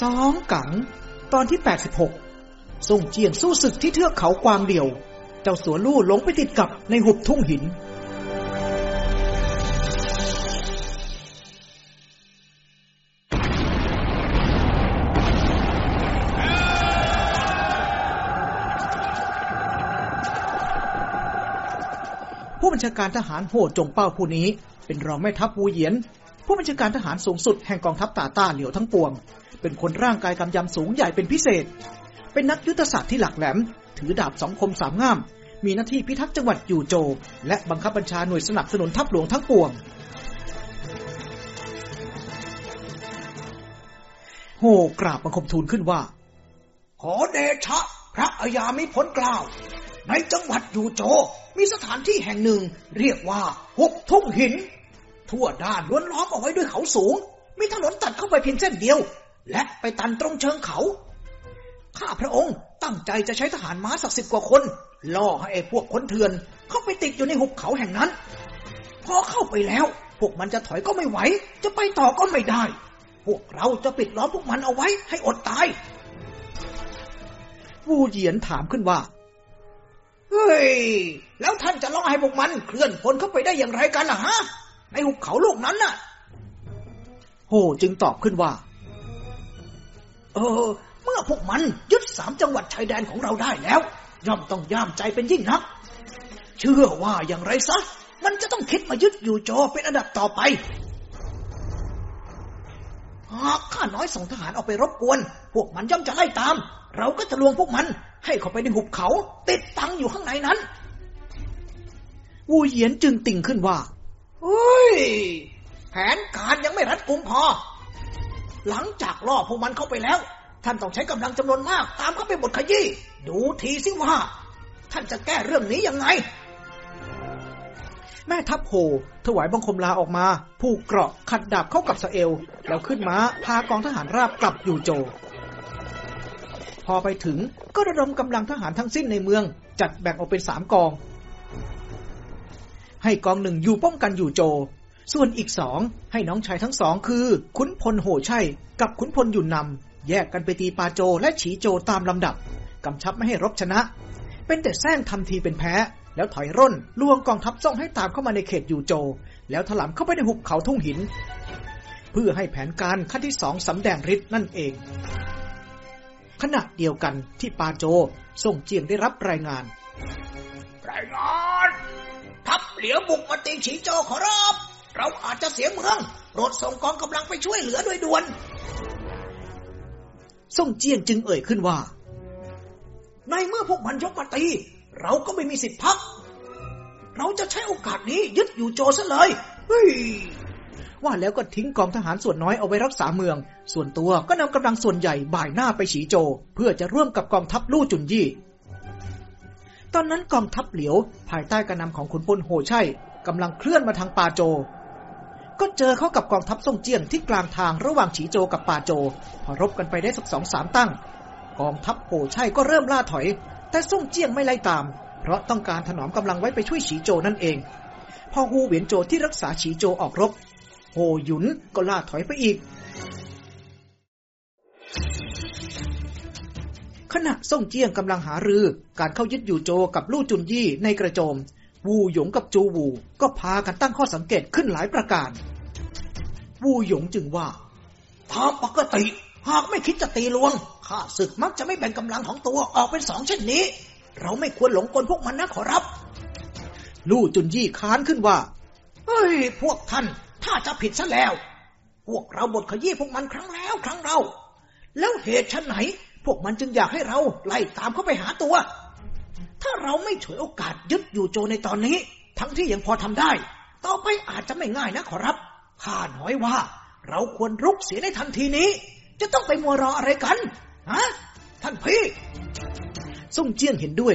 สองกัง ตอนที่ 86 ส่งเจียงสู้ศึกที่เทือกเขากวางเดียว เจ้าสัวลู่หลงไปติดกับในหุบทุ่งหิน ผู้บัญชาการทหารโหดจงเป้าผู้นี้ เป็นรองแม่ทัพวูเหยียน ผู้บัญชาการทหารสูงสุดแห่งกองทัพตาต้าเหลียวทั้งปวง เป็นคนร่างกายกำยำสูงใหญ่เป็นพิเศษ เป็นนักยุทธศาสตร์ที่หลักแหลม ถือดาบสองคมสามง่าม มีหน้าที่พิทักษ์จังหวัดอยู่โจ และบังคับบัญชาหน่วยสนับสนุนทัพหลวงทั้งปวง โหกราบบังคมทูลขึ้นว่า ขอเดชะ พระอายามิพ้นกล่าวในจังหวัดยูโจ มีสถานที่แห่งหนึ่ง เรียกว่าหุบทุ่งหิน ทั่วด้านล้วนล้อมเอาไว้ด้วยเขาสูง มีถนนตัดเข้าไปเพียงเส้นเดียว และไปตันตรงเชิงเขา ข้าพระองค์ตั้งใจจะใช้ทหารม้าสักสิบกว่าคน ล่อให้ไอ้พวกคนเถื่อน เข้าไปติดอยู่ในหุบเขาแห่งนั้น พอเข้าไปแล้ว พวกมันจะถอยก็ไม่ไหว จะไปต่อก็ไม่ได้ พวกเราจะปิดล้อมพวกมันเอาไว้ให้อดตายวูเหยียนถามขึ้นว่า เฮ้ย แล้วท่านจะล่อให้พวกมันเคลื่อนพลเข้าไปได้อย่างไรกันนะฮะ ในหุบเขาลูกนั้นน่ะโหจึงตอบขึ้นว่า เออ เมื่อพวกมันยึดสามจังหวัดชายแดนของเราได้แล้ว ย่อมต้องย่ามใจเป็นยิ่งนัก เชื่อว่าอย่างไรซะ มันจะต้องคิดมายึดอยู่โจเป็นอันดับต่อไปหากข้าน้อยส่งทหารออกไปรบกวน พวกมันย่อมจะไล่ตาม เราก็จะลวงพวกมัน ให้เข้าไปในหุบเขา ติดตังอยู่ข้างในนั้น วูเหยียนจึงติ่งขึ้นว่า เฮ้ย แผนการยังไม่รัดกุมพอ หลังจากล่อพวกมันเข้าไปแล้ว ท่านต้องใช้กำลังจำนวนมาก ตามเข้าไปบทขยี้ ดูทีสิว่า ท่านจะแก้เรื่องนี้ยังไง แม่ทัพโหถวายบังคมลาออกมา ผูกเกราะขัดดาบเข้ากับสเอล แล้วขึ้นม้าพากองทหารราบกลับอยู่โจ พอไปถึงก็ระดมกำลังทหารทั้งสิ้นในเมือง จัดแบ่งออกเป็นสามกอง ให้กองหนึ่งอยู่ป้องกันอยู่โจ ส่วนอีกสองให้น้องชายทั้งสองคือ ขุนพลโหชัยกับขุนพลหยุนนำแยกกันไปตีปาโจและฉีโจตามลำดับกำชับไม่ให้รบชนะ เป็นแต่แซงทำทีเป็นแพ้ แล้วถอยร่นลวงกองทัพส่งให้ตามเข้ามาในเขตอยู่โจ แล้วถลำเข้าไปในหุบเขาทุ่งหิน เพื่อให้แผนการขั้นที่สองสำแดงฤทธิ์นั่นเอง ขณะเดียวกันที่ปาโจส่งเจียงได้รับรายงาน รายงานทัพเหลียวบุกมาตีฉีโจขอรับ เราอาจจะเสียเมืองโปรดส่งกองกำลังไปช่วยเหลือด้วยด่วนส่งเจียงจึงเอ่ยขึ้นว่า ในเมื่อพวกมันยกมาตี เราก็ไม่มีสิทธิ์พัก เราจะใช้โอกาสนี้ยึดอยู่โจซะเลยเฮ้ยว่าแล้วก็ทิ้งกองทหารส่วนน้อยเอาไว้รักษาเมือง ส่วนตัวก็นำกำลังส่วนใหญ่บ่ายหน้าไปฉีโจ เพื่อจะร่วมกับกองทัพลู่จุนยี่ ตอนนั้นกองทัพเหลียว ภายใต้การนำของขุนพลโหชัยกำลังเคลื่อนมาทางปาโจ ก็เจอเข้ากับกองทัพซ่งเจียงที่กลางทางระหว่างฉีโจกับปาโจ พอรบกันไปได้สักสองสามตั้ง กองทัพโหชัยก็เริ่มล่าถอย แต่ซ่งเจียงไม่ไล่ตาม เพราะต้องการถนอมกำลังไว้ไปช่วยฉีโจนั่นเอง พอฮูเหวียนโจที่รักษาฉีโจออกรบ โหหยุนก็ล่าถอยไปอีก ขณะซ่งเจียงกำลังหารือ การเข้ายึดอยู่โจกับลู่จุนยี่ในกระโจม วูหยงกับจูวูก็พากันตั้งข้อสังเกตขึ้นหลายประการ วูหยงจึงว่าตามปกติ หากไม่คิดจะตีลวงข้าศึกมักจะไม่แบ่งกำลังของตัวออกเป็นสองเช่นนี้ เราไม่ควรหลงกลพวกมันนะขอรับ ลู่จุนยี่ค้านขึ้นว่า เฮ้ย พวกท่าน ถ้าจะผิดซะแล้ว พวกเราบทขยี้พวกมันครั้งแล้ว ครั้งเรา แล้วเหตุชันไหน พวกมันจึงอยากให้เราไล่ตามเข้าไปหาตัว ถ้าเราไม่ฉวยโอกาสยึดอยู่โจในตอนนี้ ทั้งที่ยังพอทำได้ ต่อไปอาจจะไม่ง่ายนะขอรับข้าน้อยว่า เราควรรุกเสียในทันทีนี้ จะต้องไปมัวรออะไรกันฮะท่านพี่ซ่งเจียงเห็นด้วย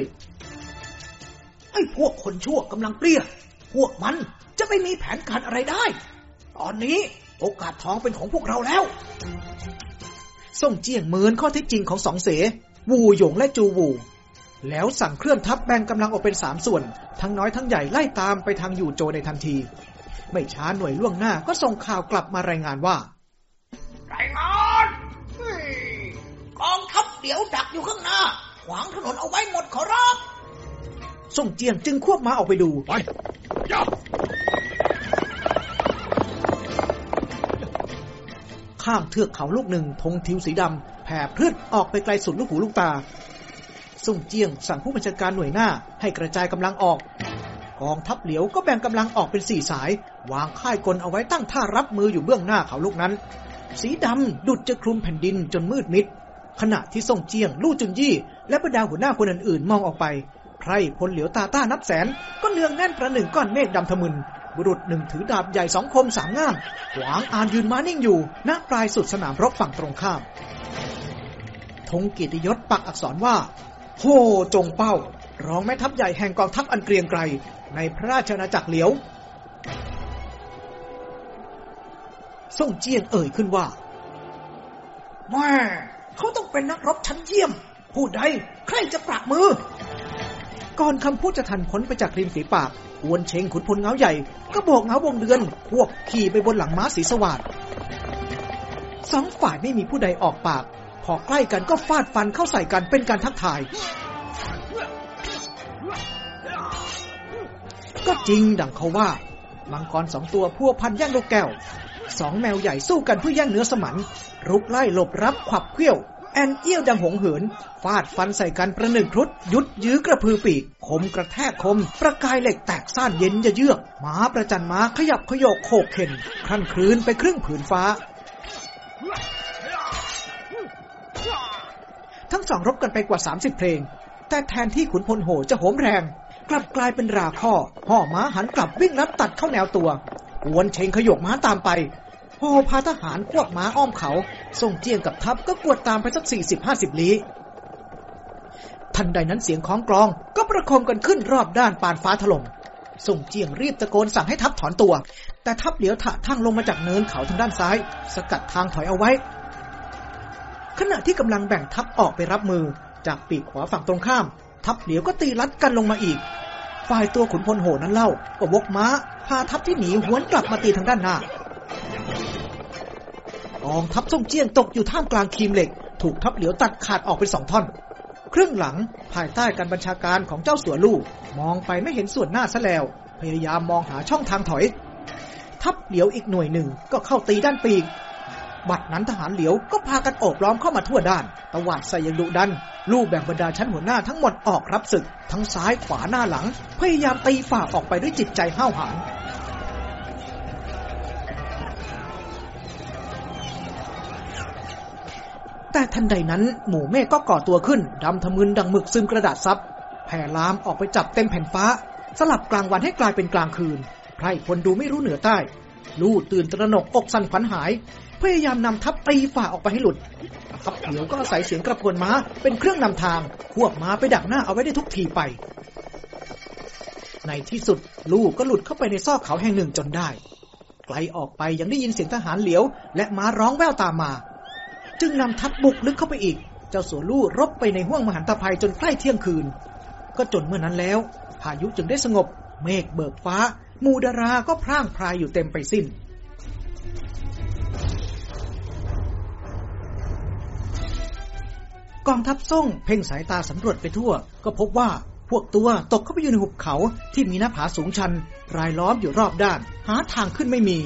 ไอ้พวกคนชั่วกำลังเปรี้ย พวกมันจะไม่มีแผนการอะไรได้ ตอนนี้โอกาสทองเป็นของพวกเราแล้ว ซ่งเจียงเมินข้อเท็จจริงของสองเส วูหยงและจูวูแล้วสั่งเคลื่อนทัพแบ่งกำลังออกเป็นสามส่วน ทั้งน้อยทั้งใหญ่ไล่ตามไปทางอยู่โจในทันที ไม่ช้าหน่วยล่วงหน้าก็ส่งข่าวกลับมารายงานว่ารายงานเฮ้ยเหลียวดักอยู่ข้างหน้า ขวางถนนเอาไว้หมดขอรับส่งเจียงจึงควบม้าออกไปดูไปย่า ข้างเทือกเขาลูกหนึ่งธงทิวสีดำแผ่พรืดออกไปไกลสุดลูกหูลูกตาส่งเจียงสั่งผู้บัญชาการหน่วยหน้าให้กระจายกำลังออก กองทัพเหลียวก็แบ่งกำลังออกเป็นสี่สาย วางค่ายกลเอาไว้ตั้งท่ารับมืออยู่เบื้องหน้าเขาลูกนั้น สีดำดุดจะคลุมแผ่นดินจนมืดมิด ขณะที่ส่งเจียง ลู่จุนยี่ และบรรดาหัวหน้าคนอื่นๆมองออกไปไพรพลเหลียวตาต้านับแสน ก็เนืองแน่นประหนึ่งก้อนเมฆดำทะมึน บุรุษหนึ่งถือดาบใหญ่สองคมสามง่ามขวางอานยืนม้านิ่งอยู่ณปลายสุดสนามรบฝั่งตรงข้ามธงกียรติยศปักอักษรว่าโฮจงเป้า รองแม่ทัพใหญ่แห่งกองทัพอันเกรียงไกรในพระราชอาจักรเหลียวส่งเจียงเอ่ยขึ้นว่าแม่เขาต้องเป็นนักรบชั้นเยี่ยม ผู้ใดใครจะปราบมือ ก่อนคำพูดจะทันพ้นไปจากริมฝีปาก อวนเชงขุนพลเงาใหญ่ ก็โบกเงาวงเดือนควบขี่ไปบนหลังม้าสีสวัสดสองฝ่ายไม่มีผู้ใดออกปาก พอใกล้กันก็ฟาดฟันเข้าใส่กันเป็นการทักทาย ก็จริงดังเขาว่า มังกรสองตัวพัวพันย่างลูกแก้ว สองแมวใหญ่สู้กันเพื่อย่างเนื้อสมัน รุกไล่หลบรับขวับเขี้ยว แอนเอี้ยวดังหงเหิน ฟาดฟันใส่กันประหนึ่งครุฑยุดยื้อกระพือปีก คมกระแทกคม ประกายเหล็กแตกซ่านเย็นจะเยือกหมาประจันม้าขยับขยโกโขกเข็นครั่นคลืนไปครึ่งผืนฟ้า ทั้งสองรบกันไปกว่า 30 เพลง แต่แทนที่ขุนพลโหจะโหมแรง กลับกลายเป็นราข้อห่อม้าหันกลับวิ่งรับตัดเข้าแนวตัวกวนเชงขยกม้าตามไป โฮพาทหารควบม้าอ้อมเขาส่งเจียงกับทัพก็กวดตามไปสัก40-50ลี้ทันใดนั้นเสียงของกลองก็ประคมกันขึ้นรอบด้านปานฟ้าถล่มส่งเจียงรีบตะโกนสั่งให้ทัพถอนตัว แต่ทัพเหลียวถะทั้งลงมาจากเนินเขาทางด้านซ้าย สกัดทางถอยเอาไว้ ขณะที่กำลังแบ่งทัพออกไปรับมือ จากปีกขวาฝั่งตรงข้าม ทัพเหลียวก็ตีลัดกันลงมาอีก ฝ่ายตัวขุนพลโหนั้นเล่าก็วกม้า พาทัพที่หนีหวนกลับมาตีทางด้านหน้า กองทัพส่งเจี้ยนตกอยู่ท่ามกลางคีมเหล็ก ถูกทัพเหลียวตัดขาดออกเป็นสองท่อน ครึ่งหลังภายใต้การบัญชาการของเจ้าสัวลู่มองไปไม่เห็นส่วนหน้าซะแล้ว พยายามมองหาช่องทางถอย ทัพเหลียวอีกหน่วยหนึ่งก็เข้าตีด้านปีก บัดนั้นทหารเหลียวก็พากันโอบล้อมเข้ามาทั่วด้านตวาดใส่ยังดุดัน ลูกแบ่งบรรดาชั้นหัวหน้าทั้งหมดออกรับศึก ทั้งซ้ายขวาหน้าหลัง พยายามตีฝ่าออกไปด้วยจิตใจห้าวหาญ แต่ทันใดนั้นหมู่เมฆก็ก่อตัวขึ้น ดำทะมึนดังหมึกซึมกระดาษซับแผ่ลามออกไปจับเต็มแผ่นฟ้า สลับกลางวันให้กลายเป็นกลางคืนไพรพลดูไม่รู้เหนือใต้ ลู่ตื่นตระหนกอกสั่นขวัญหาย พยายามนำทัพตีฝ่าออกไปให้หลุดทัพเหลียวก็อาศัยเสียงกระพวนม้าเป็นเครื่องนำทางควบม้าไปดักหน้าเอาไว้ได้ทุกทีไป ในที่สุดลูกก็หลุดเข้าไปในซอกเขาแห่งหนึ่งจนได้ ไกลออกไปยังได้ยินเสียงทหารเหลียว และม้าร้องแววตามมา จึงนำทัพบุกลึกเข้าไปอีก เจ้าสัวลู่รบไปในห้วงมหันตภัยจนใกล้เที่ยงคืน ก็จนเมื่อนั้นแล้ว พายุจึงได้สงบ เมฆเบิกฟ้า มูดาราก็พร่างพรายอยู่เต็มไปสิ้นกองทัพส่งเพ่งสายตาสำรวจไปทั่ว ก็พบว่าพวกตัวตกเข้าไปอยู่ในหุบเขาที่มีหน้าผาสูงชัน รายล้อมอยู่รอบด้าน หาทางขึ้นไม่มี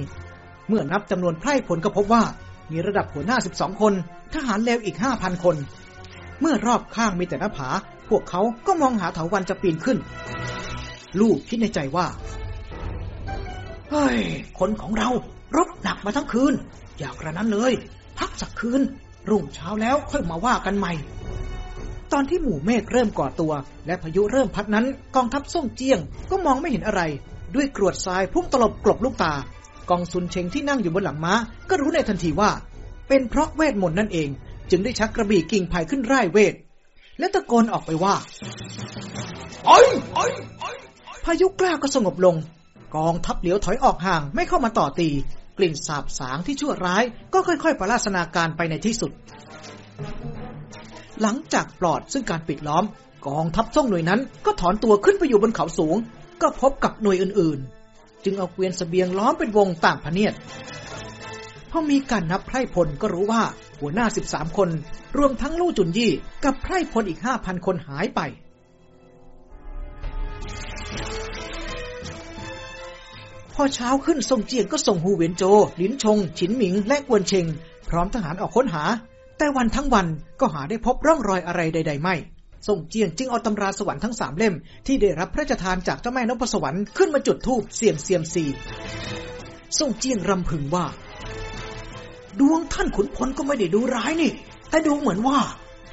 เมื่อนับจำนวนไพร่ผลก็พบว่า มีระดับหัวหน้า 12 คน ทหารเลวอีก 5,000 คน เมื่อรอบข้างมีแต่หน้าผา พวกเขาก็มองหาเถาวันจะปีนขึ้น ลูกคิดในใจว่า เฮ้ย คนของเรารบหนักมาทั้งคืน อย่ากระนั้นเลย พักสักคืน รุ่งเช้าแล้วค่อยมาว่ากันใหม่ ตอนที่หมู่เมฆเริ่มก่อตัว และพายุเริ่มพัดนั้น กองทัพส่งเจียงก็มองไม่เห็นอะไร ด้วยกรวดทรายพุ่งตลบกลบลูกตา กองซุนเชงที่นั่งอยู่บนหลังม้า ก็รู้ในทันทีว่า เป็นเพราะเวทมนต์นั่นเอง จึงได้ชักกระบี่กิ่งไผ่ขึ้นร่ายเวท และตะโกนออกไปว่าไอ้ไอ้ไอ้พายุกล้าก็สงบลง กองทัพเหลียวถอยออกห่างไม่เข้ามาต่อตี กลิ่นสาบสางที่ชั่วร้าย ก็ค่อยๆ ประลาสนาการไปในที่สุด หลังจากปลอดซึ่งการปิดล้อม กองทัพส่งหน่วยนั้นก็ถอนตัวขึ้นไปอยู่บนเขาสูง ก็พบกับหน่วยอื่นๆ จึงเอาเกวียนสเสบียงล้อมเป็นวงตางพเนียดพอมีการนับไพร่พลก็รู้ว่าหัวหน้า13คน รวมทั้งลู่จุนยี่กับไพร่พลอีก5,000คนหายไป พอเช้าขึ้นทรงเจียงก็ส่งฮูเวียนโจ ลินชง ฉินหมิง และกวนเชง พร้อมทหารออกค้นหา แต่วันทั้งวันก็หาได้พบร่องรอยอะไรใด ๆ ไม่ ทรงเจียงจึงเอาตำราสวรรค์ทั้งสามเล่ม ที่ได้รับพระราชทานจากเจ้าแม่นพสวรรค์ขึ้นมาจุดธูปเสี่ยงเซียมซีทรงเจียงรำพึงว่า ดวงท่านขุนพลก็ไม่ได้ดูร้ายนี่ แต่ดูเหมือนว่า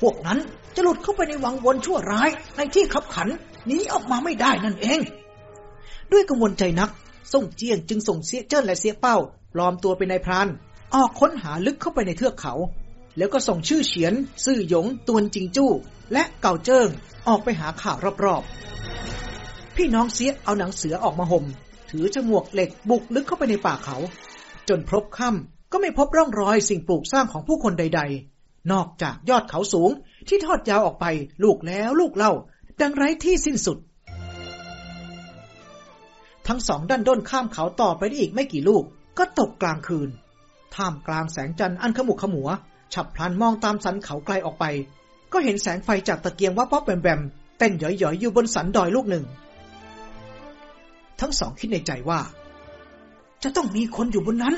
พวกนั้นจะหลุดเข้าไปในวังวนชั่วร้ายในที่ขับขันหนีออกมาไม่ได้นั่นเอง ด้วยกังวลใจนักส่งเจียงจึงส่งเสียเจิ้นและเสียเป้าปลอมตัวเป็นนายพราน ออกค้นหาลึกเข้าไปในเทือกเขา แล้วก็ส่งชื่อเฉียน ซื่อหยง ตวนจิงจู้ และเก่าเจิ้ง ออกไปหาข่าวรอบๆ พี่น้องเสียเอาหนังเสือออกมาหม่ม ถือฉมวกเหล็กบุกลึกเข้าไปในป่าเขา จนพบค่ำก็ไม่พบร่องรอยสิ่งปลูกสร้างของผู้คนใด ๆ นอกจากยอดเขาสูงที่ทอดยาวออกไปลูกแล้วลูกเล่า ดังไร้ที่สิ้นสุด ทั้งสองด้านด้นข้ามเขาต่อไปได้อีกไม่กี่ลูก ก็ตกกลางคืน ท่ามกลางแสงจันทร์อันขมุกขมัว ฉับพลันมองตามสันเขาไกลออกไป ก็เห็นแสงไฟจากตะเกียงว่าป๊อปแบมแบมเต้นหย่อยๆอยู่บนสันดอยลูกหนึ่ง ทั้งสองคิดในใจว่า จะต้องมีคนอยู่บนนั้น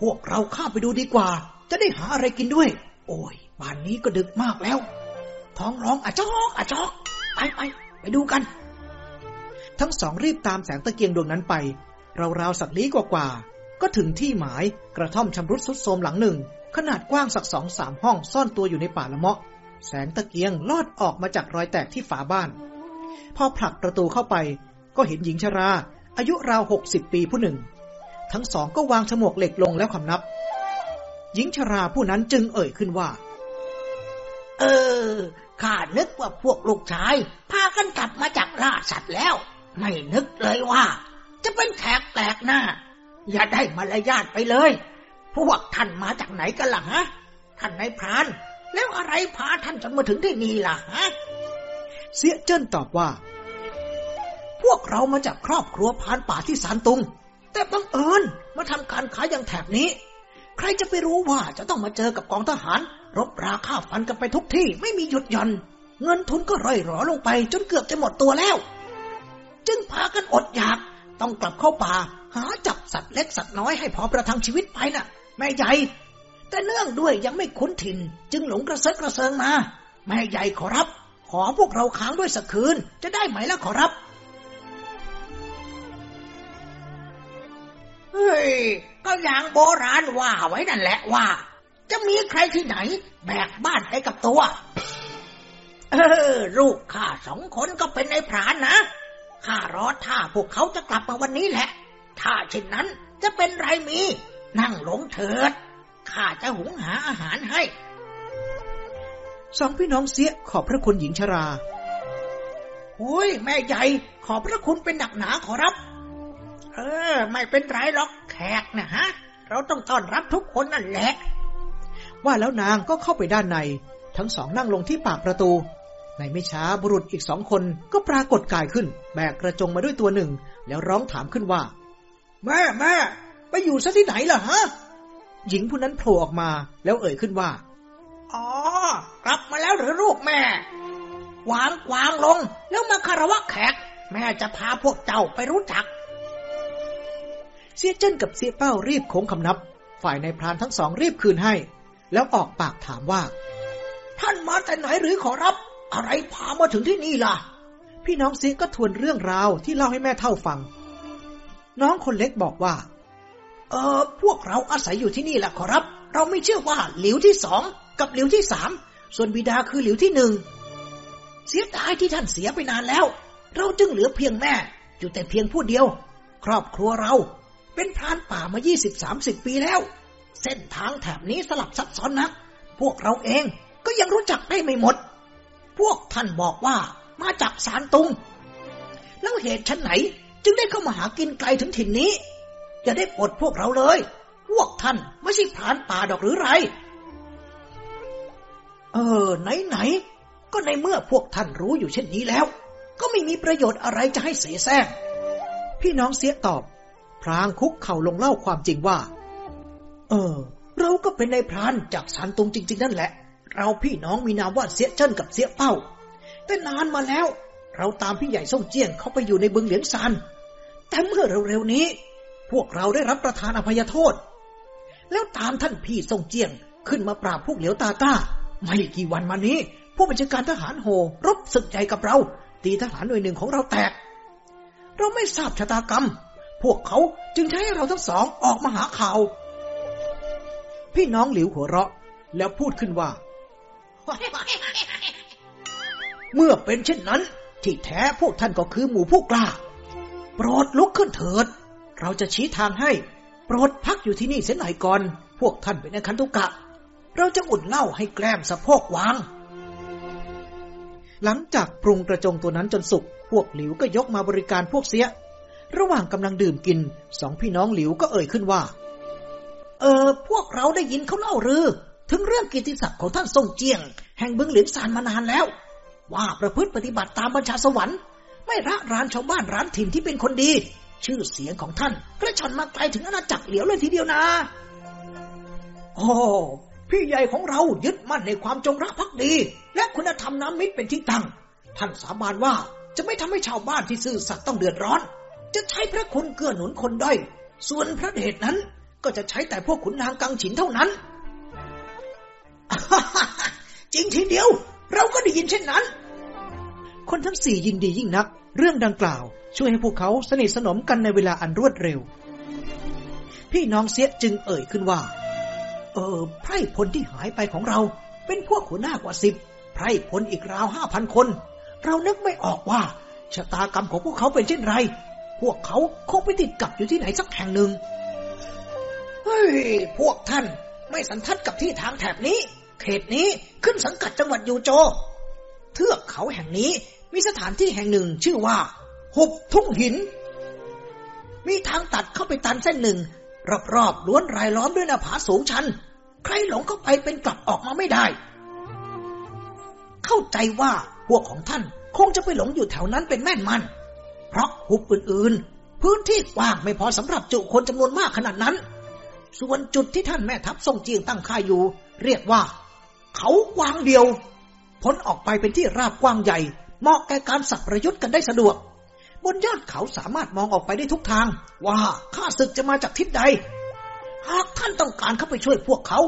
พวกเราข้าไปดูดีกว่า จะได้หาอะไรกินด้วย โอ้ยบ้านนี้ก็ดึกมากแล้ว ท้องร้องอะจอกอะจอกไปไปไปดูกัน ทั้งสองรีบตามแสงตะเกียงดวงนั้นไปราวๆสักลี้กว่าๆก็ถึงที่หมายกระท่อมชำรุดสุดโทรมหลังหนึ่ง ขนาดกว้างสักสองสามห้องซ่อนตัวอยู่ในป่าละเมาะ แสงตะเกียงลอดออกมาจากรอยแตกที่ฝาบ้าน พอผลักประตูเข้าไป ก็เห็นหญิงชรา อายุราวหกสิบปีผู้หนึ่ง ทั้งสองก็วางฉมวกเหล็กลงแล้วคำนับ หญิงชราผู้นั้นจึงเอ่ยขึ้นว่า เออข้านึกว่าพวกลูกชายพากันกลับมาจากล่าสัตว์แล้ว ไม่นึกเลยว่า จะเป็นแขกแปลกหน้า อย่าได้มารยาทไปเลย พวกท่านมาจากไหนกันล่ะฮะ ท่านนายพราน แล้วอะไรพาท่านจนมาถึงที่นี่ล่ะฮะ เสียเจิ้นตอบว่า พวกเรามาจากครอบครัวพานป่าที่สานตุง แต่บังเอิญมาทำการขายอย่างแถบนี้ ใครจะไปรู้ว่าจะต้องมาเจอกับกองทหาร รบราฆ่าฟันกันไปทุกที่ไม่มีหยุดหย่อน เงินทุนก็ร่อยหรอลงไปจนเกือบจะหมดตัวแล้ว จึงพากันอดอยากต้องกลับเข้าป่า หาจับสัตว์เล็กสัตว์น้อยให้พอประทังชีวิตไปน่ะ แม่ใหญ่ แต่เนื่องด้วยยังไม่คุ้นถิ่น จึงหลงกระเซิกกระเซิงมา แม่ใหญ่ขอรับ ขอพวกเราค้างด้วยสักคืน จะได้ไหมล่ะขอรับ เฮ้ย ก็อย่างโบราณว่าไว้นั่นแหละว่า จะมีใครที่ไหน แบกบ้านไปกับตัว เออ ลูกข้าสองคนก็เป็นในพรานนะข้ารอท่าพวกเขาจะกลับมาวันนี้แหละ ถ้าเช่นนั้นจะเป็นไรมี นั่งลงเถิด ข้าจะหุงหาอาหารให้ สองพี่น้องเสียขอบพระคุณหญิงชราโอ้ย แม่ใหญ่ ขอบพระคุณเป็นหนักหนาขอรับ เออ ไม่เป็นไรหรอกแขกนะฮะ เราต้องต้อนรับทุกคนนั่นแหละ ว่าแล้วนางก็เข้าไปด้านใน ทั้งสองนั่งลงที่ปากประตู ในไม่ช้าบุรุษอีกสองคนก็ปรากฏกายขึ้น แบกกระจงมาด้วยตัวหนึ่ง แล้วร้องถามขึ้นว่า แม่แม่ ไปอยู่ซะที่ไหนล่ะฮะ หญิงผู้นั้นโผล่ออกมาแล้วเอ่ยขึ้นว่า อ๋อ กลับมาแล้วหรือลูกแม่ วางวางลง แล้วมาคารวะแขก แม่จะพาพวกเจ้าไปรู้จัก เสียเจิ้นกับเสียเป้ารีบโค้งคำนับ ฝ่ายในพรานทั้งสองรีบคืนให้ แล้วออกปากถามว่า ท่านมาแต่ไหนหรือขอรับ อะไรพามาถึงที่นี่ล่ะ พี่น้องเสียก็ทวนเรื่องราวที่เล่าให้แม่เท่าฟัง น้องคนเล็กบอกว่า เออพวกเราอาศัยอยู่ที่นี่แหละขอรับ เราไม่เชื่อว่าหลิวที่สองกับหลิวที่สามส่วนบิดาคือหลิวที่หนึ่งเสียดายที่ท่านเสียไปนานแล้ว เราจึงเหลือเพียงแม่ อยู่แต่เพียงผู้เดียว ครอบครัวเรา เป็นพรานป่ามายี่สิบสามสิบปีแล้ว เส้นทางแถบนี้สลับซับซ้อนนัก พวกเราเองก็ยังรู้จักได้ไม่หมด พวกท่านบอกว่ามาจากสารตุง แล้วเหตุชั้นไหนจึงได้เข้ามาหากินไกลถึงถิ่นนี้ อย่าได้อดพวกเราเลย พวกท่านไม่ใช่พรานป่าดอกหรือไร เออไหนไหนๆ ก็ในเมื่อพวกท่านรู้อยู่เช่นนี้แล้ว ก็ไม่มีประโยชน์อะไรจะให้เสียแซงพี่น้องเสียตอบ พรางคุกเข่าลงเล่าความจริงว่า เออ เราก็เป็นนายพรานจากสันตุงจริง ๆ นั่นแหละ เราพี่น้องมีนามว่าเสียเจิ้นกับเสียเป้า แต่นานมาแล้ว เราตามพี่ใหญ่ส่งเจียงเข้าไปอยู่ในบึงเหลียงซานแต่เมื่อเร็วๆนี้ พวกเราได้รับประทานอภัยโทษ แล้วตามท่านพี่ส่งเจียงขึ้นมาปราบพวกเหลียวตาต้า ไม่กี่วันมานี้ ผู้บัญชาการทหารโหรบศึกใหญ่กับเรา ตีทหารหน่วยหนึ่งของเราแตก เราไม่ทราบชะตากรรม พวกเขาจึงใช้เราทั้งสองออกมาหาข่าว พี่น้องหลิวหัวเราะ แล้วพูดขึ้นว่า เมื่อเป็นเช่นนั้น ที่แท้พวกท่านก็คือหมู่ผู้กล้า โปรดลุกขึ้นเถิด เราจะชี้ทางให้ โปรดพักอยู่ที่นี่เสียหน่อยก่อน พวกท่านเป็นอคันตุกะ เราจะอุ่นเหล้าให้แกล้มสะโพกวาง หลังจากปรุงกระจงตัวนั้นจนสุก พวกหลิวก็ยกมาบริการพวกเสีย ระหว่างกำลังดื่มกิน สองพี่น้องหลิวก็เอ่ยขึ้นว่า เออ พวกเราได้ยินเขาเล่ารือ ถึงเรื่องกิติศักดิ์ของท่านทรงเจียง แห่งบึงเหลียงซานมานานแล้ว ว่าประพฤติปฏิบัติตามบัญชาสวรรค์ไม่ระรานชาวบ้านร้านถิ่นที่เป็นคนดี ชื่อเสียงของท่านกระชอนมาไกลถึงอาณาจักรเหลียวเลยทีเดียวนะ โอ้พี่ใหญ่ของเรายึดมั่นในความจงรักภักดี และคุณธรรมน้ำมิตรเป็นที่ตั้ง ท่านสาบานว่าจะไม่ทำให้ชาวบ้านที่ซื่อสัตย์ต้องเดือดร้อน จะใช้พระคุณเกื้อหนุนคนด้อยส่วนพระเดชนั้นก็จะใช้แต่พวกขุนนางกังฉินเท่านั้น จริงทีเดียว เราก็ได้ยินเช่นนั้น คนทั้งสี่ยินดียิ่งนัก เรื่องดังกล่าว ช่วยให้พวกเขาสนิทสนมกันในเวลาอันรวดเร็ว พี่น้องเสียจึงเอ่ยขึ้นว่า เออไพร่พลที่หายไปของเรา เป็นพวกหัวหน้ากว่าสิบไพร่พลอีกราวห้าพันคน เรานึกไม่ออกว่าชะตากรรมของพวกเขาเป็นเช่นไร พวกเขาคงไปติดกับอยู่ที่ไหนสักแห่งหนึ่งเฮ้ยพวกท่านไม่สันทัดกับที่ทางแถบนี้ เขตนี้ขึ้นสังกัดจังหวัดยูโจ เทือกเขาแห่งนี้ มีสถานที่แห่งหนึ่งชื่อว่า หุบทุ่งหิน มีทางตัดเข้าไปตันเส้นหนึ่ง รอบๆล้วนรายล้อมด้วยหน้าผาสูงชัน ใครหลงเข้าไปเป็นกลับออกมาไม่ได้ เข้าใจว่าพวกของท่านคงจะไปหลงอยู่แถวนั้นเป็นแม่นมัน เพราะหุบอื่นๆ พื้นที่กว้างไม่พอสำหรับจุคนจำนวนมากขนาดนั้น ส่วนจุดที่ท่านแม่ทัพทรงเจียงตั้งค่ายอยู่ เรียกว่า เขากวางเดียว พ้นออกไปเป็นที่ราบกว้างใหญ่ เหมาะแก่การสับประยุทธ์กันได้สะดวก บนยอดเขาสามารถมองออกไปได้ทุกทาง ว่าข้าศึกจะมาจากทิศใด หากท่านต้องการเข้าไปช่วยพวกเขา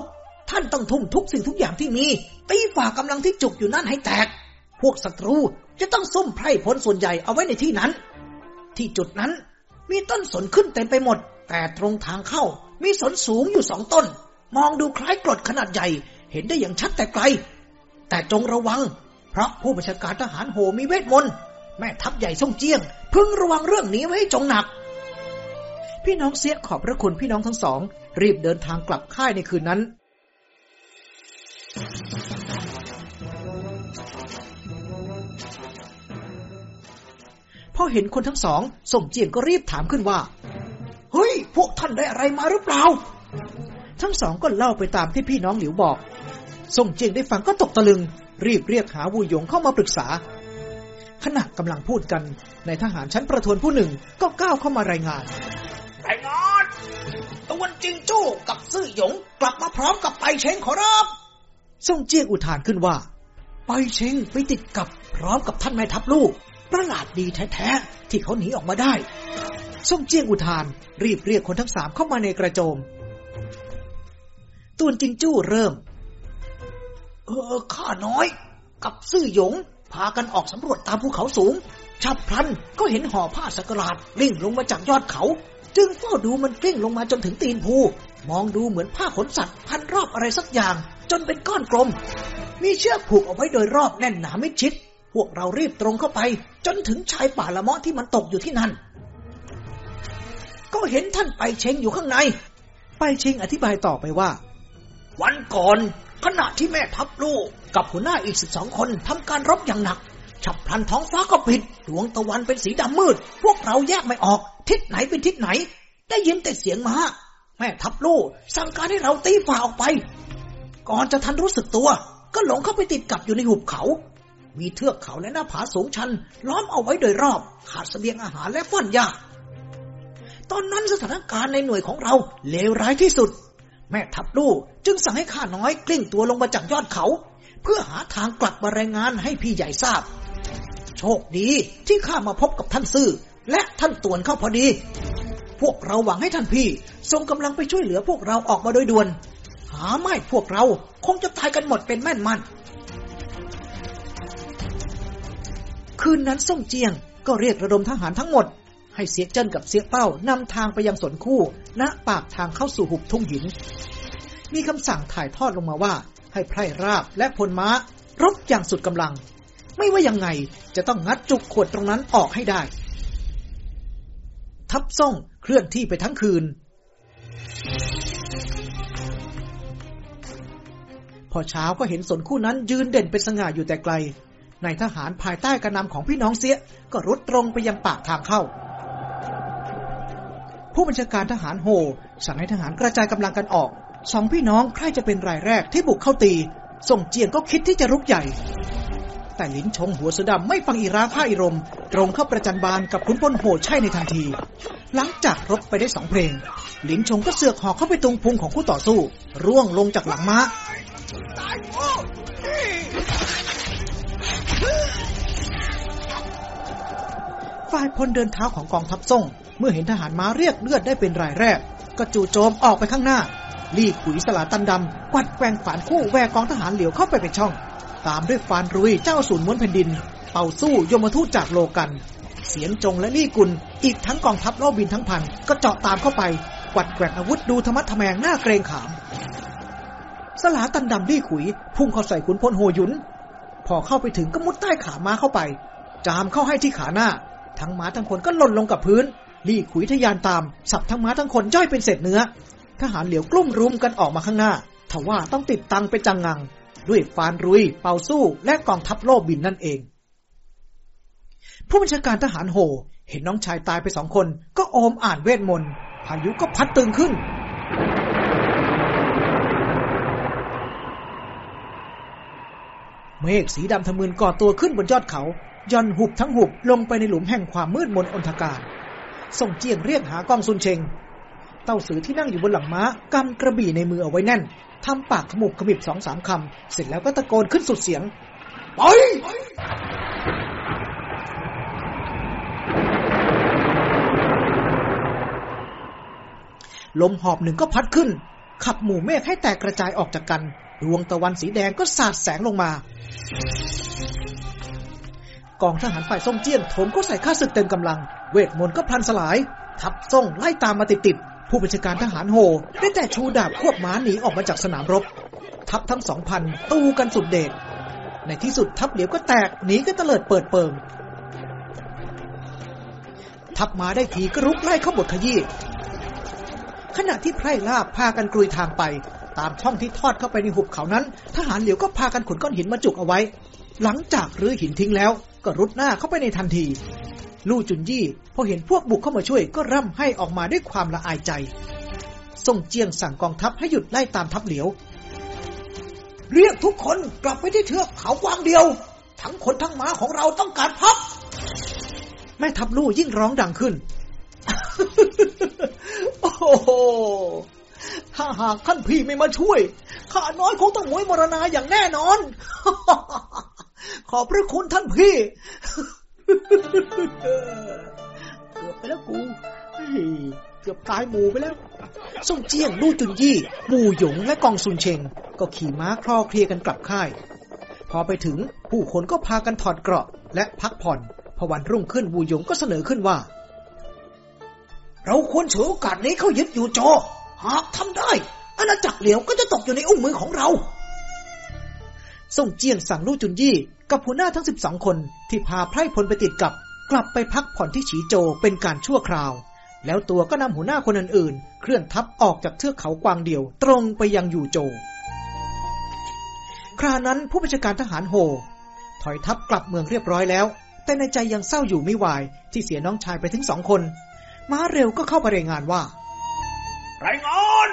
ท่านต้องทุ่มทุกสิ่งทุกอย่างที่มีตีฝ่ากำลังที่จุกอยู่นั่นให้แตก พวกศัตรูจะต้องซุ่มไพร่พลส่วนใหญ่เอาไว้ในที่นั้น ที่จุดนั้นมีต้นสนขึ้นเต็มไปหมด แต่ตรงทางเข้ามีสนสูงอยู่สองต้น มองดูคล้ายกรดขนาดใหญ่ เห็นได้อย่างชัดแต่ไกล แต่จงระวัง เพราะผู้บัญชาการทหารโหมีเวทมนต์แม่ทัพใหญ่ส่งเจียง พึงระวังเรื่องนี้ไว้ให้จงหนัก พี่น้องเสียขอบพระคุณพี่น้องทั้งสอง รีบเดินทางกลับค่ายในคืนนั้น พอเห็นคนทั้งสองส่งเจียงก็รีบถามขึ้นว่า เฮ้ย พวกท่านได้อะไรมาหรือเปล่า ทั้งสองก็เล่าไปตามที่พี่น้องหลิวบอกส่งเจียงได้ฟังก็ตกตะลึง รีบเรียกหาวูหยงเข้ามาปรึกษา ขณะกำลังพูดกันในทหารชั้นประทวนผู้หนึ่งก็ก้าวเข้ามารายงานรายงานตะวันจิงจู้กับซื่อหยงกลับมาพร้อมกับไปเชงขอรับส่งเจียงอุทานขึ้นว่า ไปเชงไปติดกับพร้อมกับท่านแม่ทัพลูกประหลาดดีแท้ๆที่เขาหนีออกมาได้ส่งเจียงอุทานรีบเรียกคนทั้งสามเข้ามาในกระโจมตวนจิงจู้เริ่ม เออข้าน้อย กับซื่อหยง พากันออกสำรวจตามภูเขาสูง ฉับพลันก็เห็นห่อผ้าสกหลาดกลิ้งลงมาจากยอดเขา จึงเฝ้าดูมันกลิ้งลงมาจนถึงตีนภู มองดูเหมือนผ้าขนสัตว์ พันรอบอะไรสักอย่าง จนเป็นก้อนกลม มีเชือกผูกเอาไว้โดยรอบแน่นหนาไม่ชิด พวกเรารีบตรงเข้าไป จนถึงชายป่าละเมาะที่มันตกอยู่ที่นั่น ก็เห็นท่านไปเชงอยู่ข้างใน ไปเชงอธิบายต่อไปว่า วันก่อน ขณะที่แม่ทัพลูกกับหัวหน้าอีกสิบสองคนทำการรบอย่างหนัก ฉับพลันท้องฟ้าก็ปิด ดวงตะวันเป็นสีดำมืด พวกเราแยกไม่ออก ทิศไหนเป็นทิศไหน ได้ยินแต่เสียงมา้าแม่ทัพลูกสั่งการให้เราตีฝ่าออกไป ก่อนจะทันรู้สึกตัว ก็หลงเข้าไปติดกับอยู่ในหุบเขา มีเทือกเขาและหน้าผาสูงชัน ล้อมเอาไว้โดยรอบ ขาดเสบียงอาหารและฟ่อนยาตอนนั้นสถานการณ์ในหน่วยของเราเลวร้ายที่สุด แม่ทัพลู่จึงสั่งให้ข้าน้อยกลิ้งตัวลงมาจากยอดเขา เพื่อหาทางกลับมารายงานให้พี่ใหญ่ทราบ โชคดีที่ข้ามาพบกับท่านซื่อ และท่านตวนเข้าพอดี พวกเราหวังให้ท่านพี่ทรงกำลังไปช่วยเหลือพวกเราออกมาโดยด่วน หาไม่พวกเราคงจะตายกันหมดเป็นแม่นมัน คืนนั้นส่งเจียงก็เรียกระดมทหารทั้งหมด ให้เสียเจิ้นกับเสียเป้านำทางไปยังสวนคู่ณปากทางเข้าสู่หุบทุ่งหิน มีคำสั่งถ่ายทอดลงมาว่า ให้ไพร่ราบและพลม้ารบอย่างสุดกำลัง ไม่ว่ายังไงจะต้องงัดจุกขวดตรงนั้นออกให้ได้ ทับส่งเคลื่อนที่ไปทั้งคืน พอเช้าก็เห็นสนคู่นั้นยืนเด่นเป็นสง่าอยู่แต่ไกลนายทหารภายใต้การนำของพี่น้องเสียก็รุดตรงไปยังปากทางเข้า ผู้บัญชาการทหารโฮสั่งให้ทหารกระจายกำลังกันออก สองพี่น้องใครจะเป็นรายแรกที่บุกเข้าตี ส่งเจียงก็คิดที่จะรุกใหญ่ แต่ลินชงหัวเสือดำไม่ฟังอีราผ้าอิรม ตรงเข้าประจันบานกับขุนพลโหใช่ในทันที หลังจากรบไปได้สองเพลง ลินชงก็เสือกหอกเข้าไปตรงพุงของคู่ต่อสู้ ร่วงลงจากหลังม้า ฝ่ายพลเดินเท้าของกองทัพส่ง เมื่อเห็นทหารม้าเรียกเลือดได้เป็นรายแรก ก็จู่โจมออกไปข้างหน้า ลี่ขุยสลาตันดำกวัดแกว่งฝานคู่แวกกองทหารเหลียวเข้าไปเป็นช่อง ตามด้วยฟานรุยเจ้าศูนย์ม้วนแผ่นดิน เป่าสู้ยมทูตจากโลกัน เสียงจงและลี่กุล อีกทั้งกองทัพโลบินทั้งพันก็เจาะตามเข้าไป กวัดแกว่งอาวุธดูธรรมะทแมงหน้าเกรงขาม สลาตันดำลี่ขุย พุ่งเข้าใส่ขุนพลโหยุนพอเข้าไปถึงก็มุดใต้ขาม้าเข้าไป จามเข้าให้ที่ขาหน้า ทั้งม้าทั้งคนก็หล่นลงกับพื้นลี่ขุยทยานตาม สับทั้งม้าทั้งคนย่อยเป็นเศษเนื้อ ทหารเหลียวกลุ่มรุมกันออกมาข้างหน้าทว่าต้องติดตังไปจังงัง ด้วยฟานรุย เป่าสู้ และกองทัพโลบินนั่นเอง ผู้บัญชาการทหารโห เห็นน้องชายตายไปสองคน ก็โอมอ่านเวทมนต์พายุก็พัดตึงขึ้น เมฆสีดำทะมึนก่อตัวขึ้นบนยอดเขา ย่อนหุบทั้งหุบลงไปในหลุมแห่งความมืดมนอนทการส่งเจียงเรียกหากองซุนเชง เต้าสือที่นั่งอยู่บนหลังม้ากำกระบี่ในมือเอาไว้แน่นทำปากขมุบขมิบสองสามคำ เสร็จแล้วก็ตะโกนขึ้นสุดเสียงไปลมหอบหนึ่งก็พัดขึ้น ขับหมู่เมฆให้แตกกระจายออกจากกัน ดวงตะวันสีแดงก็สาดแสงลงมา กองทหารฝ่ายส่งเจี้ยนโถมก็ใส่ข้าศึกเต็มกำลัง เวทมนต์ก็พลันสลาย ทับส่งไล่ตามมาติดๆผู้บัญชาการทหารโฮได้แต่ชูดาบควบม้าหนีออกมาจากสนามรบ ทัพทั้งสองพันตู้กันสุดเดชในที่สุดทัพเหลียวก็แตกหนีกันเตลิดเปิดเปิงทัพมาได้ทีก็รุกไล่เข้าบทขยี้ขณะที่ไพร่ลาบพากันกลุยทางไป ตามช่องที่ทอดเข้าไปในหุบเขานั้น ทหารเหลียวก็พากันขนก้อนหินมาจุกเอาไว้ หลังจากรื้อหินทิ้งแล้ว ก็รุดหน้าเข้าไปในทันที ลู่จุนยี่พอเห็นพวกบุกเข้ามาช่วยก็ร่ำให้ออกมาด้วยความละอายใจส่งเจียงสั่งกองทัพให้หยุดไล่ตามทัพเหลียว เรียกทุกคนกลับไปที่เทือกเขากวางเดียว ทั้งคนทั้งม้าของเราต้องการพักแม่ทัพลู่ยิ่งร้องดังขึ้น โอ้โหถ้าหากท่านพี่ไม่มาช่วยข้าน้อยคงต้องมวยมรณาอย่างแน่นอน ขอบพระคุณท่านพี่ เกือบไปแล้วกูเกือบตายหมูไปแล้ว ส่งเจียงลู่จุนยี่ หมู่หยงและกองซุนเชง ก็ขี่ม้าคลอเคลียกันกลับค่าย พอไปถึงผู้คนก็พากันถอดเกราะและพักผ่อน พอวันรุ่งขึ้นวูหยงก็เสนอขึ้นว่า เราควรฉวยโอกาสนี้เข้ายึดอยู่โจหากทำได้อาณาจักรเหลียวก็จะตกอยู่ในอุ้งมือของเรา ส่งเจียงสั่งลู่จุนยี่ กับหัวหน้าทั้ง 12 คนที่พาไพร่พลไปติดกับ กลับไปพักผ่อนที่ฉีโจเป็นการชั่วคราว แล้วตัวก็นำหัวหน้าคนอื่นๆ เคลื่อนทัพออกจากเทือกเขากวางเดียว ตรงไปยังอยู่โจ ครานั้นผู้บัญชาการทหารโฮถอยทัพกลับเมืองเรียบร้อยแล้ว แต่ในใจยังเศร้าอยู่ไม่ไหวที่เสียน้องชายไปถึงสองคน ม้าเร็วก็เข้าไปรายงานว่า รายงาน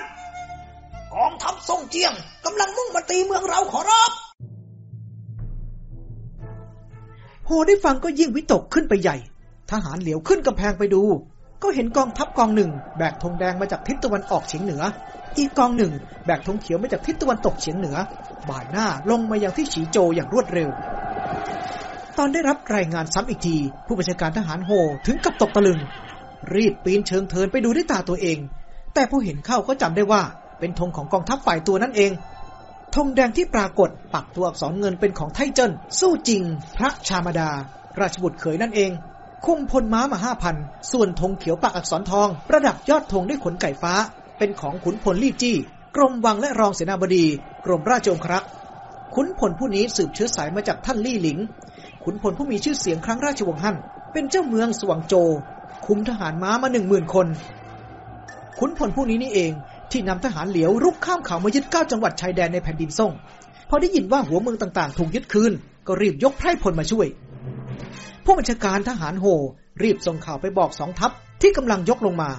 กองทัพทรงเจียงกำลังมุ่งมาตีเมืองเราขอรับ โฮได้ฟังก็ยิ่งวิตกขึ้นไปใหญ่ ทหารเหลียวขึ้นกำแพงไปดู ก็เห็นกองทัพกองหนึ่ง แบกธงแดงมาจากทิศตะวันออกเฉียงเหนือ อีกกองหนึ่ง แบกธงเขียวมาจากทิศตะวันตกเฉียงเหนือ บ่ายหน้าลงมายังที่ฉีโจอย่างรวดเร็ว ตอนได้รับรายงานซ้ำอีกที ผู้บัญชาการทหารโฮถึงกับตกตะลึง รีบปีนเชิงเทินไปดูด้วยตาตัวเอง แต่พอเห็นเข้าก็จำได้ว่าเป็นธงของกองทัพฝ่ายตัวนั่นเอง ธงแดงที่ปรากฏปักตัวอักษรเงินเป็นของไทเจิ้นสู้จริง พระชามาดา ราชบุตรเขยนั่นเอง คุ้มพลม้ามาห้าพันส่วนธงเขียวปักอักษรทอง ประดับยอดธงด้วยขนไก่ฟ้า เป็นของขุนพลลี่จี้ กรมวังและรองเสนาบดี กรมราชองครักษ์ขุนพลผู้นี้สืบเชื้อสายมาจากท่านลี่หลิง ขุนพลผู้มีชื่อเสียงครั้งราชวงศ์ฮั่นเป็นเจ้าเมืองสว่างโจ คุมทหารม้ามาหนึ่งหมื่นคน ขุนพลผู้นี้นี่เอง ที่นำทหารเหลียวรุกข้ามเขามายึดเก้าจังหวัดชายแดนในแผ่นดินซ่งพอได้ยินว่าหัวเมืองต่างๆ ถูกยึดคืน ก็รีบยกไพร่พลมาช่วย ผู้บัญชาการทหารโฮรีบส่งข่าวไปบอกสองทัพที่กำลังยกลงมา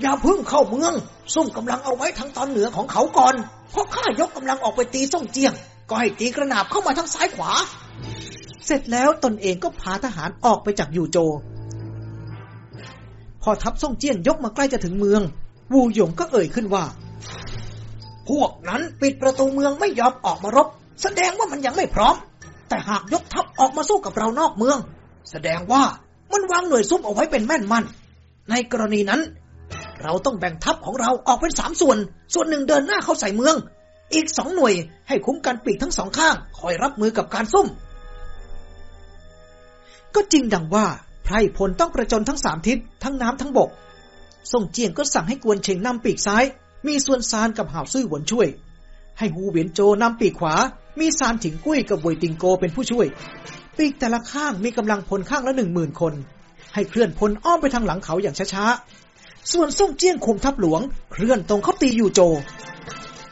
อย่าพึ่งเข้าเมือง ซุ่มกำลังเอาไว้ทางตอนเหนือของเขาก่อน เพราะข้ายกกำลังออกไปตีส่งเจียง ก็ให้ตีกระนาบเข้ามาทางซ้ายขวา เสร็จแล้วตนเองก็พาทหารออกไปจากยูโจ พอทัพส่งเจียงยกมาใกล้จะถึงเมือง วูหยงก็เอ่ยขึ้นว่า พวกนั้นปิดประตูเมืองไม่ยอมออกมารบ แสดงว่ามันยังไม่พร้อม แต่หากยกทัพออกมาสู้กับเรานอกเมือง แสดงว่ามันวางหน่วยซุ่มเอาไว้เป็นแม่นมัน ในกรณีนั้น เราต้องแบ่งทัพของเราออกเป็นสามส่วน ส่วนหนึ่งเดินหน้าเข้าใส่เมือง อีกสองหน่วยให้คุ้มกันปีกทั้งสองข้าง คอยรับมือกับการซุ่ม ก็จริงดังว่าไพรพลต้องประจนทั้งสามทิศทั้งน้ำทั้งบก ส่งเจียงก็สั่งให้กวนเชงนำปีกซ้าย มีส่วนซานกับหาวซื่อหวนช่วย ให้ฮูเวียนโจนำปีกขวา มีซานถิงกุ้ยกับเวยติงโกเป็นผู้ช่วย ปีกแต่ละข้างมีกำลังพลข้างละหนึ่งหมื่นคน ให้เคลื่อนพลอ้อมไปทางหลังเขาอย่างช้าๆ ส่วนส่งเจียงคุมทัพหลวง เคลื่อนตรงเข้าตีอยู่โจ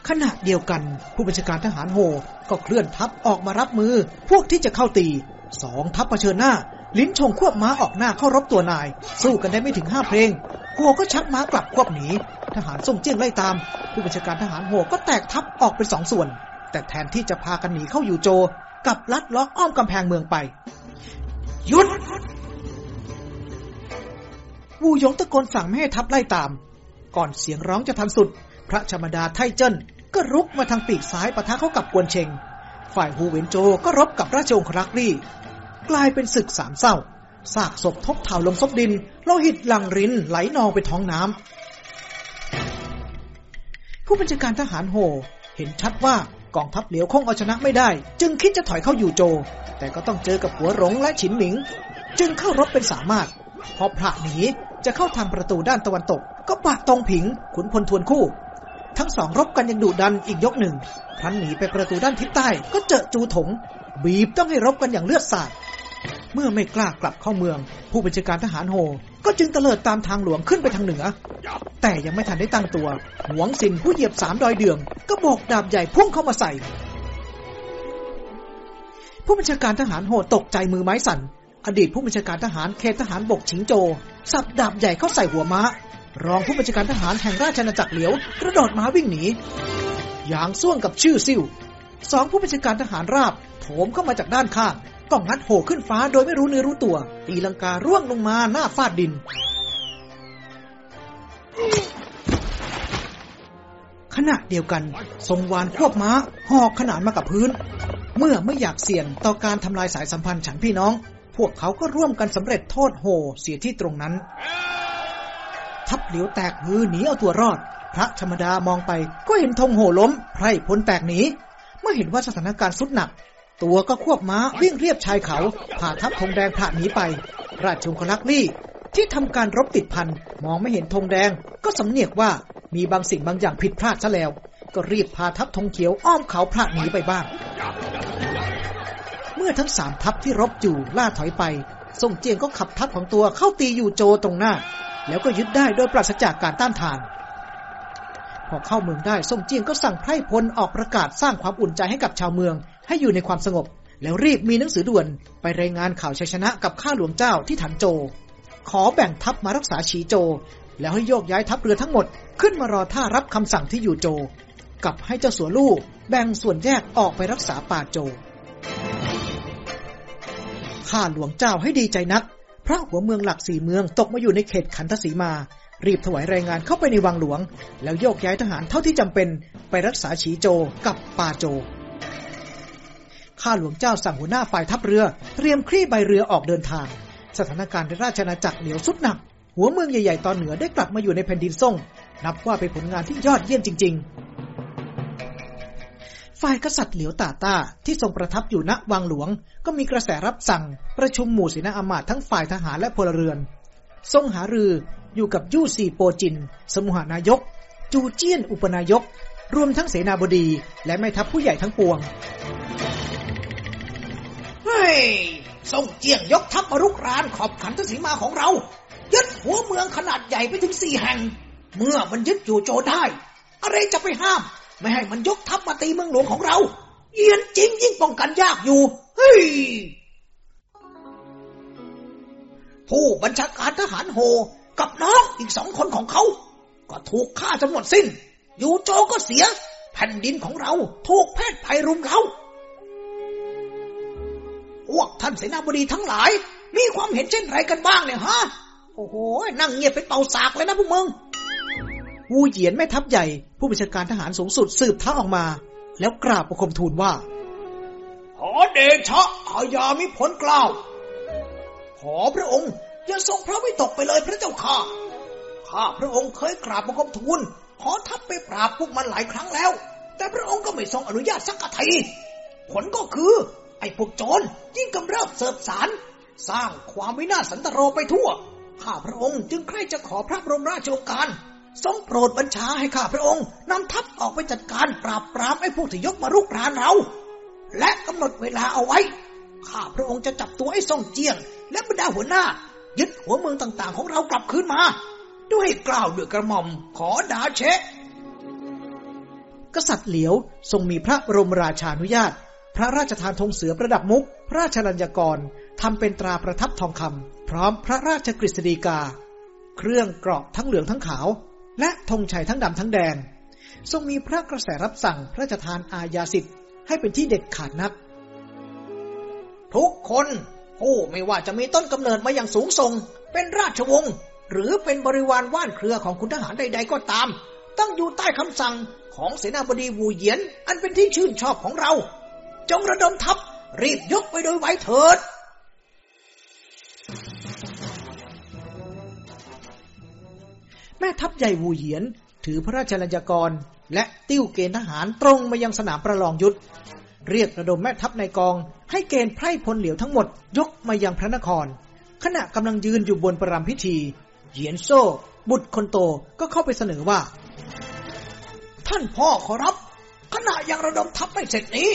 ขณะเดียวกันผู้บัญชาการทหารโฮก็เคลื่อนทัพออกมารับมือ พวกที่จะเข้าตีสองทัพเผชิญหน้า ลิ้นชงควบม้าออกหน้าเข้ารบตัวนาย สู้กันได้ไม่ถึงห้าเพลง โฮก็ชักม้ากลับควบหนี ทหารส่งเจี้ยงไล่ตาม ผู้บัญชาการทหารโฮก็แตกทัพออกเป็นสองส่วน แต่แทนที่จะพากันหนีเข้าอยู่โจกับลัดล้ออ้อมกำแพงเมืองไป หยุด วูหยงตะโกนสั่งไม่ให้ทัพไล่ตาม ก่อนเสียงร้องจะทันสุด พระชมดาไทเจิ้นก็รุกมาทางปีกซ้ายปะทะเข้ากับกวนเชง ฝ่ายฮูเวนโจก็รบกับราชองครักษ์รี่ กลายเป็นศึกสามเศร้า ซากศพทบเท่าลงซบดินโลหิตหลั่งรินไหลนองไปท้องน้ำผู้บัญชาการทหารโฮเห็นชัดว่ากองทัพเหลียวคงเอาชนะไม่ได้ จึงคิดจะถอยเข้าอยู่โจ แต่ก็ต้องเจอกับหัวหลงและฉินหมิง จึงเข้ารบเป็นสามารถ พอพระหนีจะเข้าทางประตูด้านตะวันตก ก็ปากตรงผิงขุนพลทวนคู่ ทั้งสองรบกันยังดุดันอีกยกหนึ่งครั้นหนีไปประตูด้านทิศใต้ก็เจอจูถง บีบต้องให้รบกันอย่างเลือดสาด เมื่อไม่กล้ากลับเข้าเมือง ผู้บัญชาการทหารโฮ ก็จึงเตลิดตามทางหลวงขึ้นไปทางเหนือ แต่ยังไม่ทันได้ตั้งตัว หวงสินผู้เหยียบสามดอยเดือง ก็โบกดาบใหญ่พุ่งเข้ามาใส่ ผู้บัญชาการทหารโฮตกใจมือไม้สั่น อดีตผู้บัญชาการทหารเขตทหารบกชิงโจ สับดาบใหญ่เข้าใส่หัวม้า รองผู้บัญชาการทหารแห่งราชอาณาจักรเหลียว กระโดดม้าวิ่งหนี อย่างส่วงกับชื่อซิ่วสองผู้บัญชาการทหารราบโถมเข้ามาจากด้านข้าง ต้องงัดโหขึ้นฟ้าโดยไม่รู้เนื้อรู้ตัว ตีลังการ่วงลงมาหน้าฟาดดิน ขณะเดียวกันทรงวานควบม้าหอกขนานมากับพื้น เมื่อไม่อยากเสี่ยงต่อการทำลายสายสัมพันธ์ฉันพี่น้อง พวกเขาก็ร่วมกันสำเร็จโทษโหเสียที่ตรงนั้น ทัพเหลียวแตกฮือหนีเอาตัวรอด พระธรรมดามองไปก็เห็นธงโหล้มไพร่พลแตกหนีเมื่อเห็นว่าสถานการณ์สุดหนัก ตัวก็ควบม้าวิ่งเรียบชายเขา ผ่าทัพธงแดงผ่าหนีไป ราชองคลักลี่ ที่ทำการรบติดพันมองไม่เห็นธงแดง ก็สำเนียกว่ามีบางสิ่งบางอย่างผิดพลาดซะแล้ว ก็รีบพาทัพธงเขียวอ้อมเขาพระหนีไปบ้าง เมื่อทั้งสามทัพที่รบอยู่ล่าถอยไปส่งเจียงก็ขับทัพของตัวเข้าตีอยู่โจตรงหน้า แล้วก็ยึดได้โดยปราศจากการต้านทาน พอเข้าเมืองได้ส่งเจียงก็สั่งไพร่พลออกประกาศสร้างความอุ่นใจให้กับชาวเมือง ให้อยู่ในความสงบ แล้วรีบมีหนังสือด่วนไปรายงานข่าวชัยชนะกับข้าหลวงเจ้าที่ถันโจ ขอแบ่งทัพมารักษาฉีโจ แล้วให้โยกย้ายทัพเรือทั้งหมด ขึ้นมารอท่ารับคำสั่งที่อยู่โจ กับให้เจ้าสัวลู่แบ่งส่วนแยกออกไปรักษาป่าโจข้าหลวงเจ้าให้ดีใจนัก พระหัวเมืองหลักสี่เมืองตกมาอยู่ในเขตขันทศีมา รีบถวายรายงานเข้าไปในวังหลวง แล้วโยกย้ายทหารเท่าที่จำเป็นไปรักษาฉีโจกับปาโจ ข้าหลวงเจ้าสั่งหัวหน้าฝ่ายทัพเรือ เตรียมคลี่ใบเรือออกเดินทาง สถานการณ์ในราชอาณาจักรเหนียวสุดหนัก หัวเมืองใหญ่ๆตอนเหนือได้กลับมาอยู่ในแผ่นดินซ่ง นับว่าเป็นผลงานที่ยอดเยี่ยมจริง ๆ ฝ่ายกษัตริย์เหลียวตาตาที่ทรงประทับอยู่ณวังหลวง ก็มีกระแสรับสั่ง ประชุมหมู่เสนาอมาตย์ทั้งฝ่ายทหารและพลเรือน ทรงหารืออยู่กับยู่ซีโปจิน สมุหานายก จูเจียนอุปนายก รวมทั้งเสนาบดี และแม่ทัพผู้ใหญ่ทั้งปวง ยส่งเจียงยกทัพมารุกรานขอบขันทศีมาของเรา ยึดหัวเมืองขนาดใหญ่ไปถึงสี่แห่ง เมื่อมันยึดอยู่โจได้ อะไรจะไปห้าม ไม่ให้มันยกทัพมาตีเมืองหลวงของเรา เยียนจริงยิ่งป้องกันยากอยู่ เฮ้ย ผู้บัญชาการทหารโฮกับน้องอีกสองคนของเขา ก็ถูกฆ่าจนหมดสิ้น อยู่โจก็เสีย แผ่นดินของเราถูกแพทย์ภัยรุมเรา พวกท่านเสนาบดีทั้งหลาย มีความเห็นเช่นไรกันบ้างเนี่ยฮะ โอ้โห นั่งเงียบเป็นเป่าสากเลยนะพวกมึง วูเหยียนแม่ทัพใหญ่ ผู้บัญชาการทหารสูงสุดสืบเท้าออกมา แล้วกราบประคมทูลว่า ขอเดชะอาญามิผลกล่าว ขอพระองค์อย่าทรงพระวิตกไปเลยพระเจ้าค่ะ ข้าพระองค์เคยกราบบังคมทูล ขอทัพไปปราบพวกมันหลายครั้งแล้ว แต่พระองค์ก็ไม่ทรงอนุญาตสักทีผลก็คือ ไอ้พวกโจรยิ่งกำเริบเสบสาร สร้างความวินาศสันตโรไปทั่ว ข้าพระองค์จึงใคร่จะขอพระบรมราชโองการทรงโปรดบัญชาให้ข้าพระองค์นำทัพออกไปจัดการปราบปรามไอ้พวกที่ยกมารุกรานเรา และกำหนดเวลาเอาไว้ ข้าพระองค์จะจับตัวไอ้ซ่องเจียง และบรรดาหัวหน้า ยึดหัวเมืองต่างๆ ของเรากลับคืนมา ด้วยกล่าวด้วยกระหม่อมขอดาเชะ กษัตริย์เหลียวทรงมีพระบรมราชานุญาต ระราชทานธงเสือประดับมุก พระราชลัญญกรทำเป็นตราประทับทองคำพร้อมพระราชกฤษฎีกา เครื่องเกราะทั้งเหลืองทั้งขาว และธงชัยทั้งดำทั้งแดง ทรงมีพระกระแสรับสั่งพระราชทานอาญาสิทธิ์ให้เป็นที่เด็ดขาดนัก ทุกคนผู้ไม่ว่าจะมีต้นกำเนิดมาอย่างสูงส่ง เป็นราชวงศ์หรือเป็นบริวารว่านเครือของคุณทหารใด ๆ ก็ตามต้องอยู่ใต้คำสั่งของเสนาบดีวูเหยียน อันเป็นที่ชื่นชอบของเรา จงระดมทัพ รีบยกไปโดยไวเถิด แม่ทัพใหญ่วูเหยียน ถือพระราชลัญญกร และติ้วเกณฑ์ทหารตรงมายังสนามประลองยุทธ เรียกระดมแม่ทัพในกอง ให้เกณฑ์ไพร่พลเหลียวทั้งหมด ยกมายังพระนคร ขณะกำลังยืนอยู่บนประรำพิธี เหยียนโซ่ บุตรคนโตก็เข้าไปเสนอว่า ท่านพ่อขอรับขณะยังระดมทัพไม่เสร็จนี้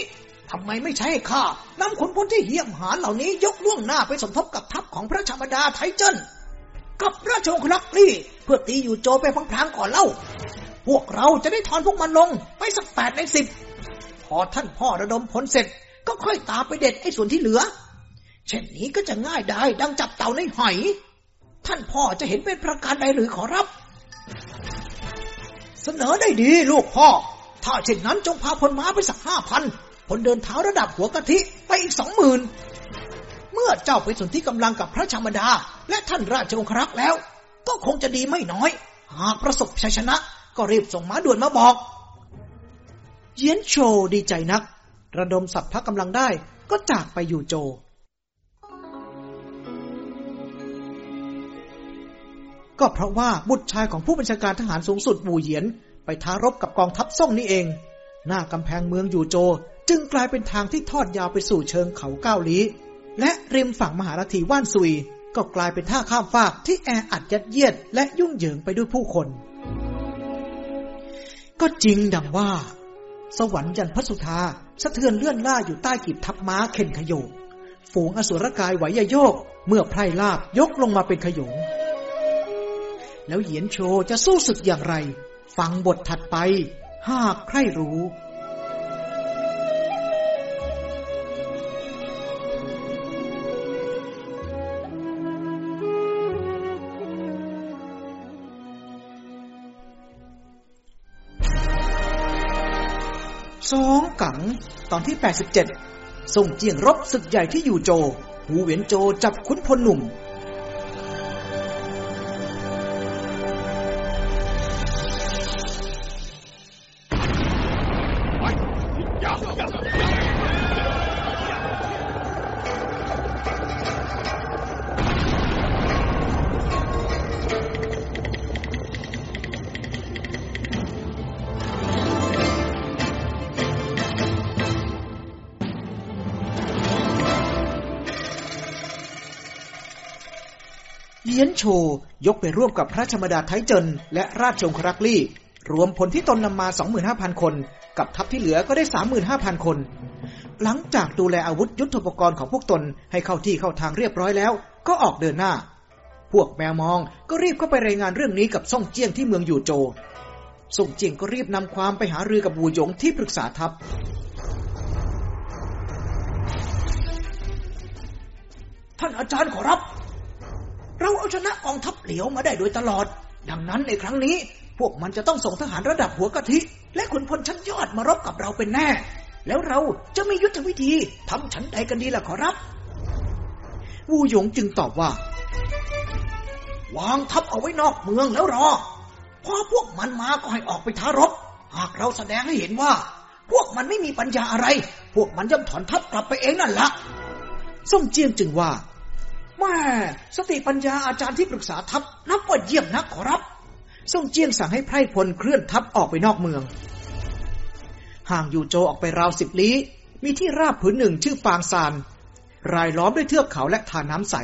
ทำไมไม่ใช่ข้านำขุนพลที่เหี้ยมหาญเหล่านี้ยกล่วงหน้าไปสมทบกับทัพของพระชามดาไทเจิ้นกับพระชงคนักลี่ เพื่อตีอยู่โจไปพลางๆก่อนเล่า พวกเราจะได้ถอนพวกมันลงไปสักแปดในสิบพอท่านพ่อระดมพลเสร็จก็ค่อยตามไปเด็ดไอ้ส่วนที่เหลือ เช่นนี้ก็จะง่ายได้ดังจับเต่าในหอย ท่านพ่อจะเห็นเป็นประการใดหรือขอรับ เสนอได้ดีลูกพ่อ ถ้าเช่นนั้นจงพาพลม้าไปสักห้าพัน พลเดินเท้าระดับหัวกะทิไปอีกสองหมื่นเมื่อเจ้าไปสนที่กำลังกับพระชามดา และท่านราชองครักษ์แล้ว ก็คงจะดีไม่น้อย หากประสบชัยชนะ ก็รีบส่งม้าด่วนมาบอก เยียนโชดีใจนัก ระดมสัพพะกำลังได้ก็จากไปอยู่โจ ก็เพราะว่าบุตรชายของผู้บัญชาการทหารสูงสุดบูเหยียน ไปท้ารบกับกองทัพซ่งนี่เอง หน้ากำแพงเมืองอยู่โจ จึงกลายเป็นทางที่ทอดยาวไปสู่เชิงเขาเก้าลี้ และริมฝั่งมหานาทีว่านซุย ก็กลายเป็นท่าข้ามฟากที่แออัดยัดเยียด และยุ่งเหยิงไปด้วยผู้คน ก็จริงดังว่า สวรรค์ยันพระสุธาสะเทือนเลื่อนล่าอยู่ใต้กีบทับม้าเข็นขยโยงฝูงอสุรกายไหวยโยก เมื่อไพร่ลาบยกลงมาเป็นขยง แล้วเหยียนโชจะสู้ศึกอย่างไร ฟังบทถัดไป หากใครรู้ สองกัง ตอนที่ 87 ส่งเจียงรบศึกใหญ่ที่อยู่โจ หูเหวียนโจจับขุนพลหนุ่ม นโชยกไปร่วมกับพระชมดาไทเจินและราชองครักลี่ รวมผลที่ตนนำมา 25,000 คน กับทัพที่เหลือก็ได้ 35,000 คน หลังจากดูแลอาวุธยุทโธปกรณ์ของพวกตนให้เข้าที่เข้าทางเรียบร้อยแล้ว ก็ออกเดินหน้า พวกแมวมองก็รีบเข้าไปรายงานเรื่องนี้กับซ่งเจียงที่เมืองอยู่โจซ่งเจียงก็รีบนำความไปหารือกับบูหยงที่ปรึกษาทัพท่านอาจารย์ขอรับ เราเอาชนะกองทัพเหลียวมาได้โดยตลอด ดังนั้นในครั้งนี้ พวกมันจะต้องส่งทหารระดับหัวกะทิ และขุนพลชั้นยอดมารบกับเราเป็นแน่ แล้วเราจะมียุทธวิธีทำฉันใดกันดีล่ะขอรับ วูหยงจึงตอบว่า วางทัพเอาไว้นอกเมืองแล้วรอ พอพวกมันมาก็ให้ออกไปท้ารบ หากเราแสดงให้เห็นว่า พวกมันไม่มีปัญญาอะไร พวกมันย่อมถอนทัพกลับไปเองนั่นละซ่งเจียงจึงว่า แม่สติปัญญาอาจารย์ที่ปรึกษาทัพนับว่าเยี่ยมนักขอรับซ่งเจียงสั่งให้ไพร่พลเคลื่อนทัพออกไปนอกเมือง ห่างอยู่โจออกไปราวสิบลี้ มีที่ราบผืนหนึ่งชื่อฟางซาน รายล้อมด้วยเทือกเขาและทานน้ำใส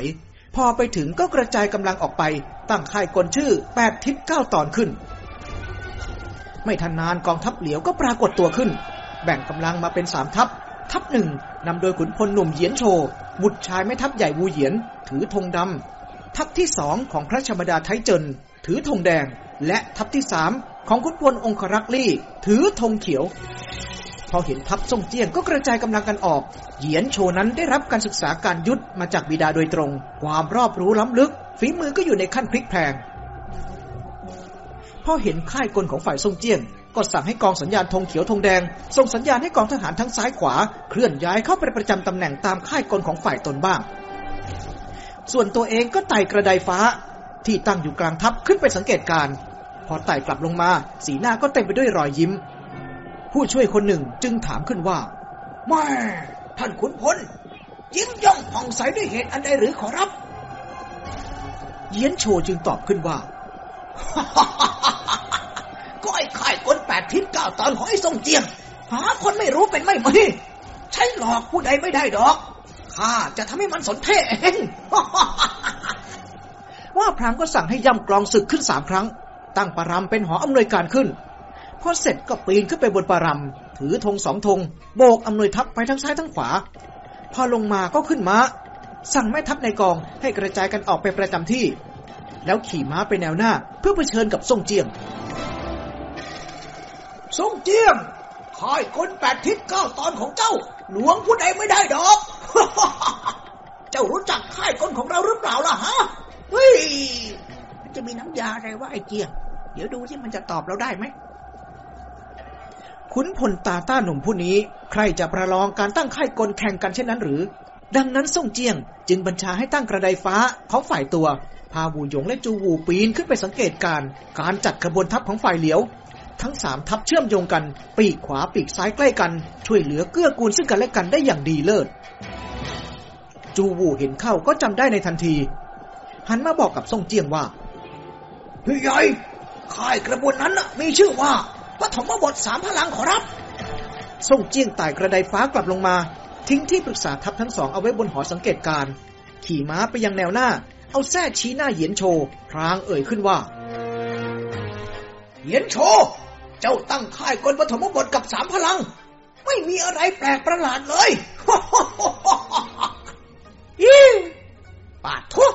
พอไปถึงก็กระจายกำลังออกไป ตั้งค่ายกลชื่อแปดทิศเก้าตอนขึ้น ไม่ทันนานกองทัพเหลียวก็ปรากฏตัวขึ้น แบ่งกำลังมาเป็นสามทัพ ทัพหนึ่งนำโดยขุนพลหนุ่มเหยียนโชบุตรชายแม่ทัพใหญ่วูเหยียน ถือธงดำ ทัพที่สองของพระชมดาไทเจิน ถือธงแดง และทัพที่สามของขุนพลองครักษ์ลี่ ถือธงเขียว พอเห็นทัพทรงเจียงก็กระจายกำลังกันออก เหยียนโชนั้นได้รับการศึกษาการยุทธมาจากบิดาโดยตรง ความรอบรู้ล้ำลึก ฝีมือก็อยู่ในขั้นพลิกแพงพอเห็นค่ายกลของฝ่ายทรงเจียง ก็สั่งให้กองสัญญาณธงเขียวธงแดง ส่งสัญญาณให้กองทหารทั้งซ้ายขวา เคลื่อนย้ายเข้าไปประจำตำแหน่งตามค่ายกลของฝ่ายตนบ้าง ส่วนตัวเองก็ไต่กระไดฟ้า ที่ตั้งอยู่กลางทัพขึ้นไปสังเกตการ พอไต่กลับลงมา สีหน้าก็เต็มไปด้วยรอยยิ้ม ผู้ช่วยคนหนึ่งจึงถามขึ้นว่าแม่ท่านขุนพลยิ้มย่องผ่องใสด้วยเหตุอันใดหรือขอรับ เยียนโชจึงตอบขึ้นว่า ก็ไอ้ข่ายกลแปดทิศเก้าตอนของไอ้ทรงเจียง หาคนไม่รู้เป็นไม่มีใช้หลอกผู้ใดไม่ได้ดอก ข้าจะทำให้มันสนเท่เองว่าพรางก็สั่งให้ย่ำกลองศึกขึ้นสามครั้ง ตั้งปารามเป็นหออำนวยการขึ้น พอเสร็จก็ปีนขึ้นไปบนปารามถือธงสองธงโบกอำนวยทัพไปทั้งซ้ายทั้งขวา พอลงมาก็ขึ้นม้า สั่งแม่ทัพในกองให้กระจายกันออกไปประจำที่ แล้วขี่ม้าไปแนวหน้าเพื่อเผชิญกับทรงเจียง ทรงเจียงข่ายกลแปดทิศเก้าตอนของเจ้า หลวงผู้ใดไม่ได้ดอก เจ้ารู้จักข่ายกลของเราหรือเปล่าล่ะฮะเฮ้ยมันจะมีน้ำยาอะไรวะไอ้เจียงเดี๋ยวดูที่มันจะตอบเราได้ไหมขุนพลตาต้าหนุ่มผู้นี้ ใครจะประลองการตั้งค่ายกลแข่งกันเช่นนั้นหรือ ดังนั้นส่งเจียง จึงบัญชาให้ตั้งกระไดฟ้าของฝ่ายตัว พาวูหยงและจูวูปีนขึ้นไปสังเกตการ การจัดกระบวนทัพของฝ่ายเหลียว ทั้งสามทัพเชื่อมโยงกัน ปีกขวาปีกซ้ายใกล้กัน ช่วยเหลือเกื้อกูลซึ่งกันและกันได้อย่างดีเลิศ จูวูเห็นเข้าก็จำได้ในทันที หันมาบอกกับส่งเจียงว่าพี่ใหญ่ค่ายกระบวนนั้นน่ะมีชื่อว่าปฐมบทสามพลังขอรับส่งเจียงไต่กระไดฟ้ากลับลงมา ทิ้งที่ปรึกษาทัพทั้งสองเอาไว้บนหอสังเกตการ ขี่ม้าไปยังแนวหน้า เอาแส้ชี้หน้าเหยียนโชว์พรางเอ่ยขึ้นว่า เหยียนโช เจ้าตั้งค่ายกลปฐมบทกับสามพลัง ไม่มีอะไรแปลกประหลาดเลยอีปาดทุก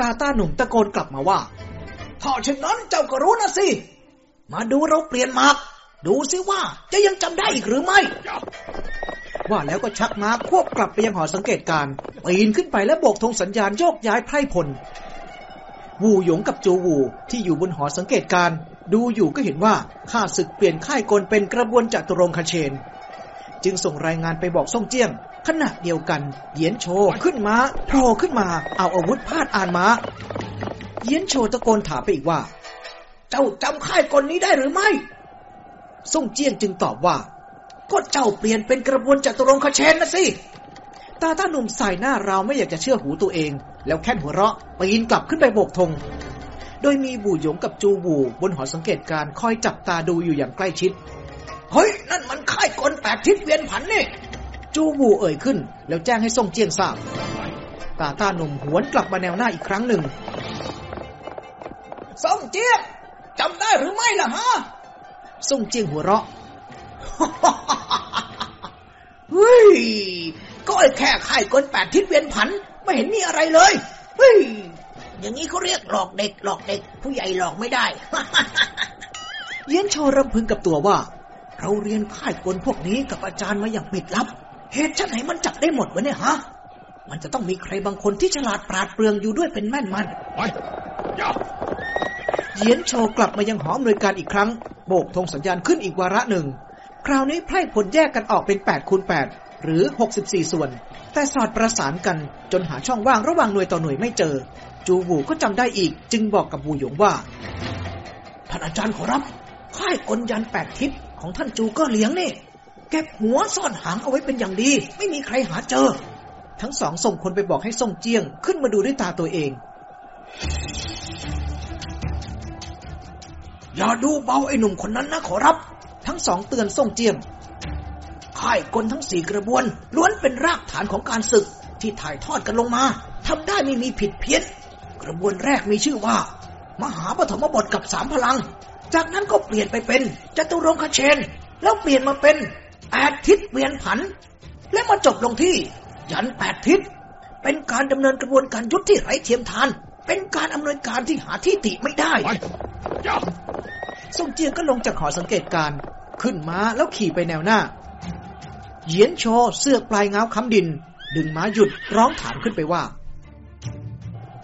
ตาต้าหนุ่มตะโกนกลับมาว่าถ้าเช่นนั้นเจ้าก็รู้นะสิ มาดูเราเปลี่ยนหมาก ดูสิว่าจะยังจำได้อีกหรือไม่ ว่าแล้วก็ชักม้าควบกลับไปยังหอสังเกตการณ์ปีนขึ้นไปและโบกธงสัญญาณโยกย้ายไพร่พล วูหยงกับจูวูที่อยู่บนหอสังเกตการณ์ ดูอยู่ก็เห็นว่าข้าศึกเปลี่ยนค่ายกลเป็นกระบวนจัตุรงคเชน จึงส่งรายงานไปบอกซ่งเจี้ยง ขณะเดียวกันเหยียนโชขึ้นม้าโผล่ขึ้นมา เอาอาวุธพาดอ่านม้าเหยียนโชตะโกนถามไปอีกว่า เจ้าจำค่ายกลนี้ได้หรือไม่ ซ่งเจี้ยงจึงตอบว่า ก็เจ้าเปลี่ยนเป็นกระบวนจตุรงคเชนนะสิตาตาหนุ่มใส่หน้าเราไม่อยากจะเชื่อหูตัวเอง แล้วแค่นหัวเราะปีนกลับขึ้นไปโบกธง โดยมีบูหยงกับจูบูบนหอสังเกตการคอยจับตาดูอยู่อย่างใกล้ชิด เฮ้ย นั่นมันค่ายกลแปดทิศเวียนผันนี่ จูบูเอ่ยขึ้น แล้วแจ้งให้ส่งเจียงทราบ ตาต้าหนุ่มหวนกลับมาแนวหน้าอีกครั้งหนึ่งส่งเจียงจำได้หรือไม่ล่ะฮะส่งเจียงหัวเราะเฮ้ยก็ไอ้แค่ค่ายกลแปดทิศเวียนผัน ไม่เห็นมีอะไรเลย เฮ้ย อย่างนี้เขาเรียกหลอกเด็กหลอกเด็ก ผู้ใหญ่หลอกไม่ได้ เยียนโชรำพึงกับตัวว่า เราเรียนค่ายกลพวกนี้กับอาจารย์มาอย่างปิดลับ เหตุชันไหนมันจับได้หมดวะเนี่ยฮะ มันจะต้องมีใครบางคนที่ฉลาดปราดเปรื่องอยู่ด้วยเป็นแม่นมันไปเยียนโชกลับมายังหออำนวยการอีกครั้ง โบกธงสัญญาณขึ้นอีกวาระหนึ่ง คราวนี้ไพร่ผลแยกกันออกเป็น8คูณ8หรือ 64 ส่วน แต่สอดประสานกันจนหาช่องว่างระหว่างหน่วยต่อหน่วยไม่เจอ จูบูก็จำได้อีก จึงบอกกับบูหยงว่า ท่านอาจารย์ขอรับค่ายกลยันแปดทิศของท่านจูก็เลี้ยงนี่เก็บหัวซ่อนหางเอาไว้เป็นอย่างดี ไม่มีใครหาเจอ ทั้งสองส่งคนไปบอกให้ส่งเจียง ขึ้นมาดูด้วยตาตัวเอง อย่าดูเบาไอ้หนุ่มคนนั้นนะขอรับ ทั้งสองเตือนส่งเจียงค่ายกลทั้งสี่กระบวน ล้วนเป็นรากฐานของการศึกที่ถ่ายทอดกันลงมาทำได้ไม่มีผิดเพี้ยน กระบวนแรกมีชื่อว่า มหาปฐมบทกับสามพลัง จากนั้นก็เปลี่ยนไปเป็นจตุรงคเชน แล้วเปลี่ยนมาเป็นแปดทิศเวียนผัน และมาจบลงที่ ยันแปดทิศ เป็นการดำเนินกระบวนการยุทธที่ไร้เทียมทาน เป็นการอำนวยการที่หาที่ติไม่ได้ส่งเจียงก็ลงจากหอสังเกตการขึ้นม้าแล้วขี่ไปแนวหน้า เหยียนโชเสื้อปลายเงาค้ำดิน ดึงม้าหยุดร้องถามขึ้นไปว่า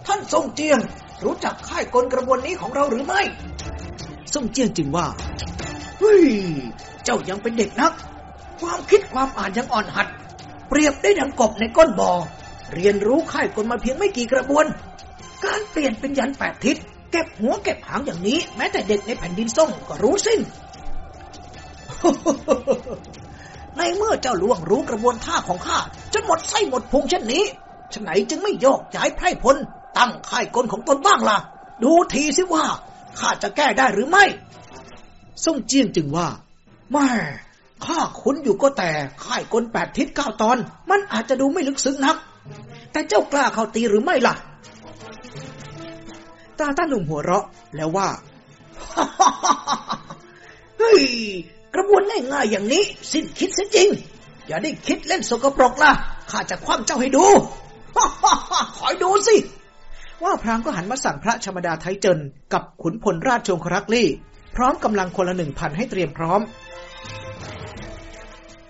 ท่านทรงเจียง รู้จักค่ายกลกระบวนนี้ของเราหรือไม่ส่งเจียงจึงว่าเฮ้ยเจ้ายังเป็นเด็กนัก ความคิดความอ่านยังอ่อนหัด เปรียบได้ดังกบในก้นบ่อเรียนรู้ค่ายกลมาเพียงไม่กี่กระบวน การเปลี่ยนเป็นยันแปดทิศเก็บหัวเก็บหางอย่างนี้ แม้แต่เด็กในแผ่นดินส่งก็รู้สิ้น ในเมื่อเจ้าล่วงรู้กระบวนท่าของข้าจนหมดไส้หมดพุงเช่นนี้ฉะไหนจึงไม่โยกย้ายไพร่พล ตั้งค่ายกลของตนบ้างล่ะ ดูทีสิว่าข้าจะแก้ได้หรือไม่ ส่งเจียงจึงว่าแม่ข้าคุ้นอยู่ก็แต่ค่ายกลแปดทิศเก้าตอน มันอาจจะดูไม่ลึกซึ้งนัก แต่เจ้ากล้าเข้าตีหรือไม่ล่ะ ตาต้าหนุ่มหัวเราะแล้วว่าเฮ้ยกระบวนง่ายๆอย่างนี้ สิ้นคิดเสียจริง อย่าได้คิดเล่นสกปรกล่ะข้าจะคว่ำเจ้าให้ดู คอยดูสิ ว่าพรางก็หันมาสั่งพระชมดาไทเจินกับขุนพลราชโชงครักลี่ พร้อมกำลังคนละหนึ่งพันให้เตรียมพร้อม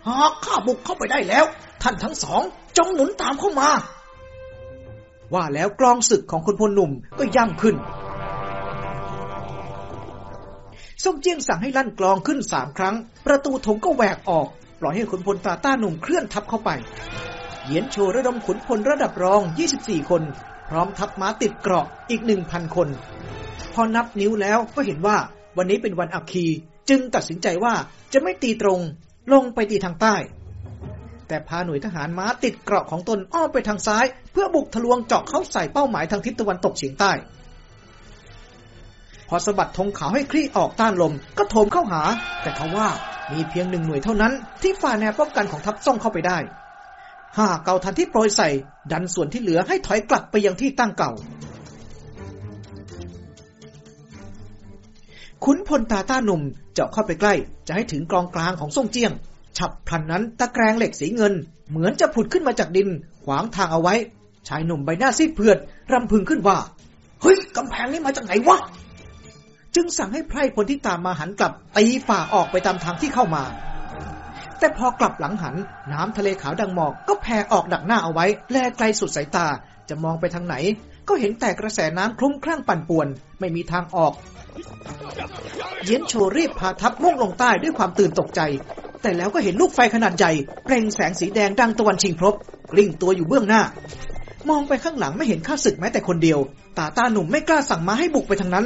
หากข้าบุกเข้าไปได้แล้ว ท่านทั้งสองจงหนุนตามเข้ามา ว่าแล้วกลองศึกของคนพลหนุ่มก็ย่ำขึ้นส่งเจียงสั่งให้ลั่นกลองขึ้นสามครั้ง ประตูถงก็แหวกออกปล่อยให้ขุนพลตาต้าหนุ่มเคลื่อนทับเข้าไป เหยียนโชระดมขุนพลระดับรอง 24 คน พร้อมทัพม้าติดเกราะอีก1,000คน พอนับนิ้วแล้วก็เห็นว่าวันนี้เป็นวันอักคีจึงตัดสินใจว่าจะไม่ตีตรงลงไปตีทางใต้ แต่พาหน่วยทหารม้าติดเกราะของตนอ้อมไปทางซ้าย เพื่อบุกทะลวงเจาะเข้าใส่เป้าหมายทางทิศตะวันตกเฉียงใต้ พอสะบัดธงขาวให้คลี่ออกต้านลมก็โถมเข้าหา แต่ทว่ามีเพียงหนึ่งหน่วยเท่านั้นที่ฝ่าแนวป้องกันของทัพซ่องเข้าไปได้ หากเก่าทันที่โปรยใส่ ดันส่วนที่เหลือให้ถอยกลับไปยังที่ตั้งเก่า ขุนพลตาต้าหนุ่มเจาะเข้าไปใกล้ จะให้ถึงกองกลางของซ่งเจียง ฉับพลันนั้นตะแกรงเหล็กสีเงิน เหมือนจะผุดขึ้นมาจากดิน ขวางทางเอาไว้ ชายหนุ่มใบหน้าซีดเผือดรำพึงขึ้นว่า เฮ้ยกำแพงนี้มาจากไหนวะจึงสั่งให้ไพร่พลที่ตามมาหันกลับตีฝ่าออกไปตามทางที่เข้ามา แต่พอกลับหลังหัน น้ำทะเลขาวดังหมอกก็แผ่ออกดักหน้าเอาไว้ แลไกลสุดสายตา จะมองไปทางไหน ก็เห็นแต่กระแสน้ำคลุ้มคลั่งปั่นป่วน ไม่มีทางออก เย็นโชรีบพาทัพมุ่งลงใต้ด้วยความตื่นตกใจ แต่แล้วก็เห็นลูกไฟขนาดใหญ่ เปล่งแสงสีแดงดังตะวันชิงพรบกลิ้งตัวอยู่เบื้องหน้า มองไปข้างหลังไม่เห็นข้าศึกแม้แต่คนเดียว ตาตาหนุ่มไม่กล้าสั่งมาให้บุกไปทางนั้น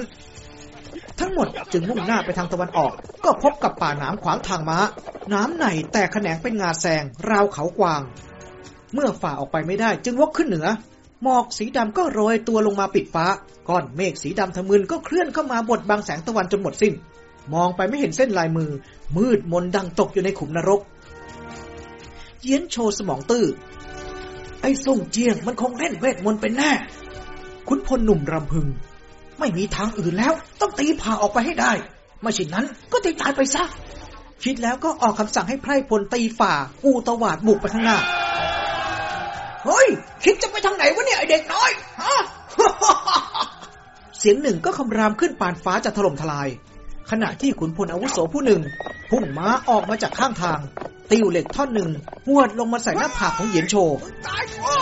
ทั้งหมดจึงมุ่งหน้าไปทางตะวันออก ก็พบกับป่าหนามขวางทางม้า น้ำในแต่แขนงเป็นงาแซง ราวเขากวาง เมื่อฝ่าออกไปไม่ได้จึงวกขึ้นเหนือ หมอกสีดำก็โรยตัวลงมาปิดฟ้า ก้อนเมฆสีดำทะมึนก็เคลื่อนเข้ามาบดบังแสงตะวันจนหมดสิ้น มองไปไม่เห็นเส้นลายมือ มืดมนดังตกอยู่ในขุมนรก เยียนโชว์สมองตื้อ ไอ้ส่งเจียงมันคงเล่นเวทมนต์เป็นแน่ขุนพลหนุ่มรำพึง ไม่มีทางอื่นแล้ว ต้องตีผ่าออกไปให้ได้ไม่เช่นนั้นก็ตีตายไปซะ คิดแล้วก็ออกคำสั่งให้ไพร่พลตีฝ่ากูตวาดบุกไปข้างหน้า เฮ้ย คิดจะไปทางไหนวะเนี่ยไอเด็กน้อยฮะเสียงหนึ่งก็คำรามขึ้นปานฟ้าจะถล่มทลาย ขณะที่ขุนพลอาวุโสผู้หนึ่ง พุ่งม้าออกมาจากข้างทาง ติวเหล็กท่อนหนึ่งหวดลงมาใส่หน้าผากของเหยียนโชตายกู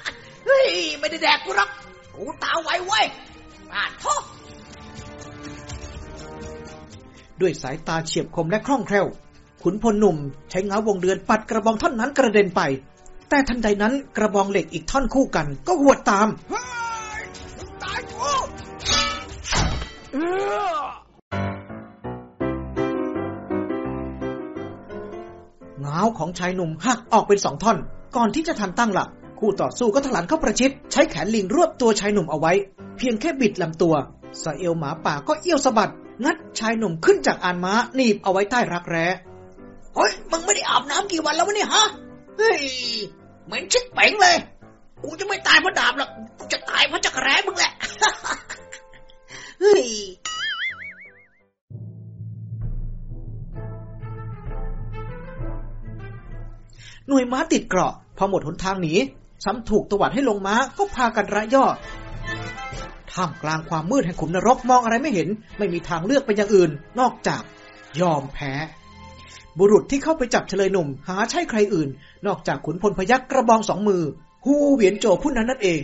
เฮ้ย ไม่ได้แดกกูหรอกกูตาไวไว้ยอ่านท้อด้วยสายตาเฉียบคมและคล่องแคล่ว ขุนพลหนุ่มใช้เงาวงเดือนปัดกระบองท่อนนั้นกระเด็นไป แต่ทันใดนั้นกระบองเหล็กอีกท่อนคู่กัน ก็หวดตามเฮ้ยตายกูเงาวของชายหนุ่มหักออกเป็นสองท่อน ก่อนที่จะทันตั้งหลัก คู่ต่อสู้ก็ถลันเข้าประชิด ใช้แขนลิงรวบตัวชายหนุ่มเอาไว้ เพียงแค่บิดลำตัวสะเอวหมาป่าก็เอี้ยวสะบัด งัดชายหนุ่มขึ้นจากอานม้าหนีบเอาไว้ใต้รักแร้เฮ้ยมึงไม่ได้อาบน้ำกี่วันแล้ววะเนี่ยฮะเฮ้ยเหม็นชิดเป๋งเลยกูจะไม่ตายเพราะดาบหรอกกูจะตายเพราะจักรแร้มึงแหละเฮ้ยหน่วยม้าติดเกราะพอหมดหนทางหนี ซ้ำถูกตวัดให้ลงม้าก็พากันระยอดท่ามกลางความมืดแห่งขุมนรกมองอะไรไม่เห็น ไม่มีทางเลือกเป็นอย่างอื่น นอกจากยอมแพ้ บุรุษที่เข้าไปจับเฉลยหนุ่ม หาใช่ใครอื่น นอกจากขุนพลพยักกระบองสองมือ ฮูเวียนโจผู้นั้นนั่นเอง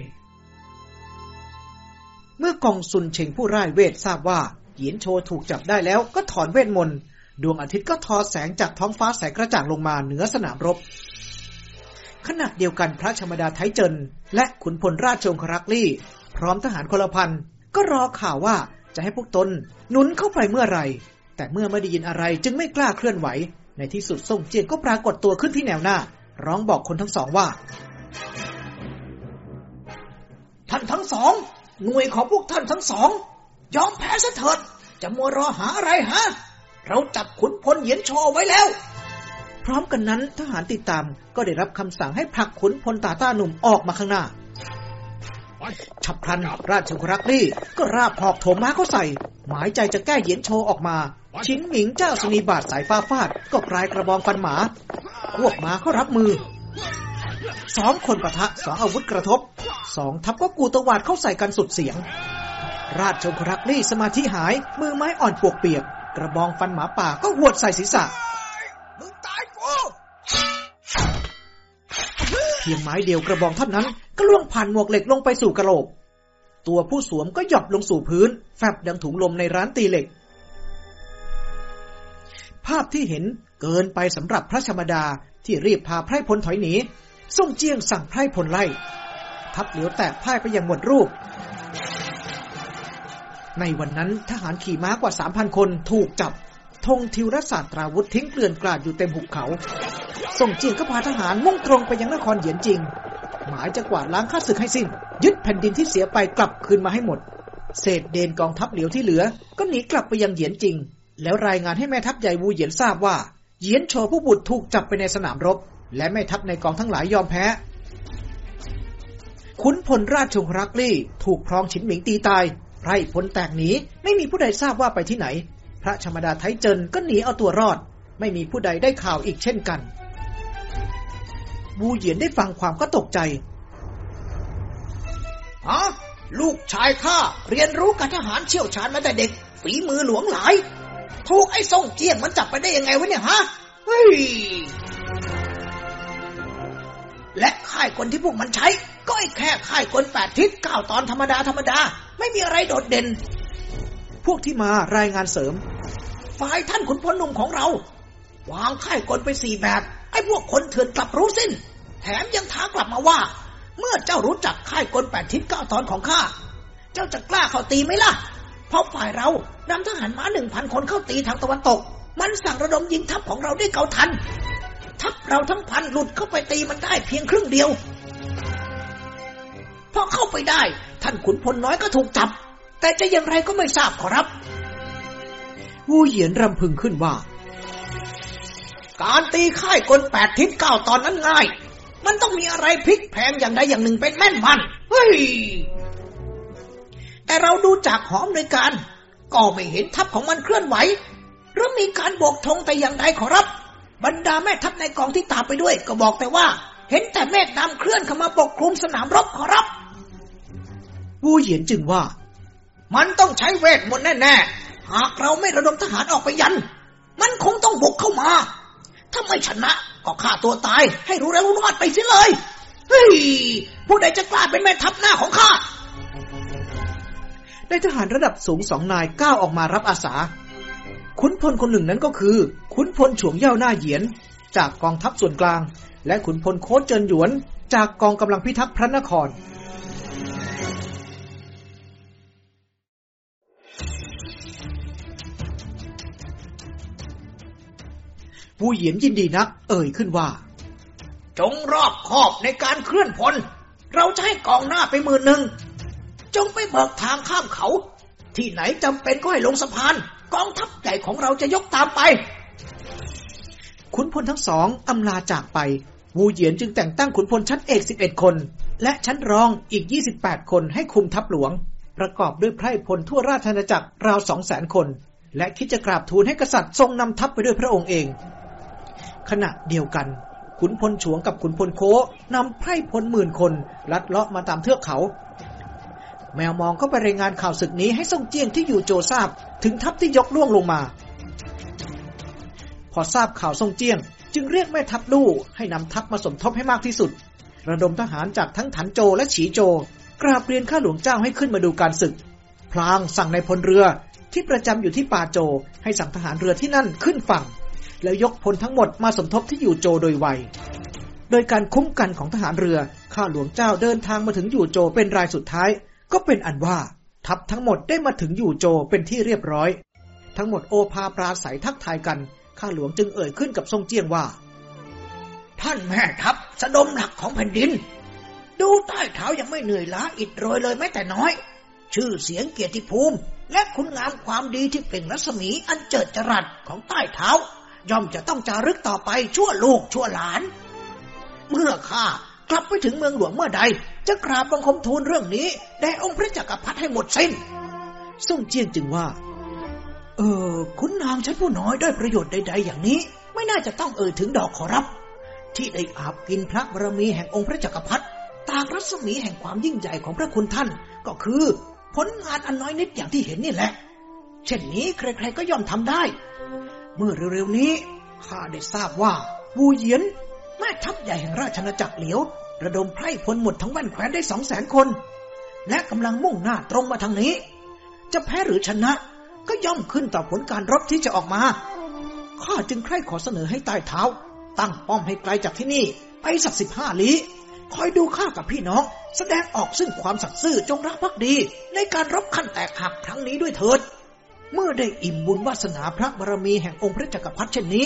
เมื่อกองซุนเชงผู้ร่ายเวททราบว่าเหยียนโชถูกจับได้แล้วก็ถอนเวทมนต์ดวงอาทิตย์ก็ทอแสงจากท้องฟ้าแสงกระจ่างลงมาเหนือสนามรบ ขณะเดียวกันพระชมดาไทเจินและขุนพลราชองครักษ์ลี่ พร้อมทหารคนละพันก็รอข่าวว่าจะให้พวกตนหนุนเข้าไปเมื่อไรแต่เมื่อไม่ได้ยินอะไรจึงไม่กล้าเคลื่อนไหว ในที่สุดส่งเจียนก็ปรากฏตัวขึ้นที่แนวหน้า ร้องบอกคนทั้งสองว่า ท่านทั้งสอง หน่วยของพวกท่านทั้งสอง ยอมแพ้ซะเถิด จะมัวรอหาอะไรฮะ เราจับขุนพลเหยียนโชว์ไว้แล้ว พร้อมกันนั้นทหารติดตามก็ได้รับคำสั่งให้ผลักขุนพลตาต้าหนุ่มออกมาข้างหน้า ฉับพลันราชกุรักรี่ ก็ราบหอกโถมม้าเขาใส่ หมายใจจะแก้เหยียนโชว์ออกมา ชินหมิงเจ้าสนีบาทสายฟ้าฟาด ก็ปลายกระบองฟันหมา พวกมาเขารับมือสองคนปะทะสองอาวุธกระทบ สองทัพก็กูตวาดเข้าใส่กันสุดเสียง ราชกุรักรี่สมาธิหายมือไม้อ่อนปวกเปียก กระบองฟันหมาป่าก็หวดใส่ศีรษะ ตายกูเพียงไม้เดียวกระบองเท่านั้น ก็ล่วงผ่านหมวกเหล็กลงไปสู่กระโหลก ตัวผู้สวมก็หย่อบลงสู่พื้น แฟบดังถุงลมในร้านตีเหล็ก ภาพที่เห็นเกินไปสำหรับพระชมดาที่รีบพาไพร่พลถอยหนีส่งเจียงสั่งไพร่พลไล่ ทัพเหลียวแตกพ่ายไปอย่างหมดรูป ในวันนั้นทหารขี่ม้ากว่าสามพันคนถูกจับ ธงทิวรศาสตราวุธทิ้งเกลื่อนกลาดอยู่เต็มหุบเขา ส่งเจียงก็พาทหารมุ่งตรงไปยังนครเหยียนจิง หมายจะกวาดล้างข้าศึกให้สิ้น ยึดแผ่นดินที่เสียไปกลับคืนมาให้หมด เศษเดนกองทัพเหลียวที่เหลือ ก็หนีกลับไปยังเหยียนจิง แล้วรายงานให้แม่ทัพใหญ่วูเหยียนทราบว่า เหยียนโชผู้บุตรถูกจับไปในสนามรบ และแม่ทัพในกองทั้งหลายยอมแพ้ ขุนพลราชชงรักลี่ ถูกพรองฉินหมิงตีตายไพร่พลแตกหนีไม่มีผู้ใดทราบว่าไปที่ไหน ระชมดาไทเจินก็หนีเอาตัวรอด ไม่มีผู้ใดได้ข่าวอีกเช่นกันวูเหยียนได้ฟังความก็ตกใจฮะลูกชายข้าเรียนรู้การทหารเชี่ยวชาญมาแต่เด็ก ฝีมือหลวงหลาย ถูกไอ้ส่งเจียงมันจับไปได้ยังไงวะเนี่ยฮะ เฮ้ย และค่ายคนที่พวกมันใช้ ก็ไอ้แค่ค่ายคนแปดทิศเก้าตอนธรรมดาธรรมดา ไม่มีอะไรโดดเด่น พวกที่มารายงานเสริม ฝ่ายท่านขุนพลหนุ่มของเรา วางค่ายกลไปสี่แบบไอ้พวกคนเถื่อนกลับรู้สิ้น แถมยังท้ากลับมาว่า เมื่อเจ้ารู้จักค่ายกลแปดทิศเก้าตอนของข้า เจ้าจะกล้าเข้าตีไหมล่ะ เพอฝ่ายเรานำทหารม้าหนึ่งพันคนเข้าตีทางตะวันตก มันสั่งระดมยิงทัพของเราได้เก่าทัน ทัพเราทั้งพันหลุดเข้าไปตีมันได้เพียงครึ่งเดียว พอเข้าไปได้ ท่านขุนพลน้อยก็ถูกจับ แต่จะอย่างไรก็ไม่ทราบขอรับ วูเหยียนรำพึงขึ้นว่า การตีค่ายกลแปดทิศเก้าตอนนั้นง่าย มันต้องมีอะไรพลิกแพลงอย่างใดอย่างหนึ่งเป็นแม่นมัน เฮ้ย แต่เราดูจากหอมในการก็ไม่เห็นทัพของมันเคลื่อนไหว หรือมีการโบกธงแต่อย่างใดขอรับบรรดาแม่ทัพในกองที่ตามไปด้วย ก็บอกแต่ว่า เห็นแต่เมฆดำเคลื่อนเข้ามาปกคลุมสนามรบขอรับ วูเหยียนจึงว่า มันต้องใช้เวทมนต์แน่ๆ หากเราไม่ระดมทหารออกไปยัน มันคงต้องบุกเข้ามา ถ้าไม่ชนะก็ฆ่าตัวตาย ให้รู้แล้วรู้รอดไปเสียเลย เฮ้ย ผู้ใดจะกล้าเป็นแม่ทัพหน้าของข้า ได้ทหารระดับสูงสองนายก้าวออกมารับอาสา ขุนพลคนหนึ่งนั้นก็คือ ขุนพลฉวงเย่าหน้าเหยียน จากกองทัพส่วนกลาง และขุนพลโคตเจินหยวน จากกองกำลังพิทักษ์พระนคร ผู้เหยียนยินดีนัก เอ่ยขึ้นว่า จงรอบคอบในการเคลื่อนพล เราจะให้กองหน้าไปหมื่นหนึ่ง จงไปเบิกทางข้ามเขา ที่ไหนจำเป็นก็ให้ลงสะพาน กองทัพใหญ่ของเราจะยกตามไป ขุนพลทั้งสองอำลาจากไป วูเหยียนจึงแต่งตั้งขุนพลชั้นเอก 11 คน และชั้นรองอีก 28 คนให้คุมทัพหลวง ประกอบด้วยไพร่พลทั่วราชอาณาจักรราว2 0 0 0 0 0คนและคิดจะกราบทูลให้กษัตริย์ทรงนำทัพไปด้วยพระองค์เอง ขณะเดียวกัน ขุนพลฉวงกับขุนพลโคนำไพร่พลหมื่นคน ลัดเลาะมาตามเทือกเขา แมวมองก็ไปรายงานข่าวศึกนี้ให้ทรงเจียงที่อยู่โจทราบ ถึงทัพที่ยกล่วงลงมา พอทราบข่าวทรงเจียง จึงเรียกแม่ทัพลู่ให้นำทัพมาสมทบให้มากที่สุด ระดมทหารจากทั้งถันโจและฉีโจ กราบเรียนข้าหลวงเจ้าให้ขึ้นมาดูการศึก พลางสั่งในพลเรือที่ประจำอยู่ที่ป่าโจให้สั่งทหารเรือที่นั่นขึ้นฝั่ง แล้วยกพลทั้งหมดมาสมทบที่อยู่โจโดยไว โดยการคุ้มกันของทหารเรือ ข้าหลวงเจ้าเดินทางมาถึงอยู่โจเป็นรายสุดท้าย ก็เป็นอันว่า ทัพทั้งหมดได้มาถึงอยู่โจเป็นที่เรียบร้อย ทั้งหมดโอภาปราศัยทักทายกัน ข้าหลวงจึงเอ่ยขึ้นกับทรงเจียงว่า ท่านแม่ทัพสะดมหลักของแผ่นดิน ดูใต้เท้ายังไม่เหนื่อยล้าอิดโรยเลยแม้แต่น้อย ชื่อเสียงเกียรติภูมิและคุณงามความดีที่เปล่งรัศมีอันเจิดจรัสของใต้เท้า ย่อมจะต้องจารึกต่อไปชั่วลูกชั่วหลาน เมื่อข้ากลับไปถึงเมืองหลวงเมื่อใด จะกราบบังคมทูลเรื่องนี้แด่องค์พระจักรพรรดิให้หมดสิ้นทรงเจียงจึงว่า เออคุณนางชั้นผู้น้อยได้ประโยชน์ใด ๆ อย่างนี้ ไม่น่าจะต้องเอ่ยถึงดอกขอรับ ที่ได้อาบกินพระบารมีแห่งองค์พระจักรพรรดิตากรัศมีแห่งความยิ่งใหญ่ของพระคุณท่านก็คือ ผลงานอันน้อยนิดอย่างที่เห็นนี่แหละ เช่นนี้ใครๆก็ยอมทำได้ เมื่อเร็วๆนี้ข้าได้ทราบว่าบูเยียนแม่ทัพใหญ่แห่งราชอาณาจักรเหลียว ระดมไพร่พลหมดทั้งแว่นแคว้นได้สองแสนคน และกำลังมุ่งหน้าตรงมาทางนี้ จะแพ้หรือชนะก็ย่อมขึ้นต่อผลการรบที่จะออกมาข้าจึงใคร่ขอเสนอให้ใต้เท้า ตั้งป้อมให้ไกลจากที่นี่ ไปสักสิบห้าลี้คอยดูข้ากับพี่น้อง แสดงออกซึ่งความสัตย์ซื่อจงรักภักดี ในการรบขั้นแตกหักครั้งนี้ด้วยเถิด เมื่อได้อิ่มบุญวาสนาพระบารมีแห่งองค์พระจักรพรรดิเช่นนี้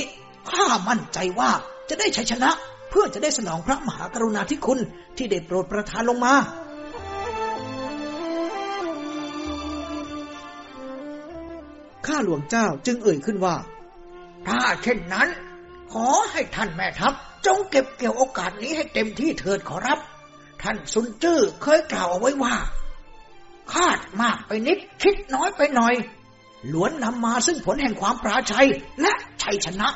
ข้ามั่นใจว่าจะได้ชัยชนะ เพื่อจะได้สนองพระมหากรุณาธิคุณที่ได้โปรดประทานลงมา ข้าหลวงเจ้าจึงเอ่ยขึ้นว่า ถ้าเช่นนั้น ขอให้ท่านแม่ทัพ จงเก็บเกี่ยวโอกาสนี้ให้เต็มที่เถิดขอรับ ท่านซุนจื้อเคยกล่าวเอาไว้ว่า คาดมากไปนิด คิดน้อยไปหน่อย ล้วนนำมาซึ่งผลแห่งความปราชัยและชัยชนะ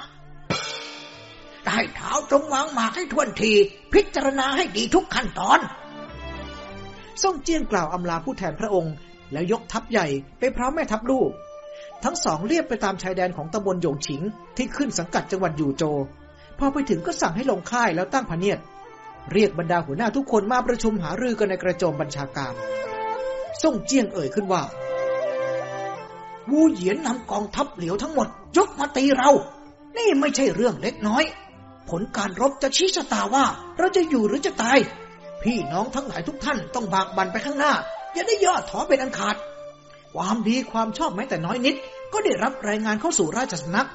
ได้เท้าจงวางหมากให้ทวนที พิจารณาให้ดีทุกขั้นตอนทรงเจียงกล่าวอำลาผู้แทนพระองค์ แล้วยกทัพใหญ่ไปพร้อมแม่ทัพลูก ทั้งสองเรียบไปตามชายแดนของตำบลหยงฉิง ที่ขึ้นสังกัดจังหวัดอยู่โจ พอไปถึงก็สั่งให้ลงค่ายแล้วตั้งพเนียด เรียกบรรดาหัวหน้าทุกคนมาประชุมหารือกันในกระโจมบัญชาการส่งเจียงเอ่ยขึ้นว่า วูเหยียนนำกองทัพเหลียวทั้งหมด ยกมาตีเรา นี่ไม่ใช่เรื่องเล็กน้อย ผลการรบจะชี้ชะตาว่า เราจะอยู่หรือจะตาย พี่น้องทั้งหลายทุกท่านต้องบากบันไปข้างหน้า อย่าได้ย่อถอเป็นอันขาด ความดีความชอบแม้แต่น้อยนิด ก็ได้รับรายงานเข้าสู่ราชสำนัก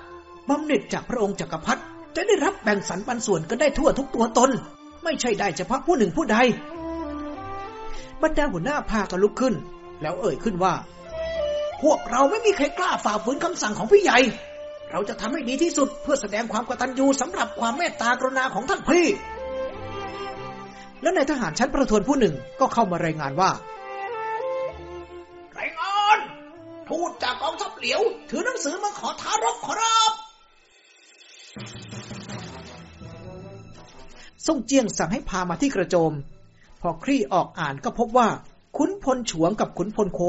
บำเหน็จจากพระองค์จักรพรรดิจะได้รับแบ่งสรรปันส่วนกันได้ทั่วทุกตัวตน ไม่ใช่ได้เฉพาะผู้หนึ่งผู้ใดบรรดาหัวหน้าพากันลุกขึ้น แล้วเอ่ยขึ้นว่า พวกเราไม่มีใครกล้าฝ่าฝืนคำสั่งของพี่ใหญ่ เราจะทำให้ดีที่สุดเพื่อแสดงความกตัญญูสำหรับความเมตตากรุณาของท่านพี่ แล้วนายทหารชั้นประทวนผู้หนึ่งก็เข้ามารายงานว่ารายงานทูตจากกองทัพเหลียว ถือหนังสือมาขอท้ารบขอรับส่งเจียงสั่งให้พามาที่กระโจม พอคลี่ออกอ่านก็พบว่า ขุนพลฉวงกับขุนพลโค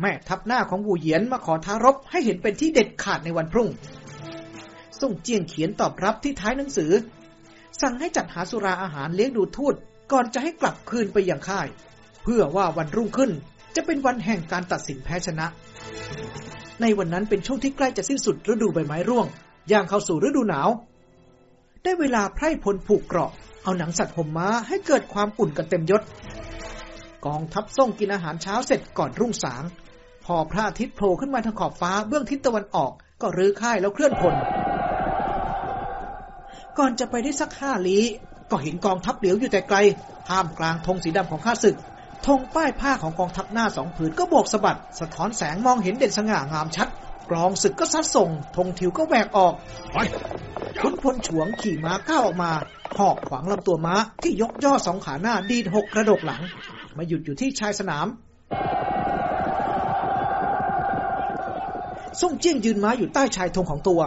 แม่ทัพหน้าของบูเหยียนมาขอท้ารบให้เห็นเป็นที่เด็ดขาดในวันพรุ่ง ส่งเจียงเขียนตอบรับที่ท้ายหนังสือ สั่งให้จัดหาสุราอาหารเลี้ยงดูทูตก่อนจะให้กลับคืนไปยังค่าย เพื่อว่าวันรุ่งขึ้นจะเป็นวันแห่งการตัดสินแพ้ชนะ ในวันนั้นเป็นช่วงที่ใกล้จะสิ้นสุดฤดูใบไม้ร่วง ย่างเข้าสู่ฤดูหนาว ได้เวลาไพร่พลผูกเกราะ เอาหนังสัตว์ห่มม้าให้เกิดความอุ่นกันเต็มยศ กองทัพส่งกินอาหารเช้าเสร็จก่อนรุ่งสาง พอพระอาทิตย์โผล่ขึ้นมาทางขอบฟ้าเบื้องทิศตะวันออก ก็รื้อค่ายแล้วเคลื่อนพล ก่อนจะไปได้สักห้าลี้ก็เห็นกองทัพเหลียวอยู่แต่ไกลท่ามกลางธงสีดำของข้าศึกธงป้ายผ้าของกองทัพหน้าสองผืนก็โบกสะบัด สะท้อนแสงมองเห็นเด่นสง่างามชัด กรองศึกก็ซัดส่งธงทิวก็แหวกออกขุนพลฉวงขี่ม้าก้าวออกมา หอกขวางลำตัวม้าที่ยกย่อสองขาหน้าดีดหกกระดกหลัง มาหยุดอยู่ที่ชายสนาม ส่งเจี้ยงยืนม้าอยู่ใต้ชายธงของตัว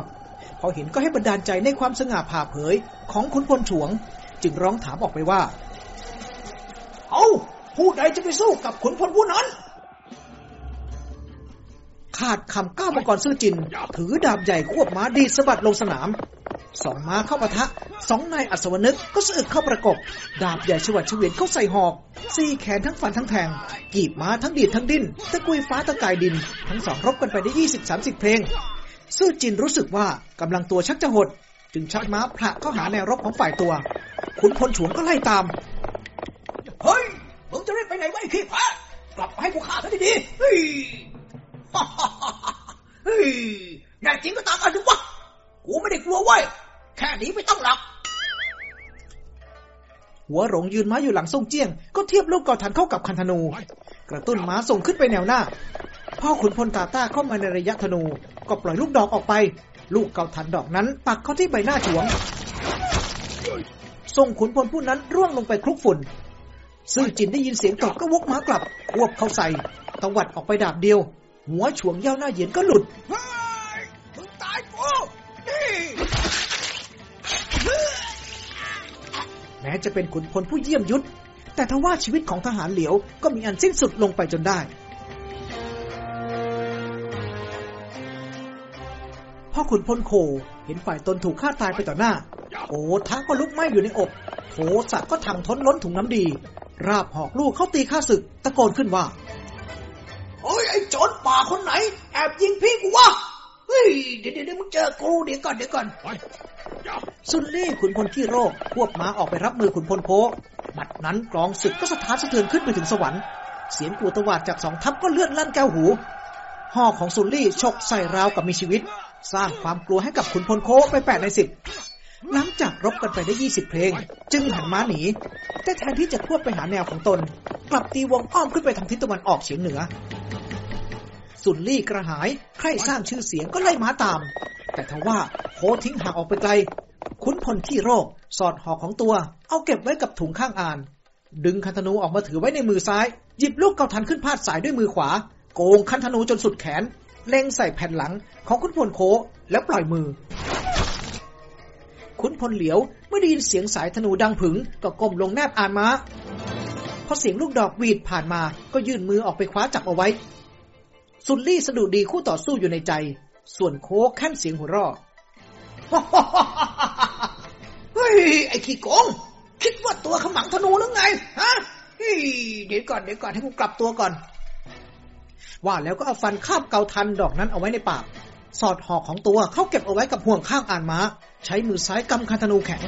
พอเห็นก็ให้บันดาลใจในความสง่าผ่าเผยของขุนพลฉวง จึงร้องถามออกไปว่า เอาผู้ใดจะไปสู้กับขุนพลผู้นั้น ขาดคำก้าวมังกรซื่อจิน ถือดาบใหญ่ควบม้าดีสะบัดลงสนาม สองม้าเข้าปะทะ สองนายอัศวนึกก็สะอึกเข้าประกบ ดาบใหญ่ชวัดเฉวียนเข้าใส่หอก ซี่แขนทั้งฟันทั้งแทง กีบม้าทั้งดีดทั้งดิ้น ตะกุยฟ้าตะกายดิน ทั้งสองรบกันไปได้ยี่สิบสามสิบเพลง ซื่อจินรู้สึกว่ากำลังตัวชักจะหด จึงชักม้าผละเข้าหาแนวรบของฝ่ายตัว ขุนพลฉวงก็ไล่ตาม เฮ้ย มึงจะรีบไปไหนไวะไอ้ขี้แพ้กลับมาให้กูฆ่าซะดีๆ เฮ้ยเฮ้ยแน่จริงก็ตามกันดูวะกูไม่ได้กลัวเว้ย แค่นี้ไม่ต้องหลับ หัวหลงยืนม้าอยู่หลังทรงเจียง ก็เทียบลูกกอทันเข้ากับคันธนู กระตุ้นม้าส่งขึ้นไปแนวหน้า พ่อขุนพลตาต้าเข้ามาในระยะธนู ก็ปล่อยลูกดอกออกไป ลูกเกาทันดอกนั้นปักเข้าที่ใบหน้าฉวงส่งขุนพลผู้นั้นร่วงลงไปคลุกฝุ่น ซึ่งจินได้ยินเสียงตอบก็วกม้ากลับควบเข้าใส่ตวัดออกไปดาบเดียว หัวฉวงเย้าหน้าเหยียนก็หลุดเฮ้ยมึงตายกูนี่แม้จะเป็นขุนพลผู้เยี่ยมยุทธแต่ทว่าชีวิตของทหารเหลียวก็มีอันสิ้นสุดลงไปจนได้ พ่อขุนพลโคเห็นฝ่ายตนถูกฆ่าตายไปต่อหน้า โอ้ท้าก็ลุกไหม้อยู่ในอกโถสักก็ทำท้นล้นถุงน้ำดี ราบหอกลูกเข้าตีข้าศึก ตะโกนขึ้นว่า โอ้ยไอ้โจรป่าคนไหน แอบยิงพี่กูวะเฮ้ยเดี๋ยวเดี๋ยวมึงเจอกูเดี๋ยวก่อนเดี๋ยวก่อนซุนลี่ขุนพลขี้โรคควบม้าออกไปรับมือขุนพลโคบัดนั้นกลองศึกก็สถานสะเทือนขึ้นไปถึงสวรรค์ เสียงกูตวาดจากสองทัพก็เลื่อนลั่นแก้วหูห่อของซุนลี่ฉกใส่ราวกับมีชีวิต สร้างความกลัวให้กับขุนพลโคไปแปดในสิบ หลังจากรบกันไปได้ยี่สิบเพลง จึงหันม้าหนี แต่แทนที่จะควบไปหาแนวของตน กลับตีวงอ้อมขึ้นไปทางทิศตะวันออกเฉียงเหนือ สุนลี่กระหายใครสร้างชื่อเสียงก็ไล่ม้าตาม แต่ทว่าโคทิ้งห่างออกไปไกลขุนพลขี้โรค สอดหอกของตัว เอาเก็บไว้กับถุงข้างอ่าน ดึงคันธนูออกมาถือไว้ในมือซ้าย หยิบลูกเกาทันขึ้นพาดสายด้วยมือขวา โกงคันธนูจนสุดแขน เล็งใส่แผ่นหลังของขุนพลโคแล้วปล่อยมือ ขุนพลเหลียว เมื่อได้ยินเสียงสายธนูดังผึง ก็ก้มลงแนบอ่านม้าพอเสียงลูกดอกหวีดผ่านมาก็ยื่นมือออกไปคว้าจับเอาไว้ สุนลี่สะดุดดีคู่ต่อสู้อยู่ในใจ ส่วนโคกแค่นเสียงหัวเราะเฮ้ย ไอ้ขี้โกง คิดว่าตัวขมังธนูหรือไง ฮะเดี๋ยวก่อนเดี๋ยวก่อนให้กูกลับตัวก่อน ว่าแล้วก็เอาฟันคาบเกาทันดอกนั้นเอาไว้ในปาก สอดหอกของตัวเข้าเก็บเอาไว้กับห่วงข้างอ่านม้า ใช้มือซ้ายกำคันธนูแข็ง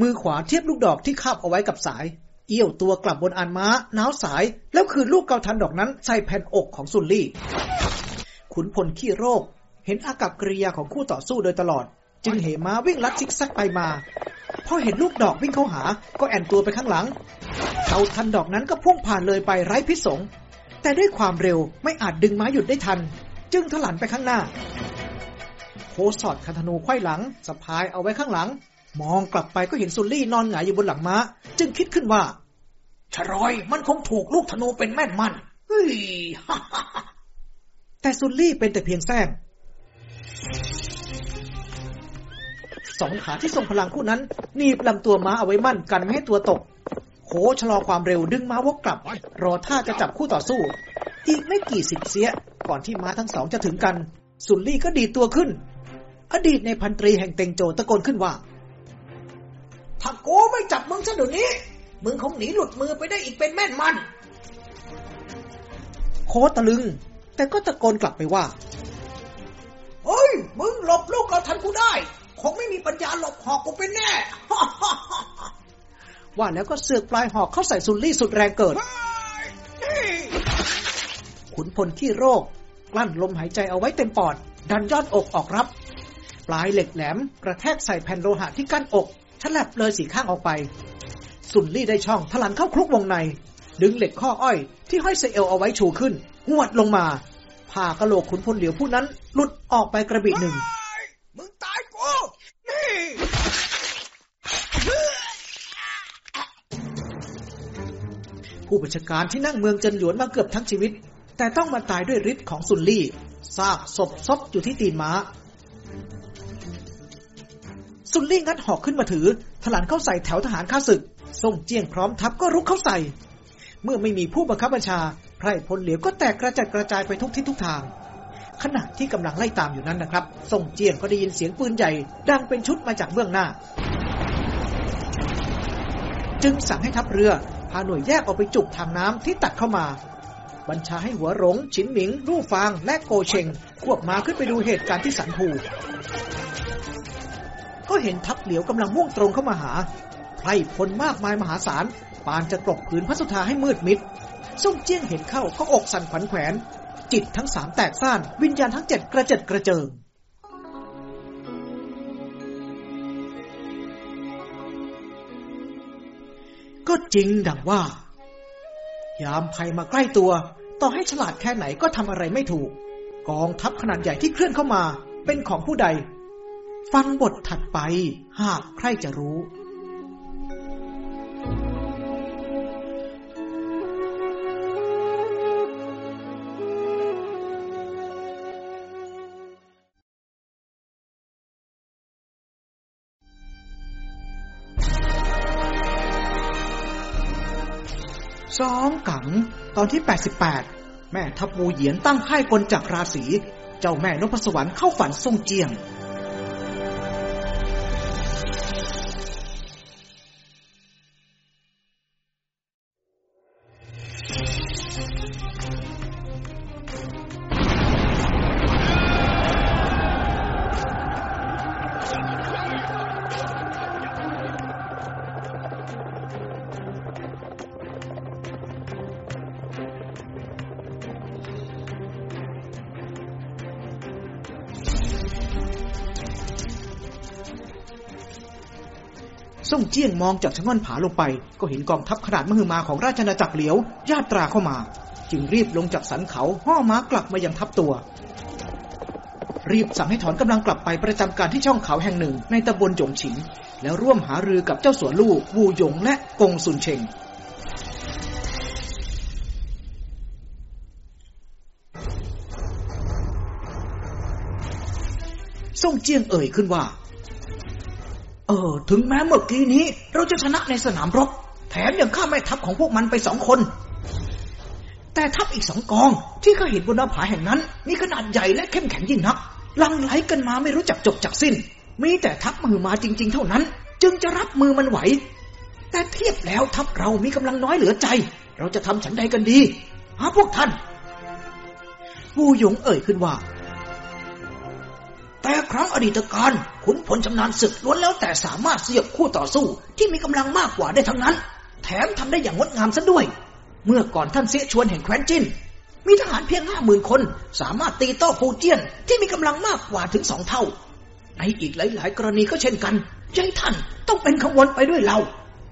มือขวาเทียบลูกดอกที่คาบเอาไว้กับสาย เอี้ยวตัวกลับบนอานม้าน้าวสาย แล้วคืนลูกเกาทันดอกนั้นใส่แผ่นอกของซุนลี่ ขุนพลขี้โรค เห็นอากับกริยาของคู่ต่อสู้โดยตลอด จึงเหม้าวิ่งลัดซิกซักไปมาพอเห็นลูกดอกวิ่งเข้าหา ก็แอนตัวไปข้างหลังเกาทันดอกนั้นก็พุ่งผ่านเลยไปไร้พิษสงแต่ด้วยความเร็วไม่อาจดึงม้าหยุดได้ทัน จึงถลันไปข้างหน้า สอดคันธนูไขว้หลังสะพายเอาไว้ข้างหลัง มองกลับไปก็เห็นซุลลี่นอนหงายอยู่บนหลังม้า จึงคิดขึ้นว่าชรอยมันคงถูกลูกธนูเป็นแม่นมันเฮ้ยแต่ซุลลี่เป็นแต่เพียงแซงสองขาที่ทรงพลังคู่นั้นหนีบลำตัวม้าเอาไว้มั่นกันไม่ให้ตัวตก โคชะลอความเร็วดึงม้าวกกลับ รอท่าจะจับคู่ต่อสู้ อีกไม่กี่สิบเสีย ก่อนที่ม้าทั้งสองจะถึงกัน สุนลี่ก็ดีตัวขึ้น อดีตในพันตรีแห่งเต็งโจตะโกนขึ้นว่า ถ้าโกไม่จับมึงซะเดี๋ยวนี้ มึงคงหนีหลุดมือไปได้อีกเป็นแม่นมัน โคตะลึง แต่ก็ตะโกนกลับไปว่าเฮ้ย มึงหลบลูกเราทันกูได้ คงไม่มีปัญญาหลบหอกกูเป็นแน่ ว่าแล้วก็เสือกปลายหอกเข้าใส่ซุนลี่สุดแรงเกิด ขุนพลขี้โรค กลั้นลมหายใจเอาไว้เต็มปอด ดันยอดอกออกรับ ปลายเหล็กแหลม กระแทกใส่แผ่นโลหะที่กั้นอกฉลับเลยสีข้างออกไป ซุนลี่ได้ช่องถลันเข้าคลุกวงใน ดึงเหล็กข้ออ้อยที่ห้อยสะเอวเอาไว้ชูขึ้นหวดลงมาผ่ากะโหลกขุนพลเหลียวผู้นั้น หลุดออกไปกระบิหนึ่งมึงตายกูนี่ผู้บัญชาการที่นั่งเมืองเจินหยวนมาเกือบทั้งชีวิต แต่ต้องมาตายด้วยฤทธิ์ของซุนลี่ซากศพซบอยู่ที่ตีนม้า ซุนลี่งัดหอกขึ้นมาถือถลันเข้าใส่แถวทหารข้าศึกส่งเจียงพร้อมทัพก็รุกเข้าใส่ เมื่อไม่มีผู้บังคับบัญชา ไพรพลเหลียวก็แตกกระจัดกระจายไปทุกทิศทุกทาง ขณะที่กำลังไล่ตามอยู่นั้นนะครับส่งเจียงก็ได้ยินเสียงปืนใหญ่ ดังเป็นชุดมาจากเบื้องหน้า จึงสั่งให้ทัพเรือพาหน่วยแยกออกไปจุกทางน้ำที่ตัดเข้ามา บัญชาให้หัวหลงฉินหมิง รู่ฟาง และโกเชงควบมาขึ้นไปดูเหตุการณ์ที่สันภู ก็เห็นทัพเหลียวกำลังมุ่งตรงเข้ามาหา ไพรพลมากมายมหาศาล ปานจะกลบผืนพระสุธาให้มืดมิดส่งเจี้ยงเห็นเข้าก็อกสั่นขวัญแขวน จิตทั้งสามแตกซ่าน วิญญาณทั้งเจ็ดกระเจิดกระเจิงก็จริงดังว่า ยามภัยมาใกล้ตัว ต่อให้ฉลาดแค่ไหนก็ทำอะไรไม่ถูก กองทัพขนาดใหญ่ที่เคลื่อนเข้ามา เป็นของผู้ใด ฟังบทถัดไปหากใครจะรู้ สองกังตอนที่ 88 แม่ทัพวูเหยียนตั้งค่ายกลจากราศี เจ้าแม่นพสวรรค์เข้าฝันทรงเจียง จี้ยงมองจากชะง่อนผาลงไป ก็เห็นกองทัพขนาดมหึมาของราชนาจักรเหลียว ญาตราเข้ามา จึงรีบลงจากสันเขาห่อม้ากลับมายังทัพตัว รีบสั่งให้ถอนกำลังกลับไปประจำการที่ช่องเขาแห่งหนึ่ง ในตำบลหยงฉินแล้วร่วมหารือกับเจ้าสัวลู่วูหยงและกงซุนเชงส่งเจียงเอ่ยขึ้นว่า เออ ถึงแม้เมื่อกี้นี้ เราจะชนะในสนามรบ แถมยังฆ่าแม่ทัพของพวกมันไปสองคน แต่ทัพอีกสองกอง ที่ข้าเห็นบนหน้าผาแห่งนั้น มีขนาดใหญ่และเข้มแข็งยิ่งนัก ลังไหลกันมาไม่รู้จักจบจักสิ้น มีแต่ทัพมือมาจริง ๆ เท่านั้น จึงจะรับมือมันไหว แต่เทียบแล้วทัพเรามีกำลังน้อยเหลือใจ เราจะทำฉันใดกันดี หาพวกท่านวูหยงเอ่ยขึ้นว่า แต่ครั้งอดีตการขุนพลชำนาญศึกล้วนแล้วแต่สามารถเสียบคู่ต่อสู้ที่มีกำลังมากกว่าได้ทั้งนั้น แถมทำได้อย่างงดงามซะด้วย เมื่อก่อนท่านเสียชวนแห่งแคว้นจินมีทหารเพียงห้าหมื่นคน สามารถตีโต้ฟูเจียนที่มีกำลังมากกว่าถึงสองเท่า ในอีกหลาย ๆ กรณีก็เช่นกันใจท่านต้องเป็นขบวนไปด้วยเรา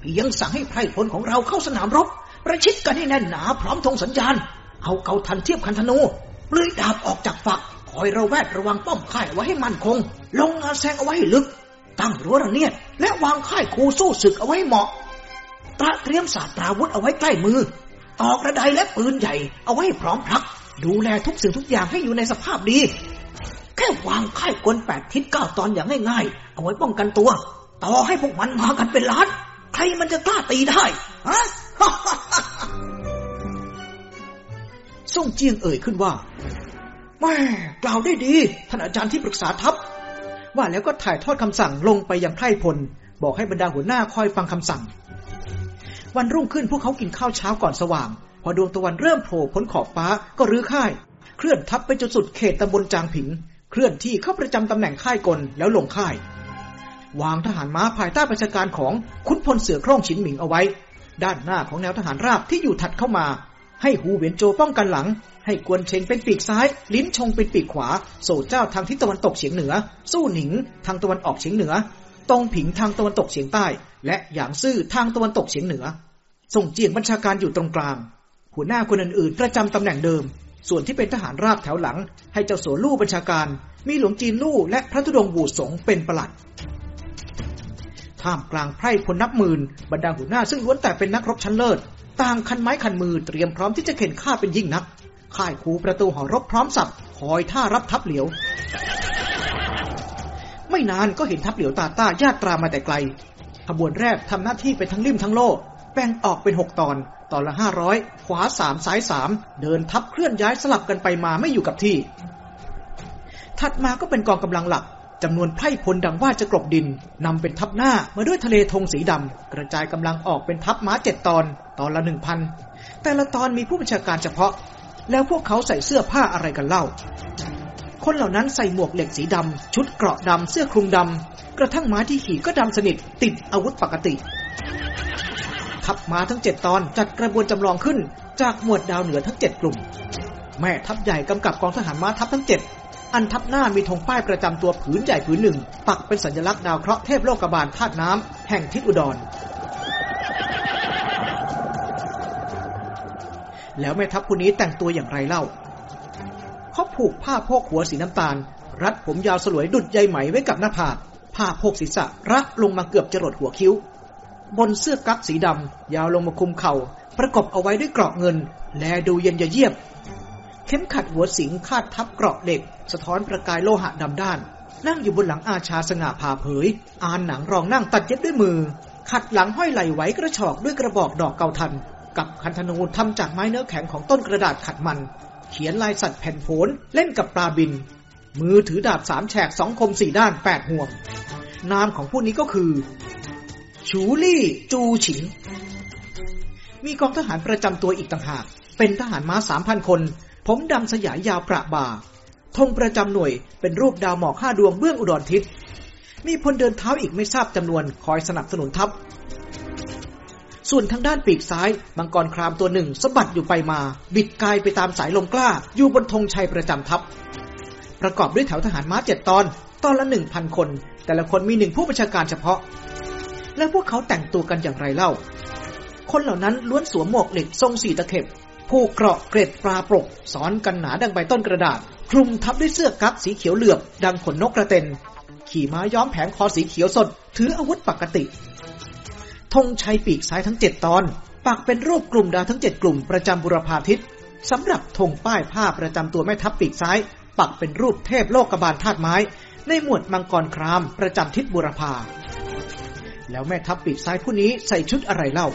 เพียงสั่งให้ไพร่พลของเราเข้าสนามรบ ประชิดกันให้แน่นหนาพร้อมธงสัญญาณ เอาเกาทันเทียบคันธนูเลือยดาบออกจากฝัก อยระแวดระวังป้อมค่ายไว้ให้มั่นคง ลงงาแซงเอาไว้ให้ลึก ตั้งรั้วระเนียด และวางค่ายคูสู้ศึกเอาไว้เหมาะตระเตรียมศาตราวุธเอาไว้ใกล้มือออกระไดและปืนใหญ่เอาไว้พร้อมพรัก ดูแลทุกสิ่งทุกอย่างให้อยู่ในสภาพดี แค่วางค่ายกวนแปดทิศเก้าตอนอย่างง่ายๆ เอาไว้ป้องกันตัว ต่อให้พวกมันมากันเป็นล้าน ใครมันจะกล้าตีได้ฮะส่งเจียงเอ่ยขึ้นว่า แม่กล่าวได้ดี ท่านอาจารย์ที่ปรึกษาทัพ ว่าแล้วก็ถ่ายทอดคำสั่งลงไปยังไพร่พล บอกให้บรรดาหัวหน้าคอยฟังคำสั่ง วันรุ่งขึ้นพวกเขากินข้าวเช้าก่อนสว่าง พอดวงตะวันเริ่มโผล่พ้นขอบฟ้าก็รื้อค่าย เคลื่อนทัพไปจนสุดเขตตำบลจางผิง เคลื่อนที่เข้าประจำตำแหน่งค่ายกลแล้วลงค่าย วางทหารม้าภายใต้ประชาการของขุนพลเสือโคร่งฉินหมิงเอาไว้ ด้านหน้าของแนวทหารราบที่อยู่ถัดเข้ามา ให้หูเวียนโจป้องกันหลัง ให้กวนเชงเป็นปีกซ้าย ลิ้นชงเป็นปีกขวาโซเจ้าทางทิศตะวันตกเฉียงเหนือ สู้หนิงทางตะวันออกเฉียงเหนือ ตงผิงทางตะวันตกเฉียงใต้ และหยางซื่อทางตะวันตกเฉียงเหนือ ส่งเจียงบัญชาการอยู่ตรงกลาง หัวหน้าคนอื่นๆประจำตำแหน่งเดิม ส่วนที่เป็นทหารราบแถวหลัง ให้เจ้าสัวลู่บัญชาการ มีหลวงจีนลู่และพระธุดงค์บูสงเป็นประหลัดท่ามกลางไพร่พลนับหมื่นบรรดาหัวหน้าซึ่งล้วนแต่เป็นนักรบชั้นเลิศต่างคันไม้คันมือเตรียมพร้อมที่จะเข็นฆ่าเป็นยิ่งนัก ค่ายคูประตูหอรบพร้อมสับคอยท่ารับทัพเหลียว ไม่นานก็เห็นทัพเหลียวตาต้าญาตรามาแต่ไกล ขบวนแรกทำหน้าที่ไปทั้งริมทั้งโลกแบ่งออกเป็นหกตอน ตอนละห้าร้อยขวาสามซ้ายสามเดินทัพเคลื่อนย้ายสลับกันไปมาไม่อยู่กับที่ ถัดมาก็เป็นกองกำลังหลักจำนวนไพร่พลดังว่าจะกลบดินนำเป็นทัพหน้ามาด้วยทะเลธงสีดำกระจายกำลังออกเป็นทัพม้าเจ็ดตอน ตอนละหนึ่งพันแต่ละตอนมีผู้บัญชาการเฉพาะ แล้วพวกเขาใส่เสื้อผ้าอะไรกันเล่า คนเหล่านั้นใส่หมวกเหล็กสีดำ ชุดเกราะดำ เสื้อคลุมดำ กระทั่งม้าที่ขี่ก็ดำสนิท ติดอาวุธปกติ ทัพม้าทั้งเจ็ดตอนจัดกระบวนจำลองขึ้น จากหมวดดาวเหนือทั้งเจ็ดกลุ่ม แม่ทัพใหญ่กำกับกองทหารม้าทัพทั้งเจ็ดอันทับหน้ามีธงป้ายประจำตัวผืนใหญ่ผืนหนึ่ง ปักเป็นสัญลักษณ์ดาวเคราะห์เทพโลกบาลธาตุน้ำแห่งทิศอุดร แล้วแม่ทัพผู้นี้แต่งตัวอย่างไรเล่า เขาผูกผ้าโพกหัวสีน้ำตาล รัดผมยาวสลวยดุดใยไหมไว้กับหน้าผากผ้าโพกศีรษะรัดลงมาเกือบจะรดหัวคิ้ว บนเสื้อกั๊กสีดำ ยาวลงมาคุมเขา่า ประกบเอาไว้ด้วยเกราะเงิน แลดูเย็นเยียบ เข็มขัดหัวสิงคาดทับเกราะเหล็ก สะท้อนประกายโลหะดำด้าน นั่งอยู่บนหลังอาชาสง่าผ่าเผย อานหนังรองนั่งตัดเย็บด้วยมือ ขัดหลังห้อยไหลไว้กระชอกด้วยกระบอกดอกเกาทัน กับคันธนูทำจากไม้เนื้อแข็งของต้นกระดาษขัดมัน เขียนลายสัตว์แผ่นโผนเล่นกับปลาบิน มือถือดาบสามแฉกสองคมสี่ด้านแปดห่วง นามของผู้นี้ก็คือ ชูลี่จูฉิง มีกองทหารประจำตัวอีกต่างหาก เป็นทหารม้าสามพันคน ผมดำสยายยาวประบ่าธงประจำหน่วยเป็นรูปดาวหมอกห้าดวงเบื้องอุดรทิศ มีพลเดินเท้าอีกไม่ทราบจำนวนคอยสนับสนุนทัพ ส่วนทางด้านปีกซ้าย มังกรครามตัวหนึ่งสะบัดอยู่ไปมา บิดกายไปตามสายลมกล้า อยู่บนธงชัยประจำทัพ ประกอบด้วยแถวทหารม้าเจ็ดตอน ตอนละหนึ่งพันคน แต่ละคนมีหนึ่งผู้บัญชาการเฉพาะ และพวกเขาแต่งตัวกันอย่างไรเล่า คนเหล่านั้นล้วนสวมหมวกเหล็กทรงสี่ตะเข็บผูกเกราะเกร็ดปลาปลกสอนกันหนาดังใบต้นกระดาษ คลุมทับด้วยเสื้อกั๊กสีเขียวเหลือบ ดังขนนกกระเต็นขี่ม้าย้อมแผงคอสีเขียวสด ถืออาวุธปกติ ธงชัยปีกซ้ายทั้งเจ็ดตอน ปักเป็นรูปกลุ่มดาวทั้งเจ็ดกลุ่มประจำบุรพาทิศสำหรับธงป้ายผ้าประจำตัวแม่ทัพปีกซ้าย ปักเป็นรูปเทพโลกบาลธาตุไม้ ในหมวดมังกรครามประจำทิศบุรพาแล้วแม่ทัพปีกซ้ายผู้นี้ใส่ชุดอะไรเล่า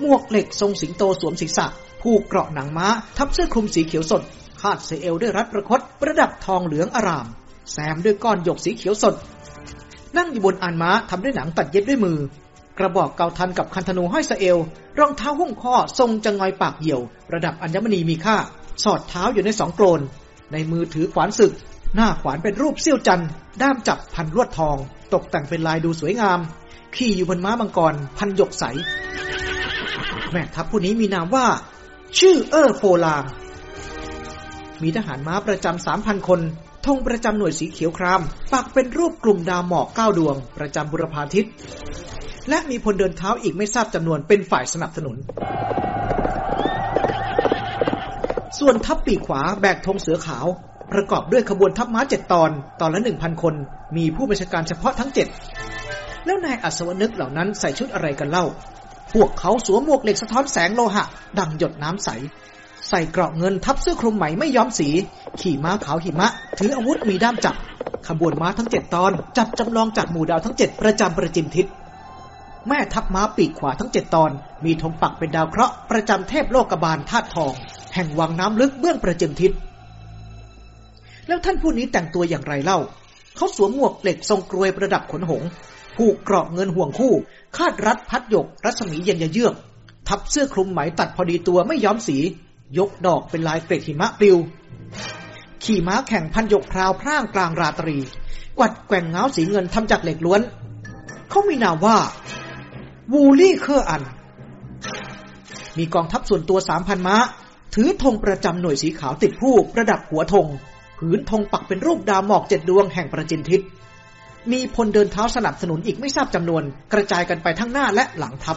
หมวกเหล็กทรงสิงโตสวมศีรษะ ผูกเกราะหนังม้า ทับเสื้อคลุมสีเขียวสด คาดเสเอวด้วยรัดประคตประดับทองเหลืองอาราม แซมด้วยก้อนหยกสีเขียวสด นั่งอยู่บนอานม้าทำด้วยหนังตัดเย็บด้วยมือ กระบอกเกาทันกับคันธนูห้อยสะเอว รองเท้าหุ้มข้อทรงจะงอยปากเหี่ยว ระดับอัญมณีมีค่า สอดเท้าอยู่ในสองโกลน ในมือถือขวานศึก หน้าขวานเป็นรูปเสี้ยวจันทร์ด้ามจับพันลวดทอง ตกแต่งเป็นลายดูสวยงาม ขี่อยู่บนม้ามังกร พันหยกใส แม่ทัพผู้นี้มีนามว่า ชื่อเออร์โฟลางมีทหารม้าประจำสามพันคนธงประจำหน่วยสีเขียวคราม ปักเป็นรูปกลุ่มดาวหมอกเก้าดวง ประจำบุรพาทิต และมีพลเดินเท้าอีกไม่ทราบจำนวนเป็นฝ่ายสนับสนุน ส่วนทัพปีกขวาแบกธงเสือขาว ประกอบด้วยขบวนทัพม้าเจ็ดตอน ตอนละหนึ่งพันคน มีผู้บัญชาการเฉพาะทั้งเจ็ดแล้วนายอัศวนึกเหล่านั้นใส่ชุดอะไรกันเล่า พวกเขาสวมหมวกเหล็กสะท้อนแสงโลหะ ดังหยดน้ำใส ใส่เกราะเงินทับเสื้อคลุมไหมไม่ย้อมสี ขี่ม้าขาวหิมะ ถืออาวุธมีด้ามจับ ขบวนม้าทั้งเจ็ดตอน จับจำลองจากหมู่ดาวทั้งเจ็ดประจำประจิมทิศ แม่ทัพม้าปีกขวาทั้งเจ็ดตอน มีธงปักเป็นดาวเคราะห์ประจำเทพโลกบาลธาตุทอง แห่งวังน้ำลึกเบื้องประจิมทิศ แล้วท่านผู้นี้แต่งตัวอย่างไรเล่า เขาสวมหมวกเหล็กทรงกรวยประดับขนหง ผูกเกราะเงินห่วงคู่ คาดรัดพัดหยก รัศมีเย็นยเยือก ทับเสื้อคลุมไหมตัดพอดีตัวไม่ย้อมสี ยกดอกเป็นลายเกร็ดหิมะปลิว ขี่ม้าแข่งพันหยกพราวพร่างกลางราตรี กวัดแกว่งเงาสีเงินทำจากเหล็กล้วน เขามีนามว่า วูลี่เคอร์อัน มีกองทัพส่วนตัวสามพันม้า ถือธงประจำหน่วยสีขาวติดผู้ประดับหัวธงผืนธงปักเป็นรูปดาวหมอกเจ็ดดวงแห่งประจินทิศ มีพลเดินเท้าสนับสนุนอีกไม่ทราบจำนวน กระจายกันไปทั้งหน้าและหลังทัพ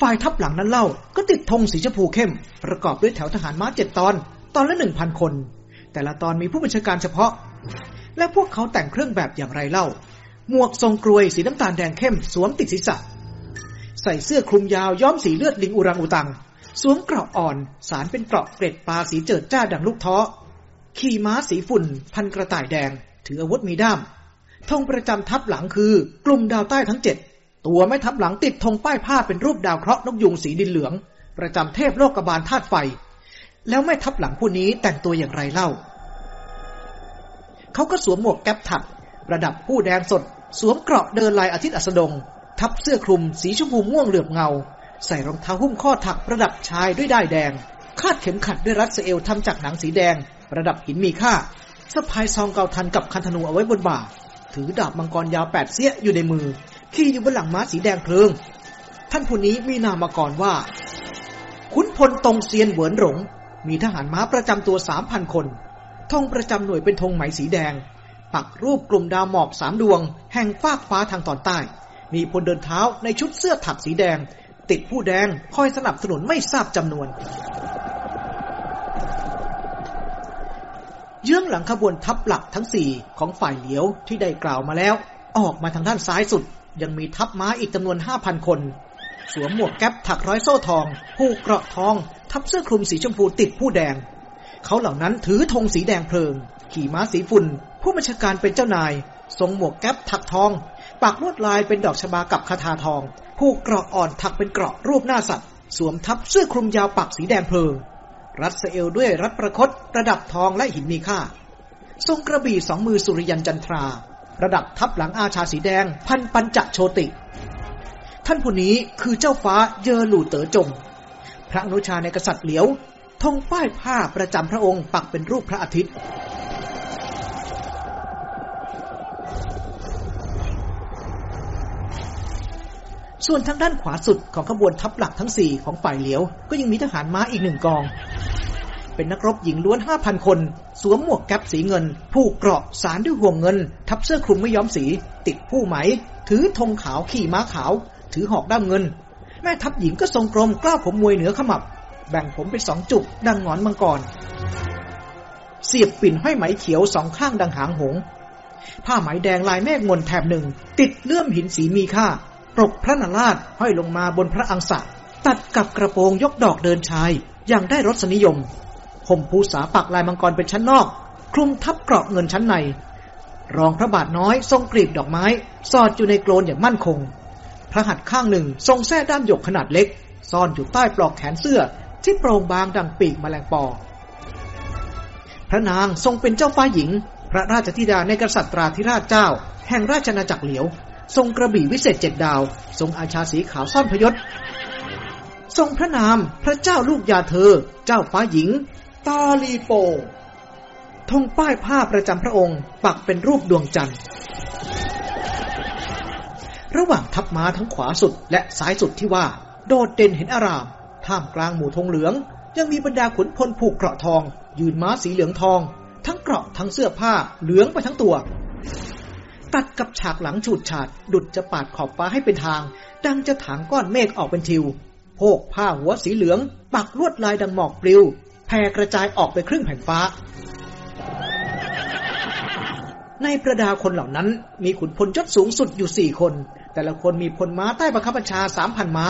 ฝ่ายทัพหลังนั้นเล่าก็ติดธงสีชมพูเข้ม ประกอบด้วยแถวทหารม้าเจ็ดตอน ตอนละหนึ่งพันคน แต่ละตอนมีผู้บัญชาการเฉพาะ และพวกเขาแต่งเครื่องแบบอย่างไรเล่า หมวกทรงกรวยสีน้ำตาลแดงเข้มสวมติดศีรษะ ใส่เสื้อคลุมยาวย้อมสีเลือดลิงอุรังอุตัง สวมเกราะอ่อน สารเป็นเกราะเกร็ดปลาสีเจิดจ้าดังลูกท้อ ขี่ม้าสีฝุ่น พันกระต่ายแดง ถืออาวุธมีด้ามธงประจำทัพหลังคือกลุ่มดาวใต้ทั้งเจ็ด ตัวแม่ทัพหลังติดธงป้ายผ้าเป็นรูปดาวเคราะห์นกยุงสีดินเหลือง ประจำเทพโลกบาลธาตุไฟ แล้วแม่ทัพหลังผู้นี้แต่งตัวอย่างไรเล่า เขาก็สวมหมวกแก๊ปถัก ประดับผู้แดงสด สวมเกราะเดินลายอาทิตย์อัสดง ทับเสื้อคลุมสีชมพูม่วงเหลือบเงา ใส่รองเท้าหุ้มข้อถักประดับชายด้วยด้ายแดง คาดเข็มขัดด้วยรัดเอลทำจากหนังสีแดง ประดับหินมีค่าสะพายซองเกาทันกับคันธนูเอาไว้บนบ่า ถือดาบมังกรยาวแปดเสี้ยอยู่ในมือ ขี่อยู่บนหลังม้าสีแดงเพลิง ท่านผู้นี้มีนามมาก่อนว่า ขุนพลตรงเซียนเหวินหลง มีทหารม้าประจำตัวสามพันคนธงประจำหน่วยเป็นธงไหมสีแดง ปักรูปกลุ่มดาวหมอกสามดวง แห่งฟากฟ้าทางตอนใต้ มีพลเดินเท้าในชุดเสื้อถักสีแดง ติดผู้แดงคอยสนับสนุนไม่ทราบจำนวน เยื้องหลังขบวนทัพหลักทั้งสี่ของฝ่ายเหลียวที่ได้กล่าวมาแล้ว ออกมาทางด้านซ้ายสุด ยังมีทัพม้าอีกจำนวนห้าพันคน สวมหมวกแก๊ปถักร้อยโซ่ทอง ผูกเกราะทอง ทับเสื้อคลุมสีชมพูติดผู้แดง เขาเหล่านั้นถือธงสีแดงเพลิง ขี่ม้าสีฝุ่นผู้บัญชาการเป็นเจ้านายทรงหมวกแก๊ปถักทอง ปักลวดลายเป็นดอกชบากับคาถาทอง ผูกเกราะอ่อนถักเป็นเกราะรูปหน้าสัตว์ สวมทับเสื้อคลุมยาวปักสีแดงเพลิง รัดเอลด้วยรัดประคตประดับทองและหินมีค่า ทรงกระบี่สองมือสุริยันจันทรา ประดับทับหลังอาชาสีแดง พันปัญจโชติ ท่านผู้นี้คือเจ้าฟ้าเยอหลู่เต๋อจง พระนุชาในกษัตริย์เหลียวธงป้ายผ้าประจำพระองค์ปักเป็นรูปพระอาทิตย์ ส่วนทางด้านขวาสุดของขบวนทัพหลักทั้งสี่ของฝ่ายเหลียว ก็ยังมีทหารม้าอีกหนึ่งกอง เป็นนักรบหญิงล้วนห้าพันคน สวมหมวกแก๊ปสีเงิน ผูกเกราะสารด้วยห่วงเงิน ทับเสื้อคลุมไม่ย้อมสี ติดผู้ไหม ถือธงขาวขี่ม้าขาว ถือหอกด้ามเงิน แม่ทัพหญิงก็ทรงกรมกล้าผมมวยเหนือขมับ แบ่งผมเป็นสองจุกดังงอนมังกร เสียบปิ่นห้อยไหมเขียวสองข้างดังหางหงผ้าไหมแดงลายแมกมนแถบหนึ่ง ติดเลื่อมหินสีมีค่า ปรกพระนาราชห้อยลงมาบนพระอังสะตัดกับกระโปรงยกดอกเดินชาย อย่างได้รสนิยมห่มภูษาปักลายมังกรเป็นชั้นนอก คลุมทับเกราะเงินชั้นใน รองพระบาทน้อยทรงกรีบดอกไม้ สอดอยู่ในโกลนอย่างมั่นคง พระหัตถ์ข้างหนึ่งทรงแส้ด้ามหยกขนาดเล็ก ซ่อนอยู่ใต้ปลอกแขนเสื้อที่โปร่งบางดังปีกมแมลงปอ พระนางทรงเป็นเจ้าฟ้าหญิง พระราชธิดาในกษัตริย์ราธิราชเจ้า แห่งราชนาจักรเหลียว ทรงกระบี่วิเศษเจ็ดดาว ทรงอาชาสีขาวซ่อนพยศ ทรงพระนามพระเจ้าลูกยาเธอ เจ้าฟ้าหญิง ตาลีโปธงป้ายผ้าประจำพระองค์ ปักเป็นรูปดวงจันทร์ ระหว่างทัพม้าทั้งขวาสุดและซ้ายสุดที่ว่า โดดเด่นเห็นอาราม ท่ามกลางหมู่ธงเหลือง ยังมีบรรดาขุนพลผูกเกราะทอง ยืนม้าสีเหลืองทอง ทั้งเกราะทั้งเสื้อผ้าเหลืองไปทั้งตัว ตัดกับฉากหลังฉูดฉาด ดุดจะปาดขอบฟ้าให้เป็นทาง ดังจะถางก้อนเมฆออกเป็นทิวโพกผ้าหัวสีเหลือง ปักลวดลายดังหมอกปลิวแผ่กระจายออกไปครึ่งแผ่นฟ้า ในประดาคนเหล่านั้น มีขุนพลยศสูงสุดอยู่สี่คน แต่ละคนมีพลม้าใต้บังคับบัญชาสามพันม้า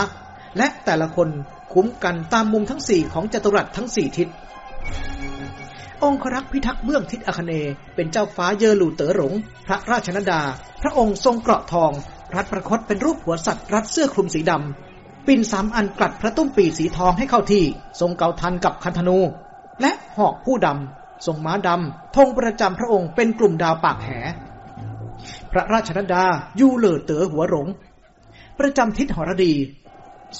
และแต่ละคนคุ้มกันตามมุมทั้งสี่ของจัตุรัสทั้งสี่ทิศ องครักษ์พิทักษ์เบื้องทิศอคเนเป็นเจ้าฟ้าเยอลูเต๋อหลง พระราชนดา พระองค์ทรงเกราะทอง รัดประคตเป็นรูปหัวสัตว์รัดเสื้อคลุมสีดำ ปิ่นสามอันกลัดพระตุ้มปีสีทองให้เข้าที่ ทรงเกาทันกับคันธนู และหอกผู้ดำ ทรงม้าดำธงประจำพระองค์เป็นกลุ่มดาวปากแห พระราชนดายูเลอเต๋อหัวหลง ประจำทิศหรดี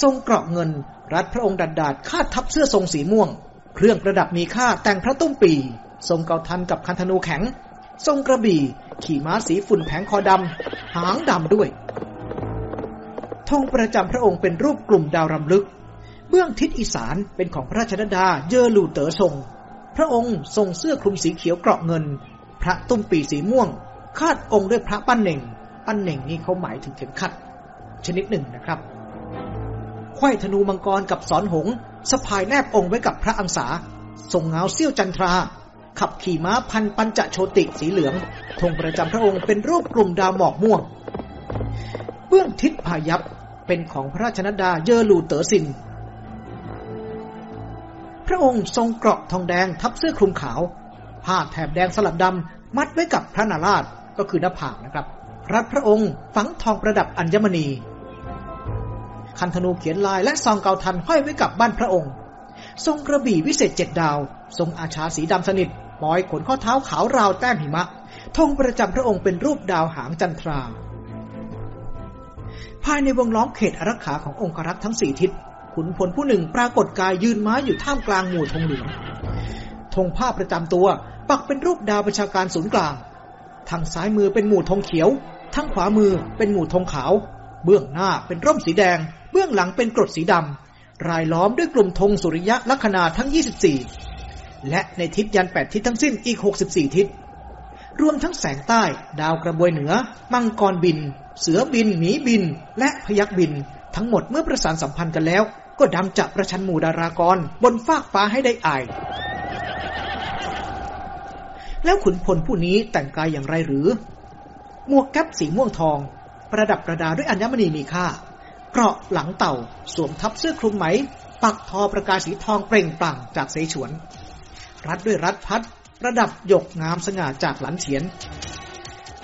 ทรงเกราะเงิน รัดพระองค์ดัดดาดคาดทับเสื้อทรงสีม่วง เครื่องประดับมีค่าแต่งพระตุ้มปี ทรงเกาทันกับคันธนูแข็ง ทรงกระบี่ ขี่ม้าสีฝุ่นแผงคอดำ หางดำด้วยธงประจำพระองค์เป็นรูปกลุ่มดาวรำลึก เบื้องทิศอีสานเป็นของพระราชนดาเยอลูเต๋อทรง พระองค์ทรงเสื้อคลุมสีเขียวเกราะเงิน พระตุ้มปีสีม่วง คาดองค์ด้วยพระปั้นเหน่ง ปั้นเหน่งนี่เขาหมายถึงเข็มขัด ชนิดหนึ่งนะครับไขว้ธนูมังกรกับสอนหง สะพายแนบองค์ไว้กับพระอังสา ทรงเงาเซี่ยวจันทรา ขับขี่ม้าพันปัญจโชติสีเหลืองธงประจำพระองค์เป็นรูปกลุ่มดาวหมอกม่วง เบื้องทิศพายัพเป็นของพระราชนดาเยอลูเต๋อซิน พระองค์ทรงเกราะทองแดงทับเสื้อคลุมขาว ผ้าแถบแดงสลับดำมัดไว้กับพระนาราชก็คือหน้าผากนะครับ รัดพระองค์ฝังทองประดับอัญมณี คันธนูเขียนลายและซองเกาทันห้อยไว้กับบ้านพระองค์ ทรงกระบี่วิเศษเจ็ดดาว ทรงอาชาสีดำสนิทปอยขนข้อเท้าขาวราวแต้มหิมะธงประจำพระองค์เป็นรูปดาวหางจันทรา ภายในวงล้อมเขตอารักขาขององครักษ์ทั้งสี่ทิศ ขุนพลผู้หนึ่งปรากฏกายยืนม้าอยู่ท่ามกลางหมู่ธงเหลืองธงผ้าประจำตัว ปักเป็นรูปดาวประชาการศูนย์กลาง ทางซ้ายมือเป็นหมู่ธงเขียว ทางขวามือเป็นหมู่ธงขาว เบื้องหน้าเป็นร่มสีแดง เบื้องหลังเป็นกรดสีดำรายล้อมด้วยกลุ่มธงสุริยะลัคนาทั้ง 24 และในทิศยันแปดทิศทั้งสิ้นอีก 64 ทิศ รวมทั้งแสงใต้ ดาวกระบวยเหนือ มังกรบิน เสือบิน หมีบิน และพยักบิน ทั้งหมดเมื่อประสานสัมพันธ์กันแล้ว ก็ดำจับประชันหมู่ดารากร บนฟากฟ้าให้ได้อายแล้วขุนพลผู้นี้แต่งกายอย่างไรหรือ หมวกแก๊ปสีม่วงทอง ประดับประดาด้วยอัญมณีมีค่า เกราะหลังเต่าสวมทับเสื้อคลุมไหม ปักทอประกาศสีทองเปล่งปลั่งจากเสฉวน รัดด้วยรัดพัด ประดับหยกงามสง่าจากหลันเฉียน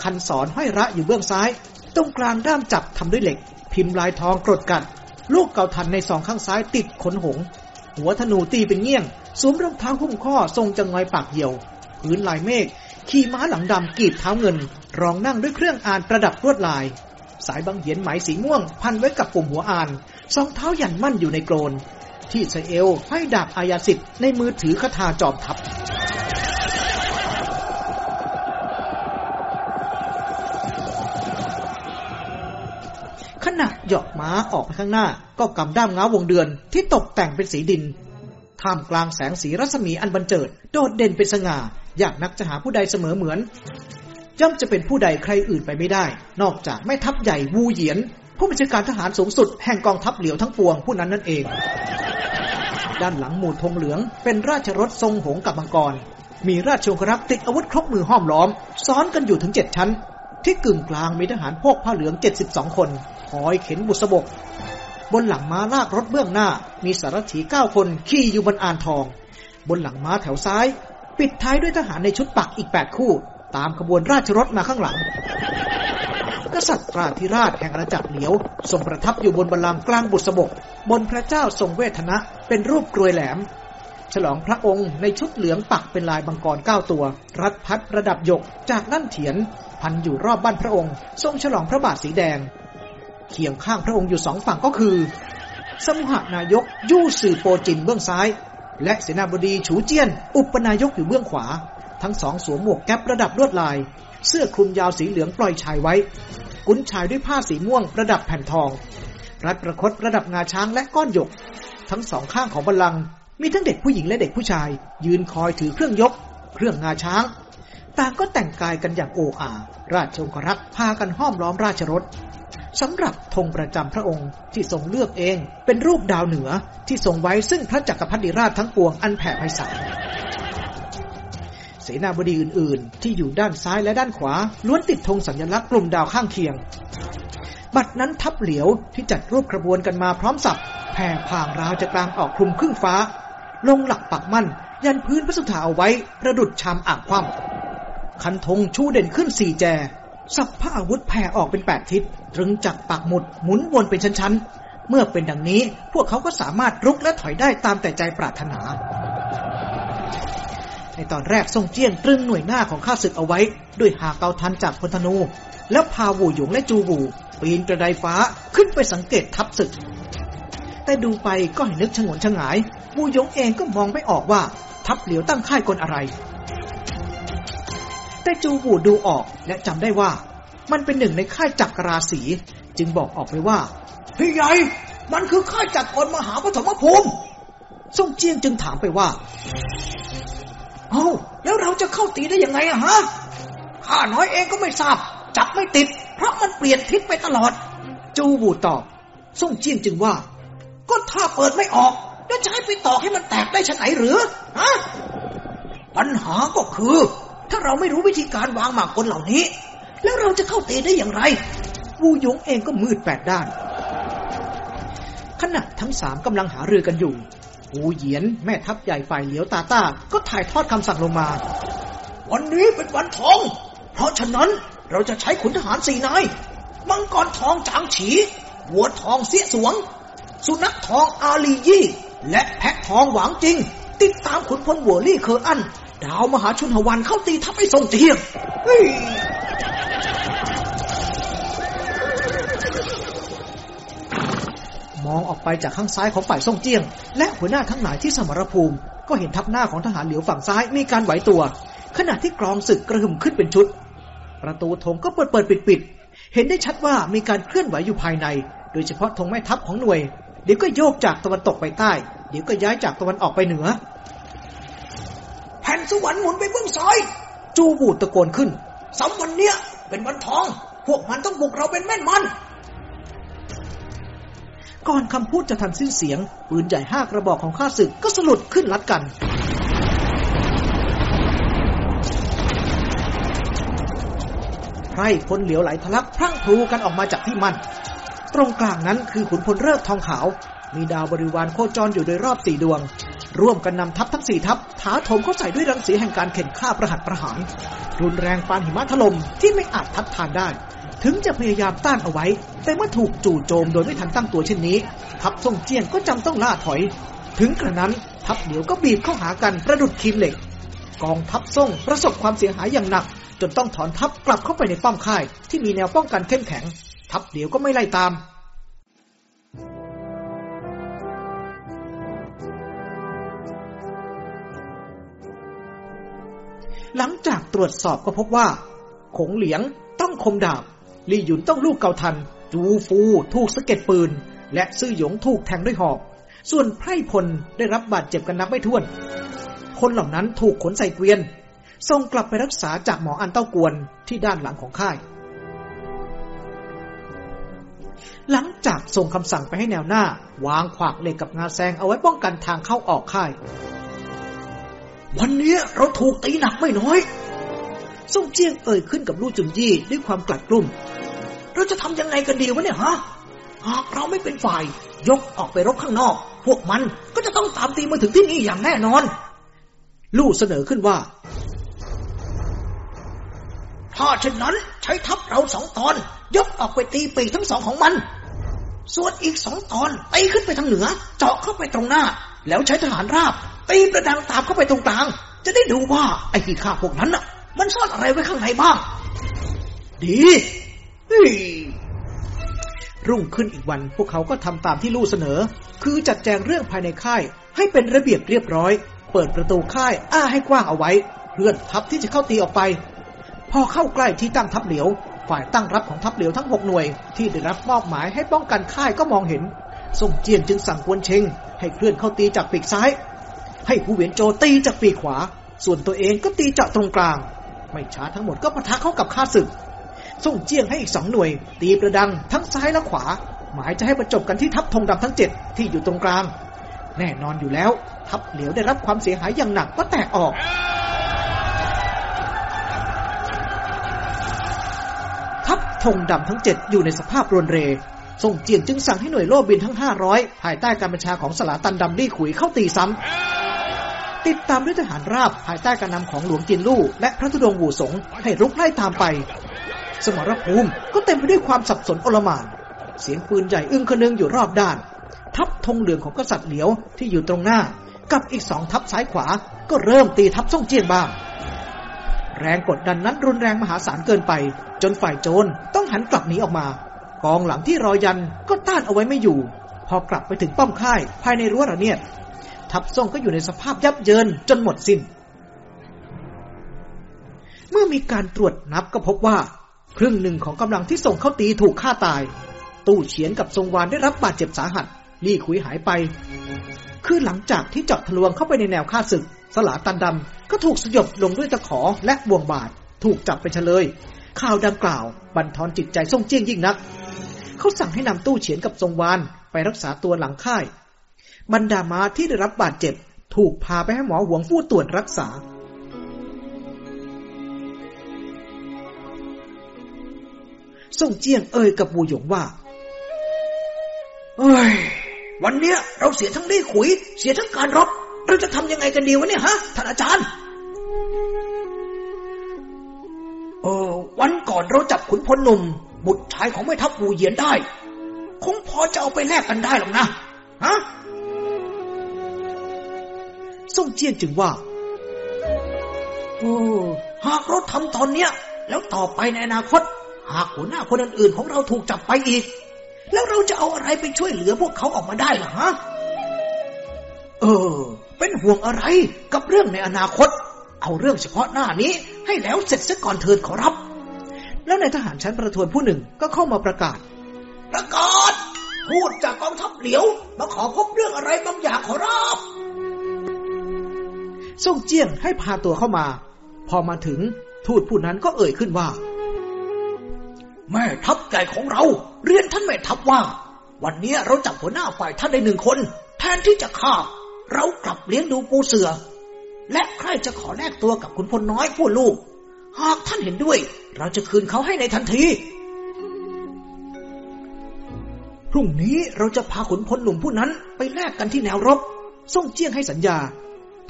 คันสอนห้อยระอยู่เบื้องซ้าย ตรงกลางด้ามจับทำด้วยเหล็ก พิมพ์ลายทองกรดกัด ลูกเก่าทันในสองข้างซ้ายติดขนหง หัวธนูตีเป็นเงี้ยงสวมรองเท้าหุ้มข้อทรงจังงอยปากเหี่ยวพื้นลายเมฆขี่ม้าหลังดำกีบเท้าเงิน รองนั่งด้วยเครื่องอ่านประดับลวดลาย สายบังเหียนไหมสีม่วง พันไว้กับปุ่มหัวอ่านสองเท้าหยันมั่นอยู่ในโกรนที่ไซเอลให้ดาบอายาสิทธิ์ในมือถือคาถาจอมทัพขณะหยาะม้าออกไปข้างหน้า ก็กำด้ามเงาวงเดือนที่ตกแต่งเป็นสีดินท่ามกลางแสงสีรัศมีอันบันเจิด โดดเด่นเป็นสง่า อยากนักจะหาผู้ใดเสมอเหมือน ย่อมจะเป็นผู้ใดใครอื่นไปไม่ได้ นอกจากแม่ทัพใหญ่วูเหยียน ผู้บัญชาการทหารสูงสุดแห่งกองทัพเหลียวทั้งปวงผู้นั้นนั่นเอง ด้านหลังหมู่ธงเหลืองเป็นราชรถทรงหงกับมังกร มีราชโองครักษ์ติดอาวุธครบมือห้อมล้อม ซ้อนกันอยู่ถึงเจ็ดชั้น ที่กึ่งกลางมีทหารพวกผ้าเหลือง72คนคอยเข็นบุษบก บนหลังม้าลากรถเบื้องหน้า มีสารถีเก้าคนขี่อยู่บนอานทอง บนหลังม้าแถวซ้าย ปิดท้ายด้วยทหารในชุดปักอีก8คู่ ตามขบวนราชรถมาข้างหลัง กษัตริย์ราธิราชแห่งอาณาจักรเหลียวทรงประทับอยู่บนบัลลังก์กลางบุษบก บนพระเจ้าทรงเวทนะ เป็นรูปกรวยแหลม ฉลองพระองค์ในชุดเหลืองปักเป็นลายบังกรเก้าตัว รัดพัดระดับยกจากนั่นเถียน พันอยู่รอบบ้านพระองค์ ทรงฉลองพระบาทสีแดง เคียงข้างพระองค์อยู่สองฝั่งก็คือ สมุหนายกยู่สื่อโปจินเบื้องซ้าย และเสนาบดีฉูเจียน อุปนายกอยู่เบื้องขวา ทั้งสองสวมหมวกแก๊ประดับลวดลาย เสื้อคลุมยาวสีเหลืองปล่อยชายไว้ กุนชายด้วยผ้าสีม่วงประดับแผ่นทอง รัดประคตระดับงาช้างและก้อนหยก ทั้งสองข้างของบัลลังก์มีทั้งเด็กผู้หญิงและเด็กผู้ชาย ยืนคอยถือเครื่องยก เครื่องงาช้าง ต่างก็แต่งกายกันอย่างโอ้อาราชองครักษ์พากันห้อมล้อมราชรถสำหรับธงประจำพระองค์ที่ทรงเลือกเองเป็นรูปดาวเหนือที่ทรงไว้ซึ่งพระจักรพรรดิราชทั้งปวงอันแผ่ไพศาล เสนาบดีอื่นๆ ที่อยู่ด้านซ้ายและด้านขวา ล้วนติดธงสัญลักษณ์กลุ่มดาวข้างเคียง บัดนั้นทัพเหลียวที่จัดรูปกระบวนกันมาพร้อมสับแผ่พางราวจะกลางออกคลุมครึ่งฟ้า ลงหลักปักมั่น ยันพื้นพระสุธาเอาไว้ประดุดชามอ่างคว่ำคันธงชูเด่นขึ้นสี่แจสับพระอาวุธแผ่ออกเป็นแปดทิศตรึงจักปักหมุดหมุนวนเป็นชั้นๆ เมื่อเป็นดังนี้พวกเขาก็สามารถรุกและถอยได้ตามแต่ใจปรารถนา ในตอนแรกทรงเจี้ยนตรึงหน่วยหน้าของข้าศึกเอาไว้ ด้วยหาเกาทันจากพลธนู แล้วพาวูหยงและจูบูปีนกระไดฟ้าขึ้นไปสังเกตทัพศึก แต่ดูไปก็เห็นนึกชงนชงาย วูหยงเองก็มองไม่ออกว่าทัพเหลียวตั้งค่ายกลอะไร แต่จูบูดูออกและจำได้ว่า มันเป็นหนึ่งในค่ายจักรราศีจึงบอกออกไปว่า พี่ใหญ่ มันคือค่ายจักรกลมหาปฐมภูมิส่งเจียงจึงถามไปว่า เอา้าแล้วเราจะเข้าตีได้ยังไงอะฮะข้าน้อยเองก็ไม่ทราบ จับไม่ติด เพราะมันเปลี่ยนทิศไปตลอด จูบูตอบส่งเจียงจึงว่า ก็ถ้าเปิดไม่ออก แล้วจะให้ไปต่อให้มันแตกได้ชะไหนหรือฮะปัญหาก็คือ ถ้าเราไม่รู้วิธีการวางหมากกลเหล่านี้ แล้วเราจะเข้าตีได้อย่างไร วูหยงเองก็มืดแปดด้าน ขณะทั้งสามกำลังหาเรือกันอยู่ วูเหยียนแม่ทัพใหญ่ฝ่ายเหลียวตาต้าก็ถ่ายทอดคำสั่งลงมา วันนี้เป็นวันทอง เพราะฉะนั้นเราจะใช้ขุนทหารสี่นาย มังกรทองจางฉีวัวทองเสียสวง สุนัขทองอาลียี่ และแพะทองหวังจริง ติดตามขุนพลวัวลี่เคออัน ดาวมหาชุนหวันเข้าตีทัพไอ้ทรงเทียง มองออกไปจากข้างซ้ายของฝ่ายซ่งเจียง และหัวหน้าทั้งหลายที่สมรภูมิ ก็เห็นทัพหน้าของทหารเหลียวฝั่งซ้ายมีการไหวตัว ขณะที่กรองศึกกระหึ่มขึ้นเป็นชุด ประตูธงก็เปิดเปิดปิดปิดเห็นได้ชัดว่ามีการเคลื่อนไหวอยู่ภายใน โดยเฉพาะธงแม่ทัพของหน่วย เดี๋ยวก็โยกจากตะวันตกไปใต้ เดี๋ยวก็ย้ายจากตะวันออกไปเหนือ แผ่นสวรรค์หมุนไปเบื้องซ้าย จูบูดตะโกนขึ้นสำวันเนี้ยเป็นวันทอง พวกมันต้องบุกเราเป็นแม่นมัน ก่อนคำพูดจะทันสิ้นเสียง ปืนใหญ่ห้ากระบอกของข้าศึกก็สลุดขึ้นลัดกัน ไพร่พลเหลียวไหลทะลักพรั่งพลูกันออกมาจากที่มัน ตรงกลางนั้นคือขุนพลเริกทองขาว มีดาวบริวารโคจรอยู่โดยรอบสี่ดวง ร่วมกันนำทัพทั้งสี่ทัพถาโถมเข้าใส่ด้วยรังสีแห่งการเข็นฆ่าประหัตประหาร รุนแรงปานหิมะถล่มที่ไม่อาจทัดทานได้ ถึงจะพยายามต้านเอาไว้ แต่เมื่อถูกจู่โจมโดยไม่ทันตั้งตัวเช่นนี้ ทัพทรงเจียงก็จำต้องล่าถอย ถึงกระนั้นทัพเดียวก็บีบเข้าหากันประดุดคีมเหล็ก กองทัพทรงประสบความเสียหายอย่างหนัก จนต้องถอนทัพกลับเข้าไปในป้อมค่าย ที่มีแนวป้องกันเข้มแข็ง ทัพเดียวก็ไม่ไล่ตามหลังจากตรวจสอบก็พบว่า ขงเหลียงต้องคมดาบ ลี่หยุนต้องลูกเกาทัน จูฟูถูกสะเก็ดปืน และซื่อหยงถูกแทงด้วยหอก ส่วนไพร่พลได้รับบาดเจ็บกันนับไม่ถ้วน คนเหล่านั้นถูกขนใส่เกวียนส่งกลับไปรักษาจากหมออันเต้ากวนที่ด้านหลังของค่าย หลังจากส่งคำสั่งไปให้แนวหน้า วางขวากเหล็กกับงาแซงเอาไว้ป้องกันทางเข้าออกค่าย วันนี้เราถูกตีหนักไม่น้อย ส่งเจียงเอ่ยขึ้นกับลู่จุนยี่ด้วยความกลัดกลุ้มเราจะทำยังไงกันดีวะเนี่ยฮะ หากเราไม่เป็นฝ่าย ยกออกไปรบข้างนอก พวกมันก็จะต้องตามตีมาถึงที่นี่อย่างแน่นอน ลู่เสนอขึ้นว่า ถ้าเช่นนั้นใช้ทัพเราสองตอน ยกออกไปตีปีกทั้งสองของมัน ส่วนอีกสองตอนตีขึ้นไปทางเหนือ เจาะเข้าไปตรงหน้า แล้วใช้ทหารราบตีประดังตามเข้าไปตรงกลาง จะได้ดูว่าไอ้ขี้ข้าพวกนั้นน่ะ มันซ่อนอะไรไว้ข้างในบ้าง ดีรุ่งขึ้นอีกวันพวกเขาก็ทำตามที่ลู่เสนอ คือจัดแจงเรื่องภายในค่าย ให้เป็นระเบียบเรียบร้อย เปิดประตูค่ายอ้าให้กว้างเอาไว้เลื่อนทัพที่จะเข้าตีออกไป พอเข้าใกล้ที่ตั้งทัพเหลียว ฝ่ายตั้งรับของทัพเหลียวทั้งหกหน่วย ที่ได้รับมอบหมายให้ป้องกันค่ายก็มองเห็นส่งเจียนจึงสั่งกวนเชงให้เคลื่อนเข้าตีจากปีกซ้าย ให้ผู้เวียนโจตีจากปีกขวา ส่วนตัวเองก็ตีจากตรงกลาง ไม่ช้าทั้งหมดก็ปะทะเข้ากับข้าศึก ส่งเจียงให้อีกสองหน่วย ตีประดังทั้งซ้ายและขวา หมายจะให้ประจบกันที่ทัพธงดำทั้งเจ็ดที่อยู่ตรงกลาง แน่นอนอยู่แล้ว ทัพเหลียวได้รับความเสียหายอย่างหนักก็แตกออกทัพธงดำทั้งเจ็ดอยู่ในสภาพรวนเรส่งเจียนจึงสั่งให้หน่วยโล่บินทั้ง500ภายใต้การบัญชาของสลาตันดำลี่ขุยเข้าตีซ้ำ ติดตามด้วยทหารราบภายใต้การนำของหลวงจินลู่และพระธุดงค์บูสงให้รุกไล่ตามไป สมรภูมิก็เต็มไปด้วยความสับสนโอลมาน เสียงปืนใหญ่อึ้งคนึงอยู่รอบด้าน ทัพธงเหลืองของกษัตริย์เหลียวที่อยู่ตรงหน้า กับอีกสองทัพซ้ายขวาก็เริ่มตีทัพส่งเจียนบ้าง แรงกดดันนั้นรุนแรงมหาศาลเกินไป จนฝ่ายโจรต้องหันกลับหนีออกมา กองหลังที่รอยันก็ต้านเอาไว้ไม่อยู่ พอกลับไปถึงป้อมค่าย ภายในรั้วระเนียด ทัพส่งก็อยู่ในสภาพยับเยินจนหมดสิน้น เมื่อมีการตรวจนับก็พบว่า ครึ่งหนึ่งของกำลังที่ส่งเข้าตีถูกฆ่าตาย ตู้เฉียนกับทรงวานได้รับบาดเจ็บสาหัสลี่ขุยหายไป คือหลังจากที่เจาะทะลวงเข้าไปในแนวฆ่าศึก สลาตันดำก็ถูกสยบลงด้วยตะขอและบ่วงบาดถูกจับไปเฉลย ข่าวดังกล่าว บันทอนจิตใจทรงเจี้ยงยิ่งนัก เขาสั่งให้นำตู้เฉียนกับทรงวานไปรักษาตัวหลังค่าย บรรดาม้าที่ได้รับบาดเจ็บ ถูกพาไปให้หมอหวงฟู่ตรวจรักษา ส่งเจียงเอ่ยกับบูหยงว่าเฮ้ย วันเนี้ย เราเสียทั้งได้ขุย เสียทั้งการรบ เราจะทำยังไงกันดีวะเนี่ยฮะ ท่านอาจารย์เออวันก่อนเราจับขุนพลหนุ่ม บุตรชายของแม่ทัพปูเหยียนได้ คงพอจะเอาไปแลกกันได้หรอกนะ ฮะ ส่งเจียนจึงว่า โอ้ หากเราทำตอนเนี้ย แล้วต่อไปในอนาคต หากหัวหน้าคนอื่นๆของเราถูกจับไปอีก แล้วเราจะเอาอะไรไปช่วยเหลือพวกเขาออกมาได้ล่ะฮะ เออ เป็นห่วงอะไรกับเรื่องในอนาคต เอาเรื่องเฉพาะหน้านี้ ให้แล้วเสร็จซะก่อนเถิดขอรับ แล้วนายทหารชั้นประทวนผู้หนึ่งก็เข้ามาประกาศ ประกาศพูดจากกองทัพเหลียวมาขอพบเรื่องอะไรบางอย่างขอรับ ส่งเจียงให้พาตัวเข้ามา พอมาถึงทูตผู้นั้นก็เอ่ยขึ้นว่า แม่ทัพใหญ่ของเรา เรียนท่านแม่ทัพว่า วันนี้เราจับหัวหน้าฝ่ายท่านได้หนึ่งคน แทนที่จะฆ่า เรากลับเลี้ยงดูปูเสือ และใครจะขอแลกตัวกับคุณพลน้อยผู้ลูก หากท่านเห็นด้วย เราจะคืนเขาให้ในทันทีพรุ่งนี้เราจะพาขุนพลหนุ่มผู้นั้นไปแลกกันที่แนวรบส่งเจียงให้สัญญา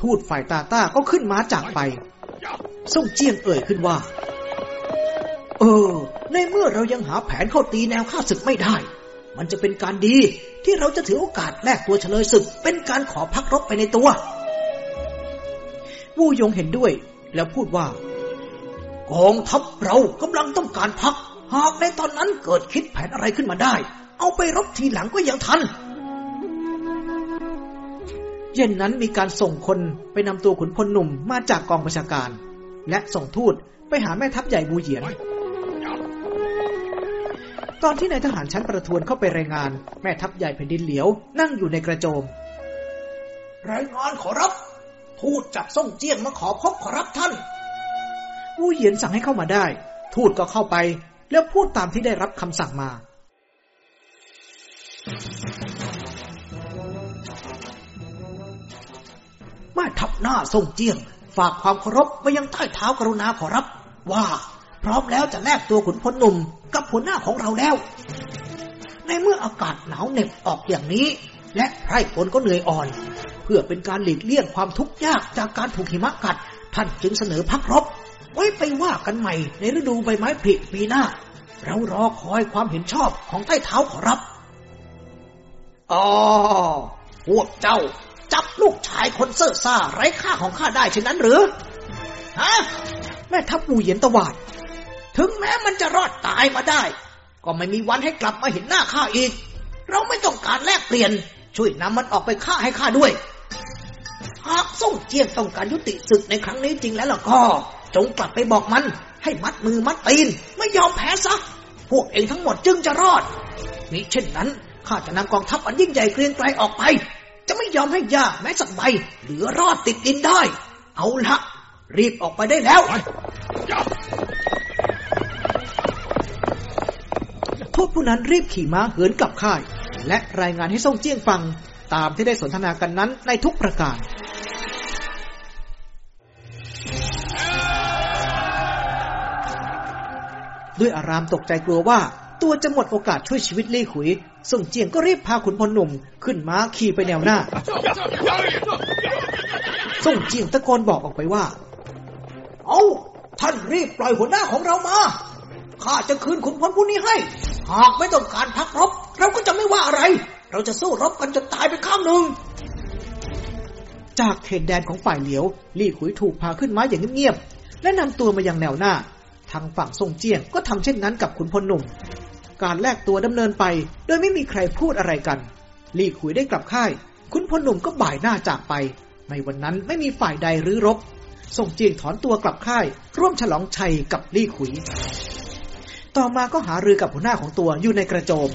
ทูตฝ่ายตาต้าก็ขึ้นม้าจากไป ส่งเจียงเอ่ยขึ้นว่า เออ ในเมื่อเรายังหาแผนเข้าตีแนวฆ่าศึกไม่ได้ มันจะเป็นการดีที่เราจะถือโอกาสแลกตัวเฉลยศึก เป็นการขอพักรบไปในตัววู่ยงเห็นด้วย แล้วพูดว่า กองทัพเรากำลังต้องการพัก หากในตอนนั้นเกิดคิดแผนอะไรขึ้นมาได้ เอาไปรบทีหลังก็ยังทัน เย็นนั้นมีการส่งคนไปนำตัวขุนพลหนุ่มมาจากกองประชาการ และส่งทูตไปหาแม่ทัพใหญ่บูเหยียน ตอนที่นายทหารชั้นประทวนเข้าไปรายงาน แม่ทัพใหญ่แผ่นดินเหลียว นั่งอยู่ในกระโจม รายงานขอรับ ทูตจากส่งเจียงมาขอพบขอรับท่านวูเหยียนสั่งให้เข้ามาได้ ทูตก็เข้าไป แล้วพูดตามที่ได้รับคำสั่งมา ม่ทัพหน้าส่งเจียง ฝากความเคารพไปยังใต้เท้ากรุณาขอรับ ว่า พร้อมแล้วจะแลกตัวขุนพลหนุ่มกับหัวหน้าของเราแล้ว ในเมื่ออากาศหนาวเหน็บออกอย่างนี้ และไพร่พลก็เหนื่อยอ่อน เพื่อเป็นการหลีกเลี่ยงความทุกข์ยากจากการถูกหิมะกัด ท่านจึงเสนอพักรบ ไว้ไปว่ากันใหม่ในฤดูใบไม้ผลิปีหน้า เรารอคอยความเห็นชอบของใต้เท้าขอรับอ๋อพวกเจ้า จับลูกชายคนเซ่อซ่าไร้ค่าของข้าได้เช่นนั้นหรือ ฮะ แม่ทัพวูเหยียนตวาด ถึงแม้มันจะรอดตายมาได้ ก็ไม่มีวันให้กลับมาเห็นหน้าข้าอีก เราไม่ต้องการแลกเปลี่ยน ช่วยนำมันออกไปฆ่าให้ข้าด้วย หากส่งเจียงต้องการยุติศึกในครั้งนี้จริงแล้วล่ะก็ จงกลับไปบอกมัน ให้มัดมือมัดตีน ไม่ยอมแพ้ซะ พวกเองทั้งหมดจึงจะรอดมิเช่นนั้นข้าจะนำกองทัพอันยิ่งใหญ่เกรียงไกรออกไป จะไม่ยอมให้ยาแม้สักใบเหลือรอดติดดินได้ เอาละรีบออกไปได้แล้ว พวกผู้นั้นรีบขี่ม้าเหินกลับค่าย และรายงานให้ซ่งเจี้ยงฟัง ตามที่ได้สนทนากันนั้นในทุกประการด้วยอารามตกใจกลัวว่า ตัวจะหมดโอกาสช่วยชีวิตลี่ขุย ส่งเจียงก็รีบพาขุนพลหนุ่มขึ้นม้าขี่ไปแนวหน้า ส่งเจียงตะโกนบอกออกไปว่า เอาท่านรีบปล่อยหัวหน้าของเรามา ข้าจะคืนขุนพลผู้นี้ให้ หากไม่ต้องการพักรบ เราก็จะไม่ว่าอะไร เราจะสู้รบกันจนตายไปข้างหนึ่ง จากเขตแดนของฝ่ายเหลียวลี่ขุยถูกพาขึ้นม้าอย่างเงียบๆและนำตัวมายังแนวหน้า ทางฝั่งทรงเจียงก็ทำเช่นนั้นกับขุนพลหนุ่ม การแลกตัวดำเนินไป โดยไม่มีใครพูดอะไรกัน ลี่ขุยได้กลับค่ายขุนพลหนุ่มก็บ่ายหน้าจากไป ในวันนั้นไม่มีฝ่ายใดรื้อรบทรงเจียงถอนตัวกลับค่าย ร่วมฉลองชัยกับลี่ขุย ต่อมาก็หารือกับหัวหน้าของตัวอยู่ในกระโจม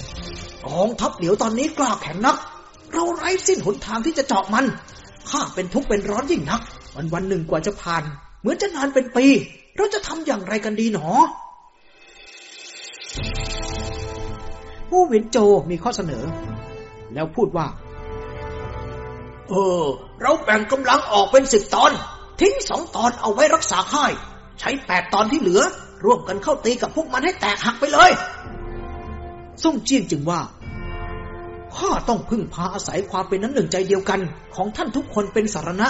กองทัพเหลียวตอนนี้กล้าแข็งนัก เราไร้สิ้นหนทางที่จะเจาะมัน ข้าเป็นทุกข์เป็นร้อนยิ่งนัก วันวันหนึ่งกว่าจะผ่าน เหมือนจะนานเป็นปี เราจะทำอย่างไรกันดีหนอ ผู้เวียนโจมีข้อเสนอ แล้วพูดว่า เออ เราแบ่งกำลังออกเป็นสิบตอน ทิ้งสองตอนเอาไว้รักษาค่าย ใช้แปดตอนที่เหลือ ร่วมกันเข้าตีกับพวกมันให้แตกหักไปเลย ส่งเจียงจึงว่าข้าต้องพึ่งพาอาศัยความเป็นน้ำหนึ่งใจเดียวกัน ของท่านทุกคนเป็นสารณะ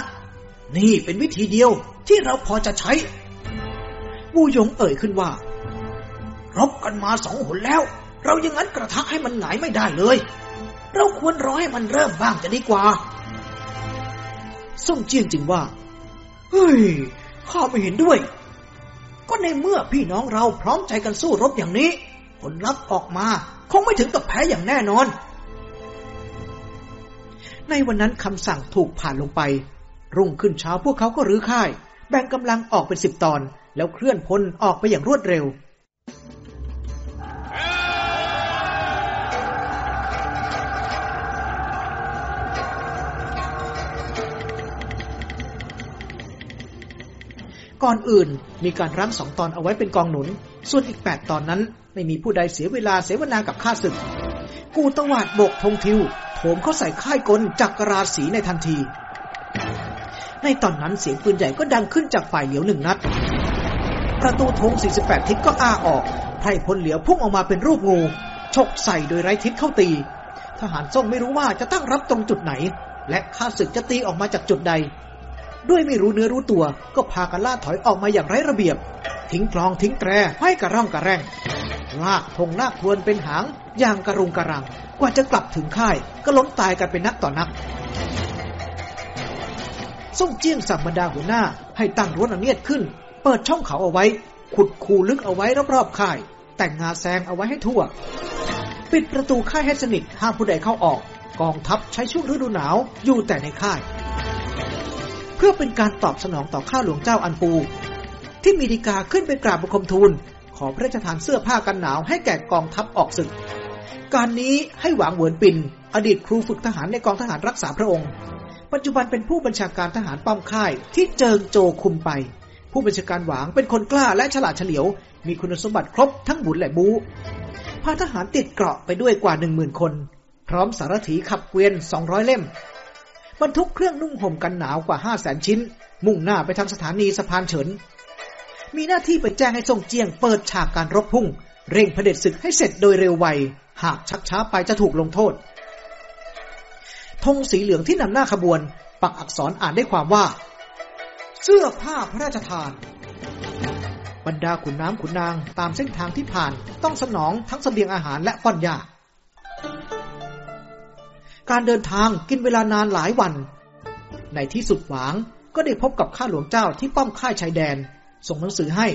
นี่เป็นวิธีเดียวที่เราพอจะใช้วูหยงเอ่ยขึ้นว่า รบกันมาสองหนแล้ว เรายังงั้นกระทะให้มันหงายไม่ได้เลย เราควรรอให้มันเริ่มบ้างจะดีกว่าส่งเจียงจึงว่า เฮ้ย ข้าไม่เห็นด้วย ก็ในเมื่อพี่น้องเราพร้อมใจกันสู้รบอย่างนี้ ผลลัพธ์ออกมา คงไม่ถึงกับแพ้อย่างแน่นอน ในวันนั้นคำสั่งถูกผ่านลงไป รุ่งขึ้นเช้าพวกเขาก็รื้อค่าย แบ่งกำลังออกเป็นสิบตอน แล้วเคลื่อนพลออกไปอย่างรวดเร็ว ก่อนอื่นมีการรั้งสองตอนเอาไว้เป็นกองหนุน ส่วนอีกแปดตอนนั้นไม่มีผู้ใดเสียเวลาเสวนากับข้าศึก กูตวาดโบกธงทิวโถมเข้าใส่ค่ายกลจักรราศีในทันที ในตอนนั้นเสียงปืนใหญ่ก็ดังขึ้นจากฝ่ายเหลียวหนึ่งนัด ประตูธง 48 ทิศก็อ้าออกไพรพลเหลียวพุ่งออกมาเป็นรูปงูฉกใส่โดยไร้ทิศเข้าตี ทหารทรงไม่รู้ว่าจะตั้งรับตรงจุดไหน และข้าศึกจะตีออกมาจากจุดใด ด้วยไม่รู้เนื้อรู้ตัว ก็พากันล่าถอยออกมาอย่างไร้ระเบียบ ทิ้งกลองทิ้งแตรให้กระร่องกระแรงลากธงลากทวนเป็นหางอย่างกระรุงกระรัง กว่าจะกลับถึงค่าย ก็ล้มตายกันเป็นนักต่อนักส่งเจี้ยงสั่งบรรดาหัวหน้า ให้ตั้งรั้วระเนียดขึ้น เปิดช่องเขาเอาไว้ ขุดคูลึกเอาไว้รอบๆค่าย แต่งงาแซงเอาไว้ให้ทั่ว ปิดประตูค่ายให้สนิทห้ามผู้ใดเข้าออก กองทัพใช้ช่วงฤดูหนาวอยู่แต่ในค่าย พื่อเป็นการตอบสนองต่อข้าหลวงเจ้าอันปู ที่มีดีกาขึ้นไปกราบบังคมทูล ขอพระราชทานเสื้อผ้ากันหนาวให้แก่กองทัพออกศึก การนี้ให้หวางเหวินปิน อดีตครูฝึกทหารในกองทหารรักษาพระองค์ ปัจจุบันเป็นผู้บัญชาการทหารป้อมค่ายที่เจิงโจคุมไป ผู้บัญชาการหวางเป็นคนกล้าและฉลาดเฉลียว มีคุณสมบัติครบทั้งบุญและบูพาทหารติดเกราะไปด้วยกว่าหนึ่งหมื่นคน พร้อมสารถีขับเกวียนสองร้อยเล่ม บรรทุกเครื่องนุ่งห่มกันหนาวกว่าห้าแสนชิ้น มุ่งหน้าไปทางสถานีสะพานเฉิน มีหน้าที่ไปแจ้งให้ทรงเจียงเปิดฉากการรบพุ่ง เร่งเผด็จศึกให้เสร็จโดยเร็วไว หากชักช้าไปจะถูกลงโทษธงสีเหลืองที่นำหน้าขบวน ปักอักษรอ่านได้ความว่า เสื้อผ้าพระราชทาน บรรดาขุนน้ำขุนนางตามเส้นทางที่ผ่านต้องสนองทั้งสเสบียงอาหารและป้อนยา การเดินทางกินเวลานานหลายวัน ในที่สุดหวางก็ได้พบกับข้าหลวงเจ้าที่ป้อมค่ายชายแดน ส่งหนังสือให้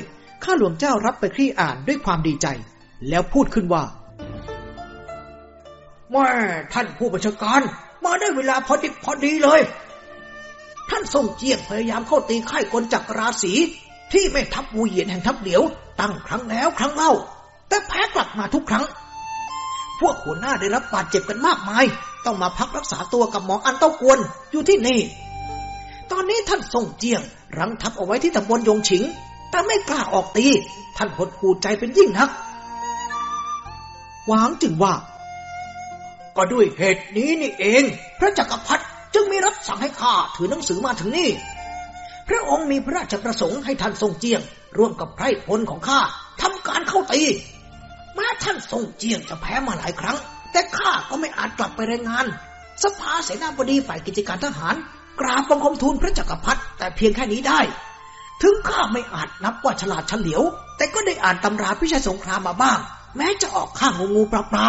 ข้าหลวงเจ้ารับไปคลี่อ่านด้วยความดีใจ แล้วพูดขึ้นว่าแม่ท่านผู้บัญชาการ มาได้เวลาพอดีพอดีเลย ท่านทรงเจียงพยายามเข้าตีค่ายกลจักรราศีที่ที่แม่ทัพวูเหยียนแห่งทัพเหลียว ตั้งครั้งแล้วครั้งเล่า แต่แพ้กลับมาทุกครั้ง พวกหัวหน้าได้รับบาดเจ็บกันมากมาย ต้องมาพักรักษาตัวกับหมออันเต้ากวนอยู่ที่นี่ ตอนนี้ท่านทรงเจียง รังทัพเอาไว้ที่ตำบลยงฉิง แต่ไม่กล้าออกตี ท่านหดหูใจเป็นยิ่งนัก หวางจึงว่า ก็ด้วยเหตุนี้นี่เอง พระจักรพรรดิจึงมีรับสั่งให้ข้าถือหนังสือมาถึงนี่ พระองค์มีพระราชประสงค์ให้ท่านทรงเจียง ร่วมกับไพร่พลของข้าทำการเข้าตีแม้ท่านทรงเจียงจะแพ้มาหลายครั้ง แต่ข้าก็ไม่อาจกลับไปรายงาน สภาเสนาบดีฝ่ายกิจการทหาร กราบบังคมทูลพระจักรพรรดิแต่เพียงแค่นี้ได้ ถึงข้าไม่อาจนับว่าฉลาดเฉลียว แต่ก็ได้อ่านตำราพิชัยสงครามมาบ้าง แม้จะออกข้างงูงูปลาปลา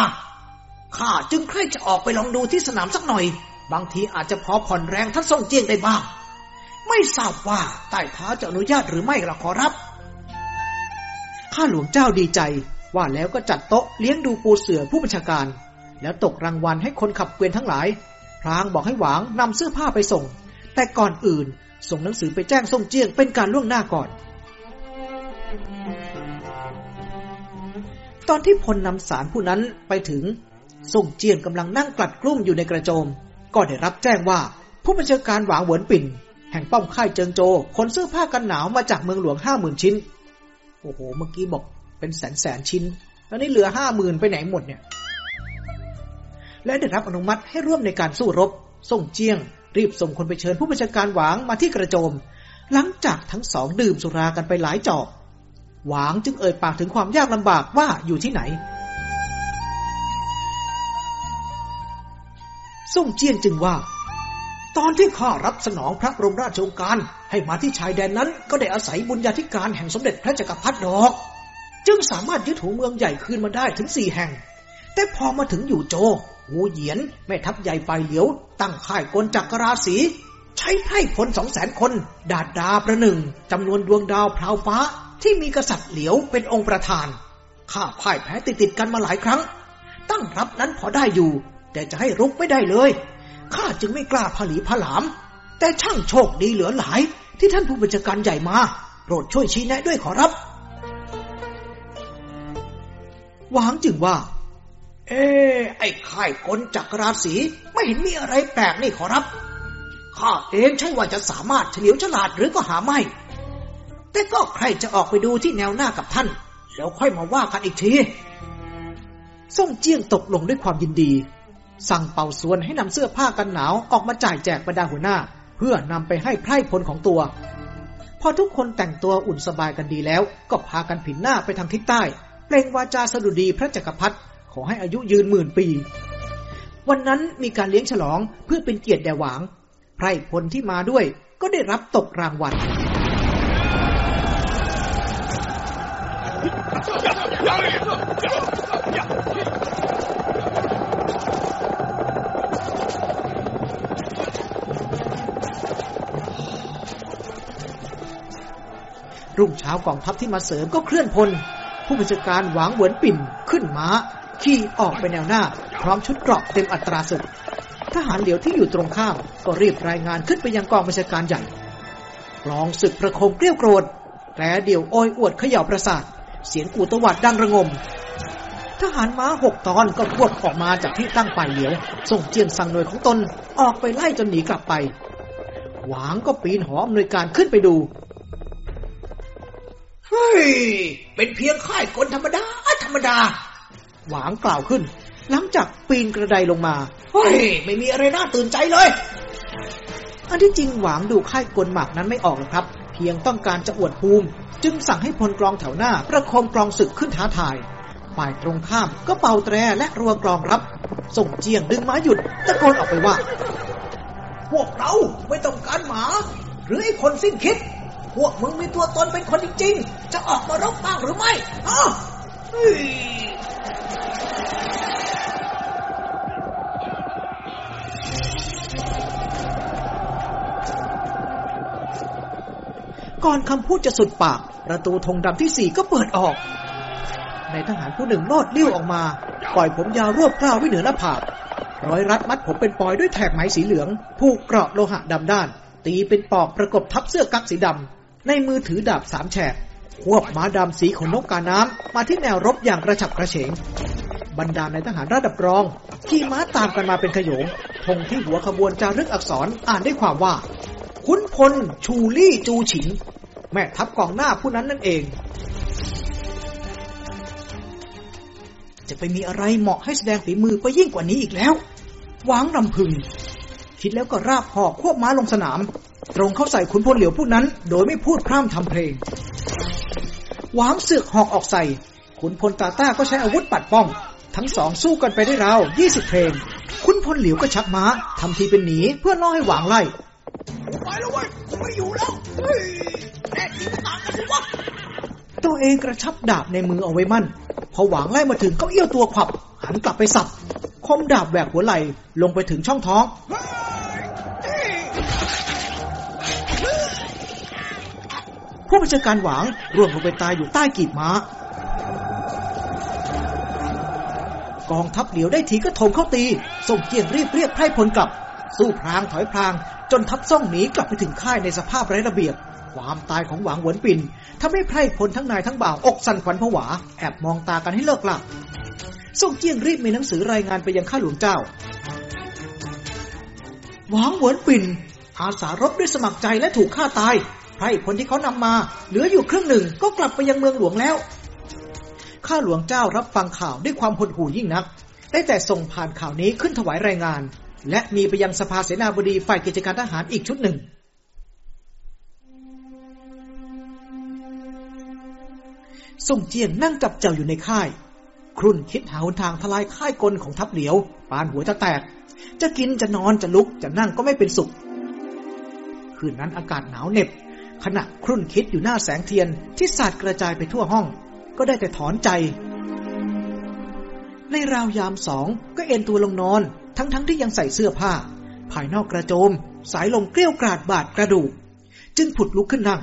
ข้าจึงใคร่จะออกไปลองดูที่สนามสักหน่อย บางทีอาจจะพอผ่อนแรงท่านทรงเจียงได้บ้าง ไม่ทราบว่าใต้เท้าจะอนุญาตหรือไม่ละขอรับ ข้าหลวงเจ้าดีใจว่าแล้วก็จัดโต๊ะเลี้ยงดูปูเสือผู้บัญชาการ แล้วตกรางวัลให้คนขับเกวียนทั้งหลาย พรางบอกให้หวางนำเสื้อผ้าไปส่ง แต่ก่อนอื่น ส่งหนังสือไปแจ้งทรงเจียงเป็นการล่วงหน้าก่อน ตอนที่พลนำสารผู้นั้นไปถึงทรงเจียงกำลังนั่งกลัดกลุ้มอยู่ในกระโจม ก็ได้รับแจ้งว่าผู้บัญชาการหวางเหวินปิ่น แห่งป้อมค่ายเจิงโจขนเสื้อผ้ากันหนาวมาจากเมืองหลวงห้าหมื่นชิ้น โอ้โห เมื่อกี้บอกเป็นแสนแสนชิ้น แล้วนี่เหลือห้าหมื่นไปไหนหมดเนี่ย และได้รับอนุมัติให้ร่วมในการสู้รบ ส่งเจียง รีบส่งคนไปเชิญผู้บัญชาการหวางมาที่กระโจม หลังจากทั้งสองดื่มสุรากันไปหลายจอกหวางจึงเอ่ยปากถึงความยากลำบากว่าอยู่ที่ไหน ส่งเจียงจึงว่า ตอนที่ข้ารับสนองพระบรมราชโองการ ให้มาที่ชายแดนนั้นก็ได้อาศัยบุญญาธิการแห่งสมเด็จพระจักรพรรดิดอก จึงสามารถยึดหูเมืองใหญ่คืนมาได้ถึงสี่แห่ง แต่พอมาถึงอยู่โจ หูเหยียน แม่ทัพใหญ่ไปเหลียว ตั้งค่ายกลจักรราศี ใช้ไพร่พลสองแสนคน ดาดดาประหนึ่งจำนวนดวงดาวพราวฟ้า ที่มีกษัตริย์เหลียวเป็นองค์ประธานข้าพ่ายแพ้ติดติดกันมาหลายครั้ง ตั้งรับนั้นพอได้อยู่ แต่จะให้รุกไม่ได้เลยข้าจึงไม่กล้าผลีผลาม แต่ช่างโชคดีเหลือหลาย ที่ท่านผู้บัญชาการใหญ่มาโปรดช่วยชี้แนะด้วยขอรับหวางจึงว่า เอ๊ไอ้ข่ายกลจักรราศีไม่เห็นมีอะไรแปลกนี่ขอรับ ข้าเองใช่ว่าจะสามารถเฉลียวฉลาดหรือก็หาไม่ แต่ก็ใครจะออกไปดูที่แนวหน้ากับท่าน แล้วค่อยมาว่ากันอีกทีส่งเจียงตกลงด้วยความยินดี สั่งเป่าสวนให้นำเสื้อผ้ากันหนาวออกมาจ่ายแจกบรรดาหัวหน้า เพื่อนำไปให้ไพร่พลของตัว พอทุกคนแต่งตัวอุ่นสบายกันดีแล้ว ก็พากันผินหน้าไปทางทิศใต้เปล่งวาจาสดุดีพระจักรพรรดิ ขอให้อายุยืนหมื่นปี วันนั้นมีการเลี้ยงฉลองเพื่อเป็นเกียรติแด่หวางไพร่พลที่มาด้วยก็ได้รับตกรางวัลรุ่งเช้ากองทัพที่มาเสริมก็เคลื่อนพล ผู้บัญชาการหวางเหวินปิ่นขึ้นม้า ขี่ออกไปแนวหน้า พร้อมชุดเกราะเต็มอัตราศึก ทหารเหลียวที่อยู่ตรงข้ามก็รีบรายงานขึ้นไปยังกองบัญชาการใหญ่กลองศึกประโคมเกลี้ยวโกรธแตรเดี่ยวโอยอวดเขย่าประสาท เสียงกูตวัดดังระงม ทหารม้าหกตอนก็ควบออกมาจากที่ตั้งป่ายเหลียว ส่งเจียงสั่งหน่วยของตนออกไปไล่จนหนีกลับไป หวางก็ปีนหออำนวยการขึ้นไปดูเฮ้ย เป็นเพียงค่ายกลธรรมดา ธรรมดา หวางกล่าวขึ้น หลังจากปีนกระไดลงมา เฮ้ย ไม่มีอะไรน่าตื่นใจเลย อันที่จริงหวางดูค่ายกลหมากนั้นไม่ออกหรอกครับ เพียงต้องการจะอวดภูมิ จึงสั่งให้พลกรองแถวหน้า ประคมกรองศึกขึ้นท้าทายฝ่ายตรงข้ามก็เป่าแตรและรัวกรองรับ ส่งเจียงดึงม้าหยุดตะโกนออกไปว่า พวกเราไม่ต้องการหมา หรือไอ้คนสิ้นคิด พวกมึงมีตัวตนเป็นคนจริงๆ จะออกมารบบ้างหรือไม่อ้าวเฮ้ย ก่อนคำพูดจะสุดปาก ประตูธงดำที่สี่ก็เปิดออก ในทหารผู้หนึ่งโลดลิ้วออกมา ปล่อยผมยาวรวบกล้าวไว้เหนือหน้าผากร้อยรัดมัดผมเป็นปอยด้วยแถกไหมสีเหลือง ผูกเกราะโลหะดำด้าน ตีเป็นปอกประกบทับเสื้อกั๊กสีดำ ในมือถือดาบสามแฉก ควบม้าดำสีของนกกาน้ำมาที่แนวรบอย่างกระฉับกระเฉง บรรดาในทหารระดับรอง ขี่ม้าตามกันมาเป็นขโยงธงที่หัวขบวนจารึกอักษรอ่านได้ความว่าขุนพล ชูลี่จูฉิงแม่ทัพกองหน้าผู้นั้นนั่นเอง จะไปมีอะไรเหมาะให้แสดงฝีมือไปยิ่งกว่านี้อีกแล้วหวางรำพึง คิดแล้วก็ราบหอกควบม้าลงสนาม ตรงเข้าใส่ขุนพลเหลียวผู้นั้น โดยไม่พูดพร่ำทำเพลงหวางเสือกหอกออกใส่ ขุนพลตาต้าก็ใช้อาวุธปัดป้อง ทั้งสองสู้กันไปได้ราวยี่สิบเพลง ขุนพลเหลียวก็ชักม้าทำทีเป็นหนีเพื่อล่อให้หวางไล่ไปแล้วเว้ยไม่อยู่แล้วเฮ้ยแน่จริงก็ตามกันสิวะตัวเองกระชับดาบในมือเอาไว้มั่น พอหวางไล่มาถึงก็เอี้ยวตัวขวับ หันกลับไปสับ คมดาบแหวกหัวไหล่ลงไปถึงช่องท้อง ผู้บัญชาการหวางร่วงลงไปตายอยู่ใต้กีบม้ากองทัพเหลียวได้ทีก็โถมเข้าตี ส่งเกียงรีบเรียกไพร่พลกลับ สู้พรางถอยพราง จนทัพซ่องหนีกลับไปถึงค่ายในสภาพไร้ระเบียบ ความตายของหวางหวนปินทำให้ไพร่พลทั้งนายทั้งบ่าวอกสั่นขวัญผวา แอบมองตากันให้เลิกลักส่งเกียงรีบมีหนังสือรายงานไปยังข้าหลวงเจ้า หวางหวนปินอาสารบด้วยสมัครใจและถูกฆ่าตาย ไพร่พลที่เขานำมา เหลืออยู่ครึ่งหนึ่งก็กลับไปยังเมืองหลวงแล้ว ข้าหลวงเจ้ารับฟังข่าวด้วยความหดหู่ยิ่งนัก ได้แต่ส่งผ่านข่าวนี้ขึ้นถวายรายงาน และมีไปยังสภาเสนาบดีฝ่ายกิจการทหารอีกชุดหนึ่ง ส่งเจียนนั่งจับเจ้าอยู่ในค่าย ครุ่นคิดหาหนทางทลายค่ายกลของทัพเหลียว ปานหัวจะแตก จะกินจะนอนจะลุกจะนั่งก็ไม่เป็นสุขคืนนั้นอากาศหนาวเหน็บ ขณะครุ่นคิดอยู่หน้าแสงเทียนที่สาดกระจายไปทั่วห้อง ก็ได้แต่ถอนใจ ในราวยามสองก็เอนตัวลงนอน ทั้งๆทที่ยังใส่เสื้อผ้า ภายนอกกระโจม สายลมเกลี้ยวกราดบาดกระดูก จึงผุดลุกขึ้นนั่ง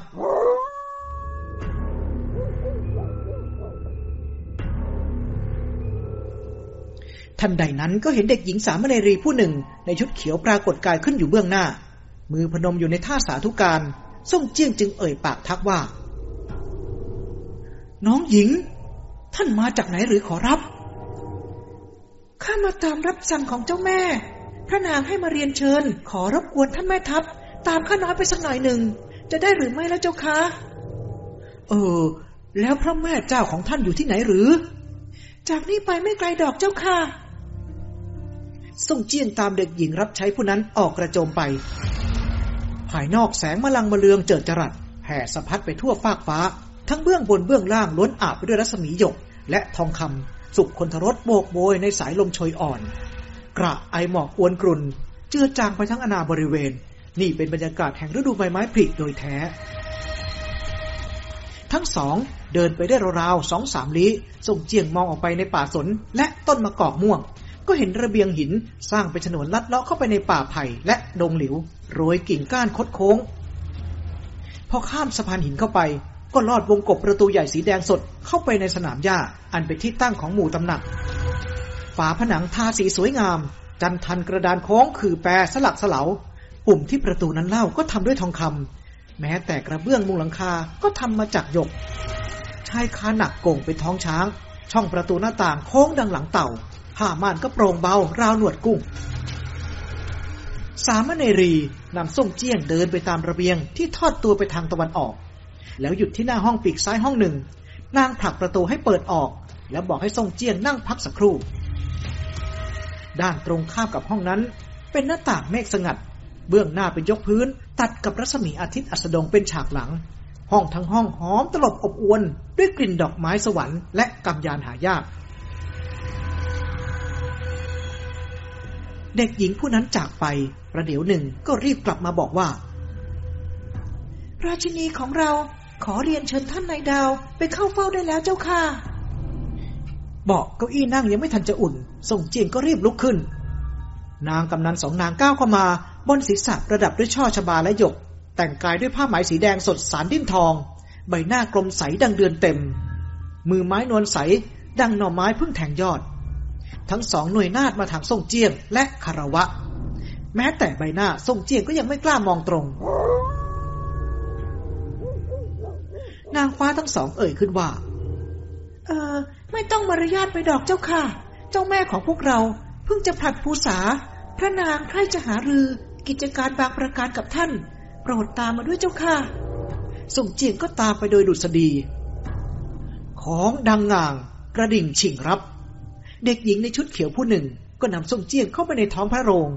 ทันใดนั้นก็เห็นเด็กหญิงสามเณรีผู้หนึ่ง ในชุดเขียวปรากฏกายขึ้นอยู่เบื้องหน้า มือพนมอยู่ในท่าสาธุการ ส่งเจียงจึงเอ่ยปากทักว่า น้องหญิง ท่านมาจากไหนหรือขอรับ ข้ามาตามรับสั่งของเจ้าแม่ พระนางให้มาเรียนเชิญ ขอรบกวนท่านแม่ทัพ ตามข้าน้อยไปสักหน่อยหนึ่ง จะได้หรือไม่แล้วเจ้าคะ เออ แล้วพระแม่เจ้าของท่านอยู่ที่ไหนหรือ จากนี้ไปไม่ไกลดอกเจ้าค่ะส่งเจียงตามเด็กหญิงรับใช้ผู้นั้นออกกระโจมไปายนอกแสงมลังมะเลืองเจิดจรัสแผ่สะพัดไปทั่วฟากฟ้า ทั้งเบื้องบนเบื้องล่างล้นอาบด้วยรัศมีหยก และทองคำสุกคนทรสโบกโบยในสายลมโชยอ่อน กระไอหมอกอวนกรุนเจือจางไปทั้งอนาบริเวณ นี่เป็นบรรยากาศแห่งฤดูใบไม้ผลิโดยแท้ ทั้งสองเดินไปได้ราวๆสองสามลี้ส่งเจียงมองออกไปในป่าสนและต้นมะกอกม่วง ก็เห็นระเบียงหินสร้างเป็นฉนวนลัดเลาะเข้าไปในป่าไผ่และดงหลิว โรยกิ่งก้านคดโค้ง พอข้ามสะพานหินเข้าไป ก็ลอดวงกบประตูใหญ่สีแดงสดเข้าไปในสนามหญ้าอันเป็นที่ตั้งของหมู่ตำหนัก ฝาผนังทาสีสวยงาม จันทันกระดานโค้งคือแปรสลักสลาปุ่มที่ประตูนั้นเล่าก็ทำด้วยทองคำแม้แต่กระเบื้องมุงหลังคาก็ทำมาจากหยกชายคาหนักโก่งเป็นท้องช้าง ช่องประตูหน้าต่างโค้งดังหลังเต่าผ้าม่านก็โปร่งเบาราวหนวดกุ้ง สามเณรีนำส้มเจี้ยงเดินไปตามระเบียงที่ทอดตัวไปทางตะวันออก แล้วหยุดที่หน้าห้องปีกซ้ายห้องหนึ่ง นางผลักประตูให้เปิดออก แล้วบอกให้ส่งเจี้ยงนั่งพักสักครู่ ด้านตรงข้ามกับห้องนั้น เป็นหน้าต่างเมฆสงัด เบื้องหน้าเป็นยกพื้น ตัดกับรัศมีอาทิตย์อัสดงเป็นฉากหลัง ห้องทั้งห้องหอมตลบอบอวนด้วยกลิ่นดอกไม้สวรรค์และกำยานหายาก เด็กหญิงผู้นั้นจากไปประเดี๋ยวหนึ่งก็รีบกลับมาบอกว่า ราชินีของเราขอเรียนเชิญท่านนายดาวไปเข้าเฝ้าได้แล้วเจ้าค่ะบอกเก้าอี้นั่งยังไม่ทันจะอุ่น ส่งเจียงก็รีบลุกขึ้น นางกำนันสองนางก้าวเข้ามา บนศีรษะประดับด้วยช่อชบาและหยก แต่งกายด้วยผ้าไหมสีแดงสดสารดิ้นทอง ใบหน้ากลมใสดังเดือนเต็ม มือไม้นวลใส ดังหน่อไม้เพิ่งแทงยอด ทั้งสองหน่วยนาดมาทางส่งเจียงและคารวะ แม้แต่ใบหน้าส่งเจียงก็ยังไม่กล้ามองตรง นางฟ้าทั้งสองเอ่ยขึ้นว่า เออไม่ต้องมารยาทไปดอกเจ้าค่ะ เจ้าแม่ของพวกเราเพิ่งจะผลัดภูษา พระนางใครจะหารือกิจการบางประการกับท่าน โปรดตามมาด้วยเจ้าค่ะส่งเจียงก็ตามไปโดยดุษฎี ของดังงางกระดิ่งชิงรับ เด็กหญิงในชุดเขียวผู้หนึ่ง ก็นำส่งเจียงเข้าไปในท้องพระโรง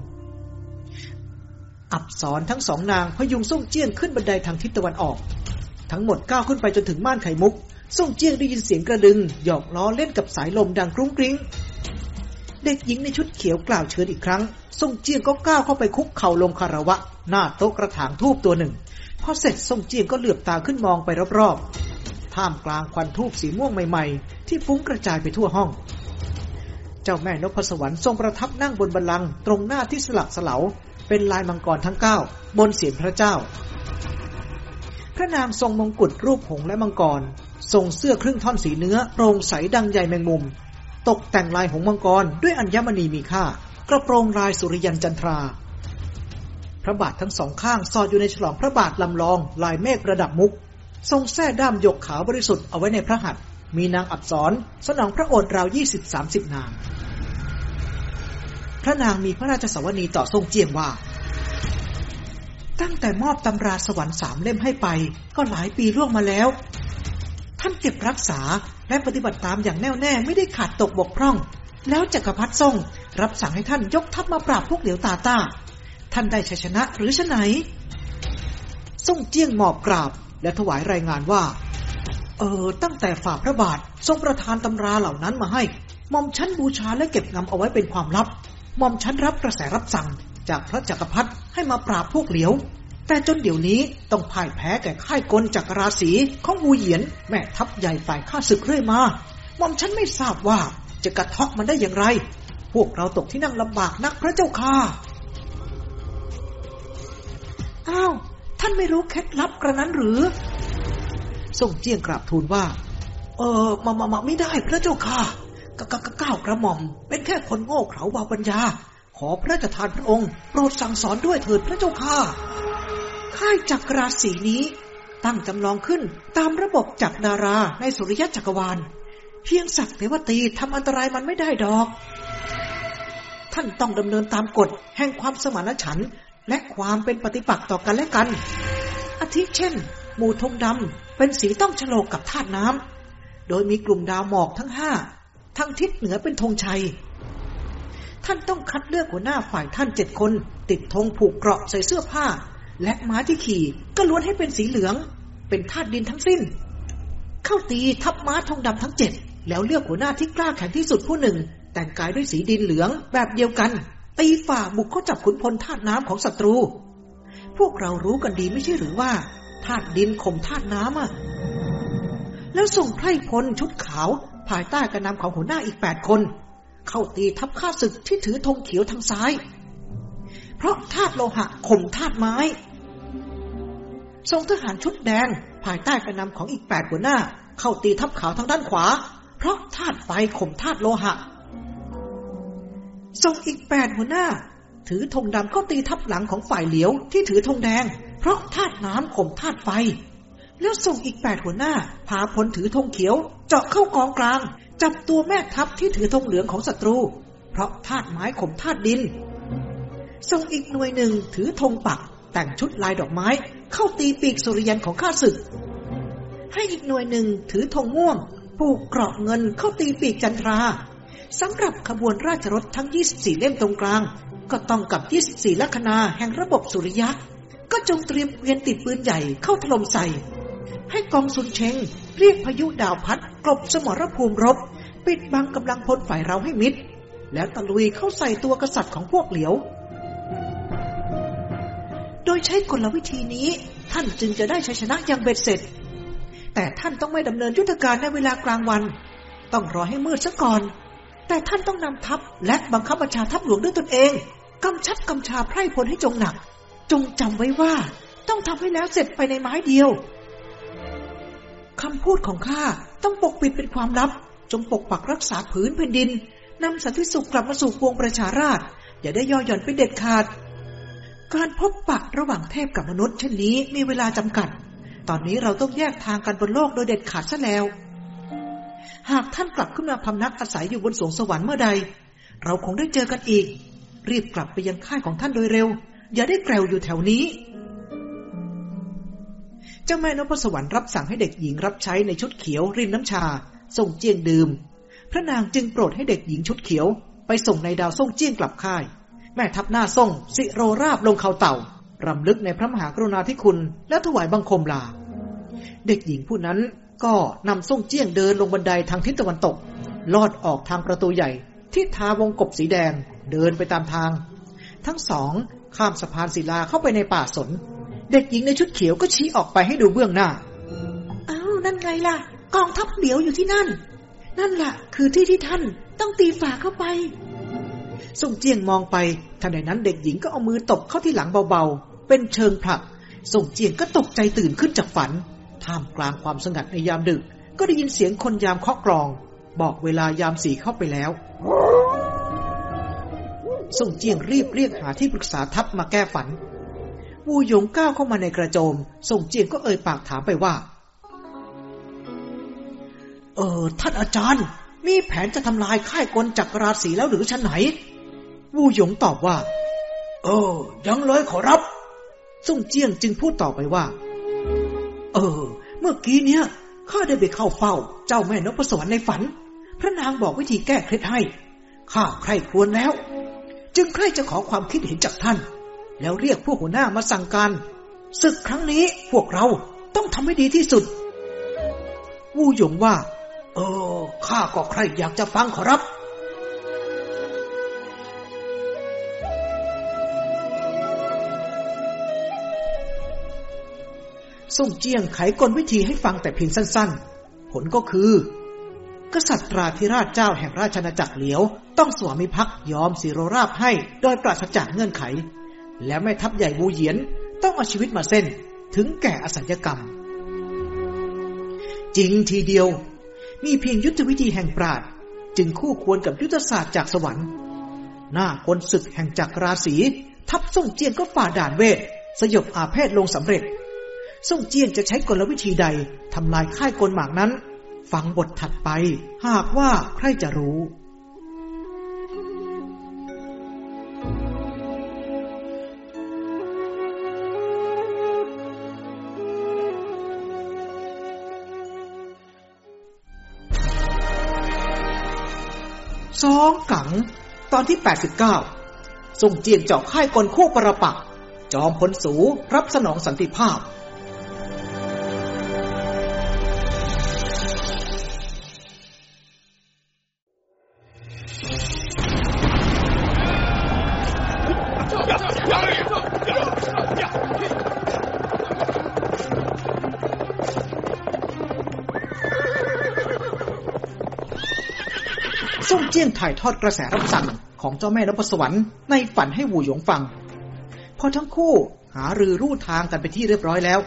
อับสรทั้งสองนางพยุงส่งเจียงขึ้นบันไดทางทิศตะวันออก ทั้งหมดก้าวขึ้นไปจนถึงม่านไข่มุกส่งเจียงได้ยินเสียงกระดึง หยอกล้อเล่นกับสายลมดังกรุ้งกริ้ง เด็กหญิงในชุดเขียวกล่าวเชิญอีกครั้ง ส่งเจียงก็ก้าวเข้าไปคุกเข่าลงคารวะ หน้าโต๊ะกระถางทูบตัวหนึ่ง พอเสร็จส่งเจียงก็เหลือบตาขึ้นมองไปรอบๆ ท่ามกลางควันทูบสีม่วงใหม่ ๆ ที่ฟุ้งกระจายไปทั่วห้อง เจ้าแม่นพสวรรค์ทรงประทับนั่งบนบัลลังก์ตรงหน้าที่สลักสลาเป็นลายมังกรทั้งเก้าบนเสียงพระเจ้า พระนางทรงมงกุฎรูปหงและมังกร ทรงเสื้อครึ่งท่อนสีเนื้อโปร่งใสดังใยแมงมุม ตกแต่งลายหงมังกรด้วยอัญมณีมีค่า กระโปรงลายสุริยันจันทรา พระบาททั้งสองข้างสอดอยู่ในฉลองพระบาทลำลอง ลายเมฆประดับมุก ทรงแท้ด้ามหยกขาวบริสุทธิ์เอาไว้ในพระหัตถ์ มีนางอับสรสนองพระโอษฐ์ราวยี่สิบสามสิบนาง พระนางมีพระราชสวนีต่อทรงเจียงว่า ตั้งแต่มอบตำราสวรรค์สามเล่มให้ไป ก็หลายปีล่วงมาแล้ว ท่านเก็บรักษาและปฏิบัติตามอย่างแน่วแน่ไม่ได้ขาดตกบกพร่อง แล้วจักรพรรดิทรง รับสั่งให้ท่านยกทัพมาปราบพวกเหลียวตาตาท่านได้ชัยชนะหรือชะไหนทรงเจียงหมอบกราบและถวายรายงานว่า เออตั้งแต่ฝ่าพระบาททรงประทานตำราเหล่านั้นมาให้หม่อมชั้นบูชาและเก็บงำเอาไว้เป็นความลับหม่อมชั้นรับกระแสรับสั่งจากพระจักรพรรดิให้มาปราบพวกเหลียว แต่จนเดี๋ยวนี้ต้องพ่ายแพ้แก่ค่ายกลจากราศีของหูเหยียน แม่ทัพใหญ่ฝ่ายข้าศึกเรื่อยมาหม่อมชั้นไม่ทราบว่าจะกระเทาะมันได้อย่างไร พวกเราตกที่นั่งลำบากนักพระเจ้าค่ะ อ้าว ท่านไม่รู้เคล็ดลับกระนั้นหรือ ส่งเจียงกราบทูลว่า เออมามามาไม่ได้พระเจ้าค่ะกะกะกะก้าวกระหม่อม เป็นแค่คนโง่เขลาบาปัญญา ขอพระราชทานพระองค์โปรดสั่งสอนด้วยเถิดพระเจ้าค่ะค่ายจักรราศีนี้ ตั้งจำลองขึ้นตามระบบจักรดาราในสุริยะจักรวาล เพียงสักเทวตีทำอันตรายมันไม่ได้ดอก ท่านต้องดำเนินตามกฎแห่งความสมานฉันท์และความเป็นปฏิปักษ์ต่อกันและกันอาทิเช่น หมู่ธงดำ เป็นสีต้องฉลกกับธาตุน้ำ โดยมีกลุ่มดาวหมอกทั้งห้าทางทิศเหนือเป็นธงชัย ท่านต้องคัดเลือกหัวหน้าฝ่ายท่านเจ็ดคน ติดธงผูกเกราะใส่เสื้อผ้า และม้าที่ขี่ก็ล้วนให้เป็นสีเหลือง เป็นธาตุดินทั้งสิ้น เข้าตีทับม้าธงดำทั้งเจ็ดแล้วเลือกหัวหน้าที่กล้าแข็งที่สุดผู้หนึ่ง แต่งกายด้วยสีดินเหลืองแบบเดียวกันตีฝ่าบุกเข้าจับขุนพลธาตุน้ำของศัตรู พวกเรารู้กันดีไม่ใช่หรือว่า ธาตุดินข่มธาตุน้ำอะ แล้วส่งไพร่พลชุดขาว ภายใต้การนำของหัวหน้าอีกแปดคน เข้าตีทัพข้าศึกที่ถือธงเขียวทางซ้าย เพราะธาตุโลหะข่มธาตุไม้ส่งทหารชุดแดง ภายใต้การนำของอีกแปดหัวหน้า เข้าตีทัพขาวทางด้านขวา เพราะธาตุไฟข่มธาตุโลหะส่งอีกแปดหัวหน้า ถือธงดำเข้าตีทับหลังของฝ่ายเหลียวที่ถือธงแดง เพราะธาตุน้ำข่มธาตุไฟ แล้วส่งอีกแปดหัวหน้า พาพลถือธงเขียว เจาะเข้ากองกลาง จับตัวแม่ทัพที่ถือธงเหลืองของศัตรู เพราะธาตุไม้ข่มธาตุดิน ส่งอีกหน่วยหนึ่งถือธงปัก แต่งชุดลายดอกไม้ เข้าตีปีกสุริยันของข้าศึก ให้อีกหน่วยหนึ่งถือธงม่วงปลูกเกราะเงินเข้าตีปีกจันทราสำหรับขบวนราชรถทั้ง 24 เล่มตรงกลาง ก็ต้องกับ 24 ลัคนาแห่งระบบสุริยะ ก็จงเตรียมเกวียนติดปืนใหญ่เข้าถล่มใส่ ให้กองสุนเชงเรียกพายุดาวพัดกลบสมรภูมิรบ ปิดบังกำลังพลฝ่ายเราให้มิด แล้วตะลุยเข้าใส่ตัวกษัตริย์ของพวกเหลียว โดยใช้กลวิธีนี้ท่านจึงจะได้ชัยชนะอย่างเบ็ดเสร็จ แต่ท่านต้องไม่ดำเนินยุทธการในเวลากลางวัน ต้องรอให้มืดซะก่อน แต่ท่านต้องนำทัพและบังคับบัญชาทัพหลวงด้วยตนเองกำชับกำชาไพร่พลให้จงหนัก จงจำไว้ว่า ต้องทำให้แล้วเสร็จไปในไม้เดียวคำพูดของข้าต้องปกปิดเป็นความลับ จงปกปักรักษาผืนแผ่นดินนำสันติสุขกลับมาสู่ปวงประชาราษฎรอย่าได้ย่อหย่อนเป็นเด็ดขาด การพบปะระหว่างเทพกับมนุษย์เช่นนี้มีเวลาจำกัด ตอนนี้เราต้องแยกทางกันบนโลกโดยเด็ดขาดซะแล้ว หากท่านกลับขึ้นมาพำนักอาศัยอยู่บนสวงสวรรค์เมื่อใด เราคงได้เจอกันอีก รีบกลับไปยังค่ายของท่านโดยเร็ว อย่าได้แกลวอยู่แถวนี้ เจ้าแม่นพสวรรค์รับสั่งให้เด็กหญิงรับใช้ในชุดเขียวรินน้ำชา ส่งเจียงดื่ม พระนางจึงโปรดให้เด็กหญิงชุดเขียว ไปส่งในดาวส่งเจียงกลับค่าย แม่ทับหน้าส่งสิโรราบลงเขาเต่ารำลึกในพระมหากรุณาธิคุณ และถวายบังคมลา เด็กหญิงผู้นั้นก็นำส่งเจียงเดินลงบันไดทางทิศตะวันตก ลอดออกทางประตูใหญ่ที่ทาวงกบสีแดงเดินไปตามทาง ทั้งสอง ข้ามสะพานศิลาเข้าไปในป่าสน เด็กหญิงในชุดเขียวก็ชี้ออกไปให้ดูเบื้องหน้า อ้าว นั่นไงล่ะ กองทัพเหลียวอยู่ที่นั่น นั่นล่ะ คือที่ที่ท่านต้องตีฝาเข้าไปส่งเจียงมองไปทันใดนั้นเด็กหญิงก็เอามือตบเข้าที่หลังเบาๆ เป็นเชิงผลัก ส่งเจียงก็ตกใจตื่นขึ้นจากฝัน ท่ามกลางความสงัดในยามดึก ก็ได้ยินเสียงคนยามเคาะกรอง บอกเวลายามสีเข้าไปแล้ว ส่งเจียงรีบเรียกหาที่ปรึกษาทัพมาแก้ฝัน วูหยงก้าวเข้ามาในกระโจม ส่งเจียงก็เอ่ยปากถามไปว่า เออท่านอาจารย์ มีแผนจะทำลายค่ายกลจักรราศีแล้วหรือชั้นไหน วูหยงตอบว่า เออ ยังเลยขอรับ ส่งเจียงจึงพูดต่อไปว่า เออ เมื่อกี้เนี้ยข้าได้ไปเข้าเฝ้า เจ้าแม่นพสวรรค์ในฝัน พระนางบอกวิธีแก้เคล็ดให้ข้าใคร่ครวญแล้ว จึงใคร่จะขอความคิดเห็นจากท่าน แล้วเรียกพวกหัวหน้ามาสั่งการศึกครั้งนี้พวกเราต้องทำให้ดีที่สุด วูหยงว่า เออ ข้าก็ใคร่อยากจะฟังขอรับส่งเจียงไขกลวิธีให้ฟังแต่เพียงสั้นๆ ผลก็คือ กษัตราธิราชเจ้าแห่งราชอาณาจักรเหลียว ต้องสวามิภักดิ์ยอมสิโรราบให้โดยปราศจากเงื่อนไข และแม่ทัพใหญ่วูเหยียนต้องเอาชีวิตมาเส้นถึงแก่อสัญญกรรม จริงทีเดียว มีเพียงยุทธวิธีแห่งปราดจึงคู่ควรกับยุทธศาสตร์จากสวรรค์ หน้าคนศึกแห่งจักรราศีทัพส่งเจียงก็ฝ่าด่านเวท สยบอาเพศลงสำเร็จ ส่งเจียงจะใช้กลวิธีใดทำลายค่ายกลหมากนั้น ฟังบทถัดไปหากว่าใครจะรู้สองกัง ตอนที่ 89 ส่งเจียงเจาะค่ายกลคู่ประปัก จอมพลสูรับสนองสันติภาพ ถ่ายทอดกระแสรับสั่งของเจ้าแม่นพสวรรค์ในฝันให้วูหยงฟัง พอทั้งคู่หารือรูทางกันไปที่เรียบร้อยแล้ว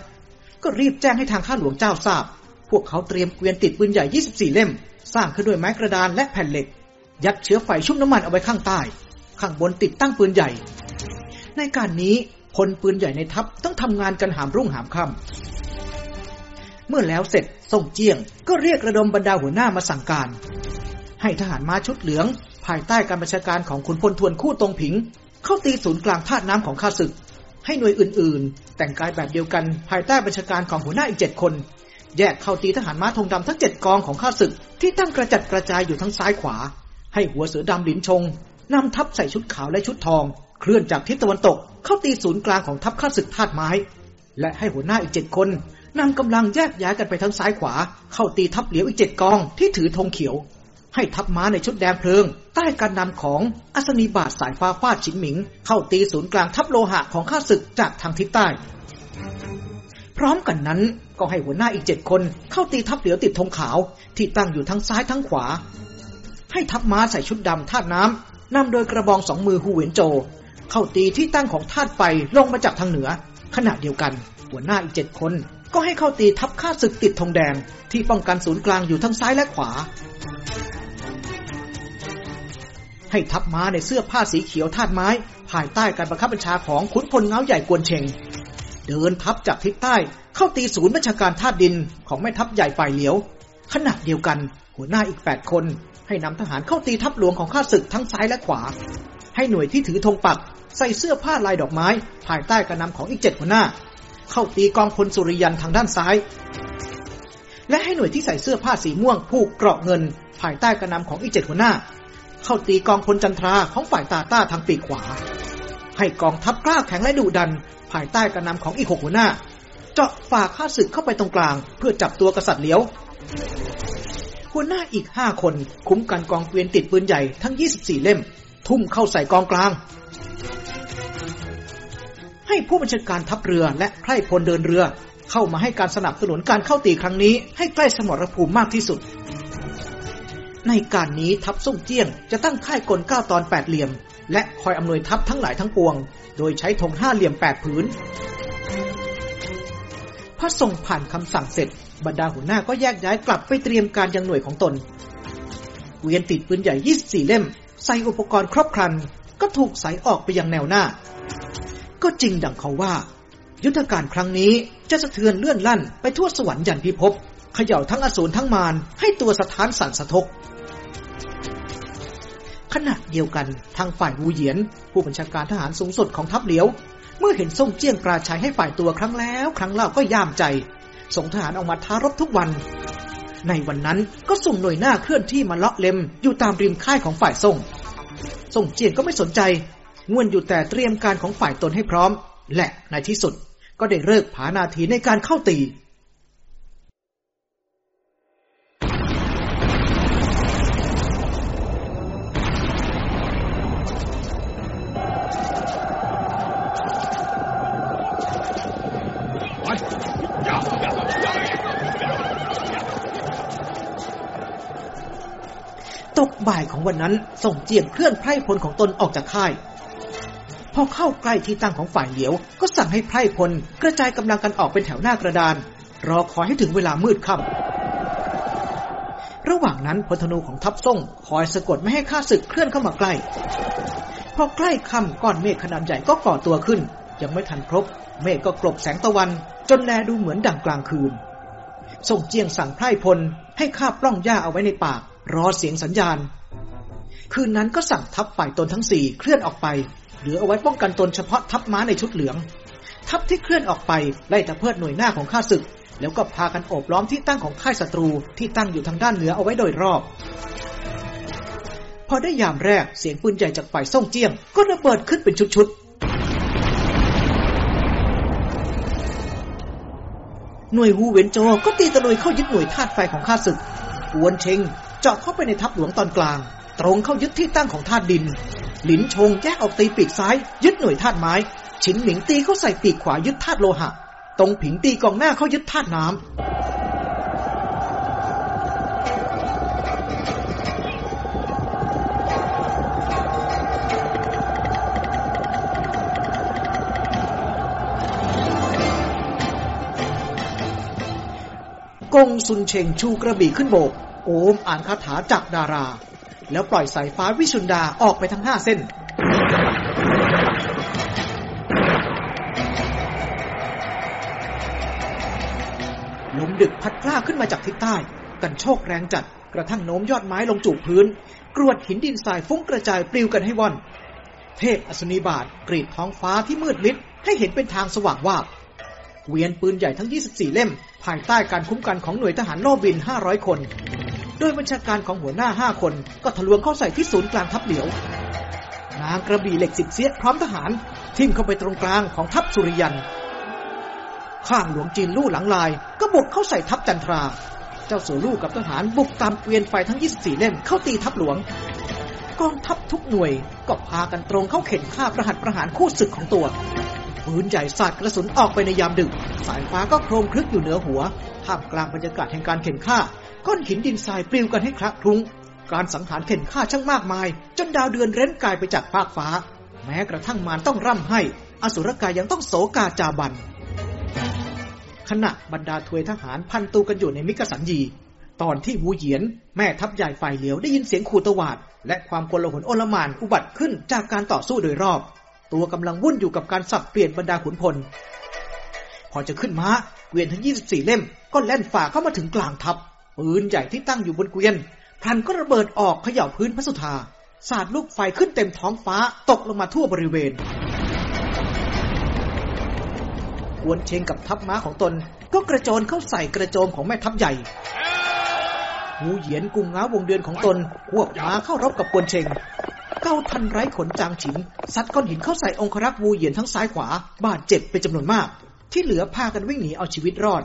ก็รีบแจ้งให้ทางข้าหลวงเจ้าทราบ พวกเขาเตรียมเกวียนติดปืนใหญ่ 24 เล่ม สร้างขึ้นด้วยไม้กระดานและแผ่นเหล็ก ยัดเชื้อไฟชุ่มน้ำมันเอาไว้ข้างใต้ ข้างบนติดตั้งปืนใหญ่ ในการนี้พลปืนใหญ่ในทัพต้องทำงานกันหามรุ่งหามค่ำเมื่อแล้วเสร็จส่งเจียงก็เรียกระดมบรรดาหัวหน้ามาสั่งการ ให้ทหารม้าชุดเหลือง ภายใต้การบัญชาการของขุนพลทวนคู่ตรงผิง เข้าตีศูนย์กลางธาตุน้ำของข้าศึก ให้หน่วยอื่นๆ แต่งกายแบบเดียวกันภายใต้บัญชาการของหัวหน้าอีกเจ็ดคน แยกเข้าตีทหารม้าธงดำทั้งเจ็ดกองของข้าศึก ที่ตั้งกระจัดกระจายอยู่ทั้งซ้ายขวา ให้หัวเสือดำหลินชงนำทัพใส่ชุดขาวและชุดทอง เคลื่อนจากทิศตะวันตก เข้าตีศูนย์กลางของทัพข้าศึกธาตุไม้ และให้หัวหน้าอีกเจ็ดคนนำกำลังแยกย้ายกันไปทั้งซ้ายขวา เข้าตีทัพเหลียวอีกเจ็ดกองที่ถือธงเขียว ให้ทัพม้าในชุดแดงเพลิง ใต้การนำของอัศนีบาทสายฟ้าฟาดฉิงหมิง เข้าตีศูนย์กลางทัพโลหะของข้าศึกจากทางทิศใต้ พร้อมกันนั้นก็ให้หัวหน้าอีกเจ็ดคน เข้าตีทัพเหลียวติดธงขาว ที่ตั้งอยู่ทั้งซ้ายทั้งขวา ให้ทัพม้าใส่ชุดดำธาตุน้ำนำโดยกระบองสองมือฮูเวนโจ เข้าตีที่ตั้งของธาตุไฟลงมาจากทางเหนือ ขณะเดียวกัน หัวหน้าอีกเจ็ดคน ก็ให้เข้าตีทัพข้าศึกติดธงแดง ที่ป้องกันศูนย์กลางอยู่ทั้งซ้ายและขวา ให้ทัพม้าในเสื้อผ้าสีเขียวธาตุไม้ ภายใต้การบังคับบัญชาของขุนพลเงาใหญ่กวนเชงเดินทัพจากทิศใต้เข้าตีศูนย์บัญชาการท่าดินของแม่ทัพใหญ่ฝ่ายเหลียว ขณะเดียวกัน หัวหน้าอีกแปดคน ให้นำทหารเข้าตีทัพหลวงของข้าศึกทั้งซ้ายและขวา ให้หน่วยที่ถือธงปัก ใส่เสื้อผ้าลายดอกไม้ ภายใต้การนำของอีกเจ็ดหัวหน้า เข้าตีกองพลสุริยันทางด้านซ้าย และให้หน่วยที่ใส่เสื้อผ้าสีม่วงผูกเกราะเงิน ภายใต้การนำของอีกเจ็ดหัวหน้า เข้าตีกองพลจันทราของฝ่ายตาต้าทางปีกขวา ให้กองทัพกล้าแข็งและดุดัน ภายใต้การนำของอีกหกหัวหน้า เจาะฝ่าข้าศึกเข้าไปตรงกลาง เพื่อจับตัวกษัตริย์เลี้ยว หัวหน้าอีกห้าคนคุ้มกันกองเกวียนติดปืนใหญ่ทั้ง 24 เล่ม ทุ่มเข้าใส่กองกลาง ให้ผู้บัญชาการทัพเรือและไพร่พลเดินเรือ เข้ามาให้การสนับสนุนการเข้าตีครั้งนี้ ให้ใกล้สมรภูมิมากที่สุด ในการนี้ทัพส่งเจี้ยงจะตั้งค่ายกลเก้าตอนแปดเหลี่ยม และคอยอำนวยทัพทั้งหลายทั้งปวง โดยใช้ธงห้าเหลี่ยมแปดผืนพระทรงผ่านคำสั่งเสร็จ บรรดาหัวหน้าก็แยกย้ายกลับไปเตรียมการยังหน่วยของตน เวียนติดปืนใหญ่ 24 เล่ม ใส่อุปกรณ์ครบครัน ก็ถูกใส่ออกไปยังแนวหน้า ก็จริงดังเขาว่า ยุทธการครั้งนี้จะสะเทือนเลื่อนลั่นไปทั่วสวรรค์ยันพิภพเขย่าทั้งอสูรทั้งมารให้ตัวสถานสั่นสะทก ขณะเดียวกันทางฝ่ายวูเหยียน ผู้บัญชาการทหารสูงสุดของทัพเหลียว เมื่อเห็นส่งเจี้ยงปราชัยให้ฝ่ายตัวครั้งแล้ว ครั้งเล่าก็ย่ามใจ ส่งทหารออกมาท้ารบทุกวัน ในวันนั้นก็ส่งหน่วยหน้าเคลื่อนที่มาเลาะเล็มอยู่ตามริมค่ายของฝ่ายส่งส่งเจียงก็ไม่สนใจง่วนอยู่แต่เตรียมการของฝ่ายตนให้พร้อม และในที่สุดก็ได้เลิกผานาทีในการเข้าตี บ่ายของวันนั้นส่งเจียงเคลื่อนไพร่พลของตนออกจากค่าย พอเข้าใกล้ที่ตั้งของฝ่ายเหลียว ก็สั่งให้ไพร่พลกระจายกำลังกันออกเป็นแถวหน้ากระดาน รอคอยให้ถึงเวลามืดค่ำระหว่างนั้นพลธนูของทัพส่งคอยสะกดไม่ให้ข้าศึกเคลื่อนเข้ามาใกล้ พอใกล้ค่ำก้อนเมฆขนาดใหญ่ก็ก่อตัวขึ้น ยังไม่ทันครบ เมฆก็กลบแสงตะวัน จนแลดูเหมือนดังกลางคืนส่งเจียงสั่งไพร่พลให้ข้าปล้องหญ้าเอาไว้ในปาก รอเสียงสัญญาณ คืนนั้นก็สั่งทัพฝ่ายตนทั้งสี่เคลื่อนออกไป เหลือเอาไว้ป้องกันตนเฉพาะทัพม้าในชุดเหลือง ทัพที่เคลื่อนออกไปไล่ตะเพิดหน่วยหน้าของข้าศึก แล้วก็พากันโอบล้อมที่ตั้งของค่ายศัตรูที่ตั้งอยู่ทางด้านเหนือเอาไว้โดยรอบ พอได้ยามแรกเสียงปืนใหญ่จากฝ่ายส่งเจียง ก็ระเบิดขึ้นเป็นชุดๆหน่วยฮูเวนโจก็ตีตะลุยเข้ายึดหน่วยธาตุไฟของข้าศึก อวนเชง เจาะเข้าไปในทัพหลวงตอนกลาง ตรงเข้ายึดที่ตั้งของธาตุดิน หลินชงแยกออกตีปีกซ้าย ยึดหน่วยธาตุไม้ ฉินหมิงตีเข้าใส่ปีกขวายึดธาตุโลหะ ตรงผิงตีกองหน้าเข้ายึดธาตุน้ำกงซุนเชงชูกระบี่ขึ้นโบก โอมอ่านคาถาจากดารา แล้วปล่อยสายฟ้าวิชุนดาออกไปทั้งห้าเส้น ลมดึกพัดกล้าขึ้นมาจากทิศใต้ กันโชกแรงจัด กระทั่งโน้มยอดไม้ลงจูบพื้น กรวดหินดินทรายฟุ้งกระจายปลิวกันให้ว่อน เทพอสุนีบาทกรีดท้องฟ้าที่มืดมิดให้เห็นเป็นทางสว่างวาบ เวียนปืนใหญ่ทั้ง 24 เล่ม ภายใต้การคุ้มกันของหน่วยทหารโลบิน 500 คน โดยบัญชาการของหัวหน้า 5 คนก็ทะลวงเข้าใส่ที่ศูนย์กลางทัพเหลียว นางกระบี่เหล็กสิบเสียพร้อมทหาร ทิ่มเข้าไปตรงกลางของทัพสุริยัน ข้างหลวงจีนลู่หลังลาย ก็บุกเข้าใส่ทัพจันทรา เจ้าสัวลู่กับทหารบุกตามเกวียนไฟทั้ง 24 เล่มเข้าตีทัพหลวงกองทัพทุกหน่วยก็พากันตรงเข้าเข็นฆ่าประหัตประหารคู่ศึกของตัว ปืนใหญ่สาดกระสุนออกไปในยามดึก สายฟ้าก็โครมคลึกอยู่เหนือหัว ท่ามกลางบรรยากาศแห่งการเข็นฆ่า ก้อนหินดินทรายปลิวกันให้คละคลุ้ง การสังหารเข็นฆ่าช่างมากมาย จนดาวเดือนเร้นกายไปจากฟากฟ้า แม้กระทั่งมารต้องร่ำให้ อสุรกายยังต้องโศกาจาบัน ขณะบรรดาทวยทหารพันตูกันอยู่ในมิกสัญญีตอนที่วูเหยียน แม่ทัพใหญ่ฝ่ายเหลียวได้ยินเสียงขู่ตวาด และความโกลาหนโอลมานอุบัติขึ้นจากการต่อสู้โดยรอบ ตัวกำลังวุ่นอยู่กับการสับเปลี่ยนบรรดาขุนพล พอจะขึ้นม้าเกวียนทั้ง 24 เล่ม ก็แล่นฝ่าเข้ามาถึงกลางทัพปืนใหญ่ที่ตั้งอยู่บนเกวียนพลันก็ระเบิดออกเขย่าพื้นพระสุธาสาดลูกไฟขึ้นเต็มท้องฟ้าตกลงมาทั่วบริเวณกวนเชงกับทัพม้าของตน ก็กระโจนเข้าใส่กระโจมของแม่ทัพใหญ่หูเหยียนกุมง้าวงเดือนของตนควบม้าเข้ารบกับกวนเชง เก้าทันไร้ขนจางฉิงซัดก้อนหินเข้าใส่องครักษ์วูเหยียนทั้งซ้ายขวา บาดเจ็บเป็นจำนวนมาก ที่เหลือพากันวิ่งหนีเอาชีวิตรอด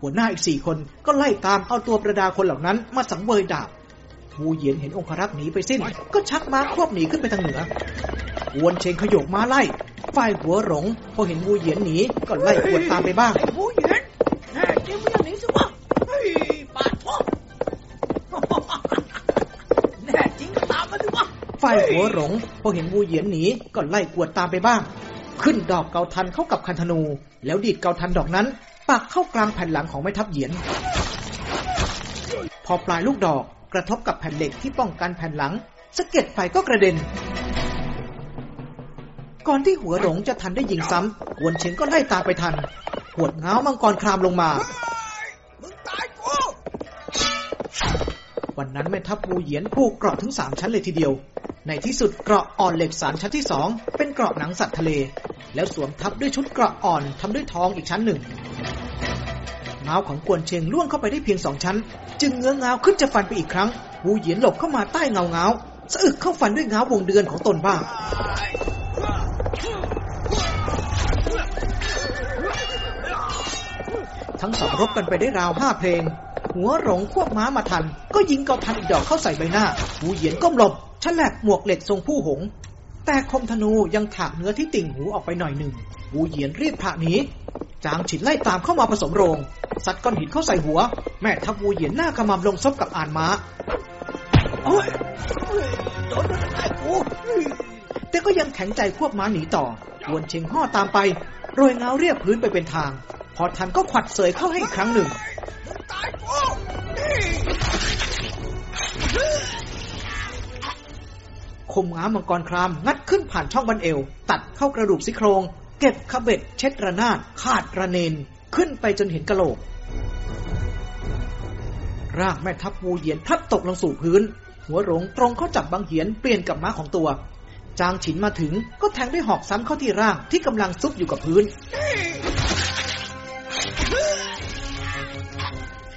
หัวหน้าอีกสี่คนก็ไล่ตามเอาตัวประดาคนเหล่านั้นมาสังเวยดาบวูเหยียนเห็นองครักษ์หนีไปสิ้น ก็ชักม้าควบหนีขึ้นไปทางเหนือวนเชงขยกม้าไล่ฝ่ายหัวหลงพอเห็นวูเหยียนหนีก็ไล่กวดตามไปบ้างไอ้ผู้เหย็นแน่จริงไม่ย่างนี้สิวะเฮ้ยปาดท้อแน่จริงก็ตามมาสิวะ ฝ่ายหัวหลงพอเห็นวูเหยียนหนีก็ไล่กวดตามไปบ้าง ขึ้นดอกเกาทันเข้ากับคันธนู แล้วดีดเกาทันดอกนั้นปักเข้ากลางแผ่นหลังของแม่ทัพเหยียน พอปลายลูกดอกกระทบกับแผ่นเหล็กที่ป้องกันแผ่นหลังสะเก็ดไฟก็กระเด็น ก่อนที่หัวหลงจะทันได้ยิงซ้ำหวนเชงก็ไล่ตามไปทันหวดเงามังกรครามลงมามึงตายกู วันนั้นแม่ทัพวูเหยียนผูกเกราะถึงสามชั้นเลยทีเดียว ในที่สุดเกราะอ่อนเหล็กสารชั้นที่สองเป็นเกราะหนังสัตว์ทะเล แล้วสวมทับด้วยชุดเกราะอ่อนทำด้วยทองอีกชั้นหนึ่งเงาของกวนเชงล่วงเข้าไปได้เพียงสองชั้น จึงเงื้อเงาขึ้นจะฟันไปอีกครั้งวูเหยียนหลบเข้ามาใต้เงาเงาสะอึกเข้าฟันด้วยเงาวงเดือนของตนบ้างทั้งสองรบกันไปได้ราวห้าเพลง หัวหลงควบม้ามาทัน ก็ยิงเกาทันอีกดอกเข้าใส่ใบหน้า หูเหยียนก้มหลบฉลับหมวกเหล็กทรงผู้หง แต่คมธนูยังถากเนื้อที่ติ่งหูออกไปหน่อยหนึ่ง หูเหยียนรีบพระหนีจางฉินไล่ตามเข้ามาผสมโรง สัตว์ก้อนหินเข้าใส่หัว แม่ทัพวูเหยียนหน้าขมำลงซบกับอ่านม้าโอ้ยโดนโดนตายกูแต่ก็ยังแข็งใจควบม้าหนีต่อวนเชงห่อตามไป โรยเงาเรียบพื้นไปเป็นทาง พอทันก็ขวัดเสยเข้าให้อีกครั้งหนึ่ง ตายกูคมง้ามังกรคราม งัดขึ้นผ่านช่องบันเอว ตัดเข้ากระดูกซี่โครง เก็บขบเบ็ด เช็ดระนาดขาดระเนน ขึ้นไปจนเห็นกะโหลก ร่างแม่ทัพวูเหยียนพลัดตกลงสู่พื้น หัวหลงตรงเข้าจับบางเหียนเปลี่ยนกับม้าของตัว จางฉินมาถึงก็แทงด้วยหอกซ้ำเข้าที่ร่างที่กำลังซุกอยู่กับพื้น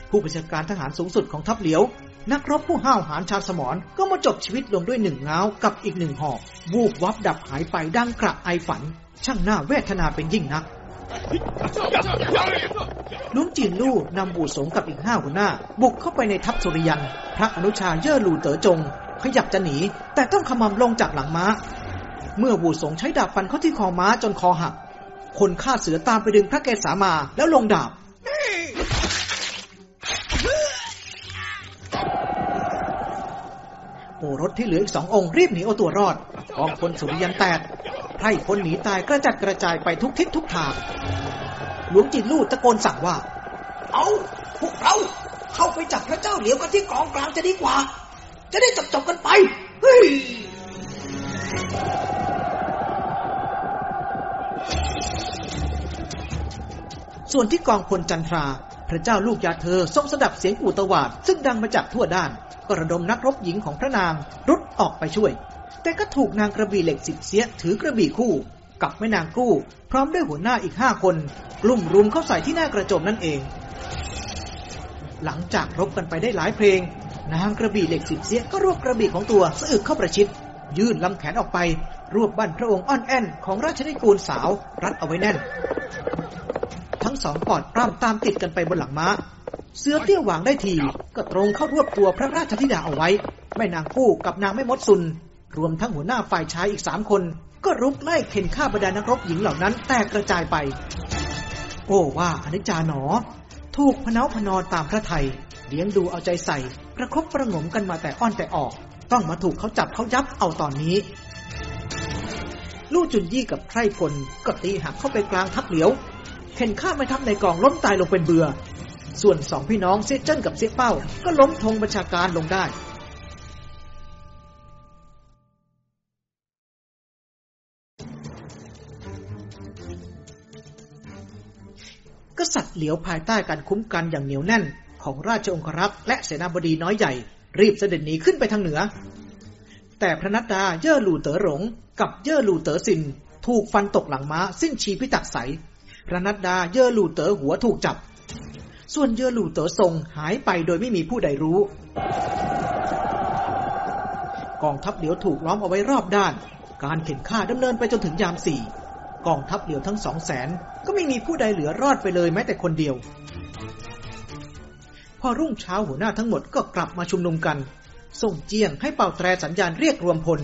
ผู้บัญชาการทหารสูงสุดของทัพเหลียว นักรบผู้ห้าวหาญชาญสมรก็มาจบชีวิตลงด้วยหนึ่งเงากับอีกหนึ่งหอกวูบวับดับหายไปดังกระไอฝัน ช่างน่าเวทนาเป็นยิ่งนักลุงจีนลู่นำบูสงกับอีกห้าหัวหน้า บุกเข้าไปในทัพสุริยัน พระอนุชาเย่อหลูเต๋อจง ขยับจะหนี แต่ต้องขมำลงจากหลังม้า เมื่อบูสงใช้ดาบฟันเข้าที่คอม้าจนคอหัก คนฆ่าเสือตามไปดึงพระเกศามาแล้วลงดาบ โอรสที่เหลืออีกสององค์รีบหนีเอาตัวรอดกองพลสุริยันแตกไพร่พลหนีตายกระจัดกระจายไปทุกทิศทุกทาง หลวงจินลู่ตะโกนสั่งว่า เอาพวกเราเข้าไปจับพระเจ้าเหลียวกันที่กองกลางจะดีกว่า จะได้จบจบๆกันไป เฮ้ยส่วนที่กองพลจันทรา พระเจ้าลูกยาเธอทรงสดับเสียงอูตวาด ซึ่งดังมาจากทั่วด้าน ก็ระดมนักรบหญิงของพระนางรุดออกไปช่วย แต่ก็ถูกนางกระบี่เหล็กสิบเสียถือกระบี่คู่ กับแม่นางกู้ พร้อมด้วยหัวหน้าอีกห้าคนกลุ่มรุมเข้าใส่ที่หน้ากระโจมนั่นเอง หลังจากรบกันไปได้หลายเพลง นางกระบี่เหล็กสิบเสียก็รวบกระบี่ของตัวสะอึกเข้าประชิดยื่นลำแขนออกไป รวบบั้นพระองค์อ้อนแอนของราชนิกูลสาวรัดเอาไว้แน่น ทั้งสองกอดปล้ำตามติดกันไปบนหลังม้า เสือเตี้ยวหวางได้ที ก็ตรงเข้ารวบตัวพระราชธิดาเอาไว้ แม่นางกู้กับนางแม่มดซุน รวมทั้งหัวหน้าฝ่ายชายอีกสามคน ก็รุกไล่เข็นฆ่าบรรดานักรบหญิงเหล่านั้นแตกกระจายไป โอ้ว่าอนิจจาหนอ ถูกพเนาพนอนตามพระไทยเลี้ยงดูเอาใจใส่ ประคบประงมกันมาแต่อ้อนแต่ออก ต้องมาถูกเขาจับเขายับเอาตอนนี้ ลู่จุนยี่กับไพร่พลก็ตีหักเข้าไปกลางทัพเหลียวเข็นข้าไม่ทัพในกองล้มตายลงเป็นเบือ ส่วนสองพี่น้องเสียเจิ้นกับเสียเป้า ก็ล้มธงบัญชาการลงได้กษัตริย์เหลียวภายใต้การคุ้มกันอย่างเหนียวแน่น ของราชองครักษ์และเสนาบดีน้อยใหญ่ รีบเสด็จหนีขึ้นไปทางเหนือ แต่พระนัดดาเย่อหลู่เต๋อหลงกับเย่อหลู่เต๋อซิน ถูกฟันตกหลังม้าสิ้นชีพิตักใสพระนัดดาเย่อหลู่เต๋อหัวถูกจับ ส่วนเย่อหลู่เต๋อทรงหายไปโดยไม่มีผู้ใดรู้ กองทัพเหลียวถูกล้อมเอาไว้รอบด้าน การเข็นฆ่าดำเนินไปจนถึงยามสี่กองทัพเหลียวทั้งสองแสนก็ไม่มีผู้ใดเหลือรอดไปเลยแม้แต่คนเดียว พอรุ่งเช้าหัวหน้าทั้งหมดก็กลับมาชุมนุมกัน ส่งเจียงให้เป่าแตรสัญญาณเรียกรวมพล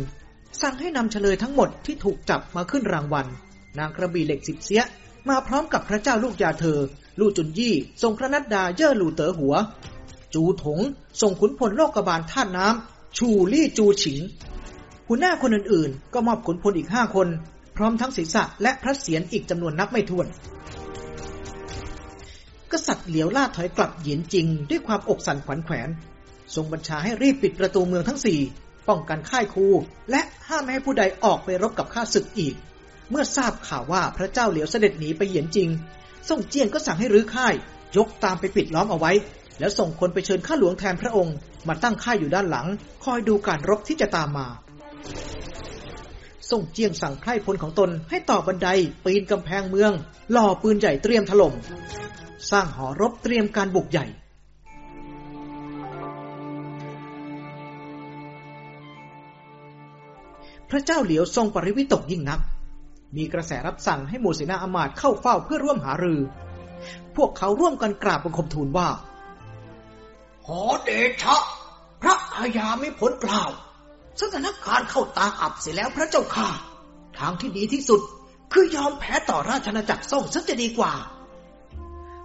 สั่งให้นำเฉลยทั้งหมดที่ถูกจับมาขึ้นรางวัล นางกระบี่เหล็กสิบเสีย มาพร้อมกับพระเจ้าลูกยาเธอ ลู่จุนยี่ทรงพระนัดดาเย่อหลู่เต๋อหัว จูถงส่งขุนพลโลกบาลท่าน้ำ ชูลี่จูฉิงหัวหน้าคนอื่นๆ ก็มอบขุนพลอีกห้าคน พร้อมทั้งศีรษะและพระเศียรอีกจำนวนนับไม่ถ้วน กษัตริย์เหลียวล่าถอยกลับเหยียนจริง ด้วยความอกสั่นขวัญแขวน ทรงบัญชาให้รีบปิดประตูเมืองทั้งสี่ป้องกันค่ายคู และห้ามไม่ให้ผู้ใดออกไปรบกับข้าศึกอีก เมื่อทราบข่าวว่าพระเจ้าเหลียวเสด็จหนีไปเหยียนจริง ส่งเจียงก็สั่งให้รื้อค่าย ยกตามไปปิดล้อมเอาไว้ แล้วส่งคนไปเชิญข้าหลวงแทนพระองค์ มาตั้งค่ายอยู่ด้านหลัง คอยดูการรบที่จะตามมาส่งเจียงสั่งไพร่พลของตนให้ต่อบันได ปีนกำแพงเมืองหล่อปืนใหญ่เตรียมถล่ม สร้างหอรบเตรียมการบุกใหญ่ พระเจ้าเหลียวทรงปริวิตกยิ่งนัก มีกระแสรับสั่งให้หมู่เสนาอมาตย์เข้าเฝ้าเพื่อร่วมหารือ พวกเขาร่วมกันกราบบังคมทูลว่า ขอเดชะ พระอาญาไม่ผลกล่า สถานการณ์เข้าตาอับเสียแล้วพระเจ้าค่ะ ทางที่ดีที่สุดคือยอมแพ้ต่อราชนาจักรส่งซะจะดีกว่า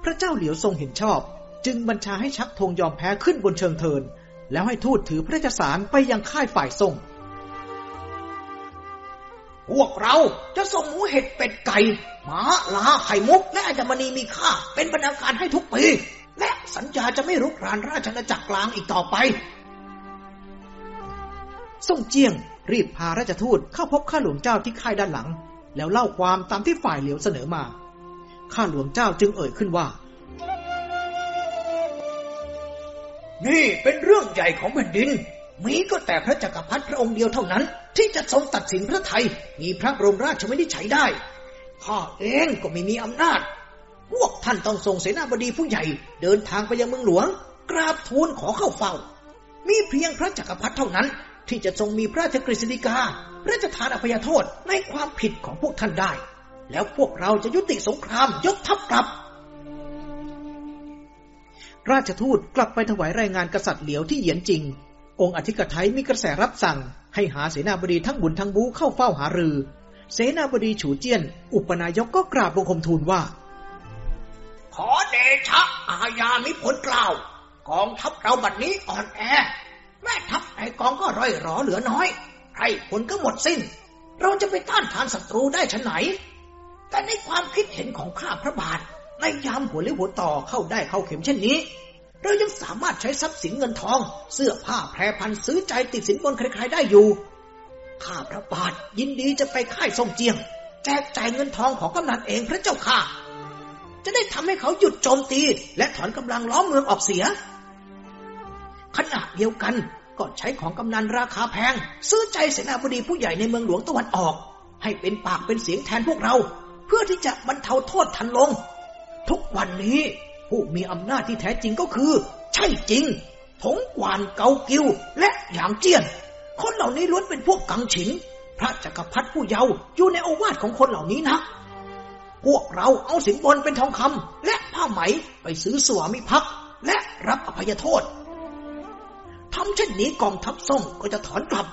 พระเจ้าเหลียวทรงเห็นชอบ จึงบัญชาให้ชักธงยอมแพ้ขึ้นบนเชิงเทิน แล้วให้ทูตถือพระราชสารไปยังค่ายฝ่ายทรง พวกเราจะส่งหมูเห็ดเป็ดไก่หมาลาไข่มุก และอัญมณีมีค่า เป็นบรรณาการให้ทุกปี และสัญญาจะไม่รุกรานราชนาจักรกลางอีกต่อไป ส่งเจียง รีบพาราชทูตเข้าพบข้าหลวงเจ้าที่ค่ายด้านหลัง แล้วเล่าความตามที่ฝ่ายเหลียวเสนอมา ข้าหลวงเจ้าจึงเอ่ยขึ้นว่า นี่เป็นเรื่องใหญ่ของแผ่นดิน มีก็แต่พระจักรพรรดิพระองค์เดียวเท่านั้น ที่จะทรงตัดสินพระไทย มีพระบรมราชวินิจฉัยได้ ข้าเองก็ไม่มีอำนาจ พวกท่านต้องส่งเสนาบดีผู้ใหญ่ เดินทางไปยังเมืองหลวง กราบทูลขอเข้าเฝ้า มีเพียงพระจักรพรรดิเท่านั้น ที่จะทรงมีพระราชกฤษฎีกาพระราชทานอภัยโทษในความผิดของพวกท่านได้ แล้วพวกเราจะยุติสงครามยกทัพกลับราชทูตกลับไปถวายรายงานกษัตริย์เหลียวที่เหยียนจริง องค์อธิกไทยมีกระแสรับสั่ง ให้หาเสนาบดีทั้งบุญทั้งบูเข้าเฝ้าหารือ เสนาบดีฉูเจี้ยน อุปนายกก็กราบบังคมทูลว่า ขอเดชะอาญามิผลกล่าวกองทัพเราบัดนี้อ่อนแอ แม่ทัพในกองก็ร่อยหรอเหลือน้อยใครผลก็หมดสิ้น เราจะไปต้านทานศัตรูได้ชนไหน แต่ในความคิดเห็นของข้าพระบาทในยามหัวเลี้ยวหัวต่อเข้าได้เข้าเข็มเช่นนี้ เรายังสามารถใช้ทรัพย์สินเงินทอง เสื้อผ้าแพรพันซื้อใจติดสินบนใครๆได้อยู่ ข้าพระบาทยินดีจะไปค่ายทรงเจียง แจกจ่ายเงินทองของกำนันเองพระเจ้าค่ะ จะได้ทำให้เขาหยุดโจมตี และถอนกำลังล้อมเมืองออกเสีย ขณะเดียวกันก็ใช้ของกำนันราคาแพง ซื้อใจเสนาบดีผู้ใหญ่ในเมืองหลวงตะวันออก ให้เป็นปากเป็นเสียงแทนพวกเรา เพื่อที่จะบรรเทาโทษทันลง ทุกวันนี้ ผู้มีอำนาจที่แท้จริงก็คือ ใช่จริง ถงกวานเกากิวและหยางเจียน คนเหล่านี้ล้วนเป็นพวกกังฉิน พระจักรพรรดิผู้เยาว์อยู่ในโอวาทของคนเหล่านี้นะ พวกเราเอาสินบนเป็นทองคำและผ้าไหมไปซื้อสวามิภักดิ์และรับอภัยโทษทำเช่นนี้กองทัพส่งก็จะถอนกลับ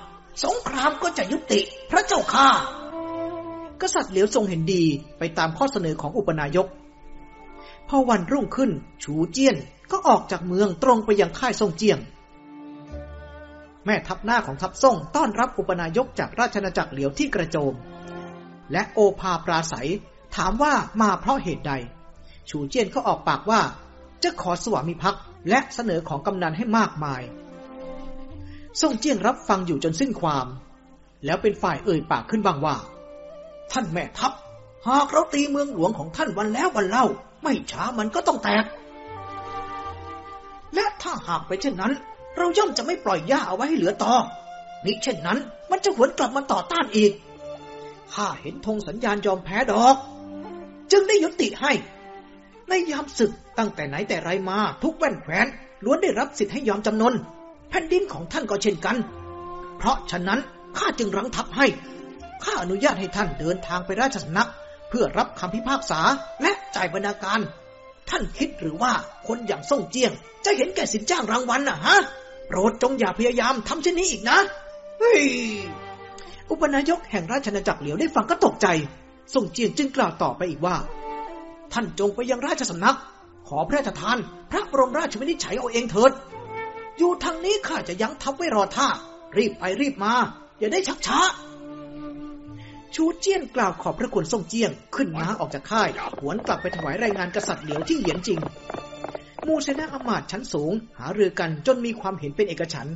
สงครามก็จะยุติพระเจ้าค่ะกษัตริย์เหลียวทรงเห็นดีไปตามข้อเสนอของอุปนายก พอวันรุ่งขึ้นฉูเจี้ยนก็ออกจากเมืองตรงไปยังค่ายซ่งเจียง แม่ทัพหน้าของทัพซ่งต้อนรับอุปนายกจากราชนาจักรเหลียวที่กระโจม และโอภาปราศัยถามว่ามาเพราะเหตุใดฉูเจี้ยนก็ออกปากว่า จะขอสวามิภักดิ์และเสนอของกำนันให้มากมาย ซ่งเจี้ยงรับฟังอยู่จนสิ้นความ แล้วเป็นฝ่ายเอ่ยปากขึ้นบ้างว่า ท่านแม่ทัพ หากเราตีเมืองหลวงของท่านวันแล้ววันเล่า ไม่ช้ามันก็ต้องแตก และถ้าหากไปเช่นนั้น เราย่อมจะไม่ปล่อยหญ้าเอาไว้ให้เหลือต่อมิเช่นนั้น มันจะหวนกลับมาต่อต้านอีก ข้าเห็นธงสัญญาณยอมแพ้ดอก จึงได้ยุติให้ ในยามศึกตั้งแต่ไหนแต่ไรมา ทุกแว่นแขวนล้วนได้รับสิทธิ์ให้ยอมจำนน แผ่นดินของท่านก็เช่นกัน เพราะฉะนั้นข้าจึงรังทับให้ ข้าอนุญาตให้ท่านเดินทางไปราชสำนัก เพื่อรับคำพิพากษาและจ่ายบรรณาการ ท่านคิดหรือว่าคนอย่างส่งเจียง จะเห็นแก่สินจ้างรางวัลน่ะฮะ โปรดจงอย่าพยายามทำเช่นนี้อีกนะเฮ้ยอุปนายกแห่งราชนาจักรเหลียวได้ฟังก็ตกใจ ส่งเจียงจึงกล่าวต่อไปอีกว่า ท่านจงไปยังราชสำนัก ขอพระราชทาน พระบรมราชวินิจฉัยเอาเองเถิด อยู่ทางนี้ข้าจะยั้งทับไว้รอท่า รีบไปรีบมา อย่าได้ชักช้า ชูเจี้ยนกล่าวขอบพระคุณทรงเจียง ขึ้นม้าออกจากค่าย หวนกลับไปถวายรายงานกษัตริย์เหลียวที่เหยียนจริง มูเซนาอมาตชั้นสูง หาเรือกันจนมีความเห็นเป็นเอกฉันท์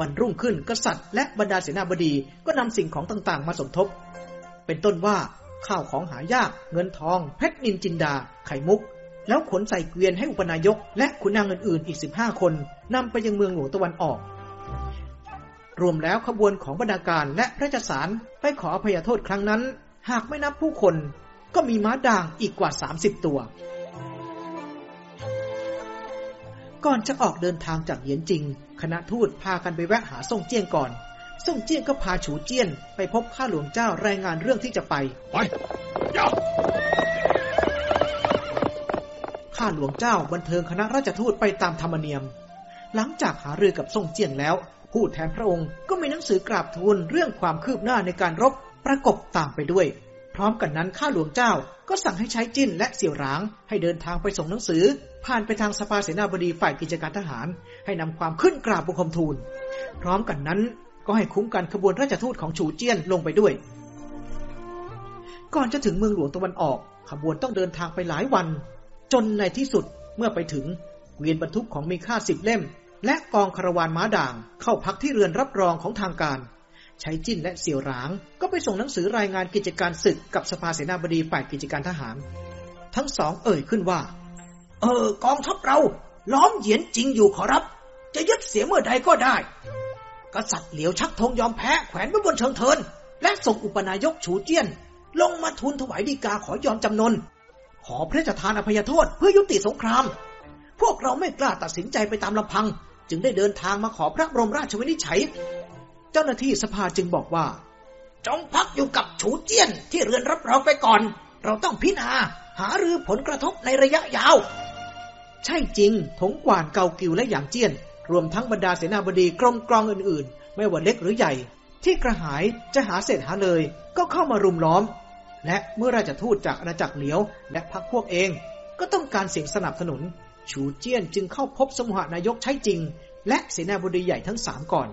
วันรุ่งขึ้นกษัตริย์และบรรดาเสนาบดีก็นำสิ่งของต่างๆ มาสมทบ เป็นต้นว่า ข้าวของหายาก เงินทอง เพชรนินจินดา ไข่มุก แล้วขนใส่เกวียนให้อุปนายก และขุนนางอื่นๆ อีก15คนนำไปยังเมืองหลวงตะวันออก รวมแล้วขบวนของบรรณาการและพระราชสารไปขออภัยโทษครั้งนั้น หากไม่นับผู้คน ก็มีม้าด่างอีกกว่า30ตัว ก่อนจะออกเดินทางจากเหยียนจริง คณะทูตพากันไปแวะหาส่งเจียงก่อน ส่งเจียงก็พาฉูเจี้ยนไปพบข้าหลวงเจ้ารายงานเรื่องที่จะไป ไปย่าข้าหลวงเจ้าบันเทิงคณะราชทูตไปตามธรรมเนียม หลังจากหารือกับส่งเจียงแล้ว ผู้แทนพระองค์ก็มีหนังสือกราบทูลเรื่องความคืบหน้าในการรบประกบตามไปด้วย พร้อมกันนั้นข้าหลวงเจ้าก็สั่งให้ใช้จิ้นและเสี่ยวหรางให้เดินทางไปส่งหนังสือ ผ่านไปทางสภาเสนาบดีฝ่ายกิจการทหาร ให้นำความขึ้นกราบบังคมทูล พร้อมกันนั้น ก็ให้คุ้มกันขบวนราชทูตของฉูเจี้ยนลงไปด้วย ก่อนจะถึงเมืองหลวงตะวันออก ขบวนต้องเดินทางไปหลายวัน จนในที่สุดเมื่อไปถึงเวียนบรรทุกของมีค่าสิบเล่ม และกองคาราวานม้าด่าง เข้าพักที่เรือนรับรองของทางการ ใช้จิ้นและเสี่ยวหราง ก็ไปส่งหนังสือรายงานกิจการศึกกับสภาเสนาบดีฝ่ายกิจการทหาร ทั้งสองเอ่ยขึ้นว่า เออกองทัพเรา ล้อมเหยียนจริงอยู่ขอรับ จะยึดเสียเมื่อใดก็ได้ กษัตริย์เหลียวชักธงยอมแพ้แขวนไว้บนเชิงเทิน และส่งอุปนายกฉูเจี้ยน ลงมาทูลถวายดีกาขอยอมจำนน ขอพระราชทานอภัยโทษเพื่อยุติสงคราม พวกเราไม่กล้าตัดสินใจไปตามลำพัง จึงได้เดินทางมาขอพระบรมราชวินิจฉัย เจ้าหน้าที่สภาจึงบอกว่า จงพักอยู่กับฉูเจี้ยนที่เรือนรับรองไปก่อน เราต้องพิจารณาหารือผลกระทบในระยะยาว ใช่จริงถงกวานเกากิวและหยางเจี้ยน รวมทั้งบรรดาเสนาบดีกรมกรองอื่นๆ ไม่ว่าเล็กหรือใหญ่ ที่กระหายจะหาเศษหาเลย ก็เข้ามารุมล้อม และเมื่อราชทูตจากอาณาจักรเหลียว และพรรคพวกเอง ก็ต้องการเสียงสนับสนุนฉูเจี้ยนจึงเข้าพบสมุหานายกใช้จริง และเสนาบดีใหญ่ทั้งสามก่อน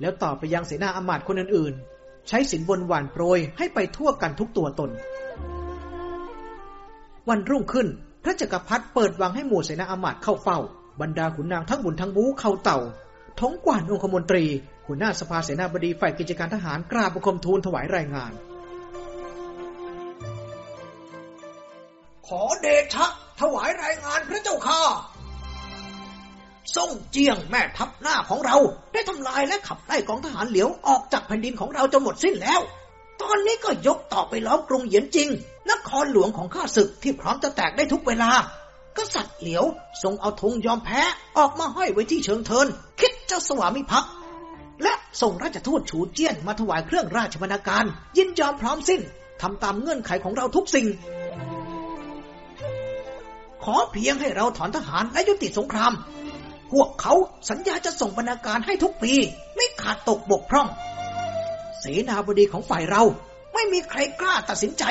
แล้วต่อไปยังเสนาอมาตย์คนอื่นๆ ใช้สินบนหวานโปรยให้ไปทั่วกันทุกตัวตน วันรุ่งขึ้นพระจักรพรรดิเปิดวังให้หมู่เสนาอมาตย์เข้าเฝ้า บรรดาขุนนางทั้งบุญทั้งบู๊เข้าเต่าท้องกวานองคมนตรีหัวหน้าสภาเสนาบดีฝ่ายกิจการทหารกราบบังคมทูลถวายรายงาน ขอเดชะ ถวายรายงานพระเจ้าค่ะส่งเจียงแม่ทัพหน้าของเรา ได้ทำลายและขับไล่กองทหารเหลียวออกจากแผ่นดินของเราจนหมดสิ้นแล้ว ตอนนี้ก็ยกต่อไปล้อมกรุงเหยียนจริง นครหลวงของข้าศึกที่พร้อมจะแตกได้ทุกเวลา กษัตริย์เหลียวทรงเอาธงยอมแพ้ออกมาห้อยไว้ที่เชิงเทิน คิดเจ้าสวามิภักดิ์และส่งราชทูตฉูเจี้ยนมาถวายเครื่องราชบรรณาการ ยินยอมพร้อมสิ้นทำตามเงื่อนไขของเราทุกสิ่ง ขอเพียงให้เราถอนทหารและยุติสงคราม พวกเขาสัญญาจะส่งบรรณาการให้ทุกปี ไม่ขาดตกบกพร่อง เสนาบดีของฝ่ายเราไม่มีใครกล้าตัดสินใจ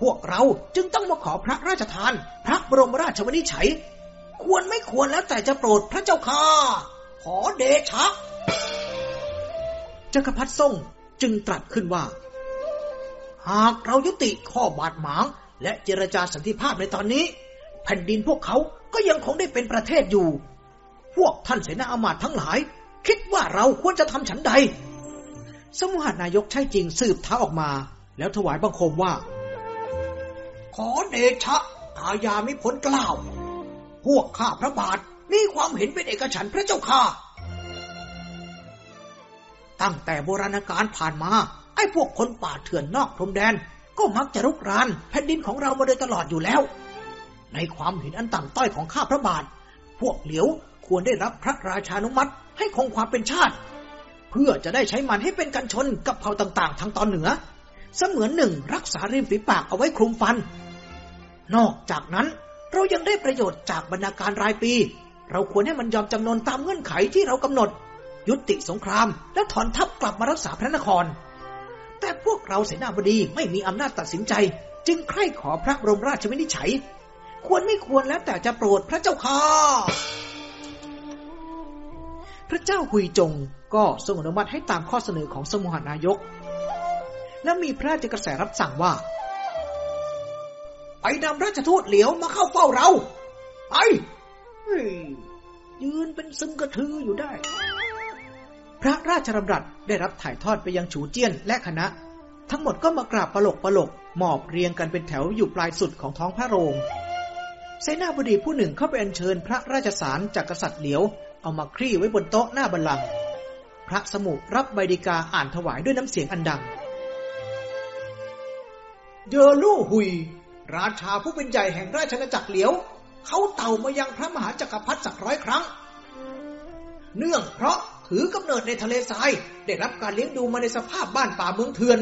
พวกเราจึงต้องมาขอพระราชทาน พระบรมราชวนิจฉัย ควรไม่ควรแล้วแต่จะโปรดพระเจ้าค่ะ ขอเดชะ จักรพรรดิซ่งจึงตรัสขึ้นว่า หากเรายุติข้อบาดหมาง และเจรจาสันติภาพในตอนนี้ แผ่นดินพวกเขาก็ก็ยังคงได้เป็นประเทศอยู่ พวกท่านเสนาอามาตย์ทั้งหลาย คิดว่าเราควรจะทำฉันใด สมุหานายกใช่จริงสืบเท้าออกมา แล้วถวายบังคมว่า ขอเดชะอาญามิผลกล่าว พวกข้าพระบาทมีความเห็นเป็นเอกฉันท์พระเจ้าค่ะ ตั้งแต่โบราณกาลผ่านมา ไอ้พวกคนป่าเถื่อนนอกพรมแดน ก็มักจะรุกรานแผ่นดินของเรามาโดยตลอดอยู่แล้ว ในความเห็นอันต่ำต้อยของข้าพระบาท พวกเหลียวควรได้รับพระราชานุมัติให้คงความเป็นชาติ เพื่อจะได้ใช้มันให้เป็นกันชนกับเผ่าต่างๆ ทางตอนเหนือ เสมือนหนึ่งรักษาริมฝีปากเอาไว้คลุมฟัน นอกจากนั้นเรายังได้ประโยชน์จากบรรณาการรายปี เราควรให้มันยอมจำนนตามเงื่อนไขที่เรากำหนด ยุติสงคราม และถอนทัพกลับมารักษาพระนคร แต่พวกเราเสนาบดีไม่มีอำนาจตัดสินใจ จึงใคร่ขอพระบรมราชวินิจฉัย ควรไม่ควรแล้วแต่จะโปรดพระเจ้าค่ะพระเจ้าหุยจงก็ทรงอนุมัติให้ตามข้อเสนอของสมุหานายก และมีพระราชกระแสรับสั่งว่า ไปนำราชทูตเหลียวมาเข้าเฝ้าเรา ไปเฮ้ยยืนเป็นซึมกระทืออยู่ได้ พระราชดำรัสได้รับถ่ายทอดไปยังฉูเจี้ยนและคณะ ทั้งหมดก็มากราบปลกปลกหมอบเรียงกันเป็นแถวอยู่ปลายสุดของท้องพระโรงเสนาบดีผู้หนึ่งเข้าไปอัญเชิญพระราชสารจากกษัตริย์เหลียว เอามาคลี่ไว้บนโต๊ะหน้าบัลลังก์พระสมุรับใบดีกาอ่านถวายด้วยน้ำเสียงอันดังเยอลู่หุย ราชาผู้เป็นใหญ่แห่งราชอาณาจักรเหลียว เขาเต่ามายังพระมหาจักรพรรดิสักร้อยครั้ง เนื่องเพราะถือกำเนิดในทะเลทราย ได้รับการเลี้ยงดูมาในสภาพบ้านป่าเมืองเถื่อน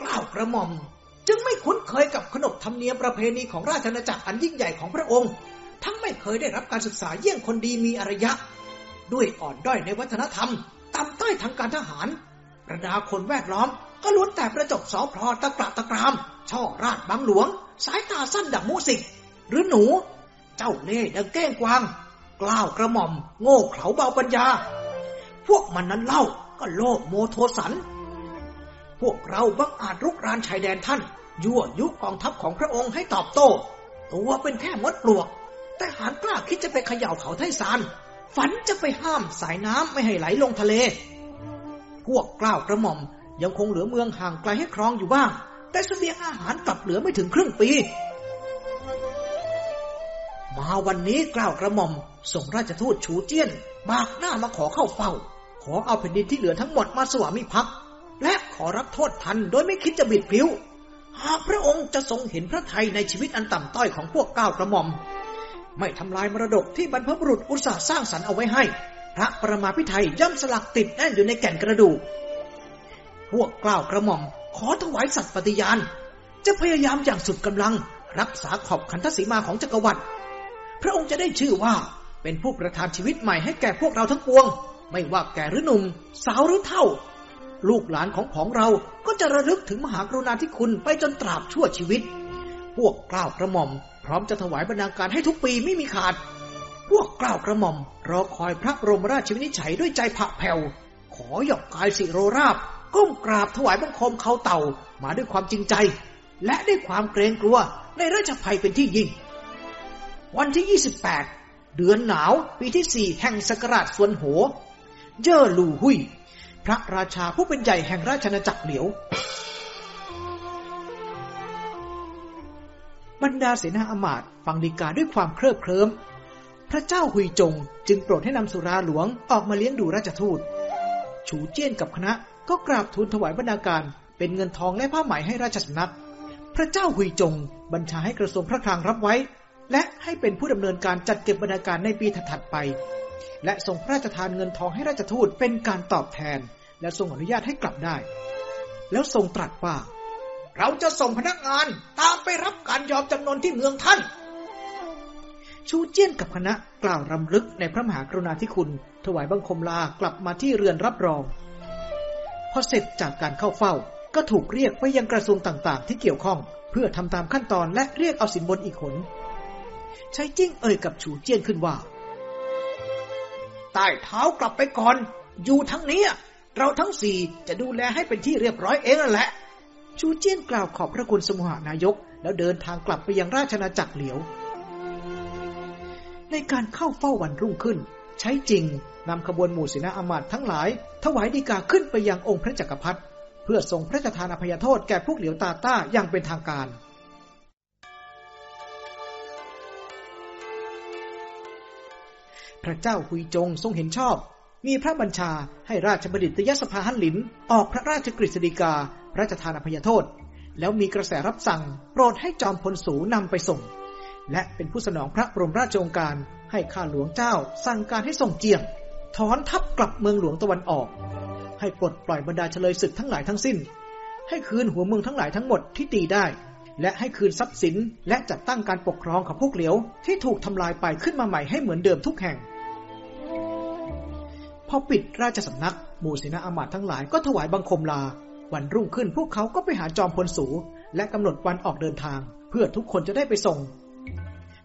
กล้าวกระหม่อม จึงไม่คุ้นเคยกับขนบธรรมเนียมประเพณีของราชอาณาจักรอันยิ่งใหญ่ของพระองค์ ทั้งไม่เคยได้รับการศึกษาเยี่ยงคนดีมีอารยะ ด้วยอ่อนด้อยในวัฒนธรรมต่ำต้อยทางการทหารประดาคนแวดล้อม ก็ล้วนแต่ประจบสอพลอตะกระตะกราม ช่อราดบางหลวง สายตาสั้นดับมูสิก หรือหนู เจ้าเล่ดังแก้งกวาง กล้าวกระหม่อม โง่เขลาเบาปัญญา พวกมันนั้นเล่าก็โลภโมโทสัน พวกเราบังอาจรุกรานชายแดนท่าน ยั่วยุกองทัพของพระองค์ให้ตอบโต้ ตัวเป็นแค่มดปลวก แต่หารกล้าคิดจะไปเขย่าเขาไทซานฝันจะไปห้ามสายน้ำไม่ให้ไหลลงทะเล พวกกล้าวกระหม่อม ยังคงเหลือเมืองห่างไกลให้ครองอยู่บ้าง แต่เสบียงอาหารกลับเหลือไม่ถึงครึ่งปี มาวันนี้กล้าวกระหม่อม ส่งราชทูตชูเจี้ยนบากหน้ามาขอเข้าเฝ้า ขอเอาแผ่นดินที่เหลือทั้งหมดมาสวามิภักดิ์และขอรับโทษทันโดยไม่คิดจะบิดผิว หากพระองค์จะทรงเห็นพระไทยในชีวิตอันต่ำต้อยของพวกก้าวกระหม่อม ไม่ทำลายมรดกที่บรรพบุรุษอุตสาห์สร้างสรรค์เอาไว้ให้ พระประมาพิไทยย่ำสลักติดแน่นอยู่ในแก่นกระดูก พวกกล้าวกระหม่อม ขอถวายสัตย์ปฏิญาณ จะพยายามอย่างสุดกำลัง รักษาขอบขันทศีมาของจักรวรรดิพระองค์จะได้ชื่อว่าเป็นผู้ประทานชีวิตใหม่ให้แก่พวกเราทั้งปวง ไม่ว่าแก่หรือหนุ่ม สาวหรือเท่า ลูกหลานของของเราก็จะระลึกถึงมหากรุณาธิคุณไปจนตราบชั่วชีวิต พวกกล้าวกระหม่อม พร้อมจะถวายบรรณาการให้ทุกปีไม่มีขาด พวกกล้าวกระหม่อมรอคอยพระบรมราชวินิจฉัยด้วยใจผะแผ่วขอหยอกกายสิโรราบ ก้มกราบถวายบังคมเขาเต่ามาด้วยความจริงใจ และด้วยความเกรงกลัวในราชภัยเป็นที่ยิ่ง วันที่ 28 เดือนหนาวปีที่4แห่งสกราชสวนโห เย่อหลู่หุยพระราชาผู้เป็นใหญ่แห่งราชอาณาจักรเหลียว บรรดาเสนาอมาตย์ฟังดีกาด้วยความเคลิบเคลิ้มพระเจ้าหุยจงจึงโปรดให้นำสุราหลวงออกมาเลี้ยงดูราชทูต ฉูเจี้ยนกับคณะ ก็กราบทูลถวายบรรณาการเป็นเงินทองและผ้าไหมให้ราชสำนัก พระเจ้าหุยจงบัญชาให้กระทรวงพระคลังรับไว้ และให้เป็นผู้ดำเนินการจัดเก็บบรรณาการในปีถัดๆไป และทรงพระราชทานเงินทองให้ราชทูตเป็นการตอบแทน และทรงอนุญาตให้กลับได้ แล้วทรงตรัสว่า เราจะส่งพนักงานตามไปรับการยอมจำนนที่เมืองท่าน ชูเจี้ยนกับคณะกล่าวรำลึกในพระมหากรุณาธิคุณ ถวายบังคมลากลับมาที่เรือนรับรอง พอเสร็จจากการเข้าเฝ้า ก็ถูกเรียกไปยังกระทรวงต่างๆ ที่เกี่ยวข้อง เพื่อทำตามขั้นตอนและเรียกเอาสินบนอีกหนใช้จิ้งเอ่ยกับฉูเจี้ยนขึ้นว่าใต้เท้ากลับไปก่อน อยู่ทั้งนี้เราทั้งสี่จะดูแลให้เป็นที่เรียบร้อยเองนั่นแหละ ชูเจี้ยนกล่าวขอบพระคุณสมุหานายก แล้วเดินทางกลับไปยังราชนาจักรเหลียว ในการเข้าเฝ้าวันรุ่งขึ้น ใช้จริง นำขบวนหมู่เสนาอมาตทั้งหลาย ถวายดีกาขึ้นไปยังองค์พระจักรพรรดิเพื่อทรงพระราชทานอภัยโทษแก่พวกเหลียวตาต้าอย่างเป็นทางการพระเจ้าหุยจงทรงเห็นชอบ มีพระบัญชาให้ราชบัณฑิตยสภาหันหลิน ออกพระราชกฤษฎีกา พระราชทานอภัยโทษ แล้วมีกระแสรับสั่ง โปรดให้จอมพลสูนำไปส่ง และเป็นผู้สนองพระบรมราชโองการ ให้ข้าหลวงเจ้าสั่งการให้ส่งเจียง ถอนทัพกลับเมืองหลวงตะวันออก ให้ปลดปล่อยบรรดาเฉลยศึกทั้งหลายทั้งสิ้น ให้คืนหัวเมืองทั้งหลายทั้งหมดที่ตีได้ และให้คืนทรัพย์สินและจัดตั้งการปกครองของพวกเหลียวที่ถูกทำลายไปขึ้นมาใหม่ให้เหมือนเดิมทุกแห่ง พอปิดราชสำนักหมู่เสนาอามาตย์ทั้งหลายก็ถวายบังคมลา วันรุ่งขึ้นพวกเขาก็ไปหาจอมพลสูและกำหนดวันออกเดินทาง เพื่อทุกคนจะได้ไปส่ง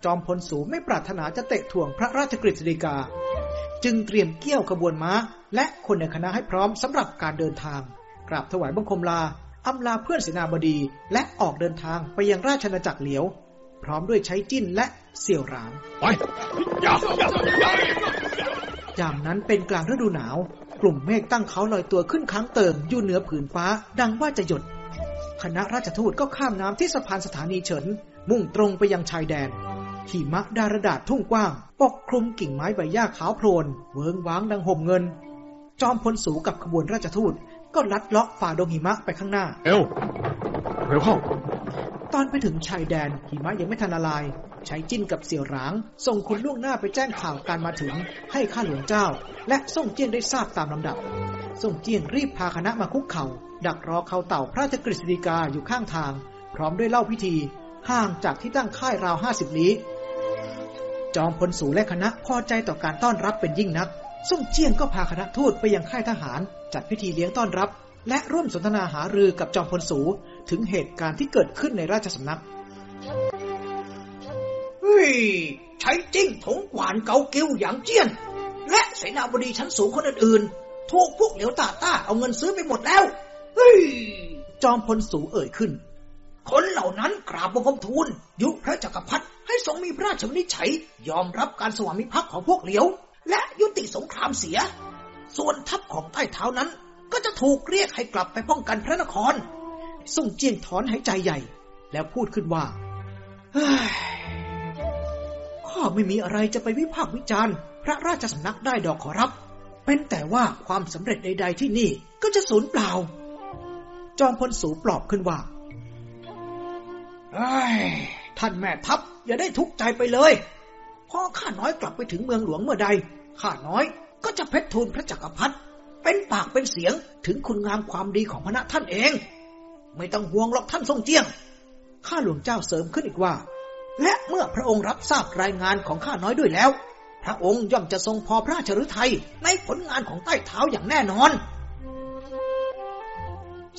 จอมพลสูไม่ปรารถนาจะเตะถ่วงพระราชกฤษฎีกา จึงเตรียมเกี้ยวขบวนม้า และคนในคณะให้พร้อมสำหรับการเดินทาง กราบถวายบังคมลาอำลาเพื่อนเสนาบดี และออกเดินทางไปยังราชนาจักรเหลียว พร้อมด้วยใช้จิ้นและเสี่ยวหรางไปอย่าอย่าอย่ายามนั้นเป็นกลางฤดูหนาว กลุ่มเมฆตั้งเขาลอยตัวขึ้นค้างเติมอยู่เหนือผืนฟ้า ดังว่าจะหยด คณะราชทูตก็ข้ามน้ำที่สะพานสถานีเฉิน มุ่งตรงไปยังชายแดน หิมะดารดาษทุ่งกว้าง ปกคลุมกิ่งไม้ใบหญ้าขาวโพลน เวิงว้างดังห่มเงิน จอมพลสูกับขบวนราชทูต ก็ลัดเลาะฝ่าดงหิมะไปข้างหน้าเร็วเร็วเข้า ตอนไปถึงชายแดนหิมะยังไม่ทันละลายใช้จิ้นกับเสี่ยวหราง ส่งคนล่วงหน้าไปแจ้งข่าวการมาถึง ให้ข้าหลวงเจ้า และส่งเจียงได้ทราบตามลำดับ ส่งเจียงรีบพาคณะมาคุกเขา่า ดักรอเขาเต่าพระราชกฤษฎีกาอยู่ข้างทาง พร้อมด้วยเล่าพิธีห่างจากที่ตั้งค่ายราวห้าสิบลี้ จอมพลสูและคณะพอใจต่อการต้อนรับเป็นยิ่งนัก ส่งเจียงก็พาคณะทูตไปยังค่ายทหาร จัดพิธีเลี้ยงต้อนรับ และร่วมสนทนาหารือกับจอมพลสูถึงเหตุการณ์ที่เกิดขึ้นในราชสำนักเฮ้ยใช้จิ้งถงกวานเกากิ้วอย่างเจี้ยน และเสนาบดีชั้นสูงคนอื่นๆถูกพวกเหลียวตาต้าเอาเงินซื้อไปหมดแล้วเฮ้ยจอมพลสูเอ่ยขึ้น คนเหล่านั้นกราบบังคมทูลยุพระจักรพรรดิ ให้ทรงมีพระราชวินิจฉัย ยอมรับการสวามิภักดิ์ของพวกเหลียว และยุติสงครามเสีย ส่วนทัพของใต้เท้านั้น ก็จะถูกเรียกให้กลับไปป้องกันพระนครส่งเจียงถอนหายใจใหญ่ แล้วพูดขึ้นว่าเฮ้ยข้าไม่มีอะไรจะไปวิพากษ์วิจารณ์ พระราชสำนักได้ดอกขอรับ เป็นแต่ว่าความสำเร็จใด ๆ ที่นี่ก็จะสูญเปล่า จอมพลสูปลอบขึ้นว่าเฮ้ยท่านแม่ทัพ อย่าได้ทุกข์ใจไปเลยพอข้าน้อยกลับไปถึงเมืองหลวงเมื่อใดข้าน้อยก็จะเพชรทูลพระจักรพรรดิเป็นปากเป็นเสียงถึงคุณงามความดีของพระท่านเอง ไม่ต้องห่วงหรอกท่านทรงเจียงข้าหลวงเจ้าเสริมขึ้นอีกว่า และเมื่อพระองค์รับทราบรายงานของข้าน้อยด้วยแล้ว พระองค์ย่อมจะทรงพอพระราชฤทัยในผลงานของใต้เท้าอย่างแน่นอน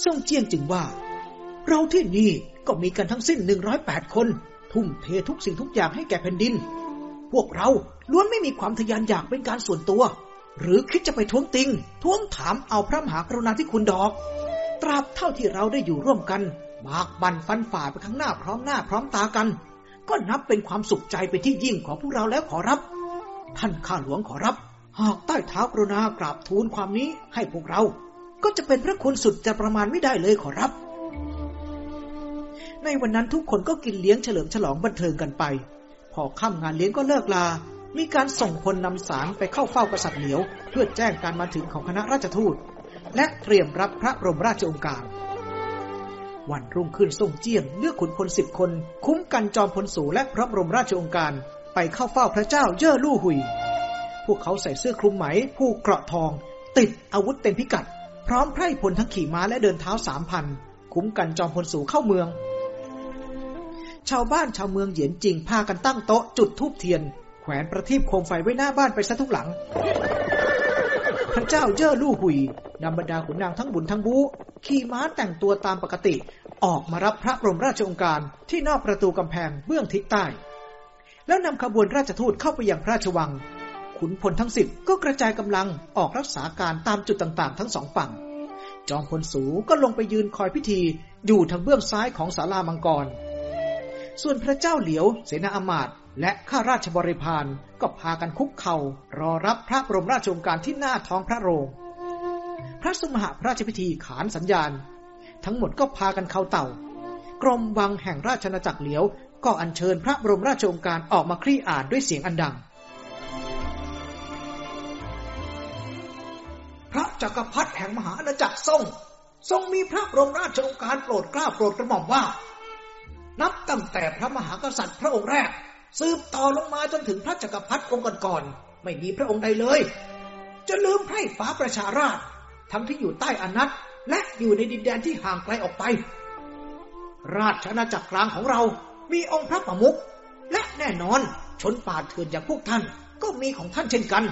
ส่งเจียงจึงว่า เราที่นี่ก็มีกันทั้งสิ้นหนึ่งร้อยแปดคน ทุ่มเททุกสิ่งทุกอย่างให้แก่แผ่นดิน พวกเราล้วนไม่มีความทะยานอยากเป็นการส่วนตัว หรือคิดจะไปท้วงติง ท้วงถามเอาพระมหากรุณาธิคุณดอก ตราบเท่าที่เราได้อยู่ร่วมกันบากบั่นฟันฝ่าไปข้างหน้าพร้อมหน้าพร้อมตากัน ก็นับเป็นความสุขใจเป็นที่ยิ่งของพวกเราแล้วขอรับ ท่านข้าหลวงขอรับ หากใต้เท้ากรุณากราบทูลความนี้ให้พวกเรา ก็จะเป็นพระคุณสุดจะประมาณไม่ได้เลยขอรับ ในวันนั้นทุกคนก็กินเลี้ยงเฉลิมฉลองบันเทิงกันไป พอค่ำงานเลี้ยงก็เลิกลา มีการส่งพลนำสารไปเข้าเฝ้ากษัตริย์เหลียว เพื่อแจ้งการมาถึงของคณะราชทูต และเตรียมรับพระบรมราชโองการ วันรุ่งขึ้นทรงเจียงเลือกขุนพลสิบคน คุ้มกันจอมพลสูและพระบรมราชโองการ ไปเข้าเฝ้าพระเจ้าเย่อลู่หุย พวกเขาใส่เสื้อคลุมไหมผูกเกราะทอง ติดอาวุธเต็มพิกัด พร้อมไพร่พลทั้งขี่ม้าและเดินเท้าสามพันคุ้มกันจอมพลสูเข้าเมือง ชาวบ้านชาวเมืองเหยียนจริงพากันตั้งโต๊ะจุดธูปเทียน แขวนประทีปโคมไฟไว้หน้าบ้านไปซะทุกหลัง พระเจ้าเย่อลู่หุยนำบรรดาขุนนางทั้งบุญทั้งบูขี่ม้าแต่งตัวตามปกติ ออกมารับพระบรมราชองการที่นอกประตูกำแพงเบื้องทิศใต้ แล้วนำขบวนราชทูตเข้าไปยังพระราชวัง ขุนพลทั้งสิบก็กระจายกำลังออกรักษาการตามจุดต่างๆ ทั้งสองฝั่ง จอมพลสูก็ลงไปยืนคอยพิธีอยู่ทางเบื้องซ้ายของศาลามังกร ส่วนพระเจ้าเหลียว เสนาอมาตย์และข้าราชบริพารก็พากันคุกเขา่ารอรับพระบรมราชโองการที่หน้าท้องพระโรง พระสมหพระราชพิธีขานสัญญาณ ทั้งหมดก็พากันเข้าเต่า กรมวังแห่งราชนาจักรเหลียว ก็อัญเชิญพระบรมราชโองการออกมาคลี่อ่านด้วยเสียงอันดัง พระจักรพรรดิแห่งมหาอาณาจักรทรง ทรงมีพระบรมราชโองการโปรดเกล้าโปรดกระหม่อมว่า นับตั้งแต่พระมหากษัตริย์พระองค์แรก สืบต่อลงมาจนถึงพระจักรพรรดิองค์ก่อนๆไม่มีพระองค์ใดเลย จะลืมไพร่ฟ้าประชาราชทั้งที่อยู่ใต้อนัตและอยู่ในดินแดนที่ห่างไกลออกไป ราชอาณาจักรกลางของเรา มีองค์พระประมุขและแน่นอนชนป่าเถื่อนอย่างพวกท่านก็มีของท่านเช่นกัน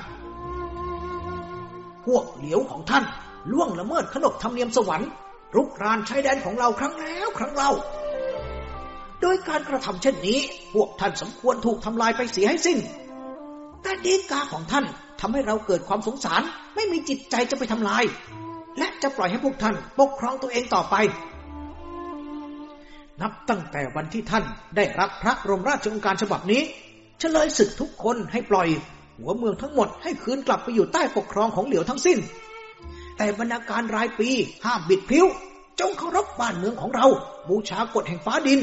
พวกเหลียวของท่านล่วงละเมิดขนบธรรมเนียมสวรรค์รุกรานชายแดนของเราครั้งแล้วครั้งเล่า โดยการกระทำเช่นนี้ พวกท่านสมควรถูกทำลายไปเสียให้สิ้น แต่ดีกาของท่านทำให้เราเกิดความสงสาร ไม่มีจิตใจจะไปทำลาย และจะปล่อยให้พวกท่านปกครองตัวเองต่อไป นับตั้งแต่วันที่ท่านได้รับพระบรมราชโองการฉบับนี้เฉลยศึกทุกคนให้ปล่อย หัวเมืองทั้งหมดให้คืนกลับไปอยู่ใต้ปกครองของเหลียวทั้งสิ้น แต่บรรณาการรายปีห้ามบิดพิ้วจงเคารพบ้านเมืองของเรา บูชากฎแห่งฟ้าดิน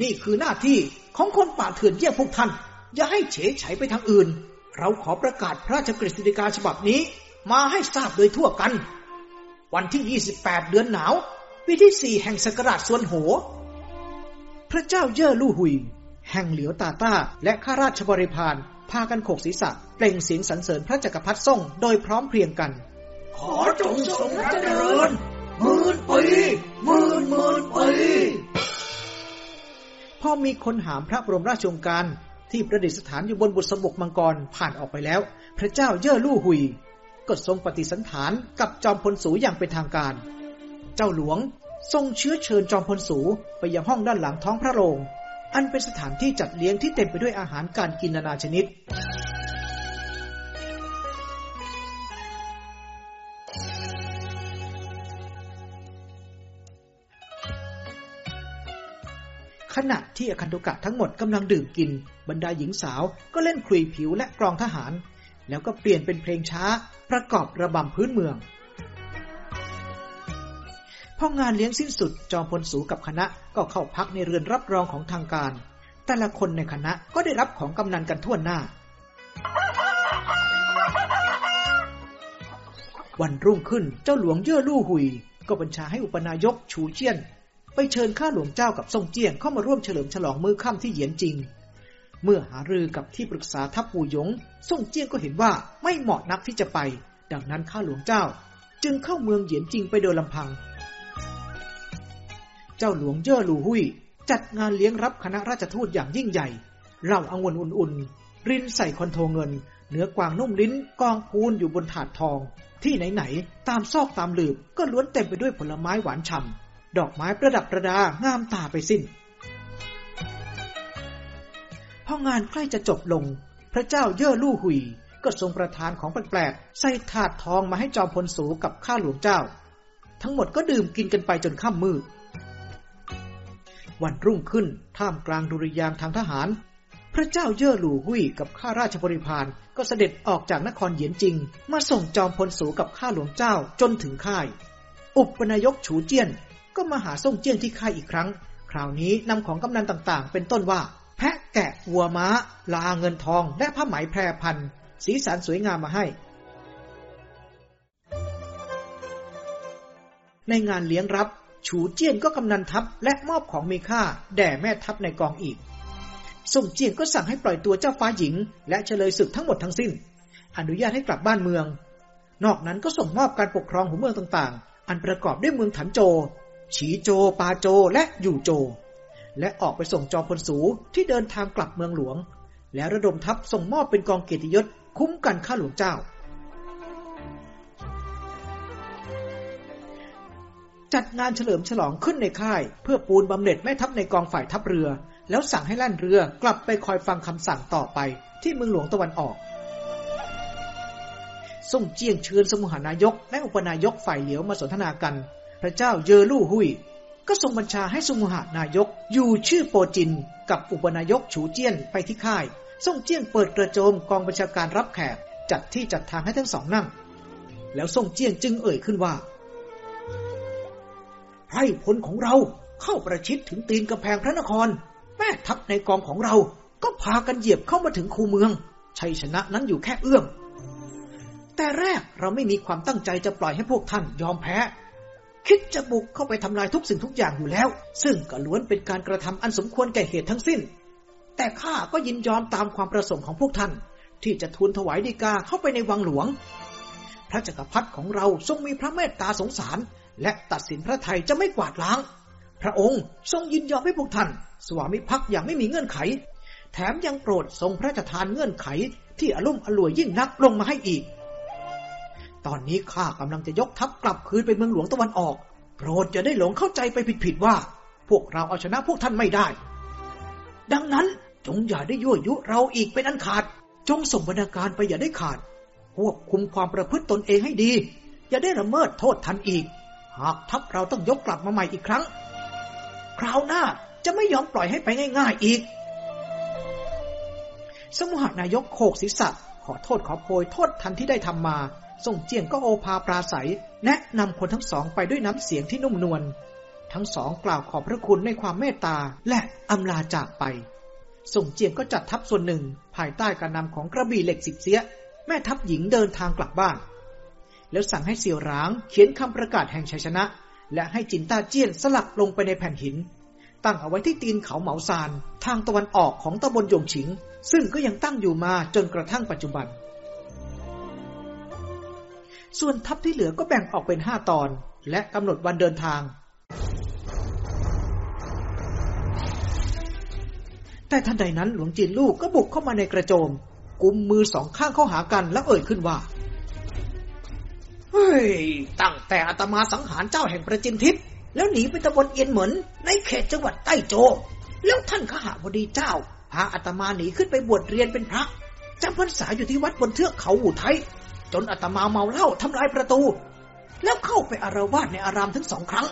นี่คือหน้าที่ของคนป่าเถื่อนเยี่ยพวกท่าน อย่าให้เฉยไฉไปทางอื่น เราขอประกาศพระราชกฤษฎีกาฉบับนี้ มาให้ทราบโดยทั่วกัน วันที่ 28 เดือนหนาว ปีที่4แห่งสกราชส่วนโห พระเจ้าเย่อลู่หุย แห่งเหลียวตาต้า และข้าราชบริพารพากันโขกศีรษะ เปล่งเสียงสรรเสริญพระจักรพรรดิส่งโดยพร้อมเพรียงกัน ขอจงทรงพระเจริญหมื่นปีหมื่นหมื่นปี พอมีคนหามพระบรมราชโองการที่ประดิษฐานอยู่บนบุษบกมังกรผ่านออกไปแล้ว พระเจ้าเย่อลู่หุย ก็ทรงปฏิสันฐานกับจอมพลสูอย่างเป็นทางการ เจ้าหลวงทรงเชื้อเชิญจอมพลสูไปยังห้องด้านหลังท้องพระโรง อันเป็นสถานที่จัดเลี้ยงที่เต็มไปด้วยอาหารการกินนานาชนิด ขณะที่อคันตุกะทั้งหมดกำลังดื่มกิน บรรดาหญิงสาวก็เล่นคลุยผิวและกรองทหาร แล้วก็เปลี่ยนเป็นเพลงช้า ประกอบระบำพื้นเมืองพองานเลี้ยงสิ้นสุดจอมพลสูกับคณะก็เข้าพักในเรือนรับรองของทางการ แต่ละคนในคณะก็ได้รับของกำนันกันทั่วหน้า วันรุ่งขึ้นเจ้าหลวงเย่อลู่หุย ก็บัญชาให้อุปนายกชูเจียน ไปเชิญข้าหลวงเจ้ากับทรงเจียงเข้ามาร่วมเฉลิมฉลองมือค่ำที่เหยียนจริง เมื่อหารือกับที่ปรึกษาทัพปูหยงทรงเจียงก็เห็นว่าไม่เหมาะนักที่จะไป ดังนั้นข้าหลวงเจ้า จึงเข้าเมืองเหยียนจริงไปโดยลำพัง เจ้าหลวงเย่อหลู่หุยจัดงานเลี้ยงรับคณะราชทูตอย่างยิ่งใหญ่เหล่าอางวนอุ่นๆ รินใส่คอนโทเงิน เนื้อกวางนุ่มลิ้นกองพูนอยู่บนถาดทอง ที่ไหนๆ ตามซอกตามหลืบก็ล้วนเต็มไปด้วยผลไม้หวานฉ่ำ ดอกไม้ประดับประดางามตาไปสิ้นพองานใกล้จะจบลง พระเจ้าเย่อลู่หุย ก็ทรงประทานของแปลกๆ ใส่ถาดทองมาให้จอมพลสูกับข้าหลวงเจ้า ทั้งหมดก็ดื่มกินกันไปจนค่ำมืด วันรุ่งขึ้นท่ามกลางดุริยางทางทหาร พระเจ้าเย่อหลู่หุยกับข้าราชบริพารก็เสด็จออกจากนครเหยียนจริง มาส่งจอมพลสูกับข้าหลวงเจ้าจนถึงค่าย อุปนายกฉูเจี้ยน ก็มาหาส่งเจี้ยนที่ค่ายอีกครั้ง คราวนี้นำของกำนันต่างๆ เป็นต้นว่า แพะแกะวัวม้า ลาเงินทอง และผ้าไหมแพรพันสีสันสวยงามมาให้ ในงานเลี้ยงรับ ฉูเจี้ยนก็กำนันทัพและมอบของมีค่า แด่แม่ทัพในกองอีกส่งเจียงก็สั่งให้ปล่อยตัวเจ้าฟ้าหญิง และเฉลยศึกทั้งหมดทั้งสิ้น อนุญาตให้กลับบ้านเมือง นอกนั้นก็ส่งมอบการปกครองหัวเมืองต่างๆ อันประกอบด้วยเมืองถันโจ ฉีโจปาโจและอยู่โจ และออกไปส่งจอมพลสูที่เดินทางกลับเมืองหลวง แล้วระดมทัพส่งมอบเป็นกองเกียรติยศคุ้มกันข้าหลวงเจ้า จัดงานเฉลิมฉลองขึ้นในค่าย เพื่อปูนบำเหน็จแม่ทัพในกองฝ่ายทัพเรือ แล้วสั่งให้แล่นเรือกลับไปคอยฟังคำสั่งต่อไปที่เมืองหลวงตะวันออกส่งเจียงเชิญสมุหานายกและอุปนายกฝ่ายเหลียวมาสนทนากัน พระเจ้าเยอลู่หุย ก็ทรงบัญชาให้สุหานายกอยู่ชื่อโปจิน กับอุปนายกฉูเจี้ยนไปที่ค่ายส่งเจี้ยนเปิดกระโจมกองบัญชาการรับแขกจัดที่จัดทางให้ทั้งสองนั่ง แล้วส่งเจี้ยนจึงเอ่ยขึ้นว่าไพร่พลของเราเข้าประชิดถึงตีนกำแพงพระนคร แม่ทัพในกองของเราก็พากันเหยียบเข้ามาถึงคูเมือง ชัยชนะนั้นอยู่แค่เอื้อมแต่แรกเราไม่มีความตั้งใจจะปล่อยให้พวกท่านยอมแพ้ คิดจะบุกเข้าไปทำลายทุกสิ่งทุกอย่างอยู่แล้ว ซึ่งก็ล้วนเป็นการกระทำอันสมควรแก่เหตุทั้งสิ้น แต่ข้าก็ยินยอมตามความประสงค์ของพวกท่าน ที่จะทูลถวายดีกาเข้าไปในวังหลวง พระจักรพรรดิของเราทรงมีพระเมตตาสงสาร และตัดสินพระไทยจะไม่กวาดล้าง พระองค์ทรงยินยอมให้พวกท่าน สวามิภักดิ์อย่างไม่มีเงื่อนไข แถมยังโปรดทรงพระราชทานเงื่อนไข ที่อลุ่มอล่วยยิ่งนักลงมาให้อีก ตอนนี้ข้ากำลังจะยกทัพกลับคืนไปเมืองหลวงตะวันออก โปรดจะได้หลงเข้าใจไปผิดๆว่า พวกเราเอาชนะพวกท่านไม่ได้ ดังนั้นจงอย่าได้ยั่วยุเราอีกเป็นอันขาด จงส่งบรรณาการไปอย่าได้ขาด ควบคุมความประพฤติตนเองให้ดี อย่าได้ละเมิดโทษทันอีก หากทัพเราต้องยกกลับมาใหม่อีกครั้ง คราวหน้าจะไม่ยอมปล่อยให้ไปง่ายๆอีก สมุหานายกโคกศีรษะขอโทษขอโพยโทษทันที่ได้ทำมา ส่งเจียงก็โอภาปราศัย แนะนำคนทั้งสองไปด้วยน้ำเสียงที่นุ่มนวล ทั้งสองกล่าวขอบพระคุณในความเมตตาและอำลาจากไป ส่งเจียงก็จัดทัพส่วนหนึ่ง ภายใต้การนำของกระบี่เหล็กสิบเสีย แม่ทัพหญิงเดินทางกลับบ้าน แล้วสั่งให้เสี่ยวร้างเขียนคำประกาศแห่งชัยชนะ และให้จินต้าเจี้ยนสลักลงไปในแผ่นหิน ตั้งเอาไว้ที่ตีนเขาเหมาซาน ทางตะวันออกของตำบลยงฉิง ซึ่งก็ยังตั้งอยู่มาจนกระทั่งปัจจุบัน ส่วนทัพที่เหลือก็แบ่งออกเป็นห้าตอน และกำหนดวันเดินทาง แต่ทันใดนั้นหลวงจีนลูกก็บุกเข้ามาในกระโจม กุมมือสองข้างเข้าหากันแล้วเอ่ยขึ้นว่า เฮ้ย ตั้งแต่อาตมาสังหารเจ้าแห่งประจินทิพย์แล้วหนีไปตะบนเอียนเหมือนในเขตจังหวัดใต้โจ แล้วท่านขหาบดีเจ้าพาอาตมาหนีขึ้นไปบวชเรียนเป็นพระจำพรรษาอยู่ที่วัดบนเทือกเขาหูไทย จนอาตมาเมาเหล้าทำลายประตู แล้วเข้าไปอารวาสในอารามถึงสองครั้ง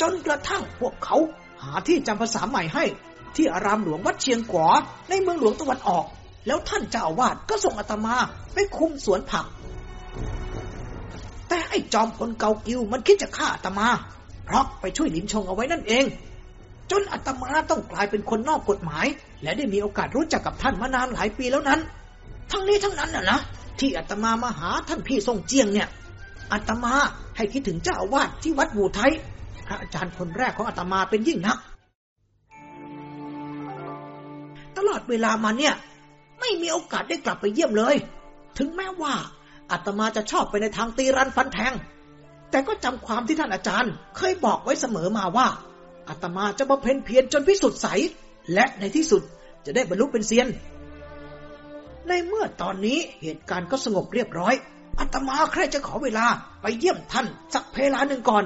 จนกระทั่งพวกเขาหาที่จำภาษาใหม่ให้ ที่อารามหลวงวัดเชียงกวาในเมืองหลวงตะวันออก แล้วท่านเจ้าอาวาสก็ส่งอาตมาไปคุมสวนผัก แต่ไอ้จอมพลเกากิวมันคิดจะฆ่าอาตมา เพราะไปช่วยลินชงเอาไว้นั่นเอง จนอาตมาต้องกลายเป็นคนนอกกฎหมาย และได้มีโอกาสรู้จักกับท่านมานานหลายปีแล้วนั้น ทั้งนี้ทั้งนั้นน่ะนะ ที่อาตมามาหาท่านพี่ทรงเจียงเนี่ยอาตมาให้คิดถึงเจ้าอาวาสที่วัดบูไทยพระอาจารย์คนแรกของอาตมาเป็นยิ่งนัก ตลอดเวลามาเนี่ย ไม่มีโอกาสได้กลับไปเยี่ยมเลย ถึงแม้ว่าอาตมาจะชอบไปในทางตีรันฟันแทง แต่ก็จำความที่ท่านอาจารย์ เคยบอกไว้เสมอมาว่าอาตมาจะบำเพ็ญเพียรจนพิสุทธิ์ใส และในที่สุดจะได้บรรลุเป็นเซียน ในเมื่อตอนนี้เหตุการณ์ก็สงบเรียบร้อยอาตมาใครจะขอเวลาไปเยี่ยมท่านสักเพลาหนึ่งก่อน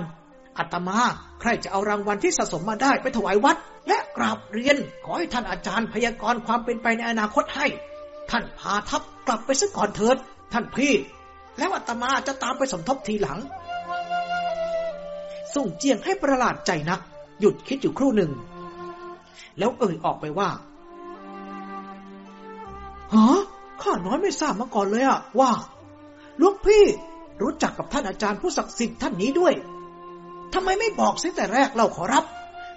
อาตมาใครจะเอารางวัลที่สะสมมาได้ไปถวายวัด และกราบเรียนขอให้ท่านอาจารย์พยากรณ์ความเป็นไปในอนาคตให้ ท่านพาทัพกลับไปซะก่อนเถิด ท่านพี่ แล้วอาตมาจะตามไปสมทบทีหลัง ส่งเจียงให้ประหลาดใจนัก หยุดคิดอยู่ครู่หนึ่ง แล้วเอ่ยออกไปว่า ฮะข้าน้อยไม่ทราบมาก่อนเลยอะว่าลวงพี่รู้จักกับท่านอาจารย์ผู้ศักดิ์สิทธิ์ท่านนี้ด้วยทำไมไม่บอกเสียแต่แรกเราขอรับ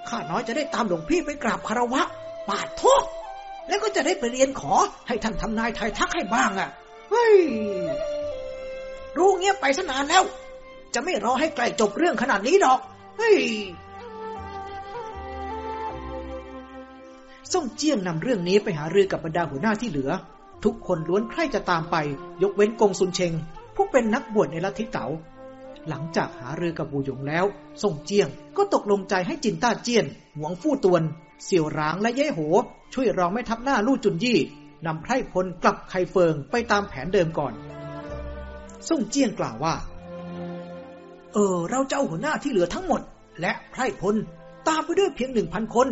ข้าน้อยจะได้ตามหลวงพี่ไปกราบคารวะ ปาดโทษแล้วก็จะได้ไปเรียนขอให้ท่านทำนายทายทักให้บ้างอะ่ะ เฮ้ย รู้เงียบไปสนานแล้ว จะไม่รอให้ใกล้จบเรื่องขนาดนี้ดอก เฮ้ย ส่งเจียงนำเรื่องนี้ไปหารือกับบรรดาหัวหน้าที่เหลือ ทุกคนล้วนใคร่จะตามไป ยกเว้นกงซุนเชงผู้เป็นนักบวชในลัทธิเต๋าหลังจากหารือกับบูหยงแล้ว ส่งเจียงก็ตกลงใจให้จินต้าเจียน หวงฟู่ตวน เสี่ยวร้างและเย่โห ช่วยรองแม่ทัพหน้าลู่จุนยี่นำไพร่พลกลับไคเฟิงไปตามแผนเดิมก่อน ส่งเจียงกล่าวว่า เออ เราเจ้าหัวหน้าที่เหลือทั้งหมด และไพร่พลตามไปด้วยเพียงหนึ่งพันคน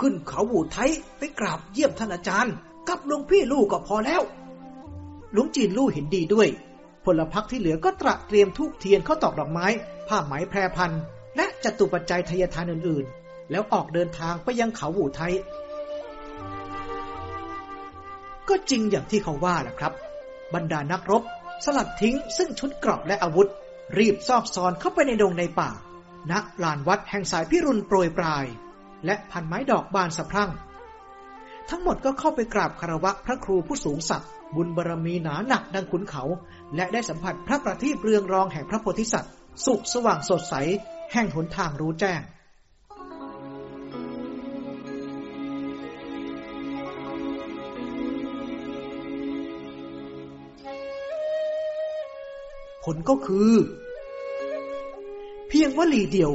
ขึ้นเขาหูไทยไปกราบเยี่ยมท่านอาจารย์ กับหลวงพี่ลู่ก็พอแล้ว หลวงจีนลู่เห็นดีด้วย พลพรรคที่เหลือก็ตระเตรียมทูกเทียนเข้าตอกดอกไม้ ผ้าไหมแพรพันและจตุปัจจัยทายทานอื่นๆ แล้วออกเดินทางไปยังเขาหูไทย ก็จริงอย่างที่เขาว่าแหละครับ บรรดานักรบ สลัดทิ้งซึ่งชุดเกราะและอาวุธ รีบซอกซอนเข้าไปในดงในป่าณลานวัดแห่งสายพิรุณโปรยปลาย และพันไม้ดอกบานสะพรั่ง ทั้งหมดก็เข้าไปกราบคารวะพระครูผู้สูงศักดิ์บุญบารรมีหนาหนักดังขุนเขา และได้สัมผัสพระประทีปเรืองรองแห่งพระโพธิสัตว์ สุขสว่างสดใส แห่งหนทางรู้แจ้งผลก็คือ เพียงวลีเดียว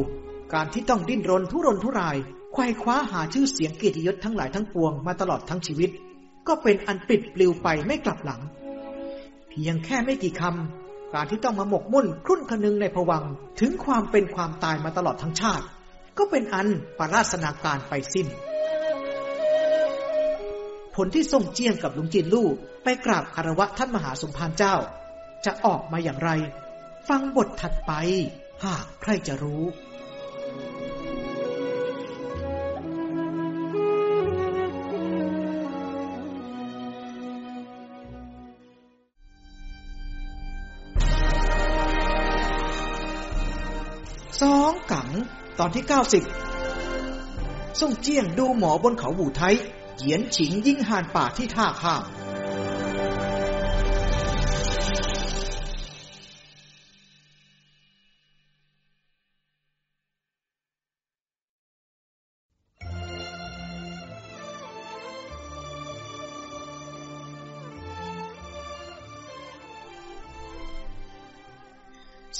การที่ต้องดิ้นรนทุรนทุราย ควายคว้าหาชื่อเสียงเกียรติยศทั้งหลายทั้งปวงมาตลอดทั้งชีวิต ก็เป็นอันปิดปลิวไปไม่กลับหลัง เพียงแค่ไม่กี่คำ การที่ต้องมาหมกมุ่นครุ่นคนึงในผวังถึงความเป็นความตายมาตลอดทั้งชาติ ก็เป็นอันปราศนาการไปสิ้น ผลที่ทรงเจียงกับลุงจินลู่ไปกราบคารวะท่านมหาสมภารเจ้า จะออกมาอย่างไร ฟังบทถัดไป หากใครจะรู้ ตอนที่เก้าสิบส่งเจียงดูหมอบนเขาบูไทยเหยียนฉิงยิ่งหานป่าที่ท่าข้าม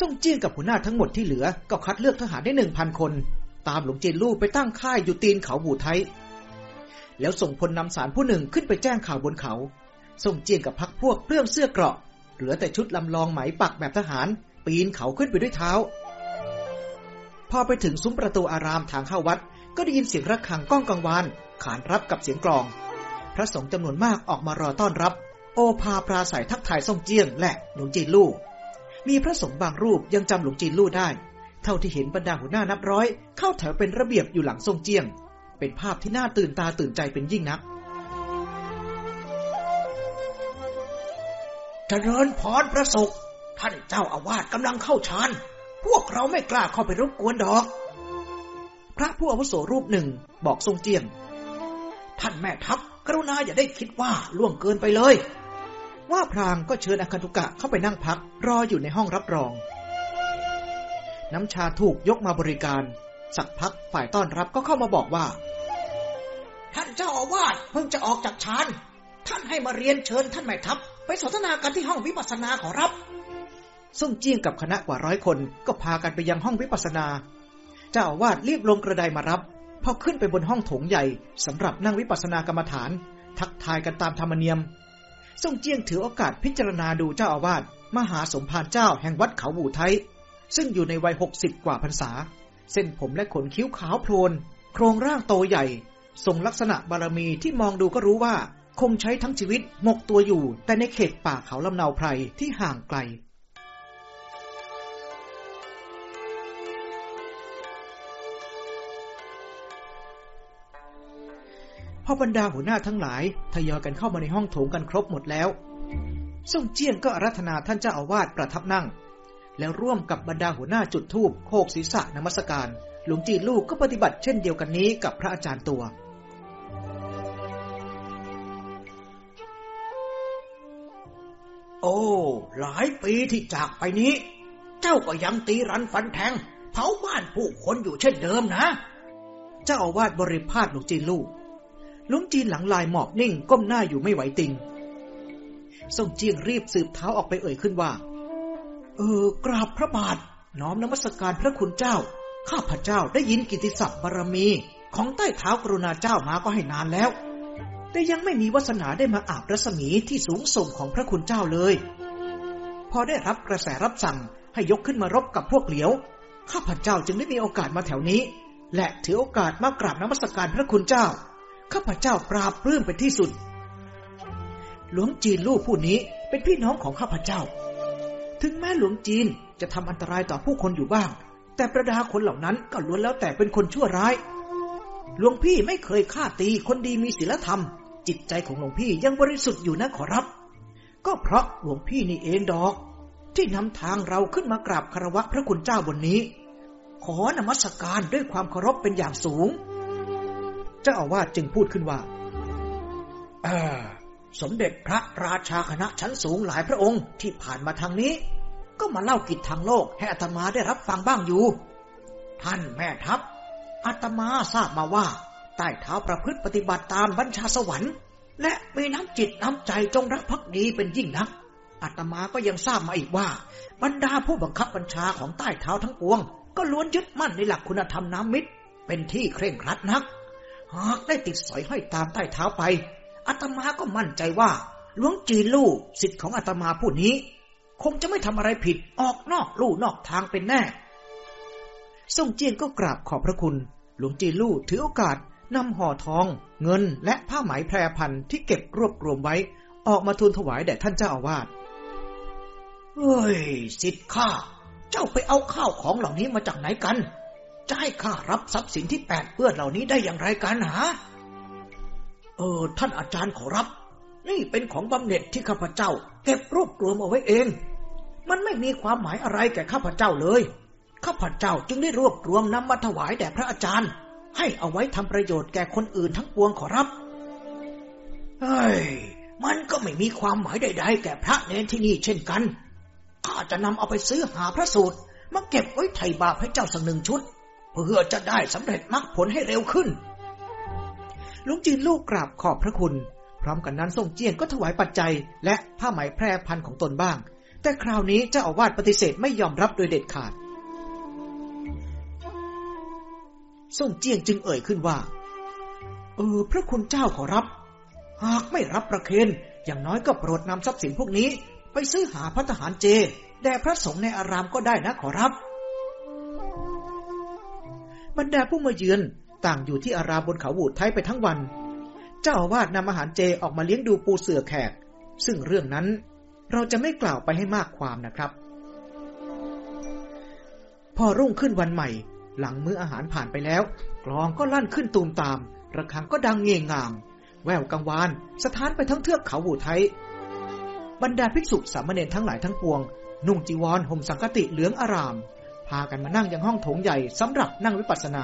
ส่งเจียงกับหัวหน้าทั้งหมดที่เหลือ ก็คัดเลือกทหารได้หนึ่งพันคน ตามหลวงจีนลู่ไปตั้งค่ายอยู่ตีนเขาบูไทย แล้วส่งพลนำสารผู้หนึ่งขึ้นไปแจ้งข่าวบนเขา ส่งเจียงกับพักพวกเปลื้องเสื้อเกราะ เหลือแต่ชุดลำลองไหมปักแบบทหาร ปีนเขาขึ้นไปด้วยเท้า พอไปถึงซุ้มประตูอารามทางเข้าวัด ก็ได้ยินเสียงระฆังก้องกังวานขานรับกับเสียงกลอง พระสงฆ์จำนวนมากออกมารอต้อนรับ โอภาปราศัยทักทายส่งเจียงและหลวงจีนลู่ มีพระสงฆ์บางรูปยังจำหลวงจีนลู่ได้ เท่าที่เห็นบรรดาหัวหน้านับร้อย เข้าแถวเป็นระเบียบอยู่หลังทรงเจียง เป็นภาพที่น่าตื่นตาตื่นใจเป็นยิ่งนักเจริญพรพระศกท่านเจ้าอาวาสกำลังเข้าฌาน พวกเราไม่กล้าเข้าไปรบกวนดอก พระผู้อาวุโสรูปหนึ่งบอกทรงเจียง ท่านแม่ทัพกรุณาอย่าได้คิดว่าล่วงเกินไปเลย ว่าพรางก็เชิญอาคันตุกะเข้าไปนั่งพัก รออยู่ในห้องรับรอง น้ำชาถูกยกมาบริการ สักพักฝ่ายต้อนรับก็เข้ามาบอกว่า ท่านเจ้าอาวาสเพิ่งจะออกจากฌานท่านให้มาเรียนเชิญท่านแม่ทัพ ไปสนทนากันที่ห้องวิปัสสนาขอรับส่งเจียงกับคณะกว่าร้อยคนก็พากันไปยังห้องวิปัสสนา เจ้าอาวาสรีบลงกระไดมารับพอขึ้นไปบนห้องโถงใหญ่สำหรับนั่งวิปัสสนากรรมฐาน ทักทายกันตามธรรมเนียม ส่งเจียงถือโอกาสพิจารณาดูเจ้าอาวาสมหาสมภารเจ้าแห่งวัดเขาบูไทย ซึ่งอยู่ในวัยหกสิบกว่าพรรษา เส้นผมและขนคิ้วขาวโพลน โครงร่างโตใหญ่ทรงลักษณะบารมีที่มองดูก็รู้ว่า คงใช้ทั้งชีวิตหมกตัวอยู่ แต่ในเขตป่าเขาลำเนาไพรที่ห่างไกล พอบรรดาหัวหน้าทั้งหลายทยอยกันเข้ามาในห้องโถงกันครบหมดแล้วส่งเจียนก็อารัธนาท่านเจ้าอาวาสประทับนั่ง แล้วร่วมกับบรรดาหัวหน้าจุดธูปโคกศีรษะนมัสการ หลวงจีนลูกก็ปฏิบัติเช่นเดียวกันนี้กับพระอาจารย์ตัว โอ้ หลายปีที่จากไปนี้ เจ้าก็ยังตีรันฟันแทง เผาบ้านผู้คนอยู่เช่นเดิมนะ เจ้าอาวาสบริพาทหลวงจีนลูก ลวงจีนหลังลายหมอบนิ่ง ก้มหน้าอยู่ไม่ไหวติงส่งเจียงรีบสืบเท้าออกไปเอ่ยขึ้นว่า เออกราบพระบาท น้อมนมัสการพระคุณเจ้า ข้าพระเจ้าได้ยินกิติศัพท์บารมี ของใต้เท้ากรุณาเจ้ามาก็ให้นานแล้ว แต่ยังไม่มีวาสนาได้มาอาบรัศมีที่สูงส่งของพระคุณเจ้าเลย พอได้รับกระแสรับสั่งให้ยกขึ้นมารบกับพวกเหลียว ข้าพเจ้าจึงได้มีโอกาสมาแถวนี้ และถือโอกาสมากราบนมัสการพระคุณเจ้า ข้าพเจ้าปราบปลื้มเป็นที่สุด หลวงจีนลูกผู้นี้เป็นพี่น้องของข้าพเจ้า ถึงแม้หลวงจีนจะทำอันตรายต่อผู้คนอยู่บ้าง แต่ประดาคนเหล่านั้นก็ล้วนแล้วแต่เป็นคนชั่วร้าย หลวงพี่ไม่เคยฆ่าตีคนดีมีศีลธรรม จิตใจของหลวงพี่ยังบริสุทธิ์อยู่นะขอรับ ก็เพราะหลวงพี่นี่เองดอก ที่นำทางเราขึ้นมากราบคารวะพระคุณเจ้าบนนี้ ขอนมัสการด้วยความเคารพเป็นอย่างสูง เจ้าอาวาสจึงพูดขึ้นว่าเออสมเด็จพระราชาคณะชั้นสูงหลายพระองค์ที่ผ่านมาทางนี้ ก็มาเล่ากิจทางโลกให้อาตมาได้รับฟังบ้างอยู่ ท่านแม่ทัพอาตมาทราบมาว่า ใต้เท้าประพฤติปฏิบัติตามบัญชาสวรรค์ และมีน้ำจิตน้ำใจจงรักภักดีเป็นยิ่งนักอาตมาก็ยังทราบมาอีกว่า บรรดาผู้บังคับบัญชาของใต้เท้าทั้งปวง ก็ล้วนยึดมั่นในหลักคุณธรรมน้ำมิตร เป็นที่เคร่งครัดนัก หากได้ติดสอยห้อยตามใต้เท้าไปอาตมาก็มั่นใจว่าหลวงจีลู่สิทธิ์ของอาตมาผู้นี้ คงจะไม่ทำอะไรผิดออกนอกลู่นอกทางเป็นแน่ส่งเจียนก็กราบขอบพระคุณ หลวงจีลู่ถือโอกาสนำห่อทอง เงินและผ้าไหมแพรพันที่เก็บรวบรวมไว้ ออกมาทูลถวายแด่ท่านเจ้าอาวาสเฮ้ย สิทธิ์ข้า เจ้าไปเอาข้าวของเหล่านี้มาจากไหนกัน จะให้ข้ารับทรัพย์สินที่แปดเปื้อนเหล่านี้ได้อย่างไรกันหา เออ ท่านอาจารย์ขอรับ นี่เป็นของบำเหน็จที่ข้าพเจ้า เก็บรวบรวมเอาไว้เอง มันไม่มีความหมายอะไรแก่ข้าพเจ้าเลย ข้าพเจ้าจึงได้รวบรวมนำมาถวายแด่พระอาจารย์ ให้เอาไว้ทำประโยชน์แก่คนอื่นทั้งปวงขอรับ เฮ้ย มันก็ไม่มีความหมายใดๆแก่พระเนนที่นี่เช่นกัน ข้าจะนำเอาไปซื้อหาพระสูตรมาเก็บไว้ไถ่บาปให้เจ้าสักหนึ่งชุด เพื่อจะได้สำเร็จมรรคผลให้เร็วขึ้นลวงจีนลูกกราบขอบพระคุณ พร้อมกันนั้นทรงเจียนก็ถวายปัจจัย และผ้าไหมแพรพันของตนบ้าง แต่คราวนี้เจ้าอาวาสปฏิเสธไม่ยอมรับโดยเด็ดขาดทรงเจียงจึงเอ่ยขึ้นว่า เออ พระคุณเจ้าขอรับ หากไม่รับประเคนอย่างน้อยก็โปรดนำทรัพย์สินพวกนี้ ไปซื้อหาพัฒหารเจ แด่พระสงฆ์ในอารามก็ได้นะขอรับ บรรดาผู้มาเยือนต่างอยู่ที่อารามบนเขาบูดไทยไปทั้งวัน เจ้าอาวาสนำอาหารเจออกมาเลี้ยงดูปูเสือแขก ซึ่งเรื่องนั้นเราจะไม่กล่าวไปให้มากความนะครับ พอรุ่งขึ้นวันใหม่ หลังมื้ออาหารผ่านไปแล้ว กลองก็ลั่นขึ้นตูมตาม ระฆังก็ดังเงียงงางแววกังวาน สถานไปทั้งเทือกเขาบูไทย บรรดาภิกษุสามเณรทั้งหลายทั้งปวง นุ่งจีวรห่มสังกติเหลืองอาราม พากันมานั่งยังห้องโถงใหญ่สำหรับนั่งวิปัสสนา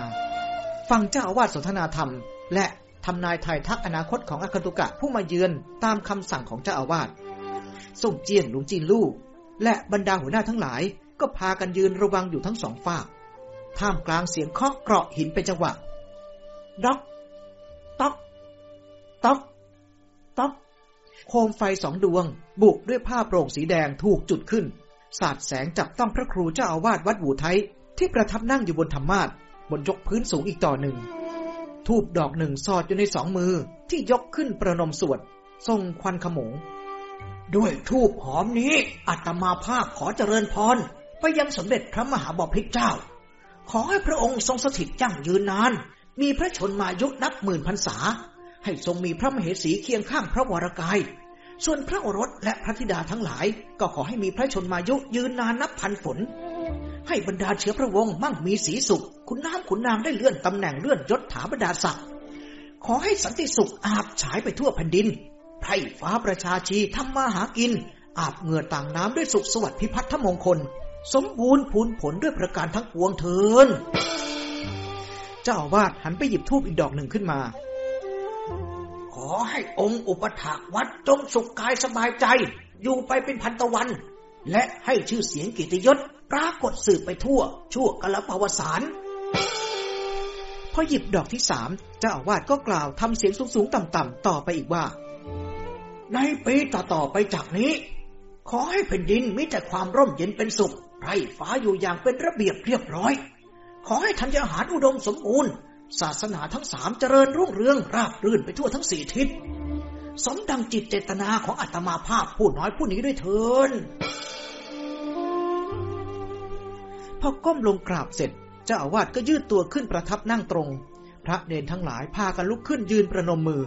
ฟังเจ้าอาวาสสนทนาธรรม และทำนายทายทักอนาคตของอคันตุกะผู้มาเยือนตามคำสั่งของเจ้าอาวาสส่งเจียนหลวงจีนลู่และบรรดาหัวหน้าทั้งหลายก็พากันยืนระวังอยู่ทั้งสองฝาก ท่ามกลางเสียงเคาะเกราะหินเป็นจังหวะด็อกต๊อกต๊อกต๊อกโคมไฟสองดวง บุกด้วยผ้าโปร่งสีแดงถูกจุดขึ้น สาดแสงจับต้องพระครูเจ้าอาวาสวัดหูไทย ที่ประทับนั่งอยู่บนธรรมาทบนยกพื้นสูงอีกต่อหนึ่ง ทูบดอกหนึ่งสอดอยู่ในสองมือที่ยกขึ้นประนมสวด ทรงควันขโมง ด้วยทูบหอมนี้อัตมาภาคขอเจริญพร ไปยังสมเด็จพระมหาบพิตรเจ้า ขอให้พระองค์ทรงสถิตยั่งยืนนาน มีพระชนมายุนับหมื่นพรรษา ให้ทรงมีพระมเหสีเคียงข้างพระวรกาย ส่วนพระโอรสและพระธิดาทั้งหลาย ก็ขอให้มีพระชนมายุยืนนานนับพันฝน ให้บรรดาเชื้อพระวงศ์มั่งมีสีสุข คุณน้ำขุนนางได้เลื่อนตำแหน่งเลื่อนยศถาบรรดาศักดิ์ขอให้สันติสุขอาบฉายไปทั่วแผ่นดินไพร่ฟ้าประชาชีทำมาหากิน อาบเหงื่อต่างน้ำด้วยสุขสวัสดิ์พิพัฒน์มงคล สมบูรณ์พูนผลด้วยประการทั้งปวงเทิน เจ้าอาวาสหันไปหยิบทูบอีกดอกหนึ่งขึ้นมา อให้องค์อุปถากวัดจงสุขกายสบายใจ อยู่ไปเป็นพันตะวัน และให้ชื่อเสียงกิติยศปรากฏสืบไปทั่ว ชั่วกละปวสารพอหยิบดอกที่สามเจ้าอาวาสก็กล่าวทำเสียงสูงๆต่ำๆต่อไปอีกว่า ในปีต่อๆไปจากนี้ ขอให้แผ่นดินมีแต่ความร่มเย็นเป็นสุขไร่ฟ้าอยู่อย่างเป็นระเบียบเรียบร้อย ขอให้ธัญญาหารอุดมสมบูรณ์ ศาสนาทั้งสามเจริญรุ่งเรืองราบรื่นไปทั่วทั้งสี่ทิศ สมดังจิตเจตนาของอัตมาภาพผู้น้อยผู้นี้ด้วยเถินพอก้มลงกราบเสร็จ เจ้าอาวาสก็ยืดตัวขึ้นประทับนั่งตรง พระเนนทั้งหลายพากันลุกขึ้นยืนประนมมือ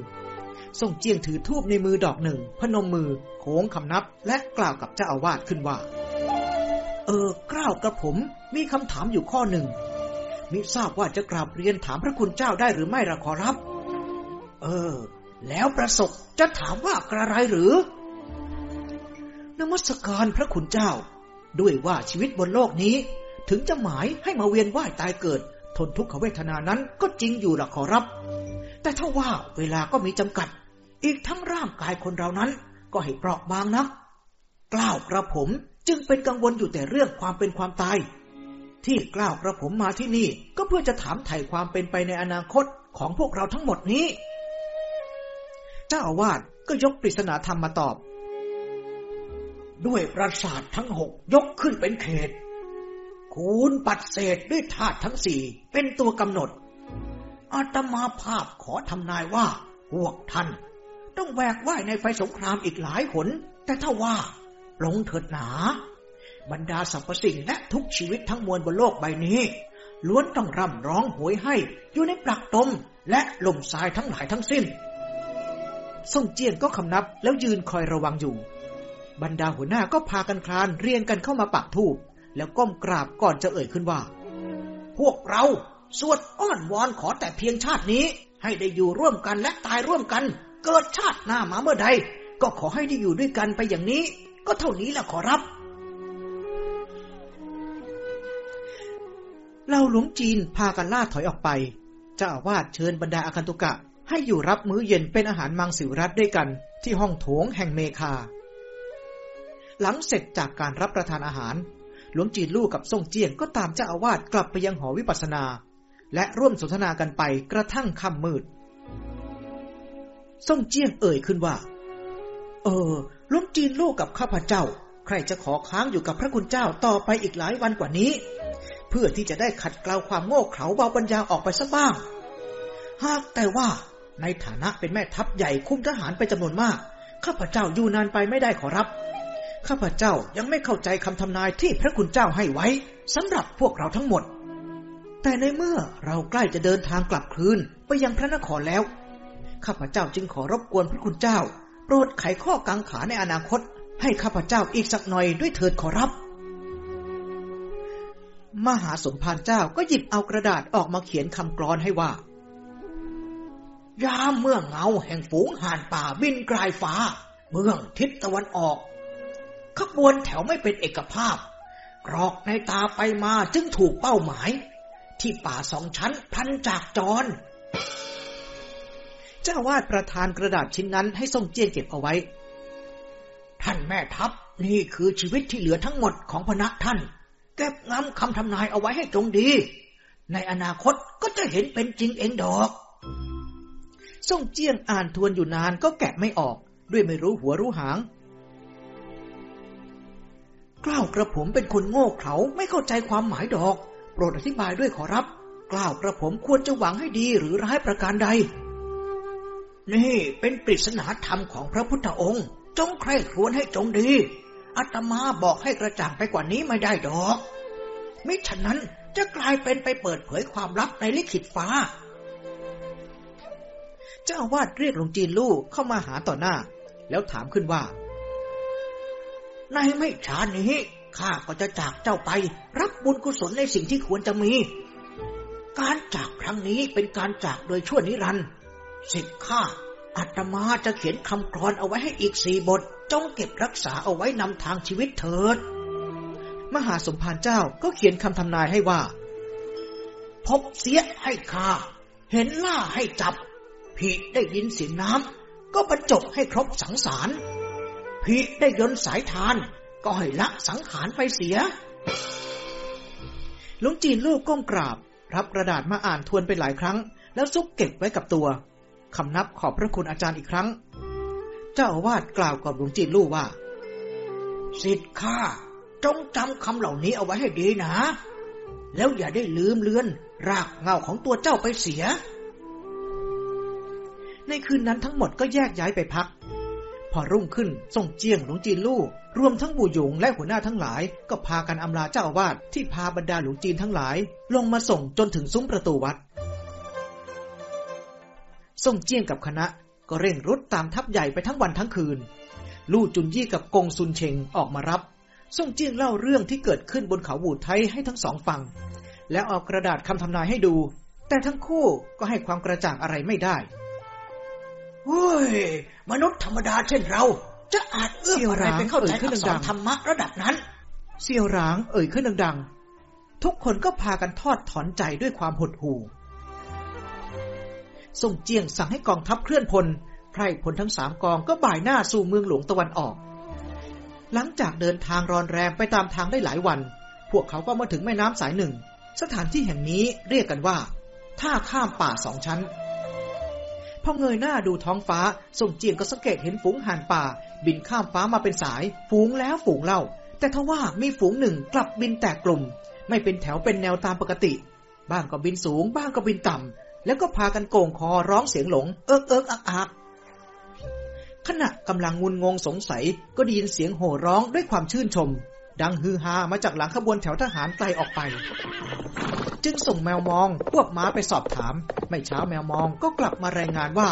ส่งเจียงถือทูบในมือดอกหนึ่ง พนมมือ โค้งคำนับ และกล่าวกับเจ้าอาวาสขึ้นว่า เออกล้าวกระผมมีคำถามอยู่ข้อหนึ่ง มิทราบว่าจะกราบเรียนถามพระคุณเจ้าได้หรือไม่ละขอรับ เออ แล้วประสบจะถามว่ากระไรหรือ นมัสการพระคุณเจ้า ด้วยว่าชีวิตบนโลกนี้ ถึงจะหมายให้มาเวียนว่ายตายเกิด ทนทุกขเวทนานั้นก็จริงอยู่ละขอรับ แต่ถ้าว่าเวลาก็มีจำกัด อีกทั้งร่างกายคนเรานั้น ก็ให้เปราะบางนักกล่าวกระผมจึงเป็นกังวลอยู่แต่เรื่องความเป็นความตาย ที่กล่าวกระผมมาที่นี่ ก็เพื่อจะถามไถ่ความเป็นไปในอนาคตของพวกเราทั้งหมดนี้ เจ้าอาวาสก็ยกปริศนาธรรมมาตอบ ด้วยประสาททั้งหกยกขึ้นเป็นเขต คูณปัดเศษด้วยธาตุทั้งสี่เป็นตัวกำหนด อาตมาภาพขอทำนายว่า พวกท่าน ต้องแวกว่ายในไฟสงครามอีกหลายหน แต่ถ้าว่า ลงเถิดหนา บรรดาสรรพสิ่งและทุกชีวิตทั้งมวลบนโลกใบนี้ ล้วนต้องร่ำร้องโหยให้อยู่ในปลักตมและลมทรายทั้งหลายทั้งสิ้นส่งเจียนก็คำนับแล้วยืนคอยระวังอยู่ บรรดาหัวหน้าก็พากันคลานเรียงกันเข้ามาปักธูปแล้วก้มกราบก่อนจะเอ่ยขึ้นว่า พวกเราสวดอ้อนวอนขอแต่เพียงชาตินี้ ให้ได้อยู่ร่วมกันและตายร่วมกัน เกิดชาติหน้ามาเมื่อใด ก็ขอให้ได้อยู่ด้วยกันไปอย่างนี้ ก็เท่านี้แหละขอรับ เหล่าหลวงจีนพากันล่าถอยออกไปเจ้าอาวาสเชิญบรรดาอาคันตุกะ ให้อยู่รับมื้อเย็นเป็นอาหารมังสิวรัตด้วยกัน ที่ห้องโถงแห่งเมคา หลังเสร็จจากการรับประทานอาหาร หลวงจีนลู่กับส่งเจียนก็ตามเจ้าอาวาสกลับไปยังหอวิปัสสนา และร่วมสนทนากันไปกระทั่งค่ำมืดส่งเจียนเอ่ยขึ้นว่า เออหลวงจีนลู่กับข้าพเจ้า ใครจะขอค้างอยู่กับพระคุณเจ้าต่อไปอีกหลายวันกว่านี้ เพื่อที่จะได้ขัดเกลาความโง่เขลาเบาปัญญาออกไปสักบ้าง หากแต่ว่าในฐานะเป็นแม่ทัพใหญ่คุมทหารไปจำนวนมาก ข้าพเจ้าอยู่นานไปไม่ได้ขอรับ ข้าพเจ้ายังไม่เข้าใจคำทำนายที่พระคุณเจ้าให้ไว้สำหรับพวกเราทั้งหมด แต่ในเมื่อเราใกล้จะเดินทางกลับคืนไปยังพระนครแล้ว ข้าพเจ้าจึงขอรบกวนพระคุณเจ้า โปรดไขข้อกังขาในอนาคต ให้ข้าพเจ้าอีกสักหน่อยด้วยเถิดขอรับ มหาสมภารเจ้าก็หยิบเอากระดาษออกมาเขียนคำกรอนให้ว่า ยามเมื่อเงาแห่งฝูงห่านป่าบินกลายฟ้าเบื้องทิศตะวันออก ขบวนแถวไม่เป็นเอกภาพ กรอกในตาไปมาจึงถูกเป้าหมาย ที่ป่าสองชั้นพันจากจร เจ้าวาดประทานกระดาษชิ้นนั้นให้ทรงเจียนเก็บเอาไว้ ท่านแม่ทัพนี่คือชีวิตที่เหลือทั้งหมดของพนักท่าน เก็บงำคำทำนายเอาไว้ให้ตรงดี ในอนาคตก็จะเห็นเป็นจริงเองดอก ส่งเจียงอ่านทวนอยู่นานก็แกะไม่ออก ด้วยไม่รู้หัวรู้หางกล้าวกระผมเป็นคนโง่เขลาไม่เข้าใจความหมายดอก โปรดอธิบายด้วยขอรับกล้าวกระผมควรจะหวังให้ดีหรือร้ายประการใด นี่เป็นปริศนาธรรมของพระพุทธองค์ จงใคร่ครวญให้จงดี อาตมาบอกให้กระจ่างไปกว่านี้ไม่ได้ดอก มิฉะนั้นจะกลายเป็นไปเปิดเผยความลับในลิขิตฟ้า เจ้าอาวาสเรียกหลวงจีนลู่เข้ามาหาต่อหน้า แล้วถามขึ้นว่า ในไม่ช้านี้ข้าก็จะจากเจ้าไป รับบุญกุศลในสิ่งที่ควรจะมี การจากครั้งนี้เป็นการจากโดยชั่วนิรันดร์สิทธิ์ข้าอาตมาจะเขียนคำกรอนเอาไว้ให้อีกสี่บท จงเก็บรักษาเอาไว้นำทางชีวิตเถิด มหาสมภารเจ้าก็เขียนคำทำนายให้ว่า พบเสียให้ข้าเห็นล่าให้จับ ผีได้ยินเสียงน้ำก็บรรจบให้ครบสังสารผีได้ยนสายทาน ก็ให้ละสังขารไปเสียหลวงจีนลูกก้มกราบ รับกระดาษมาอ่านทวนไปหลายครั้ง แล้วซุกเก็บไว้กับตัวคำนับขอบพระคุณอาจารย์อีกครั้ง เจ้าอาวาสกล่าวกับหลวงจีนลู่ว่าสิทธิ์ข้าจงจำคำเหล่านี้เอาไว้ให้ดีนะ แล้วอย่าได้ลืมเลือน รากเงาของตัวเจ้าไปเสีย ในคืนนั้นทั้งหมดก็แยกย้ายไปพัก พอรุ่งขึ้นส่งเจียงหลวงจีนลู่รวมทั้งบูหยงและหัวหน้าทั้งหลาย ก็พากันอำลาเจ้าอาวาสที่พาบรรดาหลวงจีนทั้งหลาย ลงมาส่งจนถึงซุ้มประตูวัดส่งเจียงกับคณะ ก็เร่งรุดตามทัพใหญ่ไปทั้งวันทั้งคืน ลู่จุนยี่กับกงซุนเชงออกมารับส่งเจียงเล่าเรื่องที่เกิดขึ้นบนเขาบูไทยให้ทั้งสองฟัง แล้วเอากระดาษคำทำนายให้ดู แต่ทั้งคู่ก็ให้ความกระจ่างอะไรไม่ได้เฮ้ย มนุษย์ธรรมดาเช่นเรา จะอาจเอื้อมอะไรไปเข้าใจอักษรธรรมะระดับนั้น เซียวร้างเอ่ยขึ้นดังๆ ทุกคนก็พากันทอดถอนใจด้วยความหดหู่ ส่งเจียงสั่งให้กองทัพเคลื่อนพลไพรพลทั้งสามกองก็บ่ายหน้าสู่เมืองหลวงตะวันออก หลังจากเดินทางรอนแรมไปตามทางได้หลายวัน พวกเขาก็มาถึงแม่น้ำสายหนึ่ง สถานที่แห่งนี้เรียกกันว่า ท่าข้ามป่าสองชั้น พอเงยหน้าดูท้องฟ้า ส่งเจียงก็สังเกตเห็นฝูงห่านป่า บินข้ามฟ้ามาเป็นสาย ฝูงแล้วฝูงเล่า แต่ทว่ามีฝูงหนึ่งกลับบินแตกกลุ่ม ไม่เป็นแถวเป็นแนวตามปกติ บ้างก็บินสูง บ้างก็บินต่ำ แล้วก็พากันโก่งคอร้องเสียงหลง เอิกเอิกอักอักขณะกำลังงุนงงสงสัยก็ได้ยินเสียงโห่ร้องด้วยความชื่นชม ดังฮือฮามาจากหลังขบวนแถวทหารไกลออกไป จึงส่งแมวมองควบม้าไปสอบถาม ไม่ช้าแมวมองก็กลับมารายงานว่า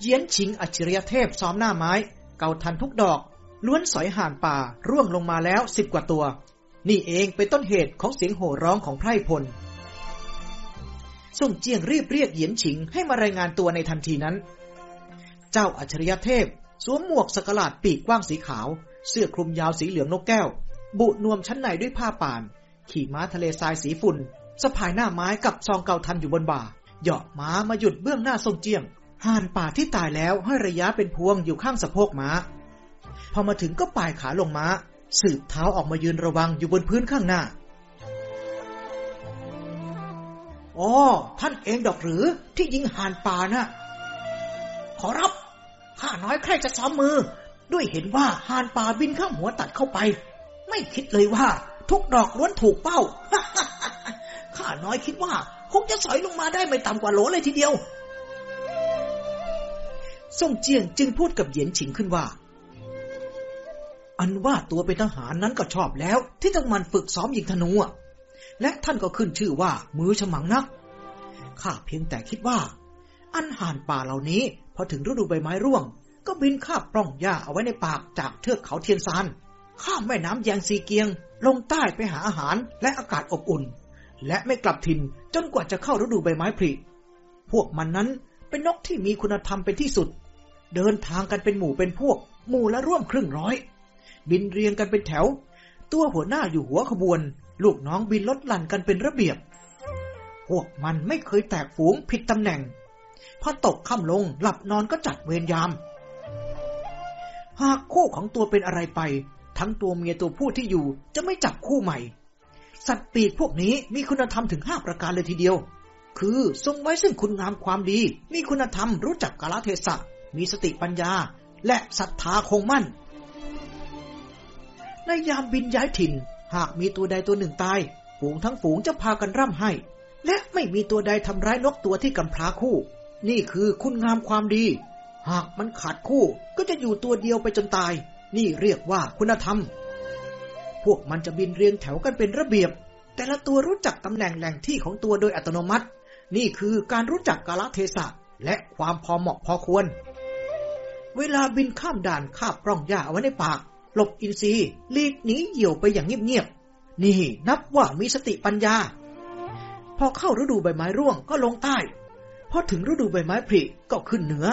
เยียนชิงอัจฉริยเทพซ้อมหน้าไม้ เกาทัณฑ์ทุกดอก ล้วนสอยห่านป่า ร่วงลงมาแล้วสิบกว่าตัว นี่เองเป็นต้นเหตุของเสียงโห่ร้องของไพร่พล ส่งเจียงรีบเรียกเหยียนฉิงให้มารายงานตัวในทันทีนั้น เจ้าอัจฉริยเทพ สวมหมวกสกลาดปีกกว้างสีขาว เสื้อคลุมยาวสีเหลืองนกแก้ว บุนวมชั้นในด้วยผ้าป่าน ขี่ม้าทะเลทรายสีฝุ่นสะพายหน้าไม้กับซองเกาทันอยู่บนบ่า เหยาะม้ามาหยุดเบื้องหน้าทรงเจียงห่านป่าที่ตายแล้วให้ระยะเป็นพวงอยู่ข้างสะโพกม้า พอมาถึงก็ปลายขาลงม้า สืบเท้าออกมายืนระวังอยู่บนพื้นข้างหน้า อ๋อท่านเองดอกหรือที่ยิงห่านป่านะ่ะ ขอรับ ข้าน้อยใครจะซ้อมมือ ด้วยเห็นว่าห่านป่าบินข้ามหัวตัดเข้าไป ไม่คิดเลยว่า ทุกดอกล้วนถูกเป้า ข้าน้อยคิดว่า คงจะสอยลงมาได้ไม่ต่ำกว่าโหลเลยทีเดียวส่งเจียงจึงพูดกับเหยียนฉิงขึ้นว่า อันว่าตัวเป็นทหารนั้นก็ชอบแล้ว ที่ต้องมันฝึกซ้อมยิงธนูอะ และท่านก็ขึ้นชื่อว่ามือฉมังนัก ข้าเพียงแต่คิดว่า อันห่านป่าเหล่านี้พอถึงฤดูใบไม้ร่วง ก็บินคาบปล้องหญ้าเอาไว้ในปากจากเทือกเขาเทียนซานข้ามแม่น้ำแยงซีเกียง ลงใต้ไปหาอาหารและอากาศอบอุ่น และไม่กลับถิ่นจนกว่าจะเข้าฤดูใบไม้ผลิพวกมันนั้นเป็นนกที่มีคุณธรรมเป็นที่สุด เดินทางกันเป็นหมู่เป็นพวก หมู่ละร่วมครึ่งร้อย บินเรียงกันเป็นแถว ตัวหัวหน้าอยู่หัวขบวน ลูกน้องบินลดหลั่นกันเป็นระเบียบ พวกมันไม่เคยแตกฝูงผิดตำแหน่ง พอตกค่ำลงหลับนอนก็จัดเวรยาม หากคู่ของตัวเป็นอะไรไป ทั้งตัวเมียตัวผู้ที่อยู่จะไม่จับคู่ใหม่ สัตว์ปีกพวกนี้มีคุณธรรมถึงห้าประการเลยทีเดียว คือทรงไว้ซึ่งคุณงามความดี มีคุณธรรมรู้จักกาลเทศะ มีสติปัญญา และศรัทธาคงมั่น ในยามบินย้ายถิ่น หากมีตัวใดตัวหนึ่งตายฝูงทั้งฝูงจะพากันร่ำไห้ และไม่มีตัวใดทำร้ายนกตัวที่กำพร้าคู่ นี่คือคุณงามความดี หากมันขาดคู่ก็จะอยู่ตัวเดียวไปจนตาย นี่เรียกว่าคุณธรรม พวกมันจะบินเรียงแถวกันเป็นระเบียบ แต่ละตัวรู้จักตำแหน่งแหล่งที่ของตัวโดยอัตโนมัติ นี่คือการรู้จักกาลเทศะและความพอเหมาะพอควร เวลาบินข้ามด่านคาบปล้องหญ้าเอาไว้ในปาก หลบอินทรีย์ลีกหนีเหี่ยวไปอย่างเงียบๆ นี่นับว่ามีสติปัญญา พอเข้าฤดูใบไม้ร่วงก็ลงใต้ พอถึงฤดูใบไม้ผลิก็ขึ้นเหนือ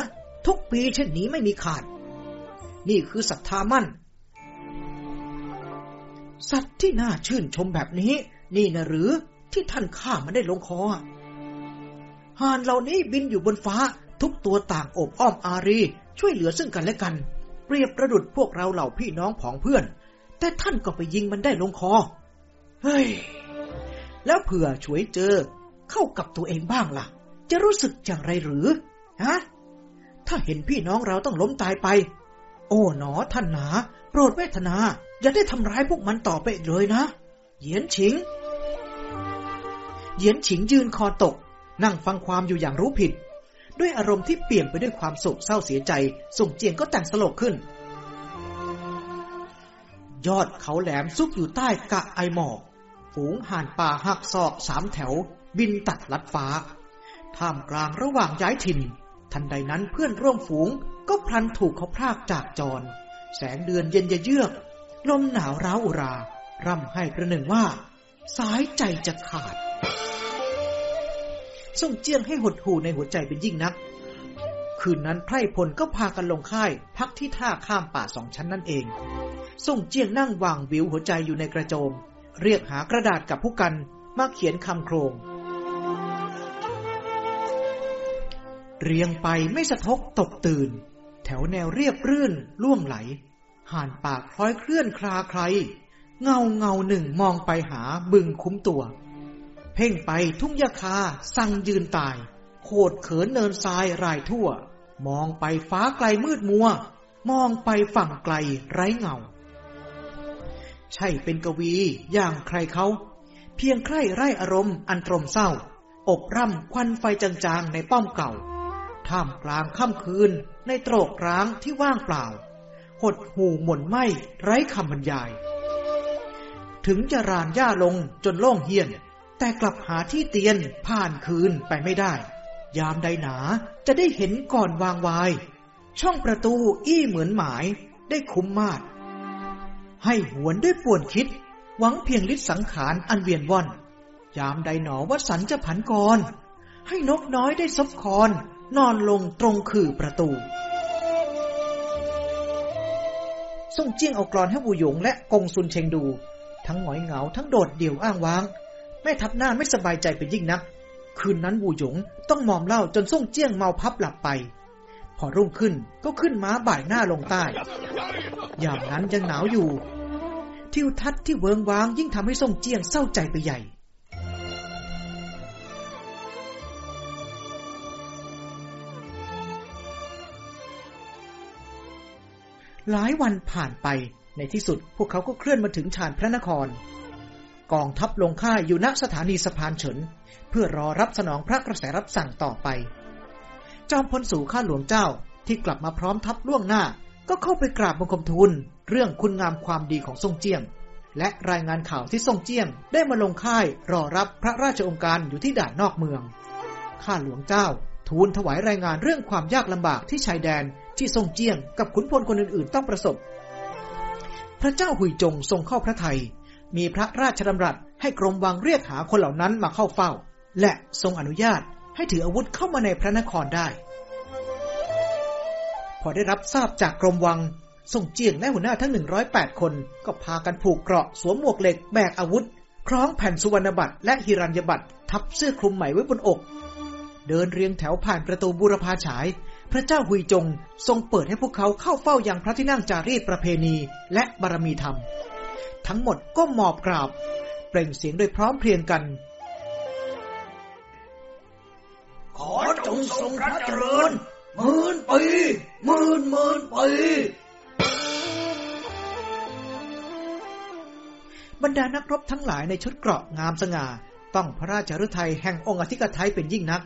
ทุกปีเช่นนี้ไม่มีขาด นี่คือศรัทธามั่น สัตว์ที่น่าชื่นชมแบบนี้ นี่นะหรือที่ท่านฆ่ามันได้ลงคอห่านเหล่านี้บินอยู่บนฟ้าทุกตัวต่างโอบอ้อมอารี ช่วยเหลือซึ่งกันและกัน ปรียบประดุดพวกเราเหล่าพี่น้องผองเพื่อน แต่ท่านก็ไปยิงมันได้ลงคอ เฮ้ย แล้วเผื่อช่วยเจอ เข้ากับตัวเองบ้างล่ะ จะรู้สึกอย่างไรหรือ ฮะ ถ้าเห็นพี่น้องเราต้องล้มตายไป โอ้หนอท่านหนา โปรดเวทนา อย่าได้ทำร้ายพวกมันต่อไปอีกเลยนะ เหยียนฉิง เหยียนฉิงยืนคอตก นั่งฟังความอยู่อย่างรู้ผิด ด้วยอารมณ์ที่เปลี่ยนไปด้วยความโศกเศร้าเสียใจ ส่งเจียงก็แต่งสลบขึ้น ยอดเขาแหลมซุกอยู่ใต้กะไอหมอก ฝูงห่านป่าหักศอกสามแถว บินตัดลัดฟ้า ท่ามกลางระหว่างย้ายถิ่น ทันใดนั้นเพื่อนร่วมฝูงก็พลันถูกเขาพรากจากจร แสงเดือนเย็นเยือก ลมหนาวร้าวอุรา ร่ำให้ประหนึ่งว่า สายใจจะขาด ส่งเจียงให้หดหูในหัวใจเป็นยิ่งนัก คืนนั้นไพร่พลก็พากันลงค่าย พักที่ท่าข้ามป่าสองชั้นนั่นเอง ส่งเจียงนั่งวางวิวหัวใจอยู่ในกระโจม เรียกหากระดาษกับผู้กันมาเขียนคำโครง เรียงไปไม่สะทกตกตื่น แถวแนวเรียบรื่นล่วงไหล ห่านปากคล้อยเคลื่อนคลาใคร เงาเงาหนึ่งมองไปหาบึงคุ้มตัว เพ่งไปทุ่งยาคาสั่งยืนตาย โคดเขินเนินทรายรายทั่ว มองไปฟ้าไกลมืดมัว มองไปฝั่งไกลไร้เงา ใช่เป็นกวีอย่างใครเขาเพียงใคร่ไร่อารมณ์อันตรมเศร้า อบร่ำควันไฟจางๆในป้อมเก่า ท่ามกลางค่ำคืนในโตรกร้างที่ว่างเปล่า หดหูหม่นไหมไร้คำบรรยาย ถึงจะรานหญ้าลงจนโล่งเฮียน แต่กลับหาที่เตียนผ่านคืนไปไม่ได้ ยามใดหนาจะได้เห็นก่อนวางวาย ช่องประตูอี้เหมือนหมายได้คุ้มมาดให้หวนด้วยป่วนคิด หวังเพียงลิศสังขารอันเวียนว่อน ยามใดหนอว่าสันจะผันกร ให้นกน้อยได้ซบคอน นอนลงตรงขื่อประตูส่งเจียงเอากรอนให้บูหยงและกงซุนเชงดู ทั้งหงอยเหงาทั้งโดดเดี่ยวอ้างว้าง แม่ทับหน้าไม่สบายใจเป็นยิ่งนัก คืนนั้นบูหยงต้องมอมเหล้าจนส่งเจียงเมาพับหลับไป พอรุ่งขึ้นก็ขึ้นม้าบ่ายหน้าลงใต้ ยามนั้นยังหนาวอยู่ ทิวทัศน์ที่เวิงว้างยิ่งทำให้ส่งเจียงเศร้าใจไปใหญ่หลายวันผ่านไปในที่สุดพวกเขาก็เคลื่อนมาถึงชานพระนคร กองทัพลงค่ายอยู่ณสถานีสะพานเฉิน เพื่อรอรับสนองพระกระแสรับสั่งต่อไป จอมพลสู่ข้าหลวงเจ้าที่กลับมาพร้อมทัพล่วงหน้า ก็เข้าไปกราบบังคมทูลเรื่องคุณงามความดีของทรงเจียง และรายงานข่าวที่ทรงเจียงได้มาลงค่ายรอรับพระราชองค์การอยู่ที่ด่านนอกเมือง ข้าหลวงเจ้าทูลถวายรายงานเรื่องความยากลำบากที่ชายแดนที่ทรงเจียงกับขุนพลคนอื่นๆ ต้องประสบ พระเจ้าหุยจงทรงเข้าพระไทย มีพระราชดำรัสให้กรมวังเรียกหาคนเหล่านั้นมาเข้าเฝ้า และทรงอนุญาตให้ถืออาวุธเข้ามาในพระนครได้ พอได้รับทราบจากกรมวังทรงเจียงและหัวหน้าทั้ง 108 คน ก็พากันผูกเกราะสวมหมวกเหล็กแบกอาวุธ คล้องแผ่นสุวรรณบัตรและหิรัญญบัตรทับเสื้อคลุมใหม่ไว้บนอก เดินเรียงแถวผ่านประตูบูรพาฉาย พระเจ้าหุยจงทรงเปิดให้พวกเขาเข้าเฝ้ายังพระที่นั่งจารีตประเพณีและบารมีธรรม ทั้งหมดก็หมอบกราบ เปล่งเสียงโดยพร้อมเพรียงกัน ขอจงทรงพระเจริญหมื่นปีหมื่นหมื่นปีบรรดานักรบทั้งหลายในชุดเกราะงามสง่า ต้องพระราชฤทัยแห่งองค์อธิกไทยเป็นยิ่งนัก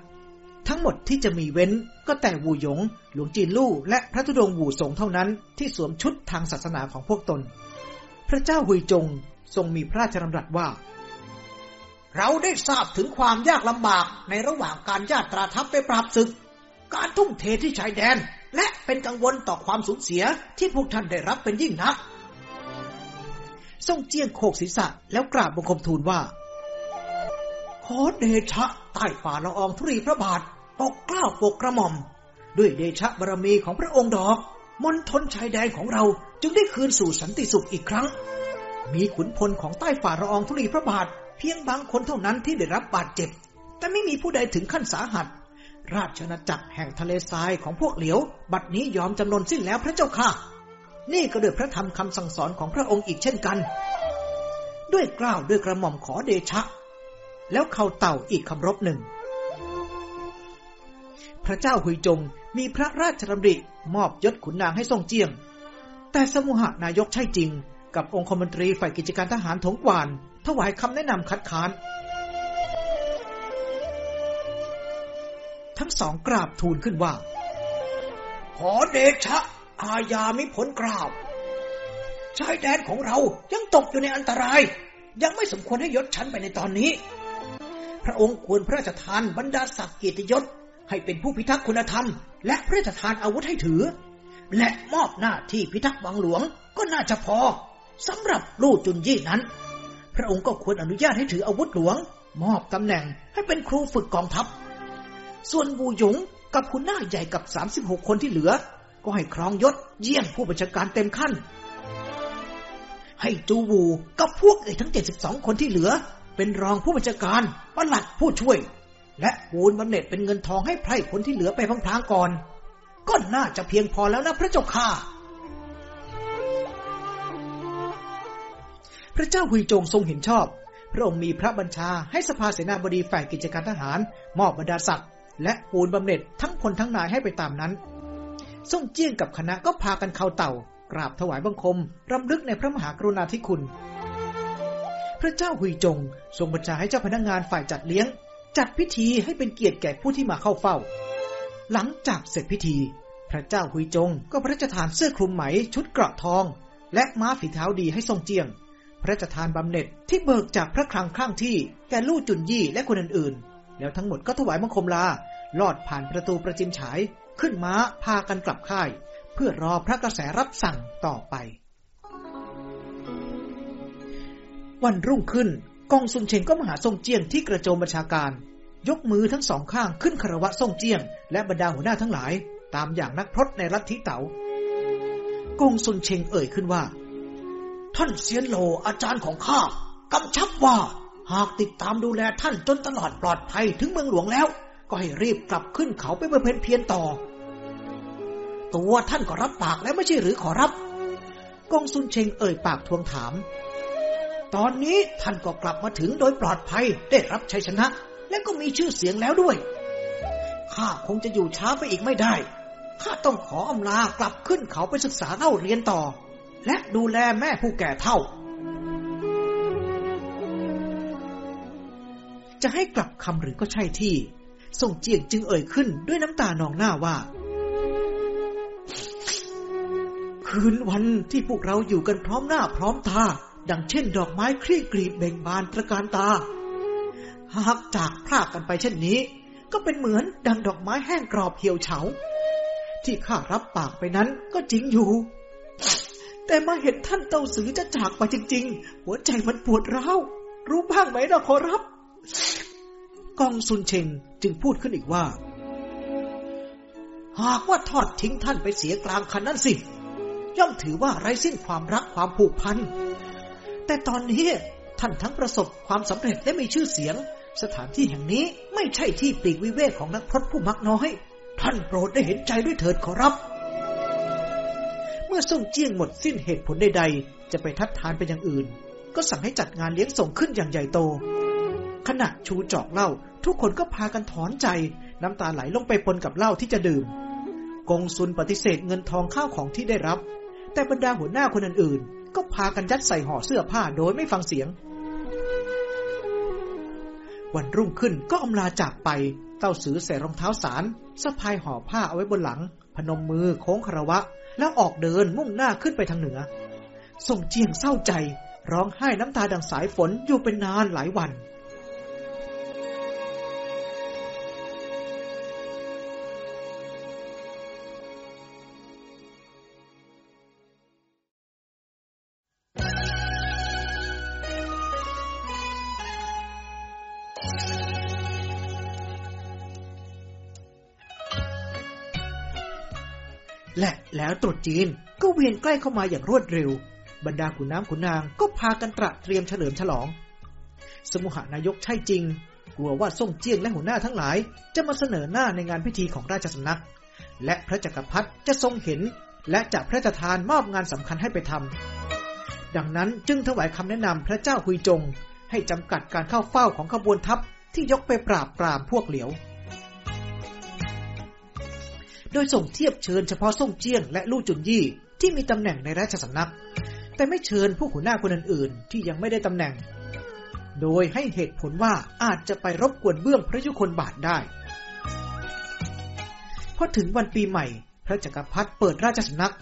ทั้งหมดที่จะมีเว้นก็แต่วูหยง หลวงจีนลู่และพระธุดงค์วูสงเท่านั้นที่สวมชุดทางศาสนาของพวกตน พระเจ้าหุยจงทรงมีพระราชดำรัสว่า เราได้ทราบถึงความยากลำบากในระหว่างการญาตราทัพไปปราบศึก การทุ่มเทที่ชายแดน และเป็นกังวลต่อความสูญเสียที่พวกท่านได้รับเป็นยิ่งนักทรงเจียงโขกศีรษะแล้วกราบบังคมทูลว่า ขอเดชะใต้ฝ่าละอองธุรีพระบาทปกกล้าปกกระหม่อม ด้วยเดชะบารมีของพระองค์ดอก มณฑลชายแดนของเรา จึงได้คืนสู่สันติสุขอีกครั้ง มีขุนพลของใต้ฝ่าละอองธุรีพระบาท เพียงบางคนเท่านั้นที่ได้รับบาดเจ็บ แต่ไม่มีผู้ใดถึงขั้นสาหัส ราชนาจักรแห่งทะเลทรายของพวกเหลียว บัดนี้ยอมจำนนสิ้นแล้วพระเจ้าค่ะ นี่ก็ด้วยพระธรรมคำสั่งสอนของพระองค์อีกเช่นกัน ด้วยกล้าวด้วยกระหม่อมขอเดชะ แล้วเข่าเต่าอีกคำรบหนึ่งพระเจ้าหุยจงมีพระราชดำริมอบยศขุนนางให้ทรงเจียง แต่สมุหานายกใช่จริง กับองคมนตรีฝ่ายกิจการทหารถงกวานถวายคำแนะนำคัดค้าน ทั้งสองกราบทูลขึ้นว่า ขอเดชะ อาญามิผลกล่าวชายแดนของเรายังตกอยู่ในอันตราย ยังไม่สมควรให้ยศชั้นไปในตอนนี้ พระองค์ควรพระราชทานบรรดาศักดิ์เกียรติยศให้เป็นผู้พิทักษ์คุณธรรม และพระราชทานอาวุธให้ถือ และมอบหน้าที่พิทักษ์วังหลวงก็น่าจะพอสำหรับลู่จุนยี่นั้น พระองค์ก็ควรอนุญาตให้ถืออาวุธหลวง มอบตำแหน่งให้เป็นครูฝึกกองทัพ ส่วนบูหยงกับคุณหน้าใหญ่กับ 36 คนที่เหลือ ก็ให้ครองยศเยี่ยงผู้บัญชาการเต็มขั้น ให้จูวูกับพวกเอกทั้ง 72 คนที่เหลือ เป็นรองผู้บัญชาการประหลัดผู้ช่วย และปูนบำเหน็จเป็นเงินทองให้ไพร่คนที่เหลือไปพลางๆก่อน ก็น่าจะเพียงพอแล้วนะพระเจ้าค่ะ พระเจ้าหุยจงทรงเห็นชอบ พระองค์มีพระบัญชาให้สภาเสนาบดีฝ่ายกิจการทหาร มอบบรรดาศักดิ์และปูนบำเหน็จทั้งพลทั้งนายให้ไปตามนั้นส่งเจี้ยงกับคณะก็พากันเข้าเต่ากราบถวายบังคม รำลึกในพระมหากรุณาธิคุณ พระเจ้าหุยจง ทรงบัญชาให้เจ้าพนักงานฝ่ายจัดเลี้ยง จัดพิธีให้เป็นเกียรติแก่ผู้ที่มาเข้าเฝ้า หลังจากเสร็จพิธี พระเจ้าหุยจงก็พระราชทานเสื้อคลุมไหมชุดเกราะทอง และม้าฝีเท้าดีให้ทรงเจียง พระราชทานบำเหน็จที่เบิกจากพระคลังข้างที่แก่ลู่จุนยี่และคนอื่นๆ แล้วทั้งหมดก็ถวายบังคมลา ลอดผ่านประตูประจิมฉาย ขึ้นม้าพากันกลับค่าย เพื่อรอพระกระแสรับสั่งต่อไป วันรุ่งขึ้นกองซุนเชงก็มาหาทรงเจียงที่กระโจมบัญชาการ ยกมือทั้งสองข้างขึ้นคารวะทรงเจียง และบรรดาหัวหน้าทั้งหลาย ตามอย่างนักพรตในรัฐทิเต๋ากงซุนเชงเอ่ยขึ้นว่า ท่านเซียนโลอาจารย์ของข้ากำชับว่า หากติดตามดูแลท่านจนตลอดปลอดภัยถึงเมืองหลวงแล้ว ก็ให้รีบกลับขึ้นเขาไปบำเพ็ญเพียรต่อ ตัวท่านก็รับปากแล้วไม่ใช่หรือขอรับ กงซุนเชงเอ่ยปากทวงถาม ตอนนี้ท่านก็กลับมาถึงโดยปลอดภัยได้รับชัยชนะ และก็มีชื่อเสียงแล้วด้วย ข้าคงจะอยู่ช้าไปอีกไม่ได้ ข้าต้องขออำลากลับขึ้นเขาไปศึกษาเล่าเรียนต่อ และดูแลแม่ผู้แก่เท่า จะให้กลับคำหรือก็ใช่ที่ส่งเจียงจึงเอ่ยขึ้นด้วยน้ำตานองหน้าว่า คืนวันที่พวกเราอยู่กันพร้อมหน้าพร้อมตาดังเช่นดอกไม้คลี่กรีบเบ่งบานตระการตา หากจากพรากกันไปเช่นนี้ ก็เป็นเหมือนดังดอกไม้แห้งกรอบเหี่ยวเฉา ที่ข้ารับปากไปนั้นก็จริงอยู่ แต่มาเห็นท่านเต้าสือจะจากไปจริง ๆ หัวใจมันปวดร้าวรู้บ้างไหมนะขอรับ กองซุนเชงจึงพูดขึ้นอีกว่า หากว่าทอดทิ้งท่านไปเสียกลางคันนั่นสิ ย่อมถือว่าไร้สิ้นความรักความผูกพัน แต่ตอนนี้ท่านทั้งประสบความสำเร็จและมีชื่อเสียง สถานที่แห่งนี้ไม่ใช่ที่ปลีกวิเวกของนักพรตผู้มักน้อย ท่านโปรดได้เห็นใจด้วยเถิดขอรับ เมื่อส่งเจียงหมดสิ้นเหตุผลใดๆ จะไปทัดทานเป็นอย่างอื่น ก็สั่งให้จัดงานเลี้ยงส่งขึ้นอย่างใหญ่โต ขณะชูจอกเหล้าทุกคนก็พากันถอนใจ น้ำตาไหลลงไปปนกับเหล้าที่จะดื่ม กงซุนปฏิเสธเงินทองข้าวของที่ได้รับ แต่บรรดาหัวหน้าคนอื่นๆก็พากันยัดใส่ห่อเสื้อผ้าโดยไม่ฟังเสียง วันรุ่งขึ้นก็อำลาจากไป เต้าสือใส่รองเท้าสารสะพายห่อผ้าเอาไว้บนหลัง พนมมือโค้งคารวะ แล้วออกเดินมุ่งหน้าขึ้นไปทางเหนือส่งเจียงเศร้าใจ ร้องไห้น้ำตาดังสายฝนอยู่เป็นนานหลายวัน และแล้วตรุษจีนก็เวียนใกล้เข้ามาอย่างรวดเร็ว บรรดาขุนน้ำขุนนางก็พากันตระเตรียมเฉลิมฉลอง สมุหานายกใช่จริง กลัวว่าส่งเจียงและหัวหน้าทั้งหลาย จะมาเสนอหน้าในงานพิธีของราชสำนัก และพระจักรพรรดิจะทรงเห็น และจะพระราชทานมอบงานสำคัญให้ไปทำดังนั้นจึงถวายคำแนะนำพระเจ้าหุยจง ให้จำกัดการเข้าเฝ้าของขบวนทัพที่ยกไปปราบปรามพวกเหลียว โดยส่งเทียบเชิญเฉพาะส่งเจียงและลู่จุนยี่ที่มีตำแหน่งในราชสำนัก แต่ไม่เชิญผู้หัวหน้าคนอื่นๆ ที่ยังไม่ได้ตำแหน่ง โดยให้เหตุผลว่าอาจจะไปรบกวนเบื้องพระยุคลบาทได้พอถึงวันปีใหม่ พระจักรพรรดิเปิดราชสำนัก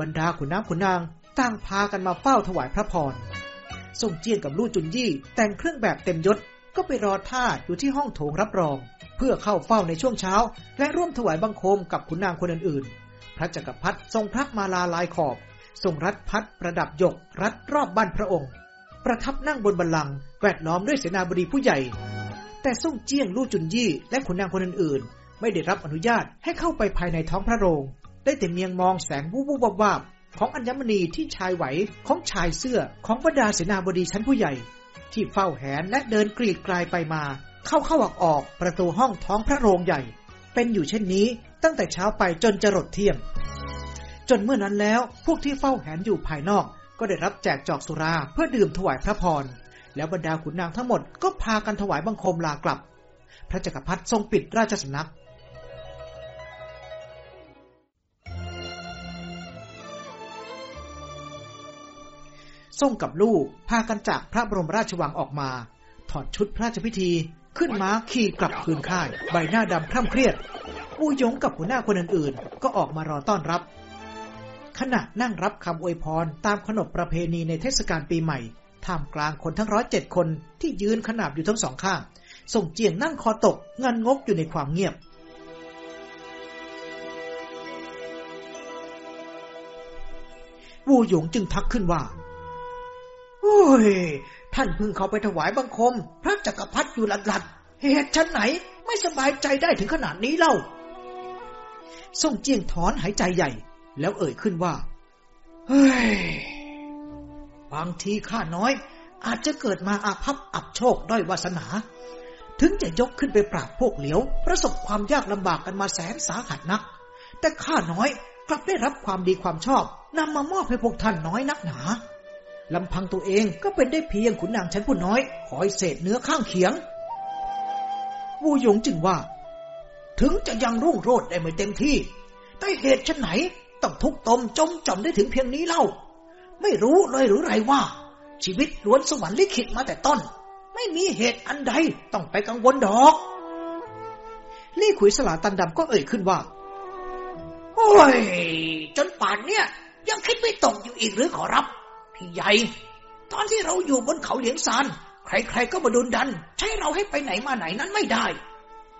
บรรดาขุนน้ำขุนนางต่างพากันมาเฝ้าถวายพระพร ส่งเจียงกับลู่จุนยี่ แต่งเครื่องแบบเต็มยศก็ไปรอท่าอยู่ที่ห้องโถงรับรอง เพื่อเข้าเฝ้าในช่วงเช้า และร่วมถวายบังคมกับขุนนางคนอื่นๆ พระจักรพรรดิทรงพระมาลาลายขอบ ทรงรัดพัดประดับยก รัดรอบบ้านพระองค์ ประทับนั่งบนบัลลังก์แวดล้อมด้วยเสนาบดีผู้ใหญ่ แต่ส่งเจียงลู่จุนยี่ และขุนนางคนอื่นๆ ไม่ได้รับอนุญาตให้เข้าไปภายในท้องพระโรง ได้แต่เมียงมองแสงวูบวูบวาบ ของอัญมณีที่ชายไหวของชายเสื้อของบรรดาเสนาบดีชั้นผู้ใหญ่ ที่เฝ้าแหนและเดินกรีดกลายไปมา เข้าเข้าออกออกประตูห้องท้องพระโรงใหญ่ เป็นอยู่เช่นนี้ตั้งแต่เช้าไปจนจะรดเที่ยง จนเมื่อนั้นแล้วพวกที่เฝ้าแหนอยู่ภายนอก ก็ได้รับแจกจอกสุราเพื่อดื่มถวายพระพรแล้วบรรดาขุนนางทั้งหมดก็พากันถวายบังคมลากลับ พระจักรพรรดิทรงปิดราชสำนัก ทรงกับลูกพากันจากพระบรมราชวังออกมา ถอดชุดพระราชพิธี ขึ้นม้าขี่กลับคืนค่าย ใบหน้าดำคร่ำเครียดอูหยงกับหัวหน้าคนอื่นๆ ก็ออกมารอต้อนรับ ขณะนั่งรับคำอวยพรตามขนบประเพณีในเทศกาลปีใหม่ท่ามกลางคนทั้งร้อยเจ็ดคนที่ยืนขนาบอยู่ทั้งสองข้างส่งเจียงนั่งคอตกเงันงกอยู่ในความเงียบ วูหยงจึงทักขึ้นว่า อ้ย ท่านเพิ่งเข้าไปถวายบังคม พระจักรพรรดิอยู่หลัดๆเหตุชั้นไหนไม่สบายใจได้ถึงขนาดนี้เล่าส่งเจียงถอนหายใจใหญ่ แล้วเอ่ยขึ้นว่า เฮ้ย บางทีข้าน้อย อาจจะเกิดมาอาภัพอับโชคด้อยวาสนา ถึงจะยกขึ้นไปปราบพวกเหลียว ประสบความยากลำบากกันมาแสนสาหัสนัก แต่ข้าน้อยกลับได้รับความดีความชอบนำมามอบให้พวกท่านน้อยนักหนา ลำพังตัวเองก็เป็นได้เพียงขุนนางชั้นผู้น้อยคอยเศษเนื้อข้างเคียง วูหยงจึงว่า ถึงจะยังรุ่งโรจน์ได้ไม่เต็มที่ แต่เหตุชนไหนต้องทุกตมจมจอมได้ถึงเพียงนี้เล่า ไม่รู้เลยหรือไรว่า ชีวิตล้วนสวรรค์ลิขิตมาแต่ต้น ไม่มีเหตุอันใดต้องไปกังวลดอกลี่ขุยสลาตันดำก็เอ่ยขึ้นว่า โอ้ย จนป่านเนี่ย ยังคิดไม่ตกอยู่อีกหรือขอรับ พี่ใหญ่ ตอนที่เราอยู่บนเขาเหลียงซาน ใครๆก็มาดุนดัน ใช้เราให้ไปไหนมาไหนนั้นไม่ได้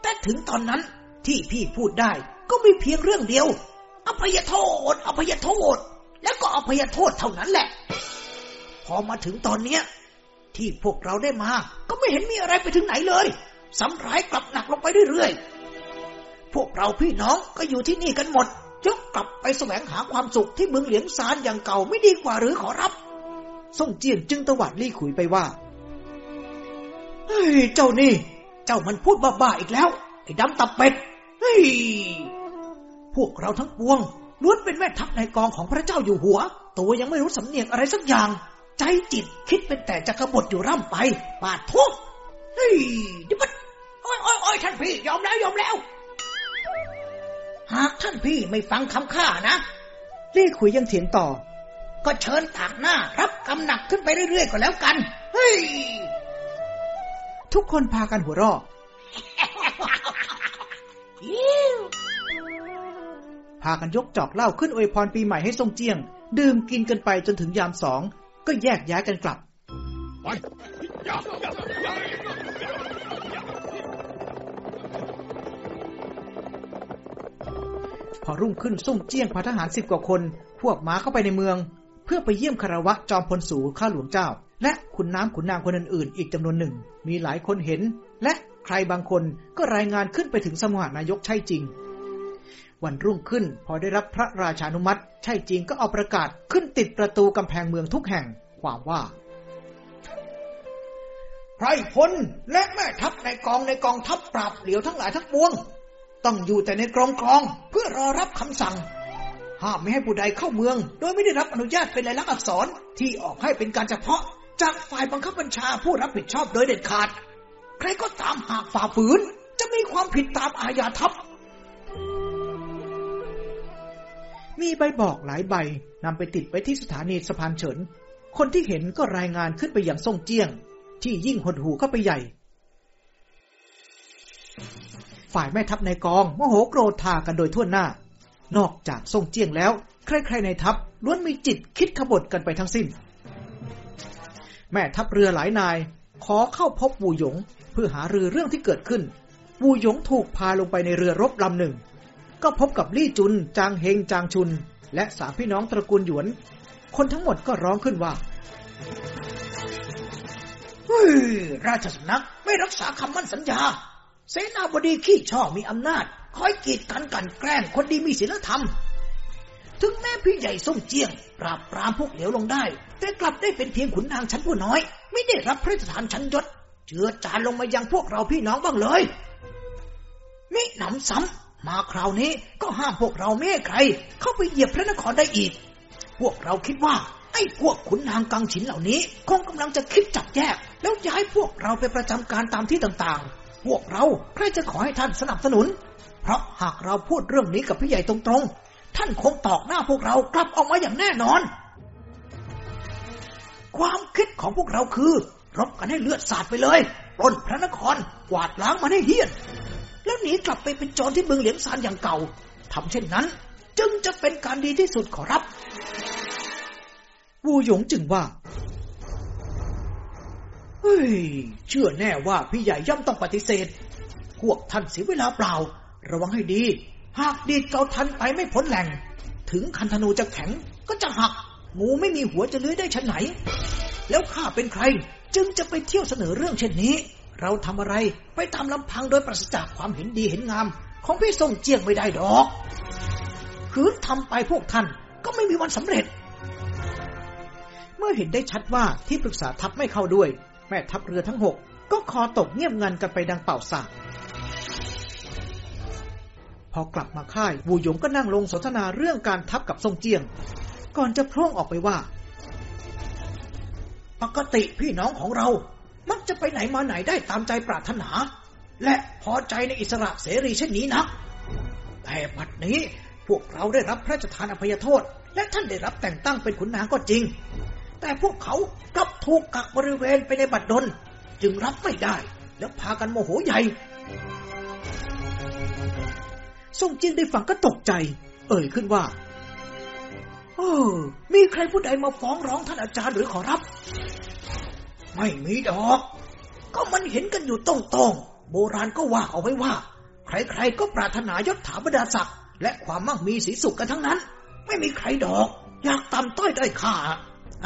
แต่ถึงตอนนั้นที่พี่พูดได้ก็มีเพียงเรื่องเดียว อภัยโทษ อภัยโทษ แล้วก็อภัยโทษเท่านั้นแหละ พอมาถึงตอนเนี้ย ที่พวกเราได้มา ก็ไม่เห็นมีอะไรไปถึงไหนเลยสำร้ายกลับหนักลงไปเรื่อยๆ พวกเราพี่น้องก็อยู่ที่นี่กันหมดยกกลับไปแสวงหาความสุขที่เมืองเหลียงซานอย่างเก่าไม่ดีกว่าหรือขอรับ ส่งเจียนจึงตวัดลี่ขุยไปว่า เฮ้ย เจ้านี่ เจ้ามันพูดบ้าๆอีกแล้ว ไอ้ดำตับเป็ด เฮ้ย พวกเราทั้งปวงล้วนเป็นแม่ทัพในกองของพระเจ้าอยู่หัว ตัวยังไม่รู้สำเนียงอะไรสักอย่าง ใจจิตคิดเป็นแต่จะกบฏอยู่ร่ำไปปาดทุกเฮ้ยดิบัดโอ้ยโอ้ยโอ้ยท่านพี่ ยอมแล้วยอมแล้ว หากท่านพี่ไม่ฟังคำข้านะลี่ขุยยังเถียงต่อ ก็เชิญตากหน้า รับกำหนักขึ้นไปเรื่อยๆ ก็แล้วกัน เฮ้ย ทุกคนพากันหัวเราะพากันยกจอกเหล้าขึ้นอวยพรปีใหม่ให้ทรงเจียง ดื่มกินกันไปจนถึงยามสอง ก็แยกย้ายกันกลับไปอย่าอย่าอย่าพอรุ่งขึ้นส่งเจียงพาทหารสิบกว่าคน พวกม้าเข้าไปในเมือง เพื่อไปเยี่ยมคารวะจอมพลสูข้าหลวงเจ้า และขุนน้ำขุนนางคนอื่นๆ อีกจำนวนหนึ่ง มีหลายคนเห็น และใครบางคนก็รายงานขึ้นไปถึงสมุหานายกใช่จริง วันรุ่งขึ้นพอได้รับพระราชานุมัติ ใช่จริงก็เอาประกาศขึ้นติดประตูกำแพงเมืองทุกแห่ง ความว่าไพรพลและแม่ทัพในกองในกองทัพปราบเหลียวทั้งหลายทั้งปวง ต้องอยู่แต่ในกรองกรองเพื่อรอรับคำสั่ง ห้ามไม่ให้ผู้ใดเข้าเมือง โดยไม่ได้รับอนุญาตเป็นลายลักษณ์อักษรที่ออกให้เป็นการเฉพาะ จากฝ่ายบังคับบัญชาผู้รับผิดชอบโดยเด็ดขาด ใครก็ตามหากฝ่าฝืน จะมีความผิดตามอาญาทัพมีใบบอกหลายใบนำไปติดไว้ที่สถานีสะพานเฉิน คนที่เห็นก็รายงานขึ้นไปอย่างส่งเจียง ที่ยิ่งหดหูเข้าไปใหญ่ ฝ่ายแม่ทัพในกอง โมโหโกรธทากันโดยทั่วหน้า นอกจากส่งเจียงแล้ว ใครๆในทัพล้วนมีจิตคิดขบฏกันไปทั้งสิ้น แม่ทัพเรือหลายนาย ขอเข้าพบวูหยง เพื่อหารือเรื่องที่เกิดขึ้น วูหยงถูกพาลงไปในเรือรบลำหนึ่ง ก็พบกับลี่จุน จางเฮงจางชุน และสามพี่น้องตระกูลหยวน คนทั้งหมดก็ร้องขึ้นว่าเฮ้ยราชสำนักไม่รักษาคำมั่นสัญญา เสนาบดีขี้ช่อมีอำนาจ คอยกีดกันกันแกล้งคนดีมีศีลธรรม ถึงแม้พี่ใหญ่ส่งเจียง ปราบปรามพวกเหลวลงได้ แต่กลับได้เป็นเพียงขุนนางชั้นผู้น้อย ไม่ได้รับพระราชทานชั้นยศเจือจานลงมายังพวกเราพี่น้องบ้างเลยมิหนำซ้ำมาคราวนี้ก็ห้ามพวกเราไม่ให้ใคร เข้าไปเหยียบพระนครได้อีก พวกเราคิดว่าไอ้พวกขุนนางกังฉินเหล่านี้ คงกำลังจะคิดจับแยก แล้วย้ายพวกเราไปประจำการตามที่ต่างๆ พวกเราใครจะขอให้ท่านสนับสนุน เพราะหากเราพูดเรื่องนี้กับพี่ใหญ่ตรงๆ ท่านคงตอกหน้าพวกเรากลับออกมาอย่างแน่นอน ความคิดของพวกเราคือ รบกันให้เลือดสาดไปเลยปล้นพระนครกวาดล้างมันให้เฮี้ยน แล้วหนีกลับไปเป็นโจรที่เมืองเหลียงซานอย่างเก่าทำเช่นนั้น จึงจะเป็นการดีที่สุดขอรับ วูหยงจึงว่าเฮ้ยเชื่อแน่ว่าพี่ใหญ่ย่อมต้องปฏิเสธ พวกท่านเสียเวลาเปล่า ระวังให้ดี หากดีดเกาทันไปไม่พ้นแหล่ง ถึงคันธนูจะแข็งก็จะหัก งูไม่มีหัวจะเลื้อยได้ชั้นไหน แล้วข้าเป็นใคร จึงจะไปเที่ยวเสนอเรื่องเช่นนี้ เราทำอะไรไปตามลำพังโดยปราศจากความเห็นดีเห็นงาม ของพี่ทรงเจียงไม่ได้ดอกคืนทำไปพวกท่านก็ไม่มีวันสำเร็จ เมื่อเห็นได้ชัดว่าที่ปรึกษาทัพไม่เข้าด้วย แม่ทัพเรือทั้งหกก็คอตกเงียบงันกันไปดังเป่าสาก พอกลับมาค่าย วูหยงก็นั่งลงสนทนาเรื่องการทัพกับทรงเจียง ก่อนจะพร่งออกไปว่า ปกติพี่น้องของเรา มักจะไปไหนมาไหนได้ตามใจปรารถนา และพอใจในอิสระเสรีเช่นนี้นะแต่บัดนี้พวกเราได้รับพระราชทานอภัยโทษ และท่านได้รับแต่งตั้งเป็นขุนนางก็จริง แต่พวกเขากลับถูกกักบริเวณไปในบัดดล จึงรับไม่ได้ แล้วพากันโมโหใหญ่ ทรงเจียงได้ฟังก็ตกใจ เอ่ยขึ้นว่าเออมีใครผู้ใดมาฟ้องร้องท่านอาจารย์หรือขอรับ ไม่มีดอก ก็มันเห็นกันอยู่ตรงๆ โบราณก็ว่าเอาไว้ว่า ใครๆก็ปรารถนายศถาบรรดาศักดิ์และความมั่งมีสีสุขกันทั้งนั้น ไม่มีใครดอก อยากต่ำต้อยได้ค่า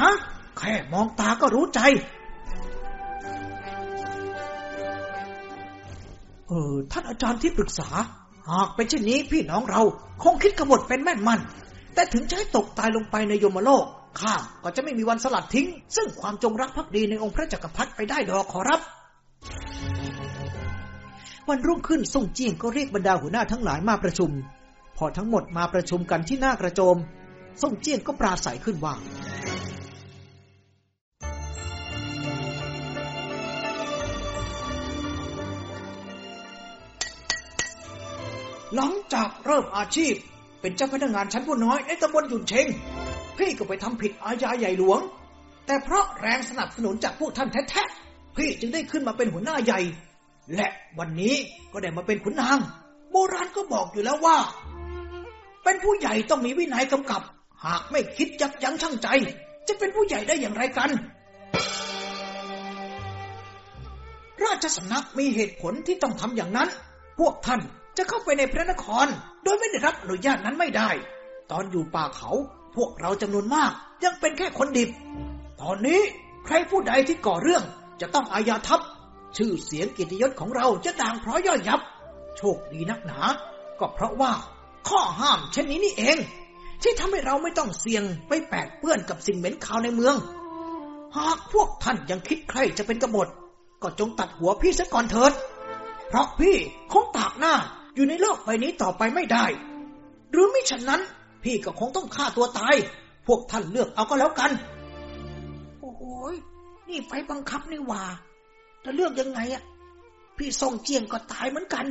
ฮะแค่มองตาก็รู้ใจ เออท่านอาจารย์ที่ปรึกษา หากเป็นเช่นนี้พี่น้องเราคงคิดกบฏเป็นแม่นมัน แต่ถึงจะให้ตกตายลงไปในยมโลก ข้าก็จะไม่มีวันสลัดทิ้ง ซึ่งความจงรักภักดีในองค์พระจักรพรรดิไปได้ดอกขอรับ วันรุ่งขึ้นทรงเจียงก็เรียกบรรดาหัวหน้าทั้งหลายมาประชุม พอทั้งหมดมาประชุมกันที่หน้ากระโจมทรงเจียงก็ปราศัยขึ้นว่า หลังจากเริ่มอาชีพ เป็นเจ้าพนักงานชั้นผู้น้อยในตำบลหยุนเชงพี่ก็ไปทำผิดอาญาใหญ่หลวง แต่เพราะแรงสนับสนุนจากพวกท่านแท้ๆพี่จึงได้ขึ้นมาเป็นหัวหน้าใหญ่ และวันนี้ก็ได้มาเป็นขุนนาง โบราณก็บอกอยู่แล้วว่า เป็นผู้ใหญ่ต้องมีวินัยกำกับ หากไม่คิดยับยั้งชั่งใจ จะเป็นผู้ใหญ่ได้อย่างไรกัน ราชสำนักมีเหตุผลที่ต้องทำอย่างนั้น พวกท่าน จะเข้าไปในพระนคร โดยไม่ได้รับอนุญาตนั้นไม่ได้ ตอนอยู่ป่าเขาพวกเราจำนวนมาก ยังเป็นแค่คนดิบ ตอนนี้ใครผู้ใดที่ก่อเรื่องจะต้องอาญาทับชื่อเสียงกิตยศของเราจะด่างพร้อยย่อยยับ โชคดีนักหนา ก็เพราะว่า ข้อห้ามเช่นนี้นี่เอง ที่ทำให้เราไม่ต้องเสี่ยงไปแปดเปื้อนกับสิ่งเหม็นขาวในเมือง หากพวกท่านยังคิดใครจะเป็นกบฏ ก็จงตัดหัวพี่ซะก่อนเถิด เพราะพี่คงตากหน้า อยู่ในโลกใบนี้ต่อไปไม่ได้ หรือไม่ฉะนั้น พี่ก็คงต้องฆ่าตัวตาย พวกท่านเลือกเอาก็แล้วกัน โอ้โหนี่ไฟบังคับนี่หว่าจะเลือกยังไงอะพี่ทรงเจียงก็ตายเหมือนกัน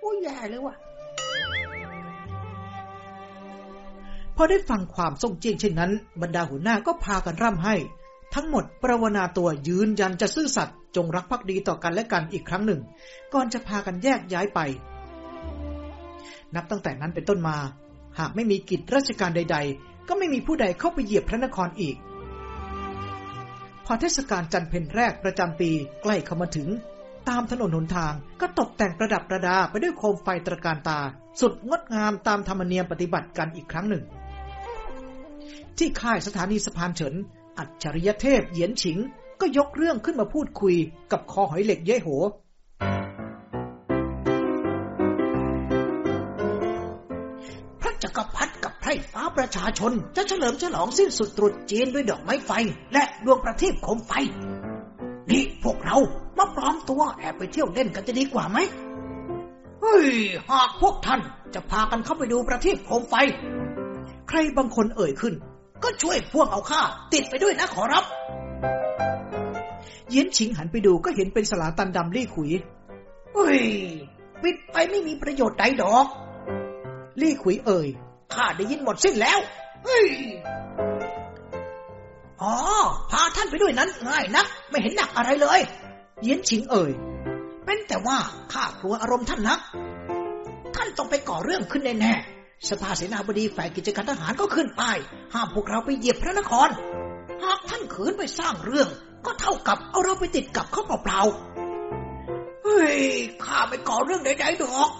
โอ้ยแย่เลยว่ะพอได้ฟังความทรงเจียงเช่นนั้น บรรดาหัวหน้าก็พากันร่ำให้ ทั้งหมดประวนาตัวยืนยันจะซื่อสัตย์จงรักภักดีต่อกันและกันอีกครั้งหนึ่ง ก่อนจะพากันแยกย้ายไป นับตั้งแต่นั้นเป็นต้นมา หากไม่มีกิจราชการใด ๆ ก็ไม่มีผู้ใดเข้าไปเหยียบพระนครอีก พอเทศกาลจันเพ็ญแรกประจำปีใกล้เข้ามาถึง ตามถนนหนทางก็ตกแต่งประดับประดาไปด้วยโคมไฟตระการตา สุดงดงามตามธรรมเนียมปฏิบัติกันอีกครั้งหนึ่ง ที่ค่ายสถานีสะพานเฉิน อัจฉริยเทพเหยียนฉิง ก็ยกเรื่องขึ้นมาพูดคุยกับคอหอยเหล็กเย่โห พระจักรพรรดิกับไพร่ฟ้าประชาชน จะเฉลิมฉลองสิ้นสุดตรุษจีนด้วยดอกไม้ไฟ และดวงประทีปโคมไฟ นี่พวกเรามาปลอมตัวแอบไปเที่ยวเล่นกันจะดีกว่าไหมเฮ้ย หากพวกท่านจะพากันเข้าไปดูประทีปโคมไฟ ใครบางคนเอ่ยขึ้น ก็ช่วยพวกเอาข้าติดไปด้วยนะขอรับ เยียนฉิงหันไปดูก็เห็นเป็นสลาตันดำลี่ขุยเฮ้ย ปิดไปไม่มีประโยชน์ใดดอก ลี่ขุยเอ่ยข้าได้ยินหมดสิ้นแล้ว เฮ้ย อ๋อ พาท่านไปด้วยนั้นง่ายนัก ไม่เห็นหนักอะไรเลย เยียนฉิงเอ่ย เป็นแต่ว่าข้ากลัวอารมณ์ท่านนัก ท่านต้องไปก่อเรื่องขึ้นแน่ๆ สภาเสนาบดีฝ่ายกิจการทหารก็ขึ้นป้าย ห้ามพวกเราไปเหยียบพระนคร หากท่านขืนไปสร้างเรื่อง ก็เท่ากับเอาเราไปติดกับเขาเปล่าๆเฮ้ยข้าไม่ก่อเรื่องใดๆดอก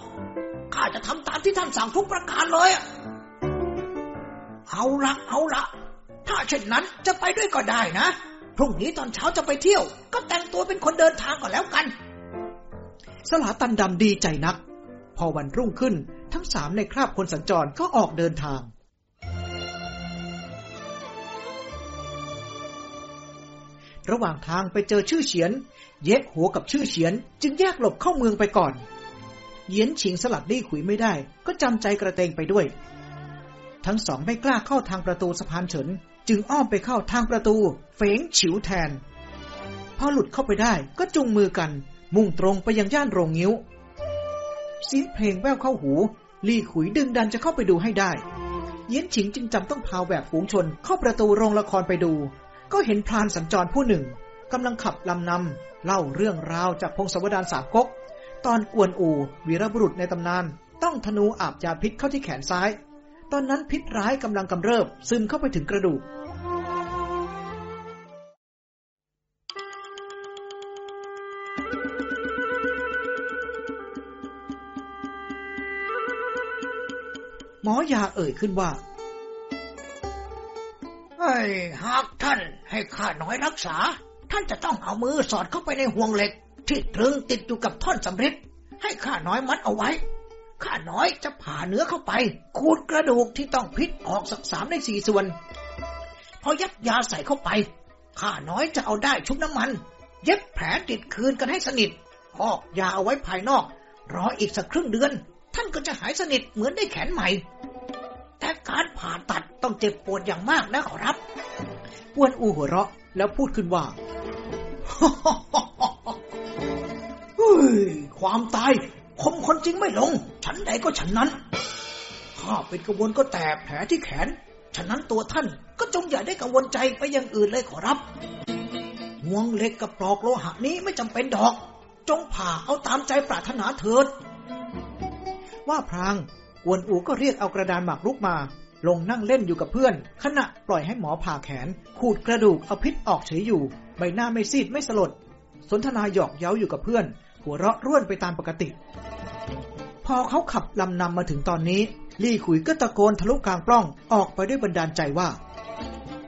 ข้าจะทำตามที่ท่านสั่งทุกประการเลยเอาละเอาละถ้าเช่นนั้นจะไปด้วยก็ได้นะ พรุ่งนี้ตอนเช้าจะไปเที่ยว ก็แต่งตัวเป็นคนเดินทางก่อนแล้วกัน สลาตันดำดีใจนัก พอวันรุ่งขึ้น ทั้งสามในคราบคนสัญจรก็ออกเดินทาง ระหว่างทางไปเจอชื่อเฉียน เยะหัวกับชื่อเฉียน จึงแยกหลบเข้าเมืองไปก่อนเหยียนฉิงสลัดลี่ขุยไม่ได้ ก็จำใจกระเตงไปด้วย ทั้งสองไม่กล้าเข้าทางประตูสะพานเฉิน จึงอ้อมไปเข้าทางประตูเฝงฉิวแทน พอหลุดเข้าไปได้ก็จุงมือกัน มุ่งตรงไปยังย่านโรงงิ้วเสียงเพลงแว่วเข้าหู ลี่ขุยดึงดันจะเข้าไปดูให้ได้ เยียนฉิงจึงจำต้องพาแบบฝูงชนเข้าประตูโรงละครไปดู ก็เห็นพรานสัญจรผู้หนึ่งกำลังขับลำนำเล่าเรื่องราวจากพงศวดานสามก๊กตอนกวนอูวีรบุรุษในตำนาน ต้องธนูอาบยาพิษเข้าที่แขนซ้าย ตอนนั้นพิษร้ายกำลังกำเริบซึมเข้าไปถึงกระดูก หมอยาเอ่ยขึ้นว่าเฮ้ยหากท่านให้ข้าน้อยรักษา ท่านจะต้องเอามือสอดเข้าไปในห่วงเหล็ก ที่ตรึงติดอยู่กับท่อนสำริดให้ข้าน้อยมัดเอาไว้ ข้าน้อยจะผ่าเนื้อเข้าไป ขูดกระดูกที่ต้องพิษออกสักสามในสี่ส่วน พอยัดยาใส่เข้าไป ข้าน้อยจะเอาได้ชุบน้ำมัน เย็บแผลติดคืนกันให้สนิทพอกยาเอาไว้ภายนอก รออีกสักครึ่งเดือน ท่านก็จะหายสนิทเหมือนได้แขนใหม่ แต่การผ่าตัดต้องเจ็บปวดอย่างมากนะขอรับปวนอูหัวเราะ แล้วพูดขึ้นว่าเฮ้ยความตายคมคนจริงไม่ลง ฉันใดก็ฉันนั้น ข้าเป็นกระวนก็แต่แผลที่แขน ฉะนั้นตัวท่านก็จงอย่าได้กังวลใจไปอย่างอื่นเลยขอรับห่วงเหล็กกับปลอกโลหะนี้ไม่จำเป็นดอก จงผ่าเอาตามใจปรารถนาเถิด ว่าพรางกวนอูก็เรียกเอากระดานหมากรุกมา ลงนั่งเล่นอยู่กับเพื่อน ขณะปล่อยให้หมอผ่าแขน ขูดกระดูกเอาพิษออกเฉยอยู่ ใบหน้าไม่ซีดไม่สลด สนทนาหยอกเย้าอยู่กับเพื่อน หัวเราะร่วนไปตามปกติ พอเขาขับลำนำมาถึงตอนนี้ ลี่ขุยก็ตะโกนทะลุกลางปล้องออกไปด้วยบันดาลใจว่า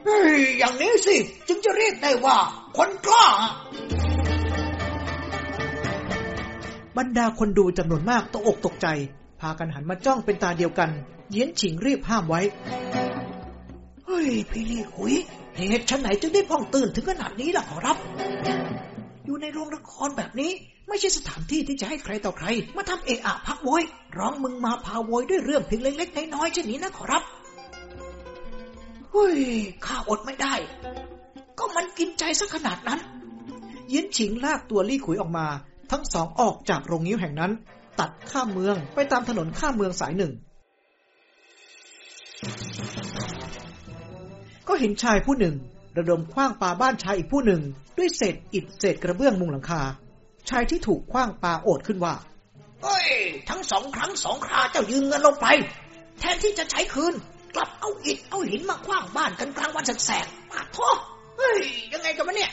เฮ้ยอย่างนี้สิ จึงจะเรียกได้ว่า คนกล้าบรรดาคนดูจำนวนมากตกอกตกใจากันหันมาจ้องเป็นตาเดียวกัน เยียนฉิงรีบห้ามไว้ เฮ้ย พี่ลี่ขุยเหตุฉันไหนจึงได้พ้องตื่นถึงขนาดนี้ล่ะขอรับ อยู่ในโรงละครแบบนี้ ไม่ใช่สถานที่ที่จะให้ใครต่อใคร มาทำเอะอะพักโวยร้องมึงมาพาโวยด้วยเรื่องเพียงเล็กๆน้อยๆเช่นนี้นะขอรับเฮ้ยข้าอดไม่ได้ ก็มันกินใจสักขนาดนั้น เยียนฉิงลากตัวลี่ขุยออกมา ทั้งสองออกจากโรงงิ้วแห่งนั้น ตัดข้ามเมืองไปตามถนนข้ามเมืองสายหนึ่ง ก็เห็นชายผู้หนึ่ง ระดมคว้างปาบ้านชายอีกผู้หนึ่ง ด้วยเศษอิฐเศษกระเบื้องมุงหลังคา ชายที่ถูกคว้างปาโอดขึ้นว่าเฮ้ย ทั้งสองครั้งสองคราเจ้ายืมเงินลงไป แทนที่จะใช้คืน กลับเอาอิฐเอาหินมาคว้างบ้านกันกลางวันแสกๆปาดท้อเฮ้ย ยังไงกันวะเนี่ย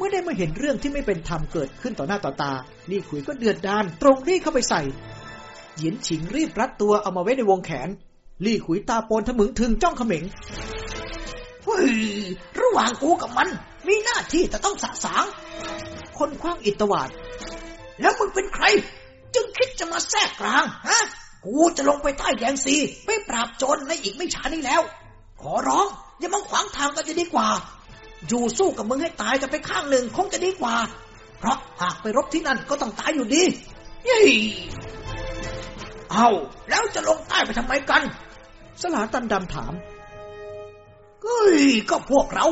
มื่อได้มาเห็นเรื่องที่ไม่เป็นธรรมเกิดขึ้นต่อหน้าต่อตาลี่ขุยก็เดือดดาน ตรงรีเข้าไปใส่ หยินฉิงรีบรัดตัวเอามาไว้ในวงแขน ลี่ขุยตาโปนทะมึงถึงจ้องเขม็งเฮ้ยระหว่างกูกับมัน มีหน้าที่แต่ต้องสะสาง คนคว้างอิตวาด แล้วมึงเป็นใคร จึงคิดจะมาแทรกกลางฮะกูจะลงไปใต้แยงซีไปปราบโจรในอีกไม่ช้านี้แล้ว ขอร้อง อย่ามาขวางทางกันจะดีกว่า อยู่สู้กับมึงให้ตายกันไปข้างหนึ่งคงจะดีกว่า เพราะหากไปรบที่นั่นก็ต้องตายอยู่ดีเย้เอาแล้วจะลงใต้ไปทำไมกัน สลาตันดำถามเฮ้ยก็พวกเรา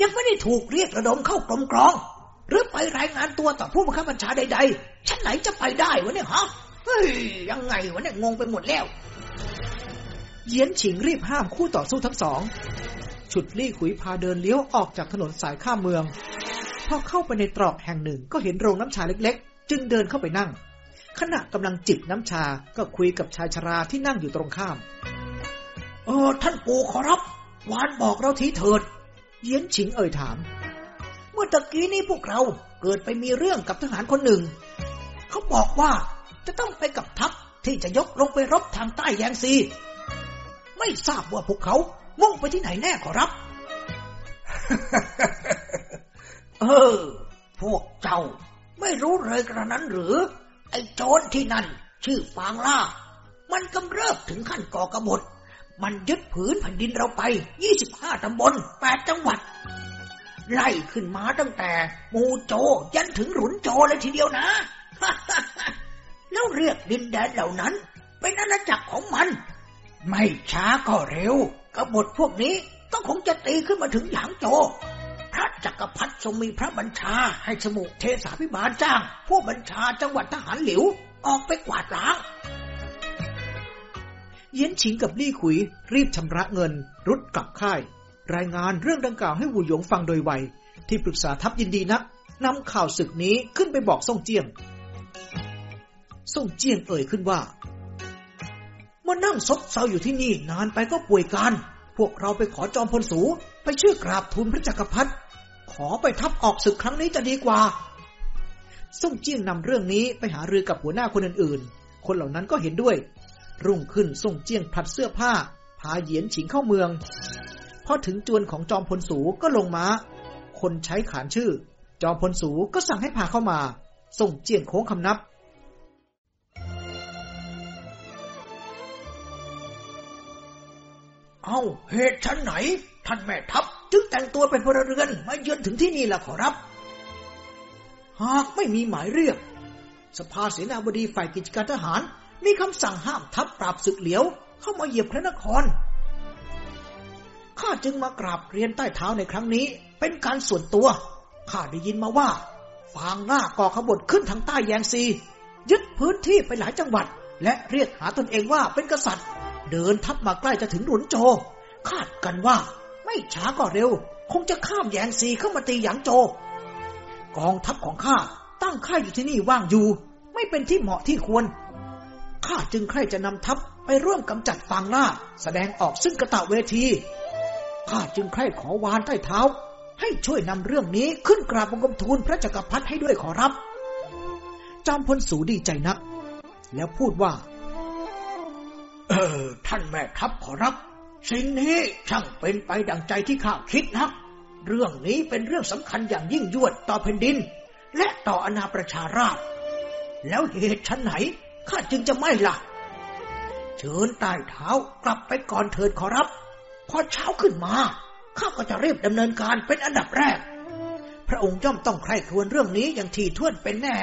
ยังไม่ได้ถูกเรียกระดมเข้ากรมกรอง หรือไปรายงานตัวต่อผู้บังคับบัญชาใดๆฉันไหนจะไปได้วะเนี่ยฮะเฮ้ยยังไงวะเนี่ยงงไปหมดแล้ว เยียนฉิงรีบห้ามคู่ต่อสู้ทั้งสอง ฉุดลี่ขุยพาเดินเลี้ยวออกจากถนนสายข้ามเมือง พอเข้าไปในตรอกแห่งหนึ่งก็เห็นโรงน้ำชาเล็กๆ จึงเดินเข้าไปนั่ง ขณะกำลังจิบน้ำชาก็คุยกับชายชราที่นั่งอยู่ตรงข้าม เออ ท่านปู่ขอรับวานบอกเราทีเถิด เยียนฉิงเอ่ยถาม เมื่อตะกี้นี้พวกเราเกิดไปมีเรื่องกับทหารคนหนึ่ง เขาบอกว่าจะต้องไปกับทัพที่จะยกลงไปรบทางใต้แยงซี ไม่ทราบว่าพวกเขา มุ่งไปที่ไหนแน่ขอรับ เออ พวกเจ้า ไม่รู้เลยกระนั้นหรือ ไอ้โจรที่นั่น ชื่อฟางล่า มันกำเริบถึงขั้นก่อกบฏ มันยึดผืนแผ่นดินเราไป 25 ตำบล 8 จังหวัด ไล่ขึ้นมาตั้งแต่ มูโจยันถึงหลุนโจเลยทีเดียวนะ แล้วเรียกดินแดนเหล่านั้น เป็นอาณาจักรของมัน ไม่ช้าก็เร็ว กบฏพวกนี้ก็คงจะตีขึ้นมาถึงหยางโจ พระจักรพรรดิทรงมีพระบัญชาให้สมุเทสาพิบาลจ้างผู้บัญชาจังหวัดทหารหลิว ออกไปกวาดล้างเยียนฉิงกับลี่ขุย รีบชำระเงิน รุดกลับค่าย รายงานเรื่องดังกล่าวให้วูหยงฟังโดยไว ที่ปรึกษาทัพยินดีนักนำข่าวศึกนี้ขึ้นไปบอกซ่งเจียง ซ่งเจียงเอ่ยขึ้นว่า มานั่งซบเซาอยู่ที่นี่นานไปก็ป่วยการ พวกเราไปขอจอมพลสู ไปชื่อกราบทูลพระจักรพรรดิขอไปทับออกศึกครั้งนี้จะดีกว่าซ่งเจียงนำเรื่องนี้ไปหารือกับหัวหน้าคนอื่นๆ คนเหล่านั้นก็เห็นด้วย รุ่งขึ้นซ่งเจียงผัดเสื้อผ้า พาเหยียนฉิงเข้าเมือง พอถึงจวนของจอมพลสูก็ลงม้า คนใช้ขานชื่อ จอมพลสูก็สั่งให้พาเข้ามา ส่งเจียงโค้งคำนับ เอาเหตุชั้นไหน ท่านแม่ทัพจึงแต่งตัวเป็นพลเรือนมาเยือนถึงที่นี่ล่ะขอรับ หากไม่มีหมายเรียก สภาเสนาบดีฝ่ายกิจการทหาร มีคำสั่งห้ามทัพปราบศึกเหลียว เข้ามาเหยียบพระนคร ข้าจึงมากราบเรียนใต้เท้าในครั้งนี้ เป็นการส่วนตัว ข้าได้ยินมาว่าฟางหน้าก่อขบฏขึ้นทางใต้แยงซี ยึดพื้นที่ไปหลายจังหวัด และเรียกหาตนเองว่าเป็นกษัตริย์ เดินทัพมาใกล้จะถึงหลุนโจ คาดกันว่า ไม่ช้าก็เร็ว คงจะข้ามแยงซีเข้ามาตีหยางโจ กองทัพของข้าตั้งค่ายอยู่ที่นี่ว่างอยู่ ไม่เป็นที่เหมาะที่ควรข้าจึงใคร่จะนำทัพไปร่วมกำจัดฟางล่าแสดงออกซึ่งกระตะเวทีข้าจึงใคร่ขอวานใต้เท้า ให้ช่วยนำเรื่องนี้ขึ้นกราบบังคมทูลพระจักรพรรดิให้ด้วยขอรับ จอมพลสูดีใจนัก แล้วพูดว่า เออ ท่านแม่ทัพขอรับ สิ่งนี้ช่างเป็นไปดังใจที่ข้าคิดนัก เรื่องนี้เป็นเรื่องสำคัญอย่างยิ่งยวดต่อแผ่นดิน และต่ออาณาประชาราษฎร์แล้วเหตุชั้นไหนข้าจึงจะไม่ละ่ะ เชิญใต้เท้ากลับไปก่อนเถิดขอรับ พอเช้าขึ้นมา ข้าก็จะรีบดำเนินการเป็นอันดับแรก พระองค์ย่อมต้องใคร่ครวญเรื่องนี้อย่างทีท่วนเป็นแน่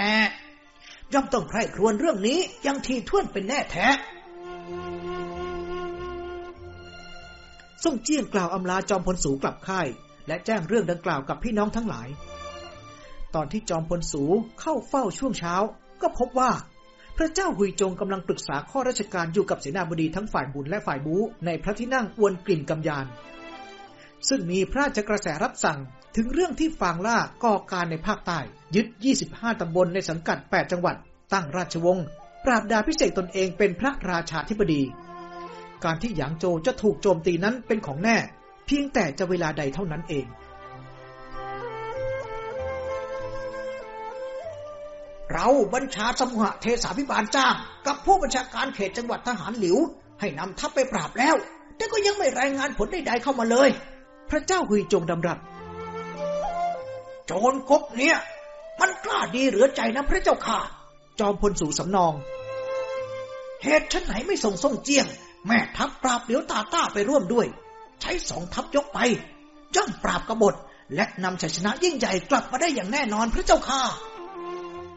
ย่อมต้องใคร่ครวญเรื่องนี้อย่างทีท่วนเป็นแน่แท้ ส่งเจี้ยงกล่าวอำลาจอมพลสูกลับค่าย และแจ้งเรื่องดังกล่าวกับพี่น้องทั้งหลาย ตอนที่จอมพลสูเข้าเฝ้าช่วงเช้า ก็พบว่า พระเจ้าหุยจงกำลังปรึกษาข้อราชการอยู่กับเสนาบดีทั้งฝ่ายบุญและฝ่ายบูในพระที่นั่งอวนกลิ่นกำยาน ซึ่งมีพระราชกระแสรับสั่งถึงเรื่องที่ฟางล่าก่อการในภาคใต้ ยึด 25 ตำบลในสังกัด 8 จังหวัด ตั้งราชวงศ์ปราบดาพิเศษตนเองเป็นพระราชาธิบดี การที่หยางโจจะถูกโจมตีนั้นเป็นของแน่ เพียงแต่จะเวลาใดเท่านั้นเอง เราบัญชาสมุหเทสาพิบาลจ้าง กับผู้บัญชาการเขตจังหวัดทหารหลิว ให้นำทัพไปปราบแล้ว แต่ก็ยังไม่รายงานผลใดๆเข้ามาเลย พระเจ้าหุยจงดำรัสโจรกกเนี่ย มันกล้าดีเหลือใจนะพระเจ้าค่ะ จอมพลสู่สำนองเหตุฉันไหนไม่ส่งส่งเจียง แม่ทัพปราบเดี๋ยวตาต้าไปร่วมด้วย ใช้สองทัพยกไปย่อมปราบกบฏ และนำชัยชนะยิ่งใหญ่กลับมาได้อย่างแน่นอนพระเจ้าค่ะ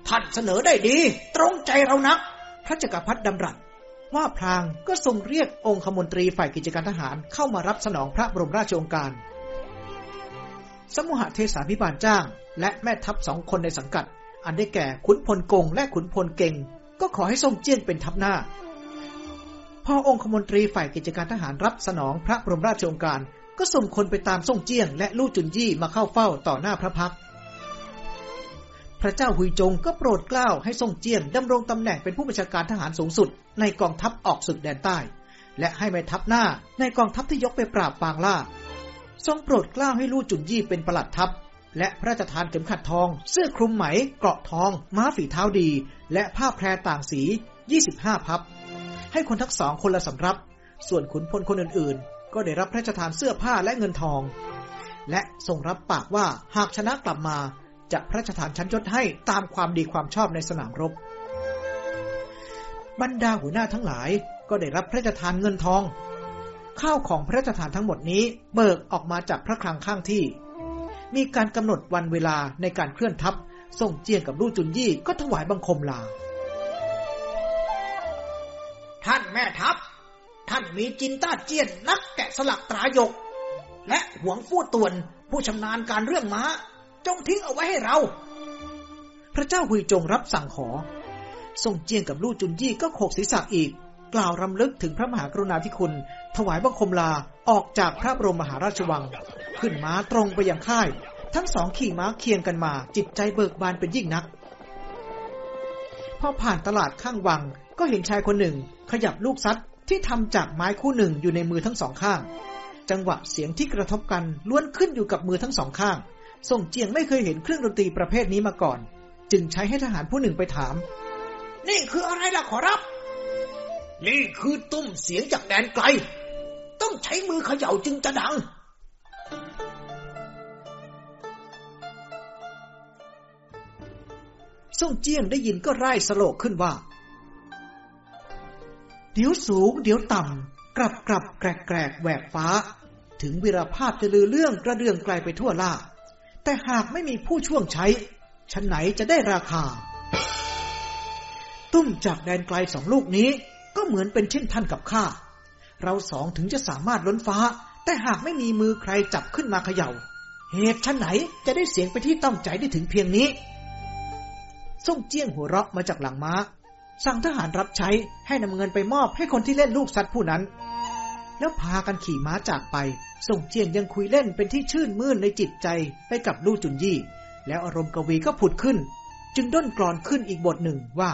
ท่านเสนอได้ดี ตรงใจเรานัก พระจักรพรรดิดำรัสว่าพลางก็ทรงเรียกองคมนตรีฝ่ายกิจการทหารเข้ามารับสนองพระบรมราชโองการ สมุหเทสาพิบาลจ้าง และแม่ทัพสองคนในสังกัด อันได้แก่ขุนพลกงและขุนพลเก่ง ก็ขอให้ทรงเจี้ยนเป็นทัพหน้า พอองคมนตรีฝ่ายกิจการทหารรับสนองพระบรมราชโองการ ก็ส่งคนไปตามส่งเจี้ยง และลู่จุนยี่มาเข้าเฝ้าต่อหน้าพระพัก พระเจ้าหุยจงก็โปรดเกล้าให้ทรงเจี้ยนดำรงตำแหน่งเป็นผู้บัญชาการทหารสูงสุด ในกองทัพออกศึกแดนใต้ และให้แม่ทัพหน้าในกองทัพที่ยกไปปราบปางล่า ทรงโปรดเกล้าให้ลู่จุนยี่เป็นประหลัดทัพและพระราชทานเข็มขัดทอง เสื้อคลุมไหม เกราะทอง ม้าฝีเท้าดี และผ้าแพรต่างสี 25 พับ ให้คนทั้งสองคนละสำรับ ส่วนขุนพลคนอื่นๆ ก็ได้รับพระราชทานเสื้อผ้าและเงินทอง และทรงรับปากว่าหากชนะกลับมาจะพระราชทานชั้นยศให้ตามความดีความชอบในสนามรบ บรรดาหัวหน้าทั้งหลายก็ได้รับพระราชทานเงินทอง ข้าวของพระราชทานทั้งหมดนี้เบิกออกมาจากพระคลังข้างที่ มีการกำหนดวันเวลาในการเคลื่อนทัพส่งเจียงกับลู่จุนยี่ก็ถวายบังคมลา ท่านแม่ทัพ ท่านมีจินต้าเจียนนักแกะสลักตรายก และหวงฟู่ตวนผู้ชำนาญการเรื่องม้า จงทิ้งเอาไว้ให้เรา พระเจ้าหุยจงรับสั่งขอส่งเจียงกับลู่จุนยี่ก็โขกศีรษะอีก กล่าวรำลึกถึงพระมหากรุณาธิคุณ ถวายบังคมลาออกจากพระบรมมหาราชวัง ขึ้นม้าตรงไปยังค่าย ทั้งสองขี่ม้าเคียงกันมา จิตใจเบิกบานเป็นยิ่งนักพอผ่านตลาดข้างวังก็เห็นชายคนหนึ่ง ขยับลูกซัดที่ทำจากไม้คู่หนึ่งอยู่ในมือทั้งสองข้าง จังหวะเสียงที่กระทบกันล้วนขึ้นอยู่กับมือทั้งสองข้าง ส่งเจียงไม่เคยเห็นเครื่องดนตรีประเภทนี้มาก่อน จึงใช้ให้ทหารผู้หนึ่งไปถาม นี่คืออะไรล่ะขอรับ นี่คือตุ้มเสียงจากแดนไกล ต้องใช้มือเขย่าจึงจะดังส่งเจียงได้ยินก็ไร่สโลกขึ้นว่า เดี๋ยวสูง เดี๋ยวต่ำ กลับกลับแกรกแกรกแหวกฟ้า ถึงวิราภาพจะลือเรื่องกระเดื่องไกลไปทั่วล่า แต่หากไม่มีผู้ช่วงใช้ชั้นไหนจะได้ราคา ตุ้มจากแดนไกลสองลูกนี้ก็เหมือนเป็นเช่นท่านกับข้า เราสองถึงจะสามารถล้นฟ้า แต่หากไม่มีมือใครจับขึ้นมาเขยา่า เหตุชั้นไหนจะได้เสียงไปที่ต้องใจได้ถึงเพียงนี้ส่งเจี้ยงหัวเราะมาจากหลังม้า สั่งทหารรับใช้ให้นำเงินไปมอบให้คนที่เล่นลูกสัตว์ผู้นั้น แล้วพากันขี่ม้าจากไป ส่งเจียงยังคุยเล่นเป็นที่ชื่นมื่นในจิตใจไปกับลู่จุนยี่ แล้วอารมณ์กวีก็ผุดขึ้น จึงด้นกรอนขึ้นอีกบทหนึ่งว่า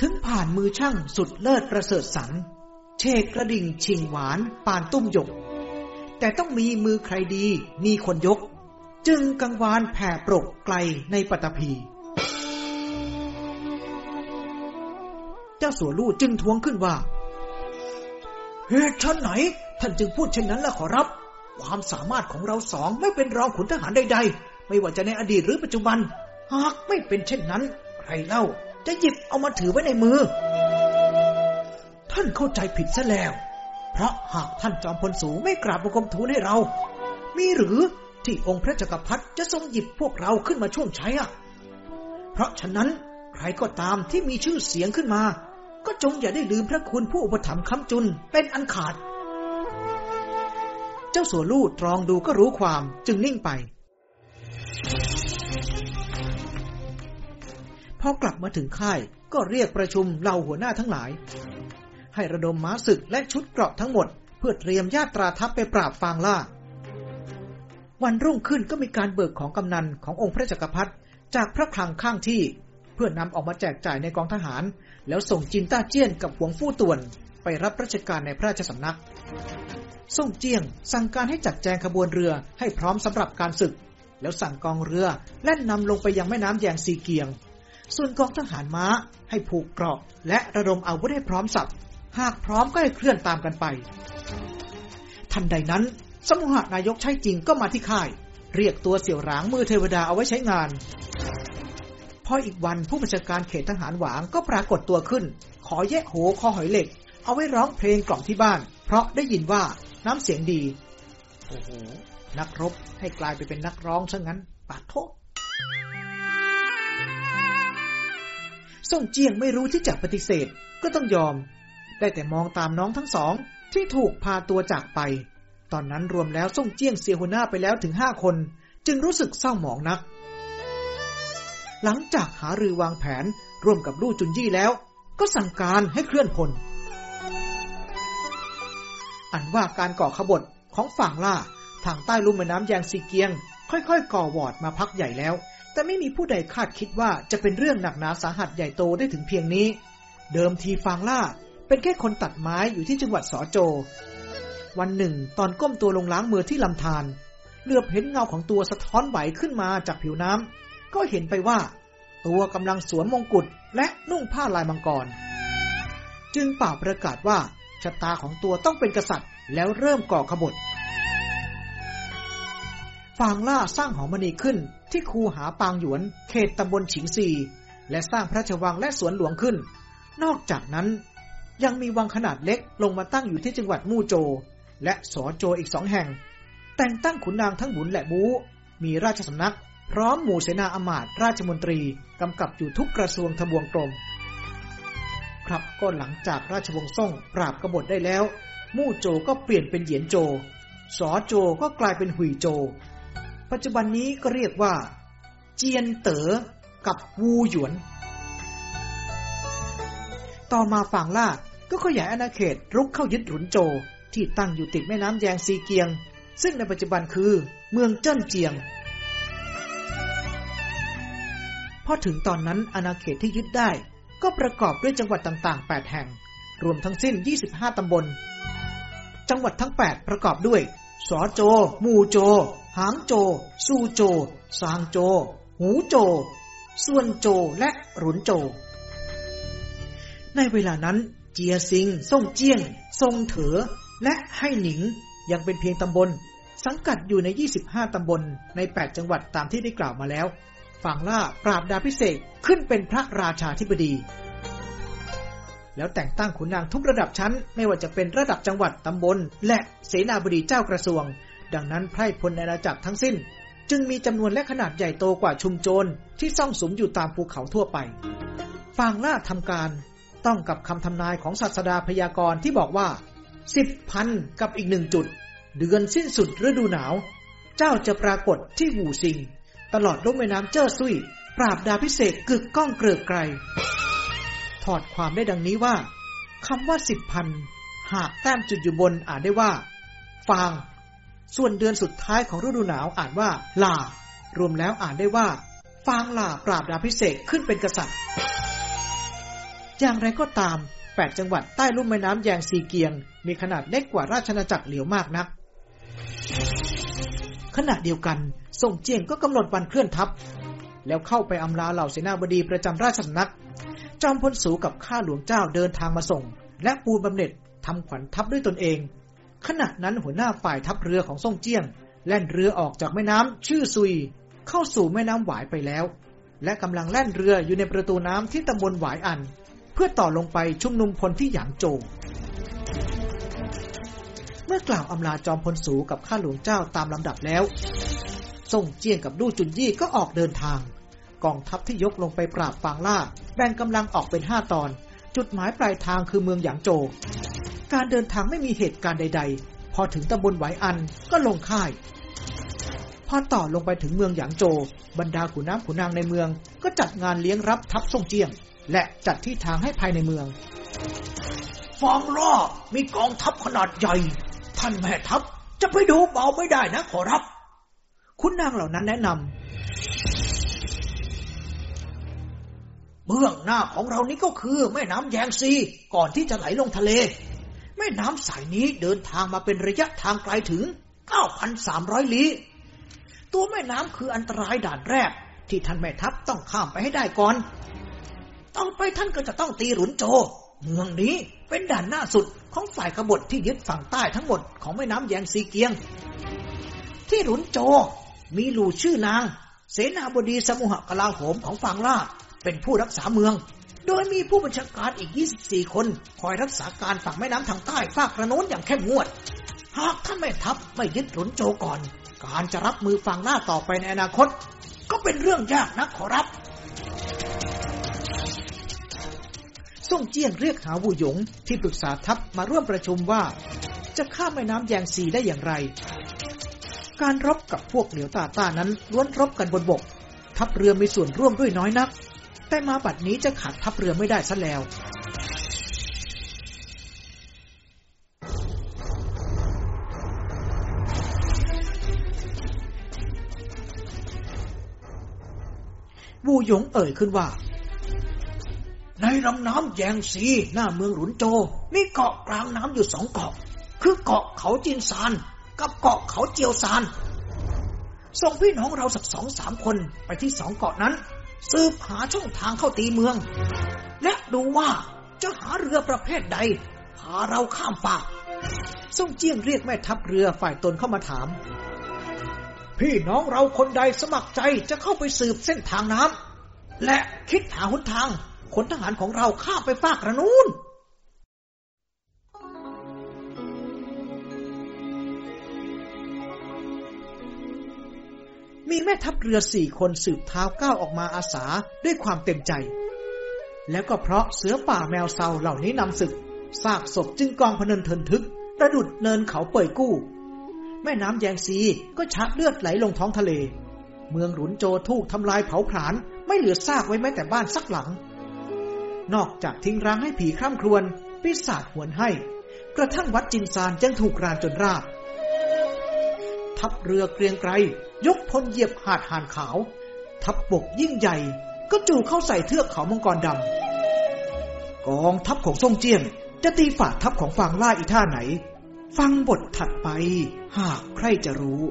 ถึงผ่านมือช่างสุดเลิศประเสริฐสรรเชกกระดิ่งชิงหวาน ปานตุ้มหยก แต่ต้องมีมือใครดี มีคนยก จึงกังวานแผ่ปรกไกลในปัตภีเจ้าสัวลู่จึงท้วงขึ้นว่า เหตุชั้นไหน ท่านจึงพูดเช่นนั้นล่ะขอรับ ความสามารถของเราสองไม่เป็นรองขุนทหารใดๆ ไม่ว่าจะในอดีตหรือปัจจุบัน หากไม่เป็นเช่นนั้น ใครเล่าจะหยิบเอามาถือไว้ในมือ ท่านเข้าใจผิดซะแล้ว เพราะหากท่านจอมพลสูงไม่กราบบังคมทูลให้เรา มีหรือที่องค์พระจักรพรรดิจะทรงหยิบพวกเราขึ้นมาช่วงใช้อะเพราะฉะนั้นใครก็ตามที่มีชื่อเสียงขึ้นมา ก็จงอย่าได้ลืมพระคุณผู้อุปถัมภ์คำจุนเป็นอันขาด เจ้าสัวลู่ตรองดูก็รู้ความจึงนิ่งไป พอกลับมาถึงค่ายก็เรียกประชุมเหล่าหัวหน้าทั้งหลาย ให้ระดมม้าศึกและชุดเกราะทั้งหมด เพื่อเตรียมญาตราทัพไปปราบฟางล่า วันรุ่งขึ้นก็มีการเบิกของกำนันขององค์พระจักรพรรดิจากพระคลังข้างที่ เพื่อนำออกมาแจกจ่ายในกองทหาร แล้วส่งจินต้าเจี้ยนกับหวงฟู่ตวน ไปรับราชการในพระราชสำนักส่งเจียง สั่งการให้จัดแจงขบวนเรือให้พร้อมสำหรับการศึก แล้วสั่งกองเรือแล่นนำลงไปยังแม่น้ำแยงซีเกียง ส่วนกองทหารม้าให้ผูกเกราะและระดมอาวุธให้พร้อมสับ หากพร้อมก็ให้เคลื่อนตามกันไป ทันใดนั้น สมุหานายกใช้จริงก็มาที่ค่าย เรียกตัวเสี่ยวหลางมือเทวดาเอาไว้ใช้งาน พออีกวันผู้บัญชาการเขตทหารหวางก็ปรากฏตัวขึ้น ขอแยกโหคอหอยเหล็ก เอาไว้ร้องเพลงกล่อมที่บ้าน เพราะได้ยินว่าน้ำเสียงดี โอ้โห นักรบให้กลายไปเป็นนักร้องซะงั้น ปาโทษส่งเจียงไม่รู้ที่จะปฏิเสธ ก็ต้องยอม ได้แต่มองตามน้องทั้งสอง ที่ถูกพาตัวจากไป ตอนนั้นรวมแล้วส่งเจียงเสียหัวหน้าไปแล้วถึงห้าคน จึงรู้สึกเศร้าหมองนัก หลังจากหารือวางแผนร่วมกับลู่จุนยี่แล้ว ก็สั่งการให้เคลื่อนพล อันว่าการก่อขบฏของฝั่งล่า ทางใต้ลุ่มแม่น้ำแยงซีเกียง ค่อยๆ ก่อวอดมาพักใหญ่แล้ว แต่ไม่มีผู้ใดคาดคิดว่าจะเป็นเรื่องหนักหนาสาหัสใหญ่โตได้ถึงเพียงนี้ เดิมทีฟางล่า เป็นแค่คนตัดไม้อยู่ที่จังหวัดสอโจ วันหนึ่ง ตอนก้มตัวลงล้างมือที่ลำธารเหลือบเห็นเงาของตัวสะท้อนไหวขึ้นมาจากผิวน้ำก็เห็นไปว่า ตัวกำลังสวมมงกุฎและนุ่งผ้าลายมังกร จึงป่าประกาศว่าชะตาของตัวต้องเป็นกษัตริย์ แล้วเริ่มก่อขบฏฟางล่าสร้างหอมณีขึ้นที่คูหาปางหยวน เขตตำบลฉิงซี และสร้างพระราชวังและสวนหลวงขึ้น นอกจากนั้น ยังมีวังขนาดเล็กลงมาตั้งอยู่ที่จังหวัดมู่โจ และสอโจอีกสองแห่ง แต่งตั้งขุนนางทั้งบุญและบูมีราชสำนัก พร้อมหมู่เสนาอมาตย์ราชมนตรีกำกับอยู่ทุกกระทรวงทบวงกรมครับก็หลังจากราชวงศ์ซ่งปราบกบฏได้แล้ว มู่โจก็เปลี่ยนเป็นเหยียนโจ สอโจก็กลายเป็นหุยโจ ปัจจุบันนี้ก็เรียกว่า เจียนเต๋อกับวูหยวน ต่อมาฝั่งล่าก็ขยายอาณาเขตรุกเข้ายึดหลุนโจ ที่ตั้งอยู่ติดแม่น้ำแยงซีเกียง ซึ่งในปัจจุบันคือเมืองเจิ้นเจียง พอถึงตอนนั้นอาณาเขตที่ยึดได้ ก็ประกอบด้วยจังหวัดต่างๆ 8 แห่ง รวมทั้งสิ้น 25 ตำบล จังหวัดทั้ง 8 ประกอบด้วย สอโจ มูโจ หางโจ ซูโจ ซางโจ หูโจ ส่วนโจและหรุนโจ ในเวลานั้นเจียซิงซ่งเจียงทรงเถอ และให้หนิงยังเป็นเพียงตำบล สังกัดอยู่ใน 25 ตำบลใน 8 จังหวัดตามที่ได้กล่าวมาแล้วฝังล่าปราบดาพิเศษขึ้นเป็นพระราชาธิบดี แล้วแต่งตั้งขุนนางทุกระดับชั้น ไม่ว่าจะเป็นระดับจังหวัดตำบล และเสนาบดีเจ้ากระทรวง ดังนั้นไพร่พลในอาณาจักรทั้งสิ้น จึงมีจำนวนและขนาดใหญ่โตกว่าชุมโจรที่ซ่องสมอยู่ตามภูเขาทั่วไปฝั่งล่าทำการ ต้องกับคำทำนายของศาสดาพยากรณ์ที่บอกว่าสิบพันกับอีกหนึ่งจุด เดือนสิ้นสุดฤดูหนาว เจ้าจะปรากฏที่หูซิง ตลอดลุ่มแม่น้ำเจ้อซุย ปราบดาพิเศษกึกก้องเกลือกไกรถอดความได้ดังนี้ว่าคำว่าสิบพันหากแต้มจุดอยู่บนอ่านได้ว่า ฟาง ส่วนเดือนสุดท้ายของฤดูหนาวอ่านว่าลารวมแล้วอ่านได้ว่า ฟางลาปราบดาพิเศษขึ้นเป็นกษัตริย์ อย่างไรก็ตามแปดจังหวัดใต้ลุ่มแม่น้ำแยงซีเกียง มีขนาดเล็กกว่าราชอาณาจักรเหลียวมากนัก ขณะเดียวกันส่งเจียงก็กำหนดวันเคลื่อนทัพ แล้วเข้าไปอำลาเหล่าเสนาบดีประจำราชสำนัก จอมพลสูกับข้าหลวงเจ้าเดินทางมาส่ง และปูนบำเหน็จทำขวัญทัพด้วยตนเอง ขณะนั้นหัวหน้าฝ่ายทัพเรือของส่งเจียง แล่นเรือออกจากแม่น้ำชื่อซุย เข้าสู่แม่น้ำหวายไปแล้ว และกำลังแล่นเรืออยู่ในประตูน้ำที่ตำบลหวายอัน เพื่อต่อลงไปชุมนุมพลที่หยางโจวเมื่อกล่าวอำลาจอมพลสูกับข้าหลวงเจ้าตามลำดับแล้วส่งเจียงกับลู่จุนยี่ก็ออกเดินทาง กองทัพที่ยกลงไปปราบฟางล่า แบ่งกำลังออกเป็นห้าตอน จุดหมายปลายทางคือเมืองหยางโจวการเดินทางไม่มีเหตุการณ์ใด ๆ พอถึงตำบลไหวอันก็ลงค่าย พอต่อลงไปถึงเมืองหยางโจวบรรดาขุนน้ำขุนนางในเมืองก็จัดงานเลี้ยงรับทัพส่งเจียง และจัดที่ทางให้ภายในเมืองฟางล่ามีกองทัพขนาดใหญ่ ท่านแม่ทัพจะไปดูเบาไม่ได้นะขอรับ คุณนางเหล่านั้นแนะนำเบื้องหน้าของเรานี้ก็คือ แม่น้ำแยงซีก่อนที่จะไหลลงทะเล แม่น้ำสายนี้เดินทางมาเป็นระยะทางไกลถึง 9,300 ลี้ ตัวแม่น้ำคืออันตรายด่านแรก ที่ท่านแม่ทัพต้องข้ามไปให้ได้ก่อน ต่อไปท่านก็จะต้องตีหลุนโจ เมืองนี้เป็นด่านหน้าสุดของฝ่ายกบฏที่ยึดฝั่งใต้ทั้งหมดของแม่น้ำแยงซีเกียง ที่หลุนโจมีหลู่ชื่อนาง เสนาบดีสมุหกลาโหมของฝั่งล่าเป็นผู้รักษาเมือง โดยมีผู้บัญชาการอีก 24 คน คอยรักษาการฝั่งแม่น้ำทางใต้ฝากกระโน้นอย่างเข้มงวด หากท่านแม่ทัพไม่ยึดหลุนโจก่อน การจะรับมือฝั่งหน้าต่อไปในอนาคต ก็เป็นเรื่องยากนักขอรับ ส่งเจี้ยนเรียกหาวูหยงที่ปรึกษาทัพมาร่วมประชุมว่า จะข้ามแม่น้ำแยงซีได้อย่างไร การรบกับพวกเหลียวตาต้านั้นล้วนรบกันบนบก ทัพเรือมีส่วนร่วมด้วยน้อยนัก แต่มาบัดนี้จะขาดทัพเรือไม่ได้ซะแล้ววูหยงเอ่ยขึ้นว่า ในลำน้ำแยงซีหน้าเมืองหลุนโจ มีเกาะกลางน้ำอยู่สองเกาะ คือเกาะเขาจินซาน กับเกาะเขาเจียวซาน ส่งพี่น้องเราสักสองสามคนไปที่สองเกาะนั้น สืบหาช่องทางเข้าตีเมือง และดูว่าจะหาเรือประเภทใด พาเราข้ามป่าส่งเจี้ยงเรียกแม่ทัพเรือฝ่ายตนเข้ามาถาม พี่น้องเราคนใดสมัครใจจะเข้าไปสืบเส้นทางน้ำและคิดหาหนทาง ขนทหารของเราข้ามไปฝากระนูนมีแม่ทัพเรือสี่คนสืบเท้าก้าวออกมาอาสาด้วยความเต็มใจ แล้วก็เพราะเสือป่าแมวเซาเหล่านี้นำศึกซากศพจึงกองพนันเทินทึก ประดุดเนินเขาเป่ยกู้ แม่น้ำแยงซีก็ชักเลือดไหลลงท้องทะเล เมืองหลุนโจถูกทำลายเผาผลาญไม่เหลือซากไว้แม้แต่บ้านสักหลัง นอกจากทิ้งร้างให้ผีคร่ำครวญปีศาจหวนให้ กระทั่งวัดจินซานยังถูกรานจนราบ ทัพเรือเกรียงไกรยกพลเหยียบหาดหานขาว ทัพบกยิ่งใหญ่ ก็จู่เข้าใส่เทือกเขามังกรดำ กองทัพของซ่งเจียนจะตีฝ่าทัพของฟางล่าอีท่าไหน ฟังบทถัดไปหากใครจะรู้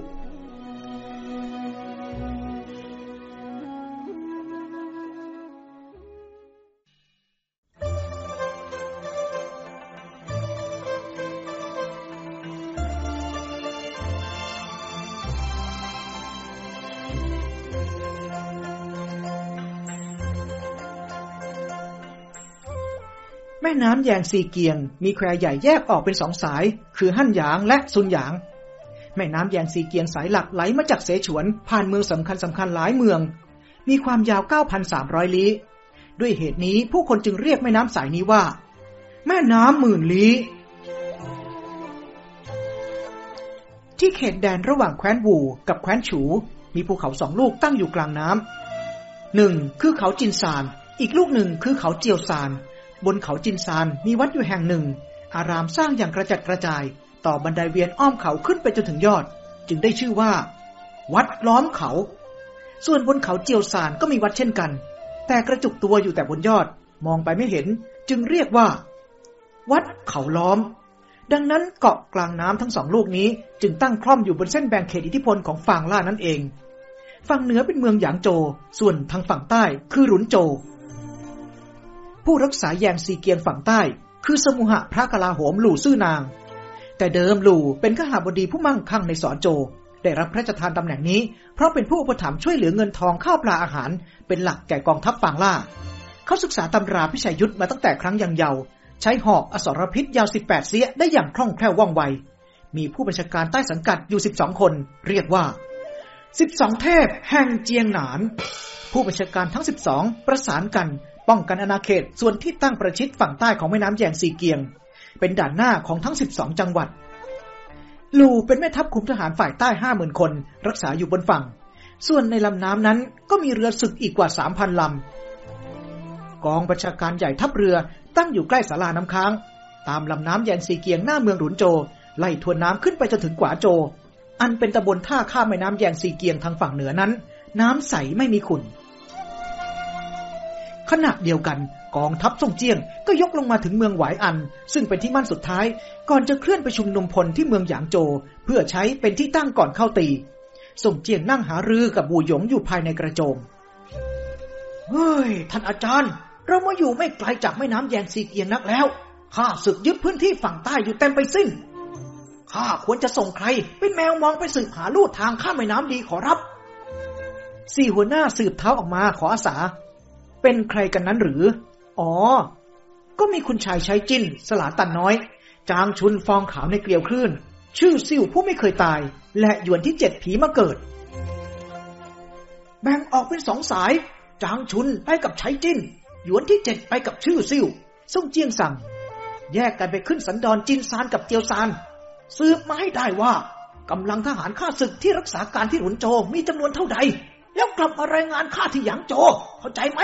ม่น้ำแยงซีเกียง มีแควใหญ่แยกออกเป็นสองสาย คือฮั่นหยางและซุนหยาง แม่น้ำแยงซีเกียงสายหลักไหลมาจากเสฉวน ผ่านเมืองสำคัญสำคัญหลายเมือง มีความยาว 9,300 ลี้ ด้วยเหตุนี้ผู้คนจึงเรียกแม่น้ำสายนี้ว่า แม่น้ำหมื่นลี้ที่เขตแดนระหว่างแคว้นวูกับแคว้นฉู มีภูเขาสองลูกตั้งอยู่กลางน้ำหนึ่งคือเขาจินซาน อีกลูกหนึ่งคือเขาเจียวซาน บนเขาจินซานมีวัดอยู่แห่งหนึ่ง อารามสร้างอย่างกระจัดกระจาย ต่อบันไดเวียนอ้อมเขาขึ้นไปจนถึงยอด จึงได้ชื่อว่า วัดล้อมเขา ส่วนบนเขาเจียวซานก็มีวัดเช่นกัน แต่กระจุกตัวอยู่แต่บนยอด มองไปไม่เห็น จึงเรียกว่า วัดเขาล้อม ดังนั้นเกาะกลางน้ำทั้งสองลูกนี้ จึงตั้งคล่อมอยู่บนเส้นแบ่งเขตอิทธิพลของฟางล่านั่นเอง ฝั่งเหนือเป็นเมืองหยางโจ ส่วนทางฝั่งใต้คือหลุนโจ ผู้รักษาแยงซีเกียงฝั่งใต้ คือสมุหะพระกลาโหมหลู่ซื่อนาง แต่เดิมหลู่เป็นข้าบดีผู้มั่งคั่งในสอนโจ ได้รับพระราชทานตำแหน่งนี้ เพราะเป็นผู้อุปถัมภ์ช่วยเหลือเงินทองข้าวปลาอาหาร เป็นหลักแก่กองทัพฟางล่า เขาศึกษาตำราพิชัยยุทธมาตั้งแต่ครั้งยังเยาว์ใช้หอกอสรพิษยาว 18 เสียได้อย่างคล่องแคล่วว่องไว มีผู้บัญชาการใต้สังกัดอยู่ 12 คน เรียกว่า 12เทพแห่งเจียงหนาน ผู้บัญชาการทั้ง12ประสานกันป้องกันอาณาเขตส่วนที่ตั้งประชิดฝั่งใต้ของแม่น้ำแยงซีเกียง เป็นด่านหน้าของทั้ง12จังหวัด ลูเป็นแม่ทัพคุมทหารฝ่ายใต้50,000คน รักษาอยู่บนฝั่ง ส่วนในลำน้ำนั้นก็มีเรือศึกอีกกว่า3,000ลำ กองบัญชาการใหญ่ทัพเรือตั้งอยู่ใกล้ศาลาน้ำค้าง ตามลำน้ำแยงซีเกียงหน้าเมืองหลุนโจ ไล่ทวนน้ำขึ้นไปจนถึงกวาโจ อันเป็นตำบลท่าข้ามแม่น้ำแยงซีเกียงทางฝั่งเหนือนั้น น้ำใสไม่มีขุ่นขณะเดียวกันกองทัพซ่งเจียงก็ยกลงมาถึงเมืองหวายอัน ซึ่งเป็นที่มั่นสุดท้าย ก่อนจะเคลื่อนไปชุมนุมพลที่เมืองหยางโจ เพื่อใช้เป็นที่ตั้งก่อนเข้าตีส่งเจียงนั่งหารือกับบูหยงอยู่ภายในกระโจม เฮ้ย ท่านอาจารย์ เรามาอยู่ไม่ไกลจากแม่น้ำแยงซีเกียนนักแล้วข้าศึกยึดพื้นที่ฝั่งใต้อยู่เต็มไปสิ้น ข้าควรจะส่งใคร เป็นแมวมองไปสืบหาลู่ทางข้ามแม่น้ำดีขอรับ สี่หัวหน้าสืบเท้าออกมาขออาสา เป็นใครกันนั้นหรือ อ๋อ ก็มีคุณชายใช้จิ้น สลาตันน้อย จางชุนฟองขาวในเกลียวคลื่น ชื่อซิ่วผู้ไม่เคยตาย และหยวนที่เจ็ดผีมาเกิด แบ่งออกเป็นสองสาย จางชุนไปกับใช้จิ้น หยวนที่เจ็ดไปกับชื่อซิ่วส่งเจียงสั่งแยกกันไปขึ้นสันดอนจินซานกับเตียวซาน สืบมาให้ได้ว่ากำลังทหารข้าศึกที่รักษาการที่หลุนโจมีจำนวนเท่าใด แล้วกลับมารายงานข้าที่หยางโจ เข้าใจไหม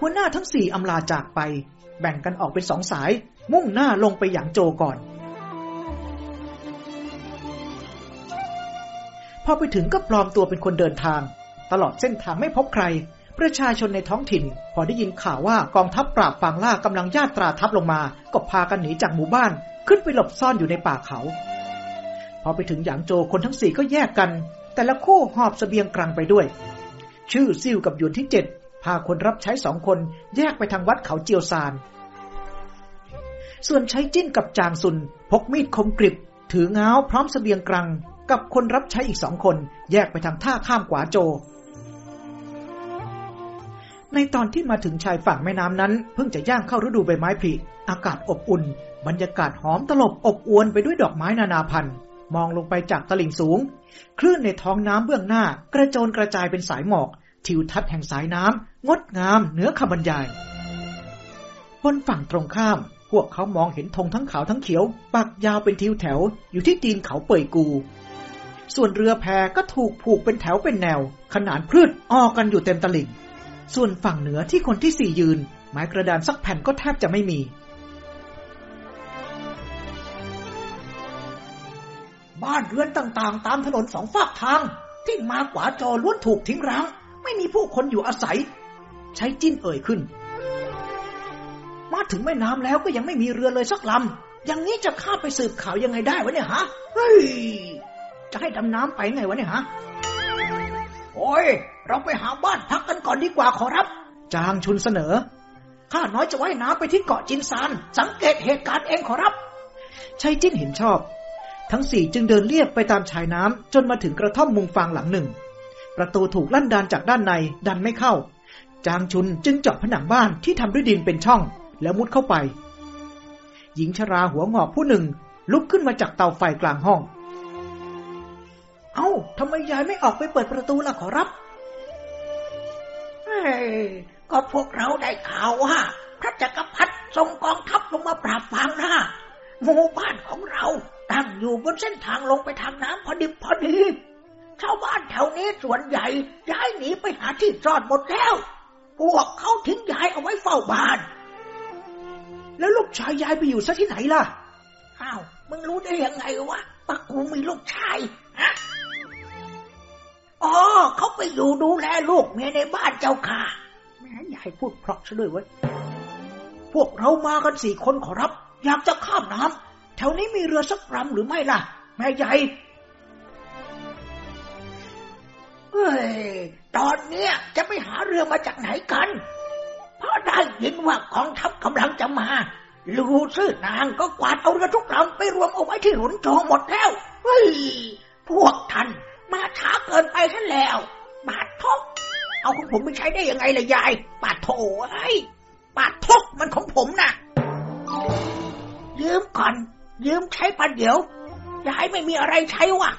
หัวหน้าทั้งสี่อำลาจากไป แบ่งกันออกเป็นสองสาย มุ่งหน้าลงไปหยางโจก่อน พอไปถึงก็ปลอมตัวเป็นคนเดินทาง ตลอดเส้นทางไม่พบใคร ประชาชนในท้องถิ่น พอได้ยินข่าวว่ากองทัพปราบฟางล่ากำลังญาตราทัพลงมา ก็พากันหนีจากหมู่บ้าน ขึ้นไปหลบซ่อนอยู่ในป่าเขา พอไปถึงหยางโจคนทั้งสี่ก็แยกกัน แต่ละคู่หอบสเสบียงกลางไปด้วย ชื่อซิ่วกับหยวนที่เจ็ดพาคนรับใช้สองคนแยกไปทางวัดเขาเจียวซาน ส่วนใช้จิ้นกับจางซุน พกมีดคมกริบ ถือเงาพร้อมสเสบียงกลางกับคนรับใช้อีกสองคน แยกไปทางท่าข้ามกวาโจ ในตอนที่มาถึงชายฝั่งแม่น้ำนั้น เพิ่งจะย่างเข้าฤดูใบไม้ผลิอากาศอบอุ่น บรรยากาศหอมตลบอบอวนไปด้วยดอกไม้นานาพันธุ์มองลงไปจากตลิ่งสูง คลื่นในท้องน้ำเบื้องหน้า กระโจนกระจายเป็นสายหมอก ทิวทัศน์แห่งสายน้ำงดงามเหนือคำบรรยาย บนฝั่งตรงข้าม พวกเขามองเห็นธงทั้งขาวทั้งเขียว ปักยาวเป็นทิวแถว อยู่ที่ตีนเขาเป่ยกู ส่วนเรือแพก็ถูกผูกเป็นแถวเป็นแนว ขนานพืชออกกันอยู่เต็มตลิ่ง ส่วนฝั่งเหนือที่คนที่สี่ยืน ไม้กระดานสักแผ่นก็แทบจะไม่มี บ้านเรือนต่างๆ ตามถนนสองฝากทาง ที่มากว่าโจล้วนถูกทิ้งร้าง ไม่มีผู้คนอยู่อาศัย ใช้จิ้นเอ่ยขึ้น มาถึงแม่น้ำแล้วก็ยังไม่มีเรือเลยสักลำอย่างนี้จะข้าไปสืบข่าวยังไงได้วะเนี่ยฮะเฮ้ยจะให้ดำน้ำไปไงวะเนี่ยฮะ โอ้ย เราไปหาบ้านพักกันก่อนดีกว่าขอรับ จางชุนเสนอ ข้าน้อยจะว่ายน้ำไปที่เกาะจินซาน สังเกตเหตุการณ์เองขอรับใช้จิ้นเห็นชอบ ทั้งสี่จึงเดินเลียบไปตามชายน้ำจนมาถึงกระท่อมมุงฟางหลังหนึ่ง ประตูถูกลั่นดานจากด้านในดันไม่เข้า จางชุนจึงเจาะผนังบ้านที่ทำด้วยดินเป็นช่อง แล้วมุดเข้าไป หญิงชราหัวงอกผู้หนึ่ง ลุกขึ้นมาจากเตาไฟกลางห้อง เอ้าทำไมยายไม่ออกไปเปิดประตูล่ะขอรับเฮ้ก็พวกเราได้ข่าวว่าพระจักรพรรดิส่งกองทัพลงมาปราบฟางหน้าหมู่บ้านของเราตั้งอยู่บนเส้นทางลงไปทางน้ำพอดิบพอดี ชาวบ้านแถวนี้ส่วนใหญ่ย้ายหนีไปหาที่ซ่อนหมดแล้ว พวกเขาทิ้งยายเอาไว้เฝ้าบ้าน แล้วลูกชายยายไปอยู่ซะที่ไหนล่ะ อ้าว มึงรู้ได้ยังไงวะว่ากูมีลูกชาย อ๋อเขาไปอยู่ดูแลลูกเมียในบ้านเจ้าค่ะแม่ยายพูดเพราะซะด้วยเว้ยพวกเรามากันสี่คนขอรับ อยากจะข้ามน้ำแถวนี้มีเรือสักลำหรือไม่ล่ะ แม่ใหญ่เฮ้ยตอนเนี้ยจะไปหาเรือมาจากไหนกัน เพราะได้ยินว่ากองทัพกำลังจะมา ลูซื่อนางก็กวาดเอาเรือทุกลำไปรวมเอาไว้ที่หลุนโจงหมดแล้ว เฮ้ย พวกท่านมาช้าเกินไปท่านแล้วบาดทกเอาของผมไปใช้ได้ยังไงล่ะยายบาดโถไอ้บาดทกมันของผมนะ่ะ ยืมก่อน ยืมใช้ปันเดี๋ยวยายไม่มีอะไรใช้วะ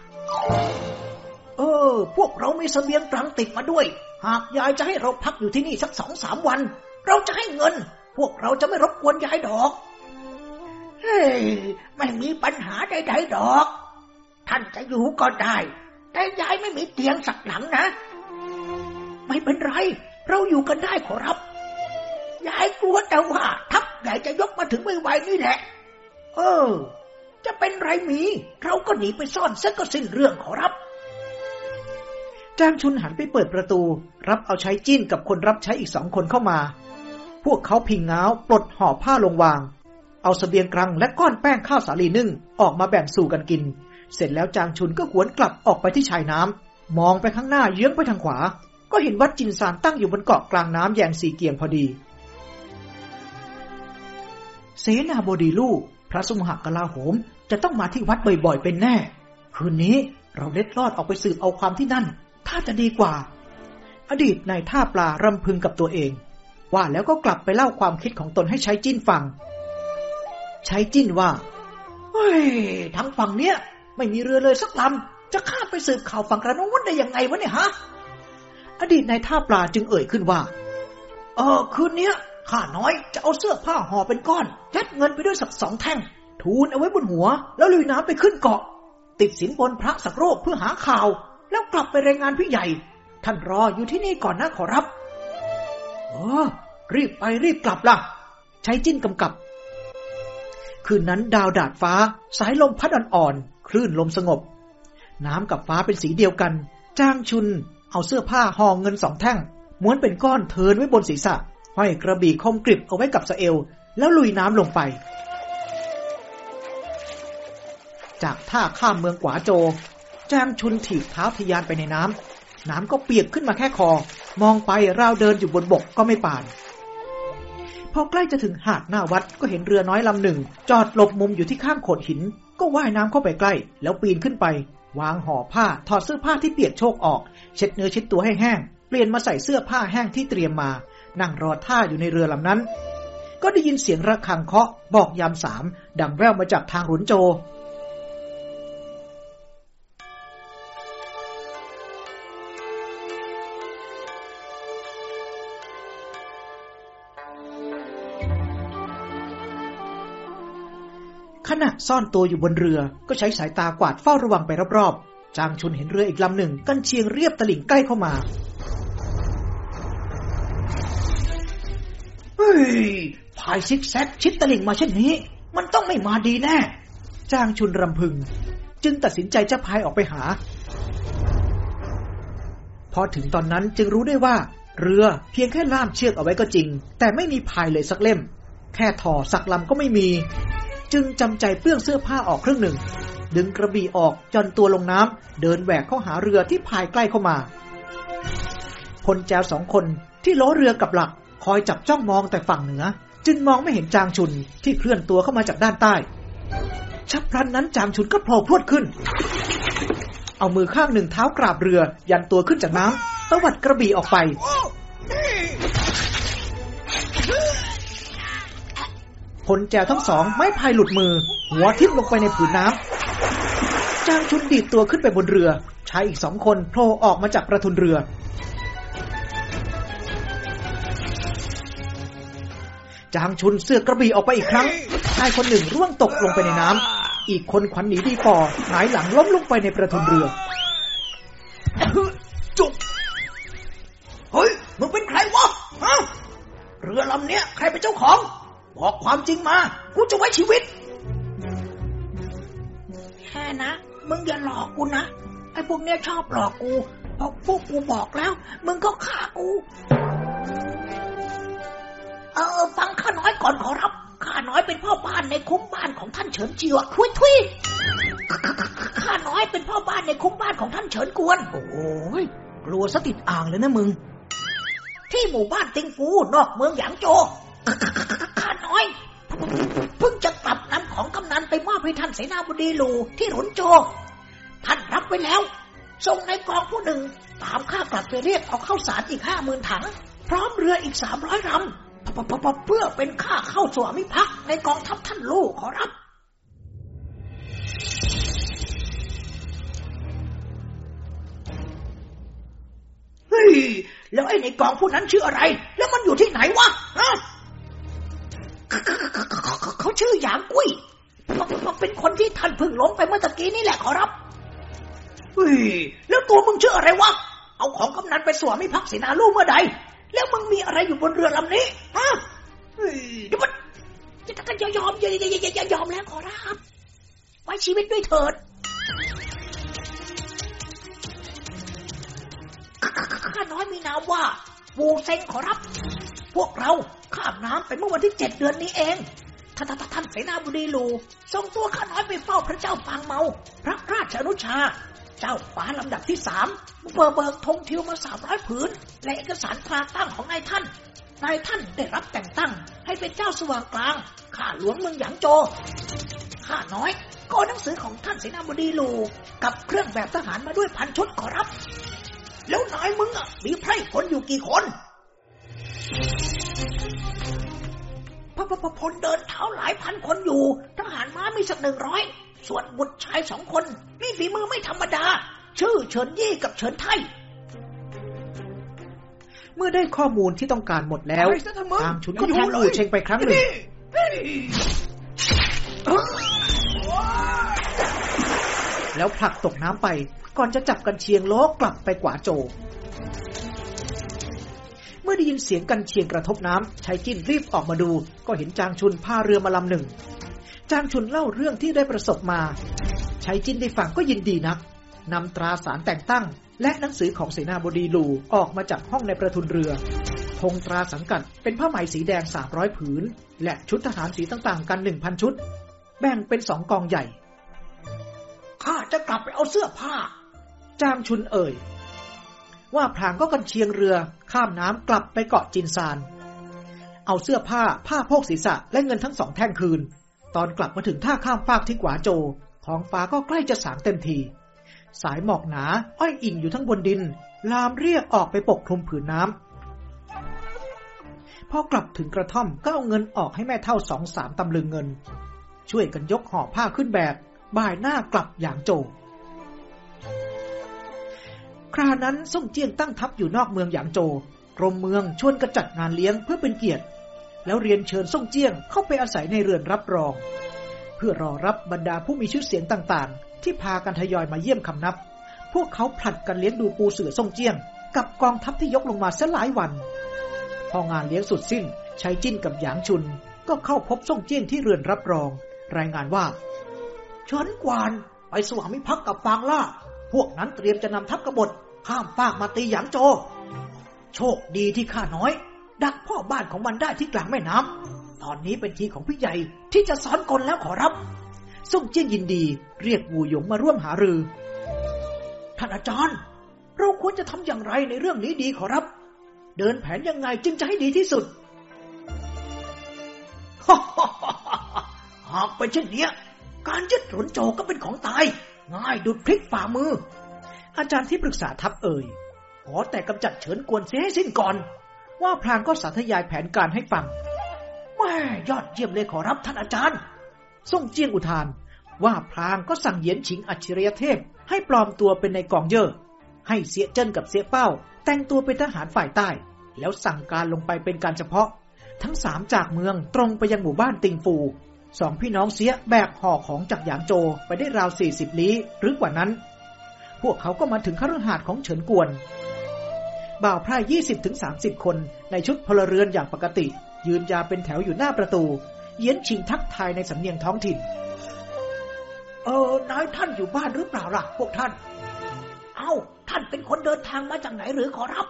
เออ พวกเรามีเสบียงกลางติดมาด้วย หากยายจะให้เราพักอยู่ที่นี่สักสองสามวัน เราจะให้เงิน พวกเราจะไม่รบกวนยายดอก เฮ้ยไม่มีปัญหาใดๆดอก ท่านจะอยู่ก็ได้ แต่ยายไม่มีเตียงสักหลังนะ ไม่เป็นไร เราอยู่กันได้ขอรับ ยายกลัวแต่ว่า ทัพใหญ่จะยกมาถึงไม่ไหวนี่แหละ เออ จะเป็นไรมี เราก็หนีไปซ่อนซะก็สิ้นเรื่องขอรับจางชุนหันไปเปิดประตู รับเอาใช้จิ้นกับคนรับใช้อีกสองคนเข้ามา พวกเขาพิงง้าวปลดห่อผ้าลงวาง เอาสเสบียงกรังและก้อนแป้งข้าวสาลีนึ่งออกมาแบ่งสู่กันกิน เสร็จแล้วจางชุนก็หวนกลับออกไปที่ชายน้ำมองไปข้างหน้าเยื้องไปทางขวา ก็เห็นวัดจินซานตั้งอยู่บนเกาะกลางน้ำแยงสีเกียงพอดี เสนาบดีลูก พระสมุหกลาโหม จะต้องมาที่วัดบ่อยๆเป็นแน่ คืนนี้เราเล็ดลอดออกไปสืบเอาความที่นั่น ถ้าจะดีกว่า อดีตนายท่าปลารำพึงกับตัวเอง ว่าแล้วก็กลับไปเล่าความคิดของตนให้ใช้จิ้นฟัง ใช้จิ้นว่าเฮ้ยทั้งฝั่งเนี้ย ไม่มีเรือเลยสักลำ จะข้ามไปสืบข่าวฝั่งกระโน้นได้ยังไงวะเนี่ยฮะ อดีตนายท่าปลาจึงเอ่ยขึ้นว่า เออคืนเนี้ยข้าน้อยจะเอาเสื้อผ้าห่อเป็นก้อนยัดเงินไปด้วยสักสองแท่ง ทูลเอาไว้บนหัว แล้วลุยน้ำไปขึ้นเกาะ ติดสินบนพระสักโรคเพื่อหาข่าว แล้วกลับไปรายงานพี่ใหญ่ ท่านรออยู่ที่นี่ก่อนนะขอรับเออรีบไปรีบกลับล่ะ ใช้จิ้นกำกับ คืนนั้นดาวดาดฟ้า สายลมพัดอ่อน คลื่นลมสงบ น้ำกับฟ้าเป็นสีเดียวกัน จ้างชุน เอาเสื้อผ้าห่อเงินสองแท่ง ม้วนเป็นก้อนเทินไว้บนศีรษะ ห้อยกระบี่คมกริบเอาไว้กับสะเอว แล้วลุยน้ำลงไป จากท่าข้ามเมืองกวาโจ จ้างชุนถีบเท้าทยานไปในน้ำ น้ำก็เปียกขึ้นมาแค่คอ มองไปราวเดินอยู่บนบกก็ไม่ป่านพอใกล้จะถึงหาดหน้าวัดก็เห็นเรือน้อยลำหนึ่ง จอดหลบมุมอยู่ที่ข้างโขดหิน ก็ว่ายน้ำเข้าไปใกล้ แล้วปีนขึ้นไป วางห่อผ้าถอดเสื้อผ้าที่เปียกโชกออก เช็ดเนื้อเช็ดตัวให้แห้ง เปลี่ยนมาใส่เสื้อผ้าแห้งที่เตรียมมา นั่งรอท่าอยู่ในเรือลำนั้น ก็ได้ยินเสียงระฆังเคาะบอกยามสามดังแว่วมาจากทางหลุนโจ ขณะซ่อนตัวอยู่บนเรือ ก็ใช้สายตากวาดเฝ้าระวังไปรอบๆ จางชุนเห็นเรืออีกลำหนึ่ง กันเชียงเรียบตลิ่งใกล้เข้ามา เฮ้ยพายซิกแซกชิดตลิ่งมาเช่นนี้ มันต้องไม่มาดีแน่ จางชุนรำพึง จึงตัดสินใจจะพายออกไปหา พอถึงตอนนั้นจึงรู้ได้ว่า เรือเพียงแค่ล่ามเชือกเอาไว้ก็จริง แต่ไม่มีพายเลยสักเล่ม แค่ถอสักลำก็ไม่มี จึงจำใจเปลื้องเสื้อผ้าออกครึ่งหนึ่ง ดึงกระบี่ออกจนตัวลงน้ำเดินแหวกเข้าหาเรือที่พายใกล้เข้ามา พลแจวสองคนที่ล้อเรือกับหลัก คอยจับจ้องมองแต่ฝั่งเหนือ จึงมองไม่เห็นจางชุนที่เคลื่อนตัวเข้ามาจากด้านใต้ ชับพลันนั้นจางชุนก็โผล่พรวดขึ้น เอามือข้างหนึ่งเท้ากราบเรือยันตัวขึ้นจากน้ำตวัดกระบี่ออกไป พลแจวทั้งสองไม้พายหลุดมือ หัวทิ่มลงไปในผืนน้ำจางชุนดีดตัวขึ้นไปบนเรือชายอีกสองคนโผล่ออกมาจากประทุนเรือ จางชุนเสื้อกระบี่ออกไปอีกครั้งชายคนหนึ่งร่วงตกลงไปในน้ำอีกคนขวัญหนีดีฟอหายหลังล้มลงไปในประทุนเรือจุกเฮ้ยมึงเป็นใครวะฮะเรือลำเนี้ยใครเป็นเจ้าของ บอกความจริงมา กูจะไว้ชีวิต แค่นะ มึงอย่าหลอกกูนะ ไอ้พวกเนี้ยชอบหลอกกูพอพวกกูบอกแล้ว มึงก็ฆ่ากู เออ ฟังข้าน้อยก่อนขอรับข้าน้อยเป็นพ่อบ้านในคุ้มบ้านของท่านเฉินเจียวทุยทุยข้าน้อยเป็นพ่อบ้านในคุ้มบ้านของท่านเฉินกวน โอ้ยกลัวสะติดอ่างเลยนะมึง ที่หมู่บ้านติงฟูนอกเมืองหยางโจ ข้าน้อยเพิ่งจะกลับนำของกำนันไปมอบให้ท่านเสนาบดีหลูที่หลุนโจ ท่านรับไว้แล้วส่งในกองผู้หนึ่ง ตามข้ากลับไปเรียกเอาเข้าสารอีกห้าหมื่นถัง พร้อมเรืออีกสามร้อยลำเพื่อเป็นค่าเข้าสวามิภักดิ์ในกองทัพท่านลูกขอรับเฮ้ยแล้วไอ้ในกองผู้นั้นชื่ออะไร แล้วมันอยู่ที่ไหนวะฮะ เขาชื่อหยางกุ้ยเป็นคนที่ท่านเพึ่งล้มไปเมื่อตะกี้นี่แหละขอรับเฮ้ยแล้วตัวมึงชื่ออะไรวะ เอาของกำนันไปสวามิภักดิ์เสนาลูกเมื่อใด แล้วมึงมีอะไรอยู่บนเรือลำนี้ฮะเฮ้ยเดี๋ยวมันจะจะยอมอย่าอย่าอย่าอย่ายอมแล้วขอรับ ไว้ชีวิตด้วยเถิดข้าน้อยมีนามว่า วูเซงขอรับ พวกเราข้ามน้ำไปเมื่อวันที่เจ็ดเดือนนี้เองท่านท่านท่านเสนาบดีลูส่งตัวข้าน้อยไปเฝ้าพระเจ้าปางเมา พระราชอนุชา เจ้าฟ้าลำดับที่สามเบิกเบิกธงทิวมาสามร้อยผืน และเอกสารตราตั้งของนายท่านนายท่านได้รับแต่งตั้ง ให้เป็นเจ้าสว่างกลางข้าหลวงเมืองหยางโจข้าน้อยก็หนังสือของท่านเสนาบดีลูกับเครื่องแบบทหารมาด้วยพันชุดขอรับ แล้วนายมึงอะมีไพร่พลอยู่กี่คน พระพระพลเดินเท้าหลายพันคนอยู่ทหารม้ามีสักหนึ่งร้อยส่วนบุตรชายสองคนมีฝีมือไม่ธรรมดา ชื่อเฉินยี่กับเฉินไทยเมื่อได้ข้อมูลที่ต้องการหมดแล้วไปซะเถอะมึงจางชุนก็อย่าแทอยู่งเลยอู่เชงไปครั้งหนึ่งแล้วผลักตกน้ำไป ก่อนจะจับกันเชียงโลกกลับไปกว่าโจเมื่อได้ยินเสียงกันเชียงกระทบน้ำชายจิ้นรีบออกมาดู ก็เห็นจางชุนพาเรือมาลำหนึ่ง จางชุนเล่าเรื่องที่ได้ประสบมาชายจิ้นได้ฟังก็ยินดีนักนำตราสารแต่งตั้ง และหนังสือของเสนาบดีลูออกมาจากห้องในประทุนเรือธงตราสังกัดเป็นผ้าไหมสีแดง300ผืน และชุดทหารสีต่างๆ กัน1,000ชุด แบ่งเป็นสองกองใหญ่ ข้าจะกลับไปเอาเสื้อผ้า จางชุนเอ่ย ว่าพลางก็กันเชียงเรือ ข้ามน้ำกลับไปเกาะจินซาน เอาเสื้อผ้าผ้าโพกศีรษะและเงินทั้งสองแท่งคืน ตอนกลับมาถึงท่าข้ามฟากที่กวาโจ ท้องฟ้าก็ใกล้จะสางเต็มที สายหมอกหนาอ้อยอิ่งอยู่ทั้งบนดิน ลามเรียกออกไปปกคลุมผืนน้ำพอกลับถึงกระท่อมก็เอาเงินออกให้แม่เท่าสองสามตำลึงเงิน ช่วยกันยกห่อผ้าขึ้นแบบบ่ายหน้ากลับอย่างโจ ครานั้นส่งเจียงตั้งทัพอยู่นอกเมืองหยางโจกรมเมืองชวนกระจัดงานเลี้ยงเพื่อเป็นเกียรติ แล้วเรียนเชิญส่งเจียงเข้าไปอาศัยในเรือนรับรอง เพื่อรอรับบรรดาผู้มีชื่อเสียงต่างๆ ที่พากันทยอยมาเยี่ยมคำนับ พวกเขาผลัดกันเลี้ยงดูปูเสือส่งเจียง กับกองทัพที่ยกลงมาเสียหลายวัน พองานเลี้ยงสุดสิ้นชายจิ้นกับหยางชุน ก็เข้าพบส่งเจียงที่เรือนรับรอง รายงานว่าเฉินกวานไปสวามิภักดิ์กับฟางล่า พวกนั้นเตรียมจะนำทัพกบฏข้ามฟากมาตีหยางโจ โชคดีที่ข้าน้อย ดักพ่อบ้านของมันได้ที่กลางแม่น้ำ ตอนนี้เป็นทีของพี่ใหญ่ที่จะสอนกลแล้วขอรับส่งเจี้ยงยินดี เรียกวูหยงมาร่วมหารือ ท่านอาจารย์ เราควรจะทำอย่างไรในเรื่องนี้ดีขอรับ เดินแผนยังไงจึงจะให้ดีที่สุดหากเป็นเช่นนี้การยึดหลนโจก็เป็นของตาย ง่ายดุดพลิกฝ่ามือ อาจารย์ที่ปรึกษาทัพเอ่ย ขอแต่กำจัดเฉินกวนเสียให้สิ้นก่อน ว่าพลางก็สาธยายแผนการให้ฟังแม่ยอดเยี่ยมเลยขอรับท่านอาจารย์ ส่งเจียงอุทาน ว่าพลางก็สั่งเหยียนฉิงอัจฉริยเทพ ให้ปลอมตัวเป็นในกองเย่อให้เสียเจิ้นกับเสียเป้า แต่งตัวเป็นทหารฝ่ายใต้ แล้วสั่งการลงไปเป็นการเฉพาะ ทั้งสามจากเมืองตรงไปยังหมู่บ้านติงฟู สองพี่น้องเสียแบกห่อของจากหยางโจไปได้ราวสี่สิบลี้หรือกว่านั้น พวกเขาก็มาถึงคฤหาสน์ของเฉินกวน บ่าวไพร่ยี่สิบถึงสามสิบคนในชุดพลเรือนอย่างปกติ ยืนยาเป็นแถวอยู่หน้าประตู เยียนชิงทักทายในสำเนียงท้องถิ่น เออนายท่านอยู่บ้านหรือเปล่าล่ะ พวกท่าน เอา้า ท่านเป็นคนเดินทางมาจากไหนหรือขอรับ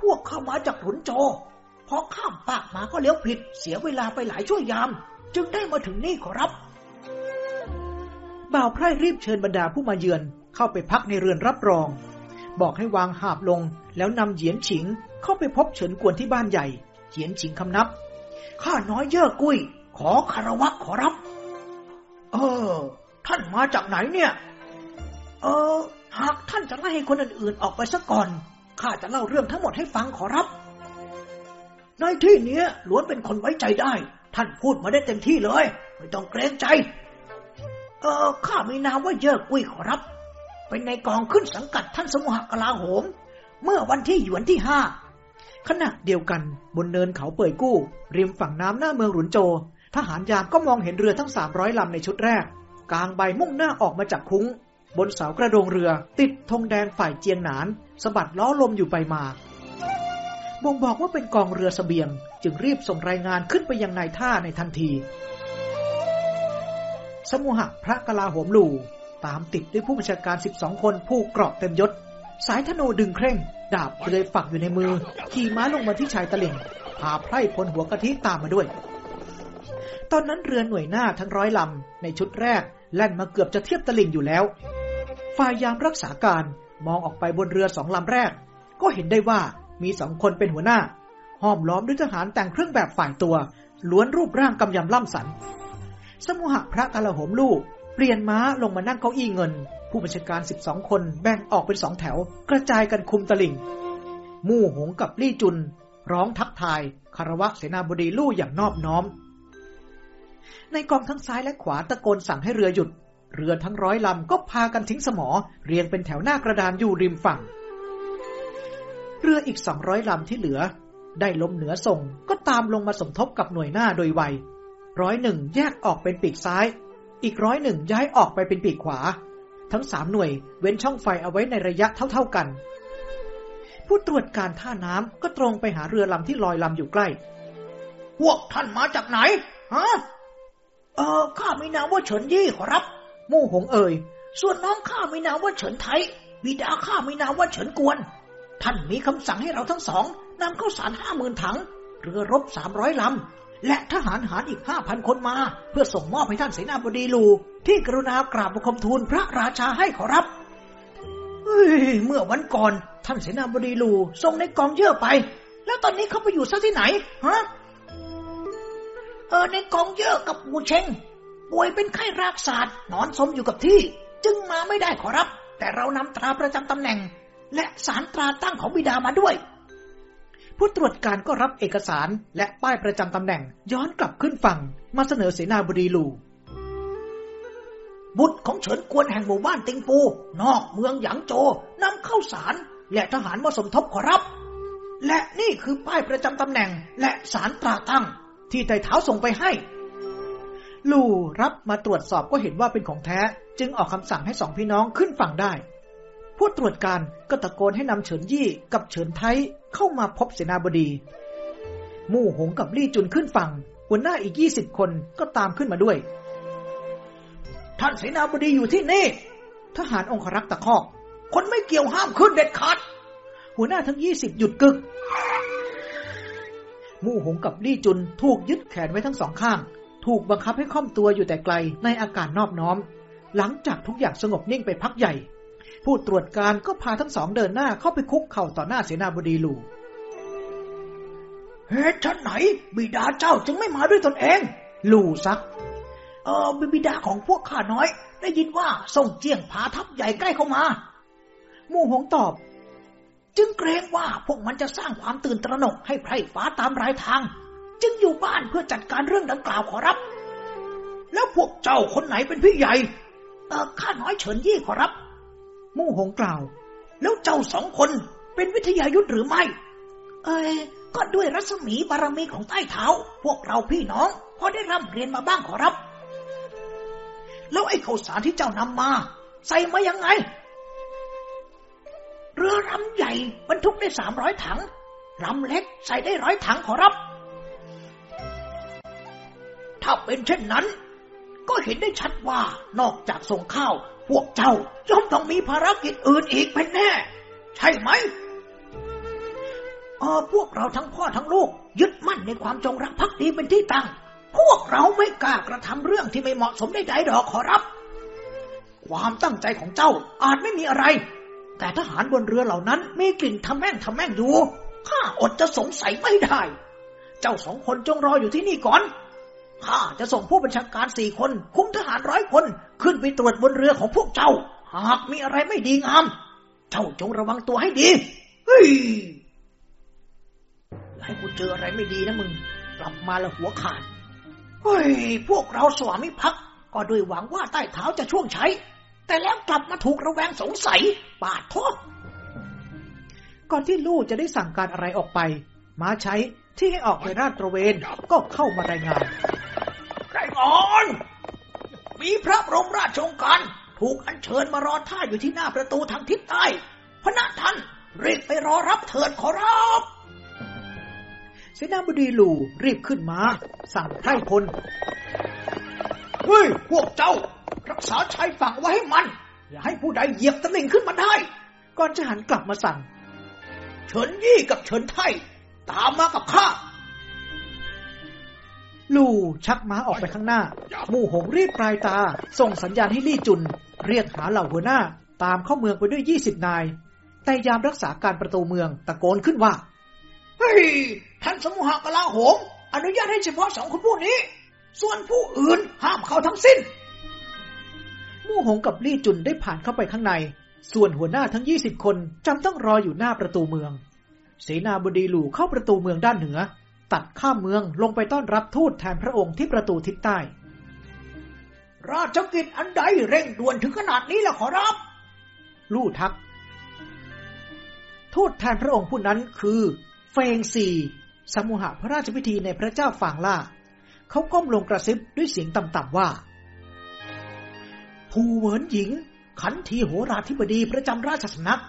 พวกเข้ามาจากหลุนโจพอข้ามปากมาก็เลี้ยวผิด เสียเวลาไปหลายชั่วยาม จึงได้มาถึงนี่ขอรับ บ่าวไพร่รีบเชิญบรรดาผู้มาเยือนเข้าไปพักในเรือนรับรอง บอกให้วางหาบลงแล้วนำเหยียนฉิงเข้าไปพบเฉินกวนที่บ้านใหญ่ เหยียนฉิงคำนับ ข้าน้อยเย่อกุ้ย ขอคารวะขอรับ เออ ท่านมาจากไหนเนี่ย เออ หากท่านจะไล่ให้คนอื่นๆออกไปซะก่อน ข้าจะเล่าเรื่องทั้งหมดให้ฟังขอรับ ในที่เนี้ยล้วนเป็นคนไว้ใจได้ ท่านพูดมาได้เต็มที่เลย ไม่ต้องเกรงใจ เออข้ามีนามว่าเย่อกุ้ยขอรับ เป็นในกองขึ้นสังกัดท่านสมุหกลาโหม เมื่อวันที่หยวนที่ห้าขณะเดียวกันบนเนินเขาเป่ยกู้ ริมฝั่งน้ำหน้าเมืองหลุนโจ ทหารยามก็มองเห็นเรือทั้ง300ลำในชุดแรก กลางใบมุ่งหน้าออกมาจากคุ้ง บนเสากระโดงเรือ ติดธงแดงฝ่ายเจียงหนานสะบัดล้อลมอยู่ไปมา บ่งบอกว่าเป็นกองเรือสเสบียง จึงรีบส่งรายงานขึ้นไปยังนายท่าในทันที สมุหะพระกลาโหมหลู่ตามติดด้วยผู้บัญชาการ12คนผู้เกราะเต็มยศ สายธนูดึงเคร่ง ดาบเลยฝักอยู่ในมือ ขี่ม้าลงมาที่ชายตะลิ่งพาไพร่พลหัวกะทิตามมาด้วย ตอนนั้นเรือหน่วยหน้าทั้งร้อยลำ ในชุดแรก แล่นมาเกือบจะเทียบตลิ่งอยู่แล้ว ฝ่ายยามรักษาการมองออกไปบนเรือสองลำแรก ก็เห็นได้ว่ามีสองคนเป็นหัวหน้า ห้อมล้อมด้วยทหารแต่งเครื่องแบบฝ่ายตัว ล้วนรูปร่างกำยำล่ำสัน สมุหะพระกาลโหมลูก เปลี่ยนม้าลงมานั่งเก้าอี้เงิน ผู้บัญชาการ12คนแบ่งออกเป็นสองแถว กระจายกันคุมตลิ่ง มู่หงกับลี่จุน ร้องทักทายคารวะเสนาบดีลู่อย่างนอบน้อม ในกองทั้งซ้ายและขวาตะโกนสั่งให้เรือหยุด เรือทั้งร้อยลำก็พากันทิ้งสมอ เรียงเป็นแถวหน้ากระดานอยู่ริมฝั่งเรืออีกสองร้อยลำที่เหลือ ได้ลมเหนือส่งก็ตามลงมาสมทบกับหน่วยหน้าโดยไว ร้อยหนึ่งแยกออกเป็นปีกซ้าย อีกร้อยหนึ่งย้ายออกไปเป็นปีกขวา ทั้งสามหน่วยเว้นช่องไฟเอาไว้ในระยะเท่าๆกัน ผู้ตรวจการท่าน้ำก็ตรงไปหาเรือลำที่ลอยลำอยู่ใกล้ พวกท่านมาจากไหน ฮะ เออข้ามีนามว่าเฉินยี่ขอรับ มู่หงเอ่ย ส่วนน้องข้ามีนามว่าเฉินไทยบิดาข้ามีนามว่าเฉินกวน ท่านมีคำสั่งให้เราทั้งสอง นำข้าวสารห้าหมื่นถัง เรือรบสามร้อยลำ และทหารหารอีกห้าพันคนมา เพื่อส่งมอบให้ท่านเสนาบดีลู ที่กรุณากราบบังคมทูลพระราชาให้ขอรับเฮ้ยเมื่อวันก่อน ท่านเสนาบดีลูส่งในกองเยอะไป แล้วตอนนี้เขาไปอยู่ซะที่ไหนฮะเออในกองเยอะกับปูเชงป่วยเป็นไข้รากศาสตร์นอนสมอยู่กับที่ จึงมาไม่ได้ขอรับ แต่เรานำตราประจำตำแหน่ง และสารตราตั้งของบิดามาด้วย ผู้ตรวจการก็รับเอกสารและป้ายประจำตำแหน่ง ย้อนกลับขึ้นฝั่ง มาเสนอเสนาบดีลูบุตรของเฉินกวนแห่งหมู่บ้านติงปู นอกเมืองหยางโจนำเข้าสาร และทหารมาสมทบขอรับ และนี่คือป้ายประจำตำแหน่ง และสารตราตั้ง ที่ไต่เท้าส่งไปให้ ลู่รับมาตรวจสอบก็เห็นว่าเป็นของแท้ จึงออกคำสั่งให้สองพี่น้องขึ้นฝั่งได้ ผู้ตรวจการก็ตะโกนให้นำเฉินยี่กับเฉินไทเข้ามาพบเสนาบดี มู่หงกับลี่จุนขึ้นฝั่ง หัวหน้าอีกยี่สิบคนก็ตามขึ้นมาด้วย ท่านเสนาบดีอยู่ที่นี่ ทหารองครักษ์ตะคอก คนไม่เกี่ยวห้ามขึ้นเด็ดขาด หัวหน้าทั้งยี่สิบหยุดกึก มู่หงกับลี่จุนถูกยึดแขนไว้ทั้งสองข้าง ถูกบังคับให้ค่อมตัวอยู่แต่ไกลในอากาศนอบน้อม หลังจากทุกอย่างสงบนิ่งไปพักใหญ่ ผู้ตรวจการก็พาทั้งสองเดินหน้าเข้าไปคุกเข่าต่อหน้าเสนาบดีลูเหตุฉันไหน บิดาเจ้าจึงไม่มาด้วยตนเอง ลู่ซัก เออบิดาของพวกข้าน้อย ได้ยินว่าส่งเจียงผาทัพใหญ่ใกล้เข้ามา มู่หงตอบ จึงเกรงว่าพวกมันจะสร้างความตื่นตระหนกให้ไพร่ฟ้าตามรายทาง จึงอยู่บ้านเพื่อจัดการเรื่องดังกล่าวขอรับ แล้วพวกเจ้าคนไหนเป็นพี่ใหญ่ เออข้าน้อยเฉินยี่ขอรับ มู่หงกล่าว แล้วเจ้าสองคนเป็นวิทยายุทธหรือไม่ เอ้ยก็ด้วยรัศมีบารมีของใต้เท้า พวกเราพี่น้องพอได้ร่ำเรียนมาบ้างขอรับ แล้วไอ้ข้าวสารที่เจ้านำมา ใส่มายังไง เรือลำใหญ่บรรทุกได้สามร้อยถังลำเล็กใส่ได้ร้อยถังขอรับ ถ้าเป็นเช่นนั้น ก็เห็นได้ชัดว่านอกจากส่งข้าว พวกเจ้าย่อมต้องมีภารกิจอื่นอีกเป็นแน่ ใช่ไหมเออพวกเราทั้งพ่อทั้งลูก ยึดมั่นในความจงรักภักดีเป็นที่ตั้ง พวกเราไม่กล้ากระทำเรื่องที่ไม่เหมาะสมใดๆดอกขอรับ ความตั้งใจของเจ้าอาจไม่มีอะไร แต่ทหารบนเรือเหล่านั้นมีกลิ่นทำแม่งทำแม่งอยู่ข้าอดจะสงสัยไม่ได้ เจ้าสองคนจงรออยู่ที่นี่ก่อน ข้าจะส่งผู้บัญชาการสี่คน คุมทหารร้อยคน ขึ้นไปตรวจบนเรือของพวกเจ้า หากมีอะไรไม่ดีงาม เจ้าจงระวังตัวให้ดีเฮ้ยอย่าให้กูเจออะไรไม่ดีนะมึง กลับมาล้วหัวขาดเฮ้ย พวกเราสวามิภักดิ์ก็ด้วยหวังว่าใต้เท้าจะช่วงใช้ แต่แล้วกลับมาถูกระแวงสงสัยปาดโทษก่อนที่ลู่จะได้สั่งการอะไรออกไป ม้าใช้ที่ให้ออกไปราดตระเวนก็เข้ามารายงาน รายงานมีพระบรมราชโองการถูกอัญเชิญมารอท่าอยู่ที่หน้าประตูทางทิศใต้พระท่านรีบไปรอรับเถิดขอรับเสนาบดีลู่รีบขึ้นมาสั่งไพร่พล เฮ้ย พวกเจ้า รักษาชายฝั่งไว้ให้มัน อย่าให้ผู้ใดเหยียบตะลิ่งขึ้นมาได้ ก่อนจะหันกลับมาสั่ง เฉินยี่กับเฉินไทยตามมากับข้า ลู่ชักม้าออกไปข้างหน้า มู่หงรีบปลายตา ส่งสัญญาณให้ลี่จุน เรียกหาเหล่าหัวหน้า ตามเข้าเมืองไปด้วยยี่สิบนาย แต่ยามรักษาการประตูเมืองตะโกนขึ้นว่า เฮ้ย ท่านสมุหกลาโหม อนุญาตให้เฉพาะสองคนผู้นี้ ส่วนผู้อื่นห้ามเข้าทั้งสิ้น มู่หงกับลี่จุนได้ผ่านเข้าไปข้างใน ส่วนหัวหน้าทั้งยี่สิบคนจำต้องรออยู่หน้าประตูเมือง เสนาบดีหลู่เข้าประตูเมืองด้านเหนือ ตัดข้ามเมืองลงไปต้อนรับทูตแทนพระองค์ที่ประตูทิศใต้ ราชกิจอันใดเร่งด่วนถึงขนาดนี้ล่ะขอรับ ลู่ทัก ทูตแทนพระองค์ผู้นั้นคือ เฟงซีสมุหะพระราชพิธีในพระเจ้าฝางล่า เขาก้มลงกระซิบด้วยเสียงต่ำๆว่าผู้เหวินหญิง ขันทีโหราธิบดีประจำราชสำนัก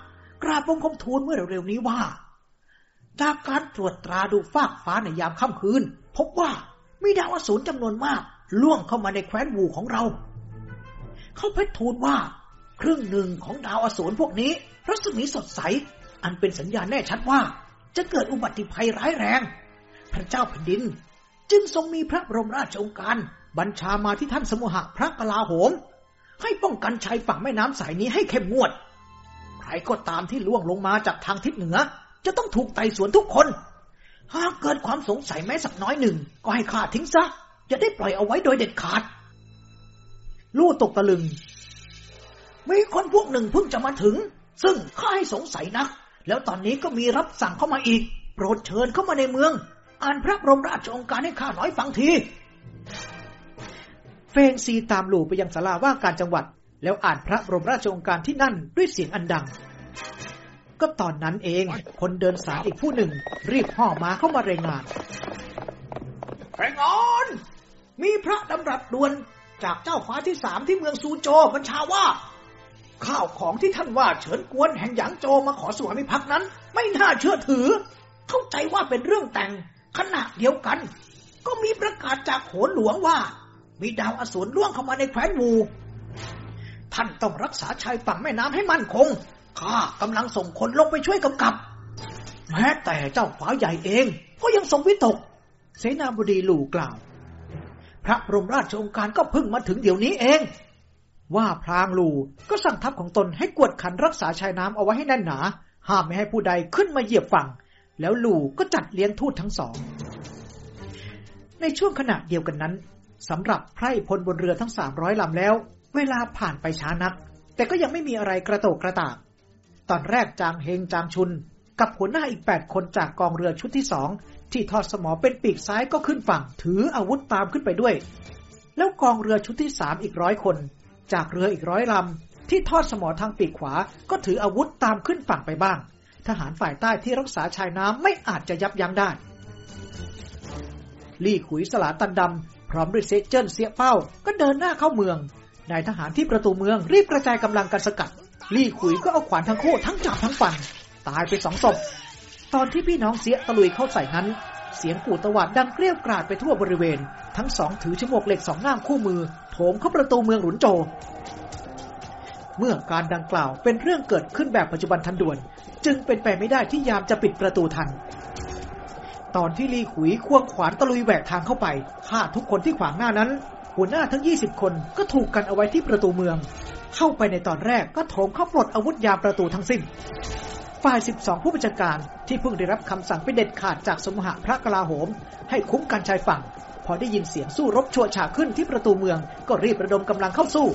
กราบบังคมทูลเมื่อเร็วๆนี้ว่า จากการตรวจตราดูฟากฟ้าในยามค่ำคืน พบว่ามีดาวอสูรจำนวนมาก ล่วงเข้ามาในแคว้นวูของเรา เขาเพชรทูลว่า ครึ่งหนึ่งของดาวอสูรพวกนี้ รัศมีสดใส อันเป็นสัญญาณแน่ชัดว่า จะเกิดอุบัติภัยร้ายแรง พระเจ้าแผ่นดิน จึงทรงมีพระบรมราชโองการ บัญชามาที่ท่านสมุหะพระกลาโหม ให้ป้องกันชายฝั่งแม่น้ำสายนี้ให้เข้มงวดใครก็ตามที่ล่วงลงมาจากทางทิศเหนือ จะต้องถูกไต่สวนทุกคน หากเกิดความสงสัยแม้สักน้อยหนึ่ง ก็ให้ข้าทิ้งซะ จะได้ปล่อยเอาไว้โดยเด็ดขาด ลู่ตกตะลึง มีคนพวกหนึ่งเพิ่งจะมาถึง ซึ่งข้าให้สงสัยนัก แล้วตอนนี้ก็มีรับสั่งเข้ามาอีก โปรดเชิญเข้ามาในเมือง อ่านพระบรมราชองการให้ข้าน้อยฟังที เฟงซีตามหลู่ไปยังศาลาว่าการจังหวัด แล้วอ่านพระบรมราชองการที่นั่นด้วยเสียงอันดัง ก็ตอนนั้นเอง คนเดินสายอีกผู้หนึ่ง รีบห่อมาเข้ามารายงานแรงออนมีพระดำรัสด่วนจากเจ้าฟ้าที่สามที่เมืองซูโจบัญชาว่า ข้าวของที่ท่านว่าเฉินกวนแห่งหยางโจมาขอสวามิภักดิ์นั้น ไม่น่าเชื่อถือ เข้าใจว่าเป็นเรื่องแต่งขณะเดียวกัน ก็มีประกาศจากโหนหลวงว่า มีดาวอสูรล่วงเข้ามาในแคว้นวูท่านต้องรักษาชายฝั่งแม่น้ำให้มั่นคง ข้ากำลังส่งคนลงไปช่วยกำกับ แม้แต่เจ้าฟ้าใหญ่เอง ก็ยังทรงวิตก เสนาบดีหลู่กล่าว พระบรมราชโองการก็เพิ่งมาถึงเดี๋ยวนี้เอง ว่าพลางหลู่ก็สั่งทัพของตนให้กวดขันรักษาชายน้ำเอาไว้ให้แน่นหนา ห้ามไม่ให้ผู้ใดขึ้นมาเหยียบฝั่ง แล้วหลู่ก็จัดเลี้ยงทูตทั้งสอง ในช่วงขณะเดียวกันนั้นสำหรับไพร่พลบนเรือทั้งสามร้อยลำแล้ว เวลาผ่านไปช้านัก แต่ก็ยังไม่มีอะไรกระโตกกระตาก ตอนแรกจางเฮงจางชุน กับหัวหน้าอีกแปดคนจากกองเรือชุดที่สองที่ทอดสมอเป็นปีกซ้ายก็ขึ้นฝั่ง ถืออาวุธตามขึ้นไปด้วย แล้วกองเรือชุดที่สามอีกร้อยคน จากเรืออีกร้อยลำที่ทอดสมอทางปีกขวา ก็ถืออาวุธตามขึ้นฝั่งไปบ้าง ทหารฝ่ายใต้ที่รักษาชายน้ำไม่อาจจะยับยั้งได้ลี่ขุยสลาตันดำพร้อมด้วยเซเจิ้นเสียเป้าก็เดินหน้าเข้าเมืองนายทหารที่ประตูเมืองรีบกระจายกำลังกันสกัด ลี่ขุยก็เอาขวานทั้งคู่ทั้งจับทั้งฟัน ตายไปสองศพ ตอนที่พี่น้องเสียตะลุยเข้าใส่นั้น เสียงกูดตวัดดังเกลี้ยวกราดไปทั่วบริเวณ ทั้งสองถือฉมวกเหล็กสองง่ามคู่มือโถมเข้าประตูเมืองหลุนโจ เมื่อการดังกล่าวเป็นเรื่องเกิดขึ้นแบบปัจจุบันทันด่วน จึงเป็นไปไม่ได้ที่ยามจะปิดประตูทัน ตอนที่ลีขุยควงขวานตะลุยแหวกทางเข้าไปฆ่าทุกคนที่ขวางหน้านั้น หัวหน้าทั้ง 20 คนก็ถูกกันเอาไว้ที่ประตูเมือง เข้าไปในตอนแรกก็โถมเข้าปลดอาวุธยามประตูทั้งสิ้น ฝ่าย 12 ผู้บัญชาการที่เพิ่งได้รับคำสั่งเป็นเด็ดขาดจากสมหะพระกลาโหม ให้คุ้มกันชายฝั่ง พอได้ยินเสียงสู้รบชั่วฉาขึ้นที่ประตูเมืองก็รีบระดมกำลังเข้าสู้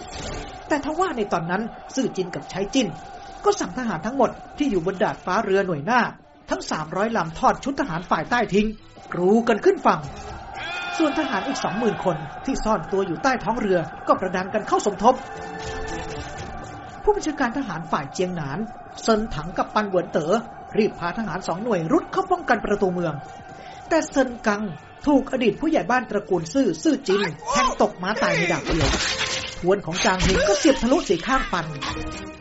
แต่ทว่าในตอนนั้นซื่อจินกับใช้จินก็สั่งทหารทั้งหมดที่อยู่บนดาดฟ้าเรือหน่วยหน้า ทั้ง 300ลำทอดชุดทหารฝ่ายใต้ทิ้งกรูกันขึ้นฝั่ง ส่วนทหารอีก20,000คนที่ซ่อนตัวอยู่ใต้ท้องเรือก็ประดันกันเข้าสมทบ ผู้บัญชาการทหารฝ่ายเจียงหนานเซินถังกับปันเหวินเต๋อรีบพาทหารสองหน่วยรุดเข้าป้องกันประตูเมือง แต่เซินกังถูกอดีตผู้ใหญ่บ้านตระกูลซื่อซื่อจินแทงตกม้าตายในดาบเดียวทวนของจางเฮงก็เสียบทะลุสีข้างปัน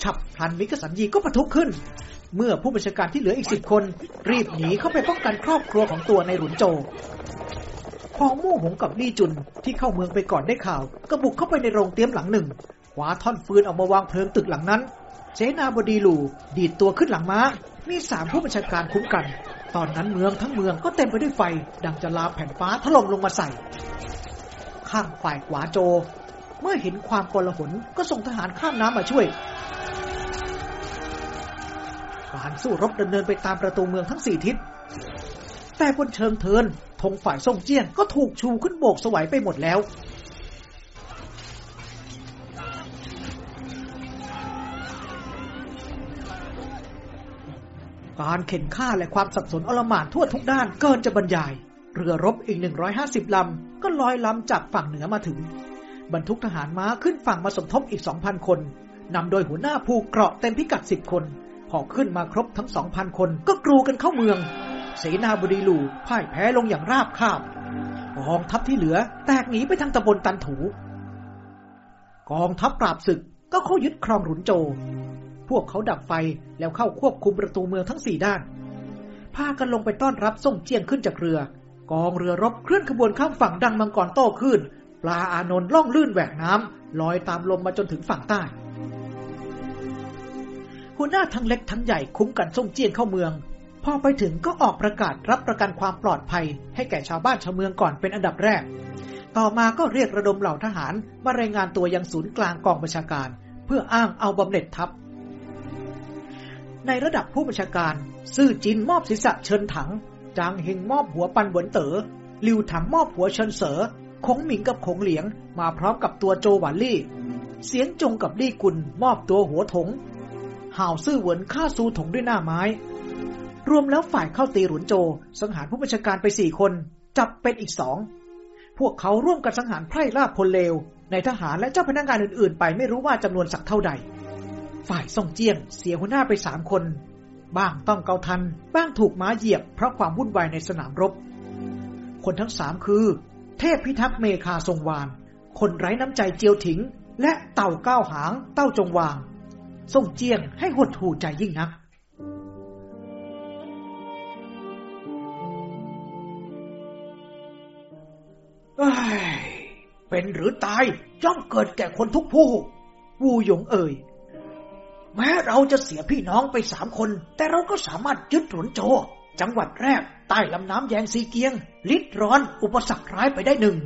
ฉับพลันมิกสัญญีก็ปะทุขึ้น เมื่อผู้บัญชาการที่เหลืออีกสิบคน รีบหนีเข้าไปป้องกันครอบครัวของตัวในหลุนโจ พอมู่หงกับลี่จุนที่เข้าเมืองไปก่อนได้ข่าวก็บุกเข้าไปในโรงเตี้ยมหลังหนึ่งคว้าท่อนฟืนออกมาวางเพลิงตึกหลังนั้นเสนาบดีหลูดีดตัวขึ้นหลังม้า มีสามผู้บัญชาการคุ้มกัน ตอนนั้นเมืองทั้งเมืองก็เต็มไปด้วยไฟ ดังจะลาแผ่นฟ้าถล่มลงมาใส่ ข้างฝ่ายขวาโจ เมื่อเห็นความกลาหนก็ส่งทหารข้ามน้ำมาช่วยการสู้รบดำเนินไปตามประตูเมืองทั้งสี่ทิศ แต่บนเชิงเทิน ธงฝ่ายส่งเจี้ยนก็ถูกชูขึ้นโบกสวยไปหมดแล้ว การเข็นฆ่าและความสับสนอลหม่านทั่วทุกด้านเกินจะบรรยาย เรือรบอีก 150 ลำ ก็ลอยลำจากฝั่งเหนือมาถึง บรรทุกทหารม้าขึ้นฝั่งมาสมทบอีก 2,000 คนนำโดยหัวหน้าภูเกราะเต็มพิกัด 10 คน พอขึ้นมาครบทั้ง 2,000 คนก็กรูกันเข้าเมือง เสนาบดีลูพ่ายแพ้ลงอย่างราบคาบกองทัพที่เหลือ แตกหนีไปทางตำบลตันถู กองทัพปราบศึกก็เข้ายึดครองหลุนโจ พวกเขาดับไฟแล้วเข้าควบคุมประตูเมืองทั้งสี่ด้านพากันลงไปต้อนรับส่งเจียงขึ้นจากเรือ กองเรือรบเคลื่อนขบวนข้ามฝั่งดังมังกรโต้ขึ้น ปลาอานนท์ล่องลื่นแหวกน้ำลอยตามลมมาจนถึงฝั่งใต้หัวหน้าทั้งเล็กทั้งใหญ่คุ้มกันส่งเจียงเข้าเมือง พอไปถึงก็ออกประกาศรับประกันความปลอดภัย ให้แก่ชาวบ้านชาวเมืองก่อนเป็นอันดับแรก ต่อมาก็เรียกระดมเหล่าทหาร มารายงานตัวยังศูนย์กลางกองบัญชาการ เพื่ออ้างเอาบำเหน็จทัพ ในระดับผู้บัญชาการ ซื่อจินมอบศีรษะเชิญถัง จางเฮงมอบหัวปันหวนเต๋อลิวถังมอบหัวเชิญเสอคงหมิงกับคงเหลียง มาพร้อมกับตัวโจหวานลี่ เสียงจงกับลี่กุลมอบตัวหัวถงห่าวซื่อเหวินฆ่าซูถงด้วยหน้าไม้ รวมแล้วฝ่ายเข้าตีหลุนโจ สังหารผู้บัญชาการไปสี่คน จับเป็นอีกสอง พวกเขาร่วมกันสังหารไพร่ล่าพลเลว ในทหารและเจ้าพนักงานอื่นๆ ไปไม่รู้ว่าจำนวนสักเท่าใด ฝ่ายส่งเจียง เสียหัวหน้าไปสามคน บ้างต้องเกาทัน บ้างถูกม้าเหยียบ เพราะความวุ่นวายในสนามรบ คนทั้งสามคือ เทพพิทักษ์เมคาทรงวาน คนไร้น้ำใจเจียวถิง และเต่าก้าวหาง เต้าจงวาง ส่งเจียงให้หดหูใจยิ่งนัก เป็นหรือตายย่อมเกิดแก่คนทุกผู้ วูหยงเอ่ย แม้เราจะเสียพี่น้องไปสามคน แต่เราก็สามารถยึดหลุนโจ จังหวัดแรก ใต้ลำน้ำแยงซีเกียง ลิดร้อน อุปสรรคร้ายไปได้หนึ่ง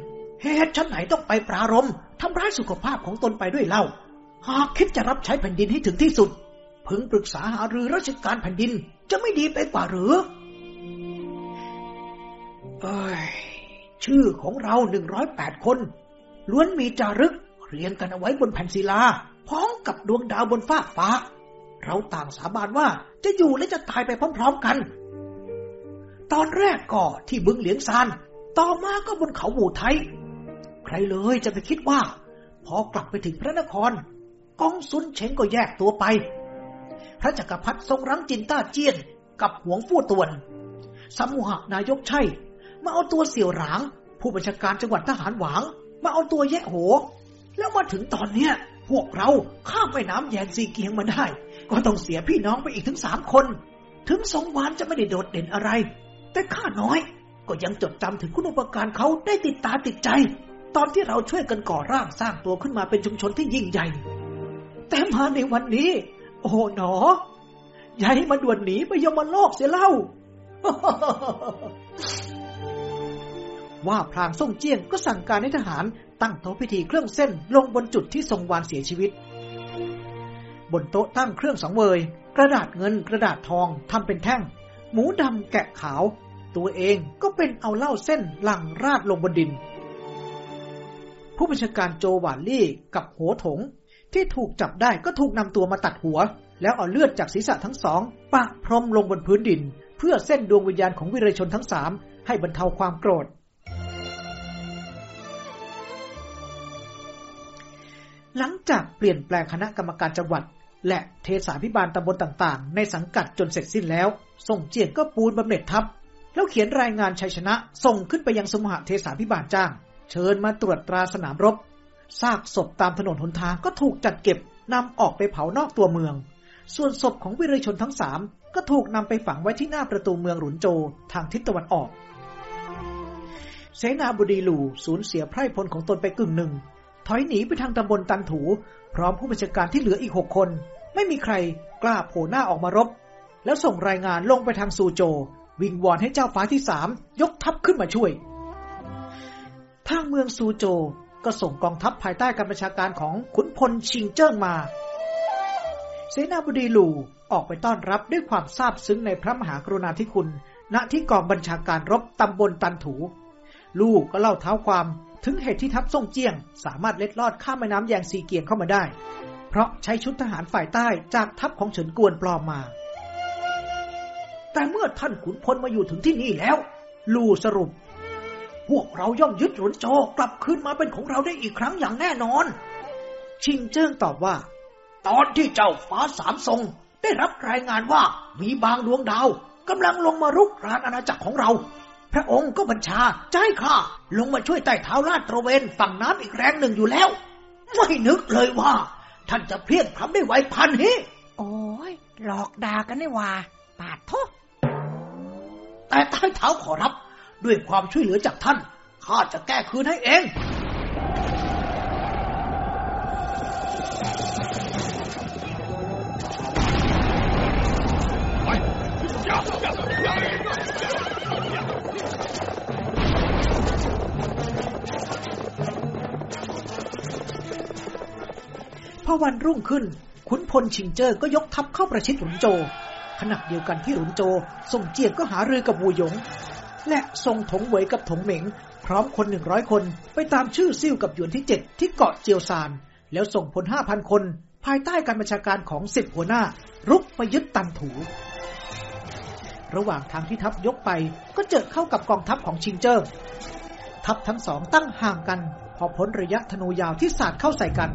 เหตุชั้นไหนต้องไปปรารมทำร้ายสุขภาพของตนไปด้วยเล่า หากคิดจะรับใช้แผ่นดินให้ถึงที่สุด พึงปรึกษาหารือราชการแผ่นดินจะไม่ดีไปกว่าหรือ เอ้ย ชื่อของเราหนึ่งร้อยแปดคน ล้วนมีจารึกเรียงกันเอาไว้บนแผ่นศิลา พร้อมกับดวงดาวบนฟากฟ้า เราต่างสาบานว่าจะอยู่และจะตายไปพร้อมๆกัน ตอนแรกก็ที่บึงเหลียงซาน ต่อมาก็บนเขาหูไทย ใครเลยจะไปคิดว่า พอกลับไปถึงพระนครกองซุนเชงก็แยกตัวไป พระจักรพรรดิทรงรั้งจินต้าเจี้ยนกับหวงฟู่ตวนสมุหนายกใช่ มาเอาตัวเสี่ยวหลาง ผู้บัญชาการจังหวัดทหารหวาง มาเอาตัวแยะโห แล้วมาถึงตอนเนี้ย พวกเราข้ามแม่น้ำแยงซีเกียงมาได้ ก็ต้องเสียพี่น้องไปอีกถึงสามคน ถึงสงวานจะไม่ได้โดดเด่นอะไร แต่ข้าน้อย ก็ยังจดจำถึงคุณอุปการเขาได้ติดตาติดใจ ตอนที่เราช่วยกันก่อร่างสร้างตัวขึ้นมาเป็นชุมชนที่ยิ่งใหญ่ แต่มาในวันนี้ โอ้หนออย่าให้มาด่วนหนีไปยมโลกเสียเล่า ว่าพลางส่งเจียงก็สั่งการให้ทหารตั้งโต๊ะพิธีเครื่องเส้นลงบนจุดที่ทรงวานเสียชีวิต บนโต๊ะตั้งเครื่องสังเวย กระดาษเงินกระดาษทองทำเป็นแท่ง หมูดำแกะขาว ตัวเองก็เป็นเอาเหล้าเส้นหลังราดลงบนดิน ผู้บัญชาการโจหวานลี่กับโหถง ที่ถูกจับได้ก็ถูกนำตัวมาตัดหัว แล้วเอาเลือดจากศีรษะทั้งสองปะพรมลงบนพื้นดิน เพื่อเส้นดวงวิญญาณของวิรชนทั้งสามให้บรรเทาความโกรธ หลังจากเปลี่ยนแปลงคณะกรรมการจังหวัด และเทศาพิบาลตำบลต่างๆ ในสังกัดจนเสร็จสิ้นแล้ว ส่งเจียนก็ปูนบำเหน็จทัพ แล้วเขียนรายงานชัยชนะ ส่งขึ้นไปยังสมหเทศาพิบาลจ้าง เชิญมาตรวจตราสนามรบซากศพตามถนนหนทางก็ถูกจัดเก็บนำออกไปเผานอกตัวเมือง ส่วนศพของวิรชนทั้งสามก็ถูกนำไปฝังไว้ที่หน้าประตูเมืองหลุนโจทางทิศตะวันออก เสนาบดีหลู่สูญเสียไพร่พลของตนไปกึ่งหนึ่ง ถอยหนีไปทางตำบลตันถู พร้อมผู้บัญชาการที่เหลืออีกหกคน ไม่มีใครกล้าโผล่หน้าออกมารบ แล้วส่งรายงานลงไปทางซูโจ วิงวอนให้เจ้าฟ้าที่สามยกทัพขึ้นมาช่วย ทางเมืองซูโจก็ส่งกองทัพภายใต้การบัญชาการของขุนพลชิงเจิ้งมา เสนาบดีหลู่ออกไปต้อนรับด้วยความซาบซึ้งในพระมหากรุณาธิคุณ ณที่กองบัญชาการรบตำบลตันถู ลูกก็เล่าเท้าความ ถึงเหตุที่ทัพซ่งเจียง สามารถเล็ดลอดข้ามแม่น้ำแยงซีเกียงเข้ามาได้ เพราะใช้ชุดทหารฝ่ายใต้จากทัพของเฉินกวนปลอมมา แต่เมื่อท่านขุนพลมาอยู่ถึงที่นี่แล้ว ลู่สรุป พวกเราย่อมยึดหลุนโจกลับคืนมาเป็นของเราได้อีกครั้งอย่างแน่นอน ชิงเจิ้งตอบว่า ตอนที่เจ้าฟ้าสามทรง ได้รับรายงานว่ามีบางดวงดาวกำลังลงมารุกรานอาณาจักรของเรา พระองค์ก็บัญชาจะให้ข้าลงมาช่วยใต้เท้าลาดตระเวนฝั่งน้ำอีกแรงหนึ่งอยู่แล้ว ไม่นึกเลยว่า ท่านจะเพี้ยงพล้ำได้ไวพันฮิโอ้ยหลอกด่ากันนี่หว่า ปาดโทษแต่ใต้เท้าขอรับ ด้วยความช่วยเหลือจากท่านข้าจะแก้คืนให้เอง พอวันรุ่งขึ้น ขุนพลชิงเจอร์ก็ยกทัพเข้าประชิดหลุนโจ ขณะเดียวกันที่หลุนโจส่งเจียงก็หารือกับวูหยง และส่งถงเหวยกับถงเหม็ง พร้อมคนหนึ่งร้อยคนไปตามชื่อซิ่วกับหยวนที่เจ็ดที่เกาะเจียวซาน แล้วส่งพลห้าพันคน ภายใต้การบัญชาการของสิบหัวหน้า รุกไปยึดตันถูระหว่างทางที่ทัพยกไปก็เจอเข้ากับกองทัพของชิงเจิ้งทัพทั้งสองตั้งห่างกัน พอพ้นระยะธนูยาวที่สาดเข้าใส่กัน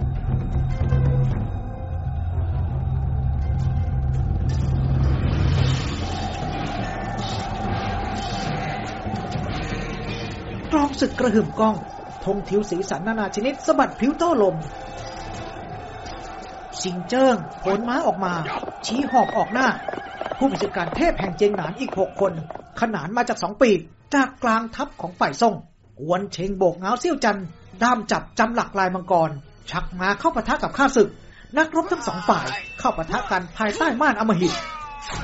กลองศึกกระหึ่มก้องธงทิวสีสันนานาชนิดสะบัดพลิ้วโต้ลมชิงเจิ้งผลม้าออกมา ชี้หอกออกหน้า ผู้บัญชาการเทพแห่งเจงหนานอีกหกคน ขนานมาจากสองปีก จากกลางทัพของฝ่ายซ่งกวนเชงโบกเงาเซี่ยวจันด้ามจับจำหลักลายมังกร ชักมาเข้าปะทะกับข้าศึก นักรบทั้งสองฝ่ายเข้าปะทะกันภายใต้ม่านอมหิต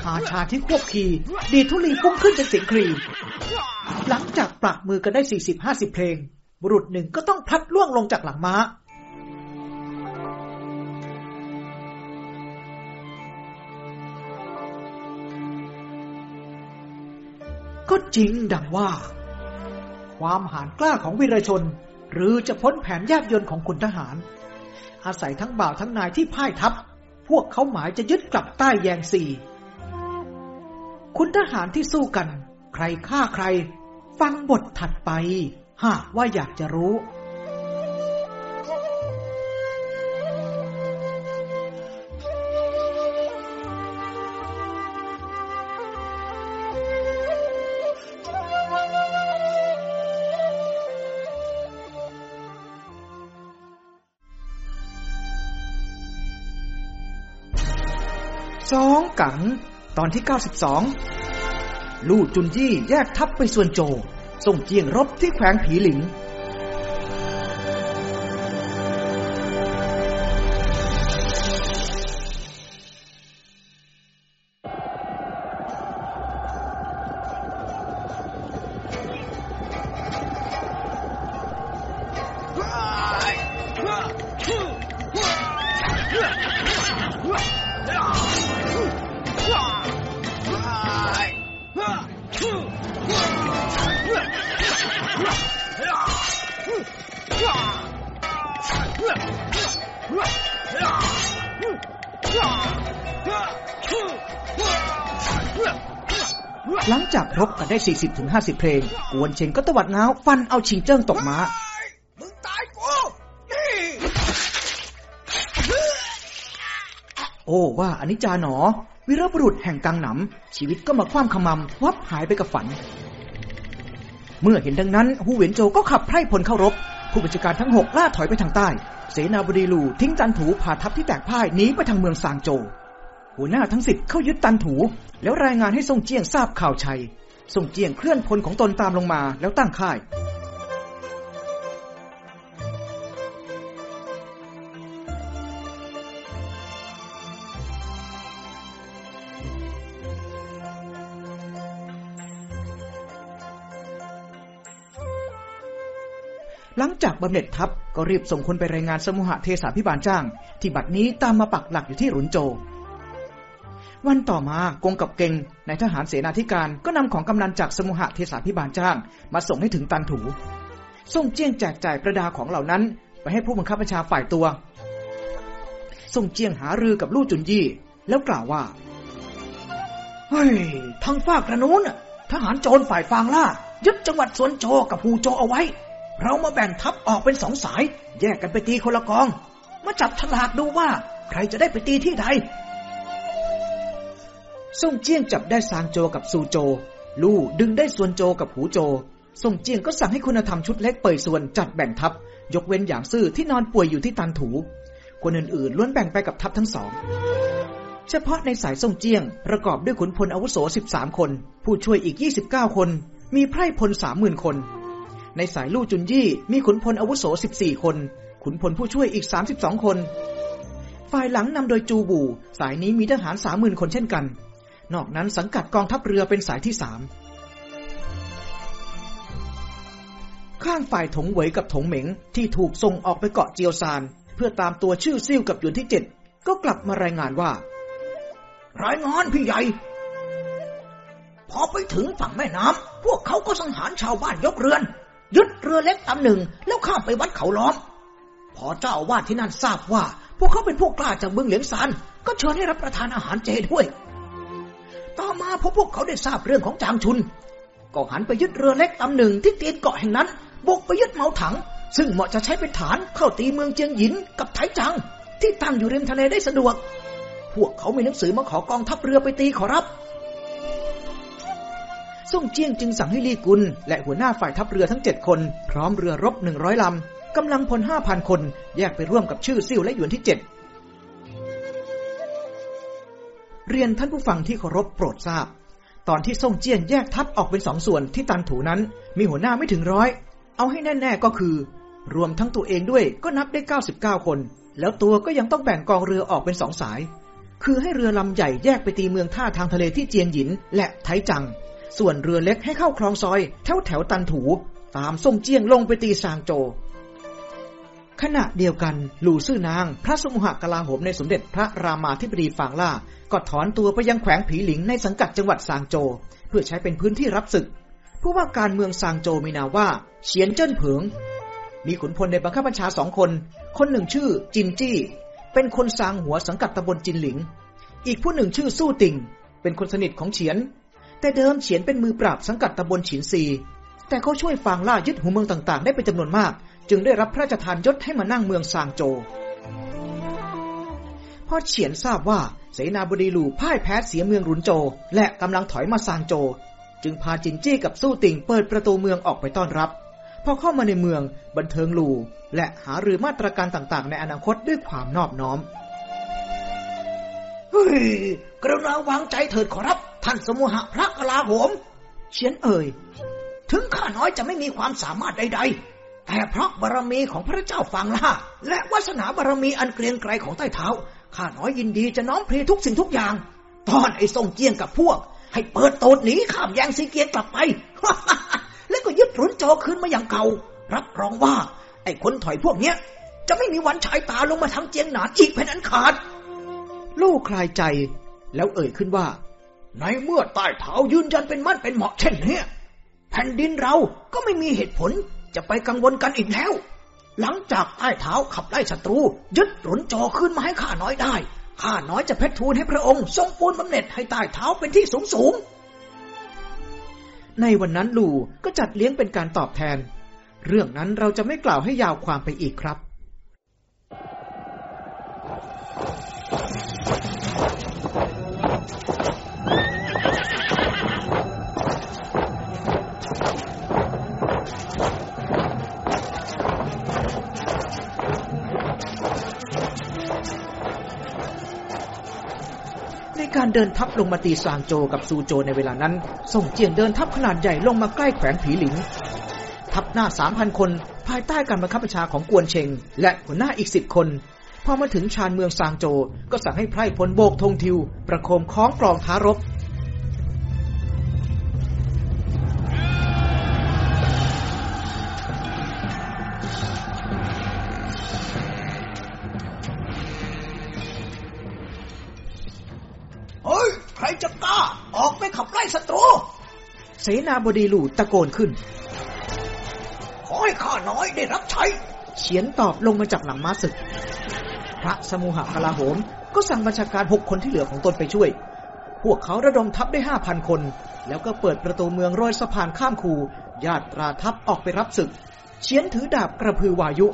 อาชาที่ควบขี่ดีดทุลีพุ่งขึ้นเป็นเสียงครี หลังจากปรับมือกันได้40-50เพลง บุรุษหนึ่งก็ต้องพลัดล่วงลงจากหลังม้า ก็จริงดังว่า ความหานกล้าของวีรชน หรือจะพ้นแผนยากยนต์ของคุณทหาร อาศัยทั้งบ่าวทั้งนายที่พ่ายทัพพวกเขาหมายจะยึดกลับใต้แยงซี คุณทหารที่สู้กัน ใครฆ่าใคร ฟังบทถัดไป หากว่าอยากจะรู้ สองกัง ตอนที่ 92 ลู่จุนยี่แยกทัพไปส่วนโจ ส่งเจียงรบที่แขวงผีหลิง 40ถึง50 เพลง กวนเชงก็ตวัดน้าวฟันเอาชิงเจิ้งตกม้ามึงตายกูโอ้ว่าอนิจจาหนอ วิรบุรุษแห่งกังหนำชีวิตก็มาคว่ำขมำวับหายไปกับฝัน เมื่อเห็นดังนั้นฮูเหวียนโจก็ขับไพร่พลเข้ารบ ผู้บัญชาการทั้งหกล่าถอยไปทางใต้ เสนาบดีลู่ทิ้งจันถูผ่าทัพที่แตกพ่ายหนีไปทางเมืองซางโจ หัวหน้าทั้งสิบเข้ายึดตันถู แล้วรายงานให้ทรงเจียงทราบข่าวชัย ส่งเจียงเคลื่อนพลของตนตามลงมาแล้วตั้งค่ายหลังจากบำเหน็จทัพก็รีบส่งคนไปรายงานสมุหเทศาพิบาลจ้าง ที่บัดนี้ตามมาปักหลักอยู่ที่หลุนโจ วันต่อมากงกับเก่งในทหารเสนาธิการก็นำของกำนันจากสมุหเทสาพิบาลจ้าง มาส่งให้ถึงตันถูส่งเจียงแจกจ่ายประดาของเหล่านั้น ไปให้ผู้บังคับบัญชาฝ่ายตัว ส่งเจียงหารือกับลู่จุนยี่ แล้วกล่าวว่า เฮ้ย ทางฝากระนู้นทหารโจรฝ่ายฟางล่า ยึดจังหวัดสวนโจกับฮูโจเอาไว้ เรามาแบ่งทัพออกเป็นสองสาย แยกกันไปตีคนละกอง มาจับฉลากดูว่า ใครจะได้ไปตีที่ใด ส่งเจียงจับได้ซางโจกับซูโจ ลู่ดึงได้ส่วนโจกับหูโจ ส่งเจียงก็สั่งให้คุณธรรมชุดเล็กเปิดส่วนจัดแบ่งทัพ ยกเว้นอย่างซื่อที่นอนป่วยอยู่ที่ตันถู คนอื่นๆล้วนแบ่งไปกับทัพทั้งสอง เฉพาะในสายส่งเจียง ประกอบด้วยขุนพลอาวุโส 13 คน ผู้ช่วยอีก 29 คน มีไพร่พล 30,000 คน ในสายลู่จุนยี่มีขุนพลอาวุโส 14 คน ขุนพลผู้ช่วยอีก 32 คน ฝ่ายหลังนำโดยจูบู สายนี้มีทหาร 30,000 คนเช่นกัน นอกนั้นสังกัดกองทัพเรือเป็นสายที่สามข้างฝ่ายถงเหวยกับถงเหม็งที่ถูกส่งออกไปเกาะเจียวซาน เพื่อตามตัวชื่อซิ่วกับหยวนที่เจ็ดก็กลับมารายงานว่า รายงานพี่ใหญ่พอไปถึงฝั่งแม่น้ำพวกเขาก็สังหารชาวบ้านยกเรือน ยึดเรือเล็กลำหนึ่งแล้วข้ามไปวัดเขาล้อม พอเจ้าอาวาสที่นั่นทราบว่า พวกเขาเป็นพวกกล้าจากเมืองเหลียงซานก็เชิญให้รับประทานอาหารเจด้วย ต่อมาพอพวกเขาได้ทราบเรื่องของจางชุน ก็หันไปยึดเรือเล็กลำหนึ่งที่ตีนเกาะแห่งนั้น บุกไปยึดเมาถัง ซึ่งเหมาะจะใช้เป็นฐานเข้าตีเมืองเจียงหยินกับไถจัง ที่ตั้งอยู่ริมทะเลได้สะดวก พวกเขามีหนังสือมาขอกองทัพเรือไปตีขอรับส่งเจียงจึงสั่งให้ลี่กุล และหัวหน้าฝ่ายทัพเรือทั้งเจ็ดคน พร้อมเรือรบหนึ่งร้อยลำกำลังพลห้าพันคน แยกไปร่วมกับชื่อซิ่วและหยวนที่เจ็ด เรียนท่านผู้ฟังที่เคารพโปรดทราบ ตอนที่ส่งเจียนแยกทัพออกเป็นสองส่วนที่ตันถูนั้น มีหัวหน้าไม่ถึงร้อย เอาให้แน่ ๆก็คือ รวมทั้งตัวเองด้วยก็นับได้ 99 คน แล้วตัวก็ยังต้องแบ่งกองเรือออกเป็นสองสาย คือให้เรือลำใหญ่แยกไปตีเมืองท่าทางทะเลที่เจียนหยินและไทจัง ส่วนเรือเล็กให้เข้าคลองซอย แถวแถวตันถู ตามส่งเจียงลงไปตีซางโจ ขณะเดียวกันหลู่ซื่อนาง พระสมุหกลาโหมในสมเด็จพระรามาธิบดีฝางล่า ก็ถอนตัวไปยังแขวงผีหลิงในสังกัดจังหวัดซางโจ เพื่อใช้เป็นพื้นที่รับศึก ผู้ว่าการเมืองซางโจมีนามว่าเฉียนเจิ้นเผิง มีขุนพลในบังคับบัญชาสองคน คนหนึ่งชื่อจินจี้ เป็นคนซางหัวสังกัดตำบลจินหลิง อีกผู้หนึ่งชื่อสู้ติงเป็นคนสนิทของเฉียน แต่เดิมเฉียนเป็นมือปราบสังกัดตำบลฉินซีแต่เขาช่วยฟางล่ายึดหัวเมืองต่างๆ ได้เป็นจำนวนมาก จึงได้รับพระราชทานยศให้มานั่งเมืองซางโจพอเฉียนทราบว่าเสนาบดีหลู่พ่ายแพ้เสียเมืองรุนโจ และกำลังถอยมาซางโจ จึงพาจินจี้กับสู้ติงเปิดประตูเมืองออกไปต้อนรับ พอเข้ามาในเมืองบันเทิงหลู่และหารือมาตรการต่างๆ ในอนาคตด้วยความนอบน้อมเฮ้ยกรุณาวางใจเถิดขอรับ ท่านสมุหะพระกลาโหม เฉียนเอ่ย ถึงข้าน้อยจะไม่มีความสามารถใด ๆ แต่เพราะบารมีของพระเจ้าฟางล่าและวาสนาบารมีอันเกรียงไกรของใต้เท้า ข้าน้อยยินดีจะน้อมเพลทุกสิ่งทุกอย่าง ตอนไอ้ทรงเจียงกับพวก ให้เปิดโตดหนีข้ามแยงซีเกียงกลับไป แล้วก็ยึดหรุนโจคืนมาอย่างเก่า รับรองว่า ไอ้คนถอยพวกเนี้ย จะไม่มีวันฉายตาลงมาทางเจียงหนานอีกเป็นอันขาด ลูกคลายใจ แล้วเอ่ยขึ้นว่า ในเมื่อใต้เท้ายืนยันเป็นมั่นเป็นเหมาะเช่นนี้แผ่นดินเราก็ไม่มีเหตุผล จะไปกังวลกันอีกแล้ว หลังจากใต้เท้าขับไล่ศัตรู ยึดหลุนจอขึ้นมาให้ข้าน้อยได้ ข้าน้อยจะเพชรทูลให้พระองค์ทรงปูนบำเหน็จให้ใต้เท้าเป็นที่สูงสูง ในวันนั้นลู่ก็จัดเลี้ยงเป็นการตอบแทน เรื่องนั้นเราจะไม่กล่าวให้ยาวความไปอีกครับ การเดินทัพลงมาตีซางโจกับซูโจในเวลานั้น ส่งเจียงเดินทัพขนาดใหญ่ลงมาใกล้แขวงผีหลิงทัพหน้าสามพันคน ภายใต้การบังคับบัญชาของกวนเชง และหัวหน้าอีกสิบคน พอมาถึงชานเมืองซางโจ ก็สั่งให้ไพร่พลโบกธงทิว ประโคมคล้องกลองท้ารบ รจะกล้า ออกไปขับไล่ศัตรู เสนาบดีหลู่ตะโกนขึ้น ขอให้ข้าน้อยได้รับใช้ เฉียนตอบลงมาจากหลังม้าศึก พระสมุหกลาโหม ก็สั่งบัญชาการหกคนที่เหลือของตนไปช่วย พวกเขาระดมทัพได้ห้าพันคน แล้วก็เปิดประตูเมืองโรยสะพานข้ามคู ญาตราทัพออกไปรับศึก เฉียนถือดาบกระพือวายุ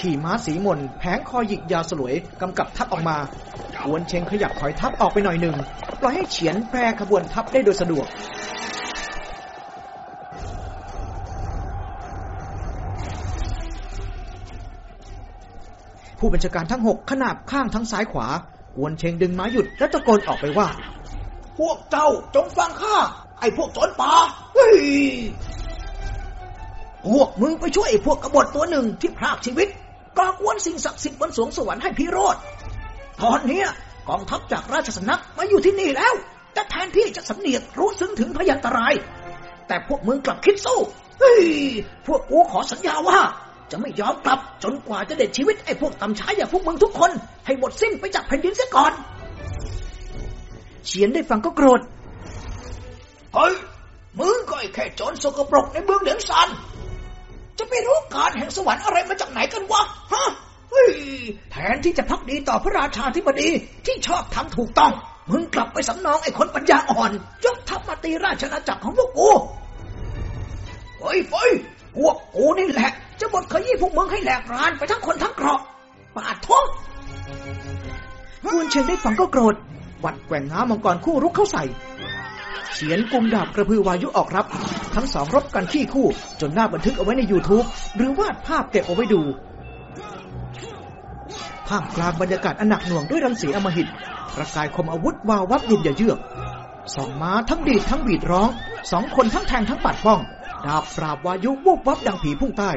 ขี่ม้าสีมนแผงคอหยิกยาวสลวยกำกับทัพออกมาอวนเชงขยับถอยทัพออกไปหน่อยหนึ่งปล่อยให้เฉียนแปรขบวนทัพได้โดยสะดวกผู้บัญชาการทั้งหกขนาบข้างทั้งซ้ายขวา กวนเชงดึงม้าหยุดและตะโกนออกไปว่า พวกเจ้าจงฟังข้า ไอ้พวกโจรป่าเฮ้ยพวกมึงไปช่วยไอ้พวกกบฏตัวหนึ่งที่พรากชีวิต ก่อกวนสิ่งศักดิ์สิทธิ์บนสวงสวรรค์ให้พิโรธตอนนี้กองทัพจากราชสำนักมาอยู่ที่นี่แล้ว แต่แทนที่จะสำเนียกรู้ซึ้งถึงพยันตราย แต่พวกมึงกลับคิดสู้เฮ้ยพวกกูขอสัญญาว่า จะไม่ยอมกลับจนกว่าจะเด็ดชีวิตไอ้พวกตำช้าอย่างพวกมึงทุกคน ให้หมดสิ้นไปจากแผ่นดินเสียก่อน เฉียนได้ฟังก็โกรธเฮ้ยมึงก็ไอ้แค่โจรสกปรกในเมืองเหลียงซัน จะไปรู้การแห่งสวรรค์อะไรมาจากไหนกันวะฮะเฮ้ยแทนที่จะพักดีต่อพระราชาธิบดีที่ชอบทำถูกต้อง มึงกลับไปสำนองไอ้คนปัญญาอ่อนยกทัพมาตีราชอาณาจักรของพวกกูเฮ้ยเฟ้ยพวกกูนี่แหละ จะบดขยี้พวกมึงให้แหลกรานไปทั้งคนทั้งเกราะปาดท้องกวนเชงได้ฟังก็โกรธหวัดแกว่งง้ามังกรคู่รุกเข้าใส่ เฉียนกุมดาบกระพือวายุออกรับ ทั้งสองรบกันขี้คู่ จนหน่าบันทึกเอาไว้ใน YouTube หรือวาดภาพเก็บเอาไว้ดูภาพกลางบรรยากาศอันหนักหน่วงด้วยรังสีอมหิตประกายคมอาวุธวาววับยุบอย่าเยือกสองม้าทั้งดีดทั้งบีดร้อง สองคนทั้งแทงทั้งปัดป้อง ดาบปราบวายุวูบวับดังผีพุ่งใต้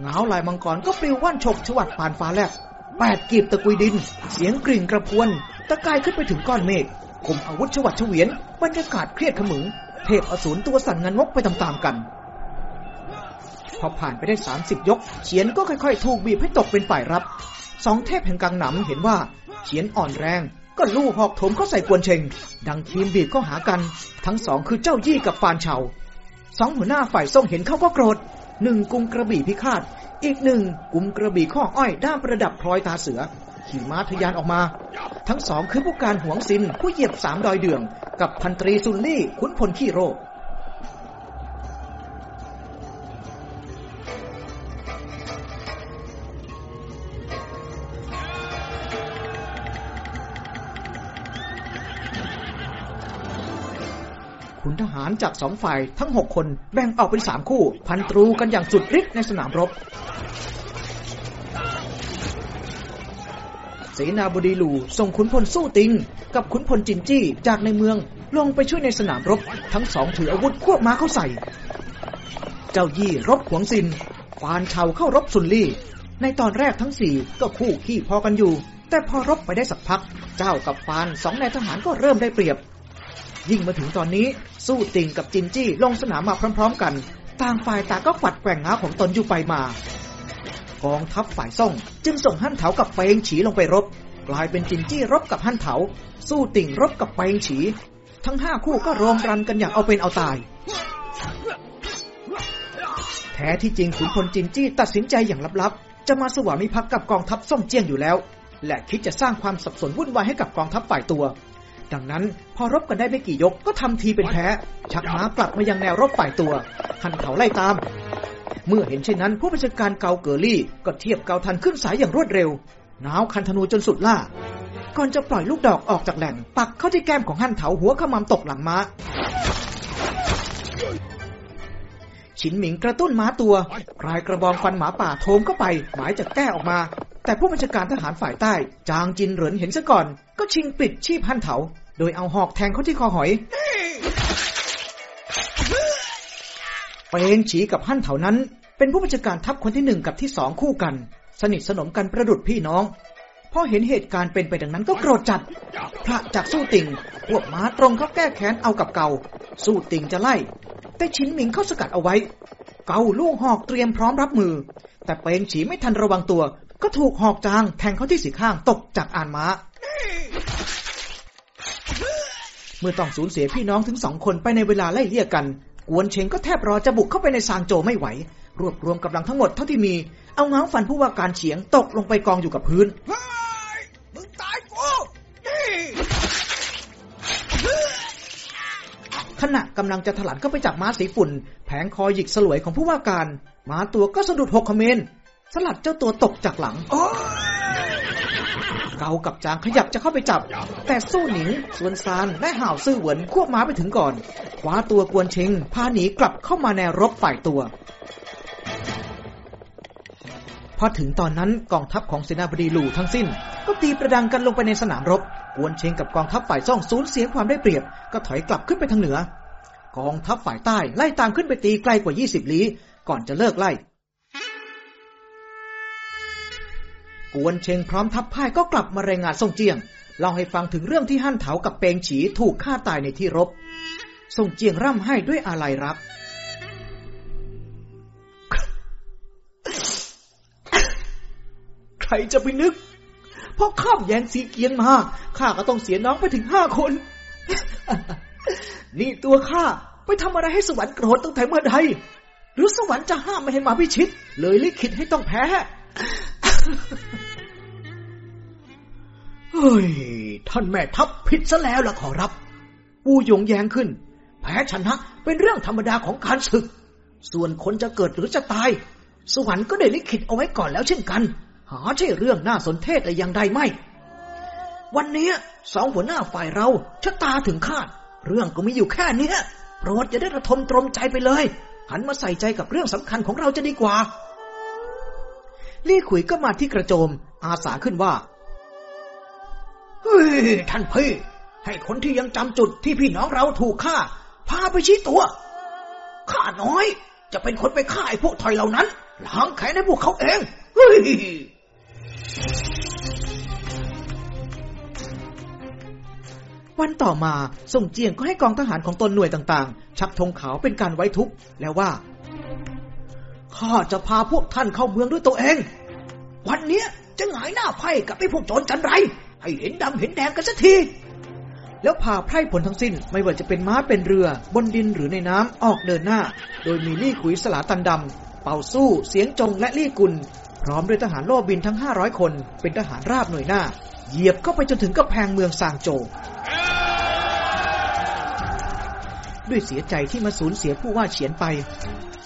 เงาลายมังกรก็ปลิวว่านฉกชวัดปานฟ้าแลบแปดกีบตะกุยดิน เสียงกริ่งกระพวน ตะกายขึ้นไปถึงก้อนเมฆ คมอาวุธชวัดเฉวียนบรรยากาศเครียดขมึง เทพอสูรตัวสั่นงันงกไปตามๆกัน พอผ่านไปได้30ยกเฉียนก็ค่อยๆ ถูกบีบให้ตกเป็นฝ่ายรับ สองเทพแห่งกังหนำเห็นว่าเฉียนอ่อนแรงก็ลู่หอกถมเข้าใส่กวนเชง ดังทีมบีบเข้าหากัน ทั้งสองคือเจ้ายี่กับฟานเฉาสองหัวหน้าฝ่ายส่งเห็นเข้าก็โกรธหนึ่งกุมกระบี่พิฆาต อีกหนึ่งกุมกระบี่ข้ออ้อยด้ามประดับพลอยตาเสือ ขี่ม้าทะยานออกมา ทั้งสองคือผู้การหวงซิน ผู้เหยียบสามดอยเดือง กับพันตรีซุนลี่ขุนพลขี้โรคขุนทหารจากสองฝ่ายทั้งหกคนแบ่งออกเป็นสามคู่ พันตรูกันอย่างสุดฤทธิ์ในสนามรบ เส นาบดีหลูส่งขุนพลสู้ติง กับขุนพลจินจี้จากในเมืองลงไปช่วยในสนามรบ ทั้งสองถืออาวุธควบม้าเข้าใส่ เจ้ายี่รบหวงซินฟานชาวเข้ารบซุนลี่ ในตอนแรกทั้งสี่ก็คู่ขี้พอกันอยู่ แต่พอรบไปได้สักพัก เจ้ากับฟานสองนายทหารก็เริ่มได้เปรียบ ยิ่งมาถึงตอนนี้สู้ติงกับจินจี้ลงสนามมาพร้อม ๆ กัน ต่างฝ่ายต่างก็ฝัดแกว่งง้าของตนอยู่ไปมา กองทัพฝ่ายส่ง จึงส่งหั่นเถากับเปงฉีลงไปรบ กลายเป็นจินจี้รบกับหั่นเถา สู้ติ่งรบกับเปงฉี ทั้งห้าคู่ก็รวมรันกันอย่างเอาเป็นเอาตาย แท้ที่จริงขุนพลจินจี้ตัดสินใจอย่างลับๆ จะมาสวามิภักดิ์กับกองทัพส่งเจียงอยู่แล้ว และคิดจะสร้างความสับสนวุ่นวายให้กับกองทัพฝ่ายตัวดังนั้นพอรบกันได้ไม่กี่ยกก็ทำทีเป็นแพ้ ชักม้ากลับมายังแนวรบฝ่ายตัว หันเขาไล่ตาม เมื่อเห็นเช่นนั้น ผู้บัญชาการเกาเกอรี่ก็เทียบเกาทันขึ้นสายอย่างรวดเร็วหนาวคันธนูจนสุดล่า ก่อนจะปล่อยลูกดอกออกจากแหล่ง ปักเข้าที่แก้มของหั่นเถาหัวขมำตกหลังม้าฉินหมิงกระตุ้นม้าตัวรายกระบองฟันหมาป่าโถมเข้าไป หมายจะแก้ออกมา แต่ผู้บัญชาการทหารฝ่ายใต้ จางจินเหรินเห็นซะก่อน ก็ชิงปิดชีพหั่นเถา โดยเอาหอกแทงเข้าที่คอหอย เปงฉีกับหั่นเถานั้น เป็นผู้บัญชาการทัพคนที่หนึ่งกับที่สองคู่กัน สนิทสนมกันประดุดพี่น้องพอเห็นเหตุการณ์เป็นไปดังนั้นก็โกรธจัด พระจากสู้ติงพวกม้าตรงเข้าแก้แค้นเอากับเกา สู้ติงจะไล่ แต่ชินหมิงเข้าสกัดเอาไว้ เกาลูกหอกเตรียมพร้อมรับมือ แต่เปงฉีไม่ทันระวังตัว ก็ถูกหอกจางแทงเข้าที่สีข้างตกจากอ่านม้า เมื่อต้องสูญเสียพี่น้องถึงสองคนไปในเวลาไล่เลี่ยกัน กวนเชงก็แทบรอจะบุกเข้าไปในซางโจไม่ไหว รวบรวมกำลังทั้งหมดเท่าที่มี เอาง้างฟันผู้ว่าการเฉียงตกลงไปกองอยู่กับพื้นเฮ้ยมึงตายกูนี่ขณะกำลังจะถลันเข้าไปจับม้าสีฝุ่น แผงคอหยิกสลวยของผู้ว่าการม้าตัวก็สะดุดหกคเมน สลัดเจ้าตัวตกจากหลัง โอ้ย เกากับจางขยับจะเข้าไปจับ แต่สู้หนิงส่วนซานและห่าวซื่อเหวินควบม้าไปถึงก่อนคว้าตัวกวนเชงพาหนีกลับเข้ามาแนวรบฝ่ายตัวพอถึงตอนนั้นกองทัพของเสนาบดีหลู่ทั้งสิ้น ก็ตีประดังกันลงไปในสนามรบ กวนเชงกับกองทัพฝ่ายซ่องสูญเสียความได้เปรียบ ก็ถอยกลับขึ้นไปทางเหนือ กองทัพฝ่ายใต้ไล่ตามขึ้นไปตีไกลกว่า 20 ลี้ ก่อนจะเลิกไล่ กวนเชงพร้อมทัพพ่ายก็กลับมารายงานส่งเจียงเล่าให้ฟังถึงเรื่องที่ฮั่นเถากับเปงฉีถูกฆ่าตายในที่รบส่งเจียงร่ำไห้ด้วยอาลัยรักใครจะไปนึกพอข้ามแยงสีเกียงมาข้าก็ต้องเสียน้องไปถึงห้าคน นี่ตัวข้าไปทำอะไรให้สวรรค์โกรธตั้งแต่เมื่อใด หรือสวรรค์จะห้ามไม่ให้มาพิชิต เลยลิขิตให้ต้องแพ้ เฮ้ย ท่านแม่ทัพผิดซะแล้วล่ะขอรับ ปูหยงแยงขึ้น แพ้ชนะเป็นเรื่องธรรมดาของการศึก ส่วนคนจะเกิดหรือจะตาย สวรรค์ก็ได้ลิขิตเอาไว้ก่อนแล้วเช่นกัน หาใช่เรื่องน่าสนเทศแต่อย่างใดไม่ วันนี้สองหัวหน้าฝ่ายเราชะตาถึงคาด เรื่องก็มีอยู่แค่นี้โปรดอย่าได้ระทมตรมใจไปเลย หันมาใส่ใจกับเรื่องสำคัญของเราจะดีกว่า ลี่ขุยก็มาที่กระโจม อาสาขึ้นว่า เฮ้ย ท่านพี่ ให้คนที่ยังจำจุดที่พี่น้องเราถูกฆ่า พาไปชี้ตัวข้าน้อย จะเป็นคนไปฆ่าไอ้พวกถอยเหล่านั้นล้างแค้นให้พวกเขาเองเฮ้ยวันต่อมาส่งเจียงก็ให้กองทหารของตนหน่วยต่างๆ ชักธงขาวเป็นการไว้ทุกข์แล้วว่า ข้าจะพาพวกท่านเข้าเมืองด้วยตัวเอง วันเนี้ยจะหงายหน้าไพ่กับไอ้พวกโจรจันไร ให้เห็นดำเห็นแดงกันสักที แล้วพาไพร่ผลทั้งสิ้นไม่ว่าจะเป็นม้าเป็นเรือบนดินหรือในน้ำออกเดินหน้า โดยมีลี่ขุยสลาตันดำ เป่าสู้ เสียงจงและลี่กุล พร้อมด้วยทหารโล่บินทั้ง 500 คน เป็นทหารราบหน่วยหน้า เหยียบเข้าไปจนถึงกำแพงเมืองซางโจด้วยเสียใจที่มาสูญเสียผู้ว่าเฉียนไป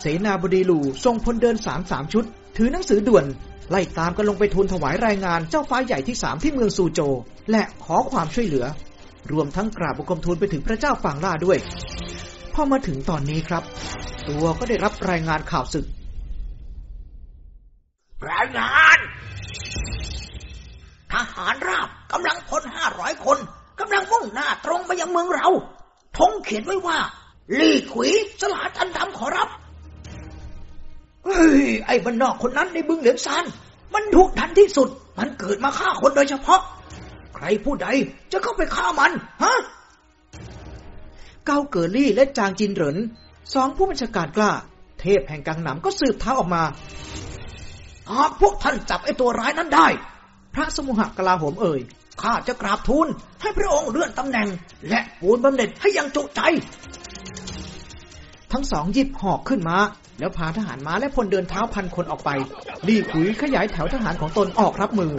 เสนาบดีหลู่ทรงพลเดินสามสามชุด ถือหนังสือด่วน ไล่ตามกันลงไปทูลถวายรายงานเจ้าฟ้าใหญ่ที่สามที่เมืองซูโจ และขอความช่วยเหลือ รวมทั้งกราบบังคมทูลไปถึงพระเจ้าฝางล่าด้วย พอมาถึงตอนนี้ครับ ตัวก็ได้รับรายงานข่าวศึกรายงานทหารราบกำลังพลห้าร้อยคนกำลังมุ่งหน้าตรงไปยังเมืองเราธงเขียนไว้ว่า ลี่ขวีสลาตันดำขอรับ เฮ้ยไอ้บรรนอกคนนั้นในบึงเหลียงซานมันดุดันที่สุด มันเกิดมาฆ่าคนโดยเฉพาะ ใครผู้ใดจะเข้าไปฆ่ามัน ฮะ เกาเกอรี่และจางจินเหรินสองผู้บัญชาการกล้า เทพแห่งกังหนำก็สืบเท้าออกมา หากพวกท่านจับไอ้ตัวร้ายนั้นได้ พระสมุหกลาโหมเอ่ยข้าจะกราบทูลให้พระองค์เลื่อนตำแหน่ง และปูนบำเหน็จให้อยังจุใจ ทั้งสองหยิบหอกขึ้นมา แล้วพาทหารม้าและพลเดินเท้าพันคนออกไปลี่ขุยขยายแถวทหารของตนออกรับมือ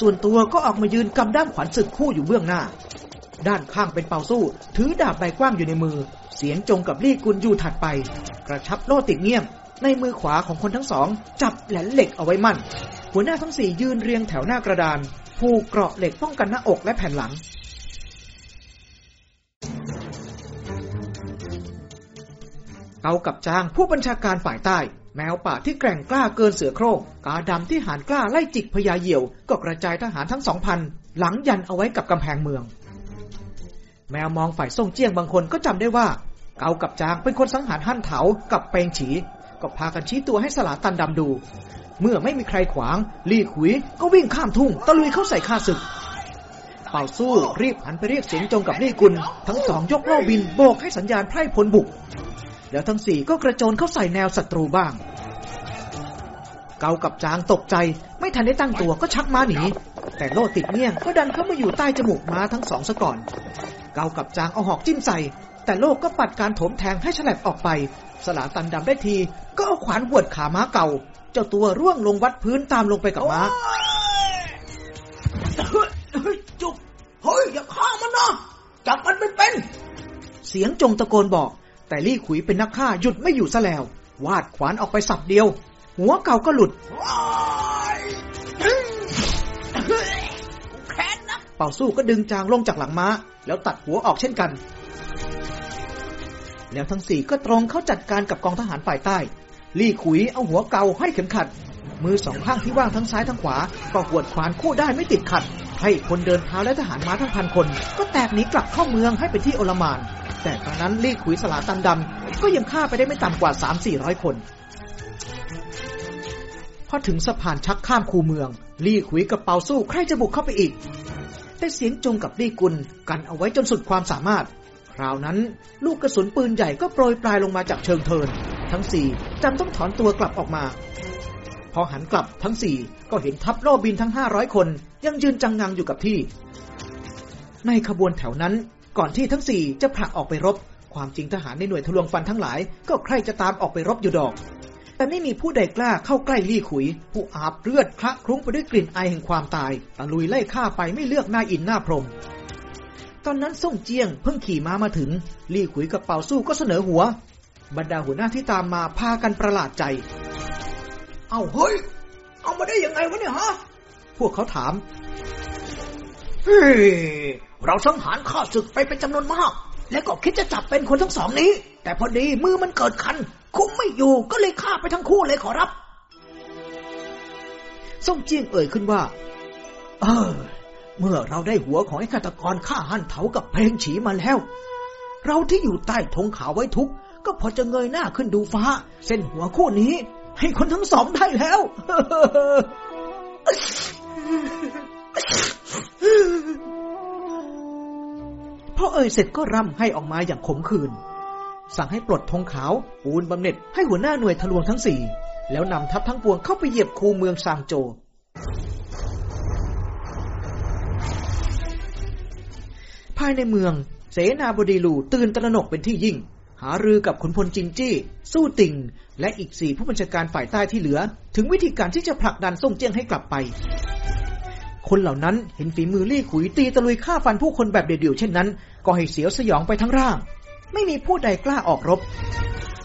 ส่วนตัวก็ออกมายืนกำด้ามขวัญศึกคู่อยู่เบื้องหน้า ด้านข้างเป็นเปาสู้ ถือดาบใบกว้างอยู่ในมือ เสียงจงกับลี่กุลอยู่ถัดไป กระชับโล่ติดเงียบในมือขวาของคนทั้งสอง จับแหลนเหล็กเอาไว้มั่น หัวหน้าทั้งสี่ยืนเรียงแถวหน้ากระดาน ผูกเกราะเหล็กป้องกันหน้าอกและแผ่นหลัง เกากับจางผู้บัญชาการฝ่ายใต้ แมวป่าที่แกร่งกล้าเกินเสือโคร่งกาดำที่หานกล้าไล่จิกพญาเหี่ยว ก็กระจายทหารทั้งสองพันหลังยันเอาไว้กับกำแพงเมือง แมวมองฝ่ายส่งเจียงบางคนก็จำได้ว่า เกากับจางเป็นคนสังหารหั่นเถากับเปงฉี ก็พากันชี้ตัวให้สลาตันดำดู เมื่อไม่มีใครขวาง ลี่ขุยก็วิ่งข้ามทุ่งตะลุยเข้าใส่ข้าศึกเป่าสู้รีบหันไปเรียกเสียงจงกับลี่กุล ทั้งสองยกล่าบินโบกให้สัญญาณไพร่พลบุก แล้วทั้งสี่ก็กระโจนเข้าใส่แนวศัตรูบ้าง เกากับจางตกใจ ไม่ทันได้ตั้งตัวก็ชักม้าหนี แต่โลติดเงี่ยงก็ดันเข้ามาอยู่ใต้จมูกม้าทั้งสองซะก่อน เกากับจางเอาหอกจิ้มใส่ แต่โลกก็ปัดการโถมแทงให้ฉลับออกไป สลาตันดำได้ที ก็เอาขวานหวดขาม้าเก่า เจ้าตัวร่วงลงวัดพื้นตามลงไปกับม้าเฮ้ยจุกเฮ้ยอย่าฆ่ามันนะจับมันเป็นเป็นเสียงจงตะโกนบอก แต่ลี่ขุยเป็นนักฆ่าหยุดไม่อยู่ซะแล้ว วาดขวานออกไปสับเดียว หัวเก่าก็หลุดเฮ้ยเฮ้ยแค้นนะเป่าสู้ก็ดึงจางลงจากหลังม้า แล้วตัดหัวออกเช่นกัน แล้วทั้งสี่ก็ตรงเข้าจัดการกับกองทหารฝ่ายใต้ ลี่ขุยเอาหัวเก่าให้เข็มขัด มือสองข้างที่ว่างทั้งซ้ายทั้งขวา ก็หวดขวานคู่ได้ไม่ติดขัด ให้คนเดินเท้าและทหารม้าทั้งพันคน ก็แตกหนีกลับเข้าเมืองให้เป็นที่โอลมาน แต่ตอนนั้นลี่ขุยสลาตันดำก็ยังฆ่าไปได้ไม่ต่ำกว่า3 4 0 0คน พอถึงสะพานชักข้ามคูเมือง ลี่ขุยกับเปาสู้ใครจะบุกเข้าไปอีก แต่เสียงจงกับลี่กุลกันเอาไว้จนสุดความสามารถ คราวนั้นลูกกระสุนปืนใหญ่ก็โปรยปลายลงมาจากเชิงเทิน ทั้งสี่จำต้องถอนตัวกลับออกมา พอหันกลับทั้งสี่ก็เห็นทัพโลบินทั้งห้าร้อยคน ยังยืนจังงังอยู่กับที่ ในขบวนแถวนั้น ก่อนที่ทั้งสี่จะผลักออกไปรบ ความจริงทหารในหน่วยทะลวงฟันทั้งหลาย ก็ใครจะตามออกไปรบอยู่ดอก แต่ไม่มีผู้ใดกล้าเข้าใกล้ลี่ขุย ผู้อาบเลือดคละคลุ้งไปด้วยกลิ่นไอแห่งความตายตะลุยไล่ฆ่าไปไม่เลือกหน้าอินหน้าพรมตอนนั้นส่งเจียงเพิ่งขี่ม้ามาถึง ลี่ขุยกับเป่าสู้ก็เสนอหัว บรรดาหัวหน้าที่ตามมาพากันประหลาดใจ เอาเฮ้ย เอามาได้ยังไงวะเนี่ยฮะ พวกเขาถาม เฮ้เราสังหารข้าศึกไปเป็นจำนวนมาก และก็คิดจะจับเป็นคนทั้งสองนี้ แต่พอดีมือมันเกิดคัน คุมไม่อยู่ก็เลยฆ่าไปทั้งคู่เลยขอรับส่งเจียงเอ่ยขึ้นว่า เออ เมื่อเราได้หัวของไอ้ฆาตกรฆ่าหันเถากับเพลงฉีมาแล้ว เราที่อยู่ใต้ธงขาวไว้ทุก ก็พอจะเงยหน้าขึ้นดูฟ้า เส้นหัวคู่นี้ ให้คนทั้งสองได้แล้ว พอเอ่ยเสร็จก็ร่ำให้ออกมาอย่างขมขื่นสั่งให้ปลดธงขาวปูนบำเหน็จให้หัวหน้าหน่วยทะลวงทั้งสี่ แล้วนำทัพทั้งปวงเข้าไปเหยียบคูเมืองซางโจ ภายในเมือง เสนาบดีลูตื่นตระหนกเป็นที่ยิ่ง หารือกับขุนพลจินจี้ สู้ติง และอีกสี่ผู้บัญชาการฝ่ายใต้ที่เหลือ ถึงวิธีการที่จะผลักดันส่งเจียงให้กลับไป คนเหล่านั้นเห็นฝีมือลี่ขุยตีตะลุยฆ่าฟันผู้คนแบบเดี่ยวๆเช่นนั้น ก็ให้เสียวสยองไปทั้งร่าง ไม่มีผู้ใดกล้าออกรบ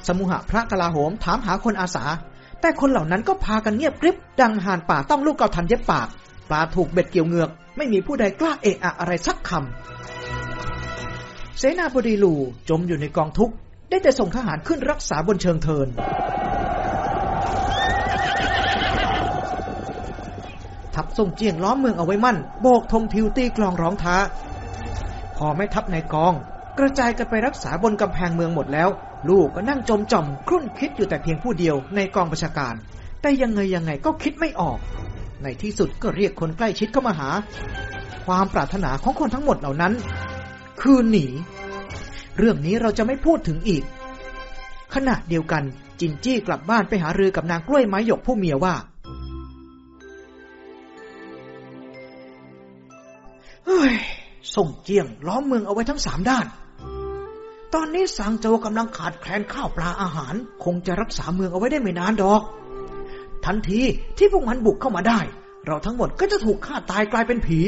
สมุหะพระกลาโหมถามหาคนอาสา แต่คนเหล่านั้นก็พากันเงียบกริบ ดังห่านป่าต้องลูกเกาทันเย็บปาก ปลาถูกเบ็ดเกี่ยวเงือก ไม่มีผู้ใดกล้าเอะอะอะไรสักคำเสนาบดีลูจมอยู่ในกองทุกข์ได้แต่ส่งทหารขึ้นรักษาบนเชิงเทิน ทัพส่งเจียงล้อมเมืองเอาไว้มั่น โบกธงทิวตีกลองร้องท้า พอไม่ทัพในกอง กระจายกันไปรักษาบนกำแพงเมืองหมดแล้ว ลูกก็นั่งจมจ่อมครุ่นคิดอยู่แต่เพียงผู้เดียวในกองประชาการ แต่ยังไงยังไงก็คิดไม่ออก ในที่สุดก็เรียกคนใกล้ชิดเข้ามาหา ความปรารถนาของคนทั้งหมดเหล่านั้น คือหนี เรื่องนี้เราจะไม่พูดถึงอีก ขณะเดียวกันจินจี้กลับบ้านไปหารือกับนางกล้วยไม้หยกผู้เมียว่า เฮ้ยส่งเจียงล้อมเมืองเอาไว้ทั้งสามด้าน ตอนนี้สางโจวกำลังขาดแคลนข้าวปลาอาหาร คงจะรักษาเมืองเอาไว้ได้ไม่นานดอก ทันทีที่พวกมันบุกเข้ามาได้ เราทั้งหมดก็จะถูกฆ่าตายกลายเป็นผี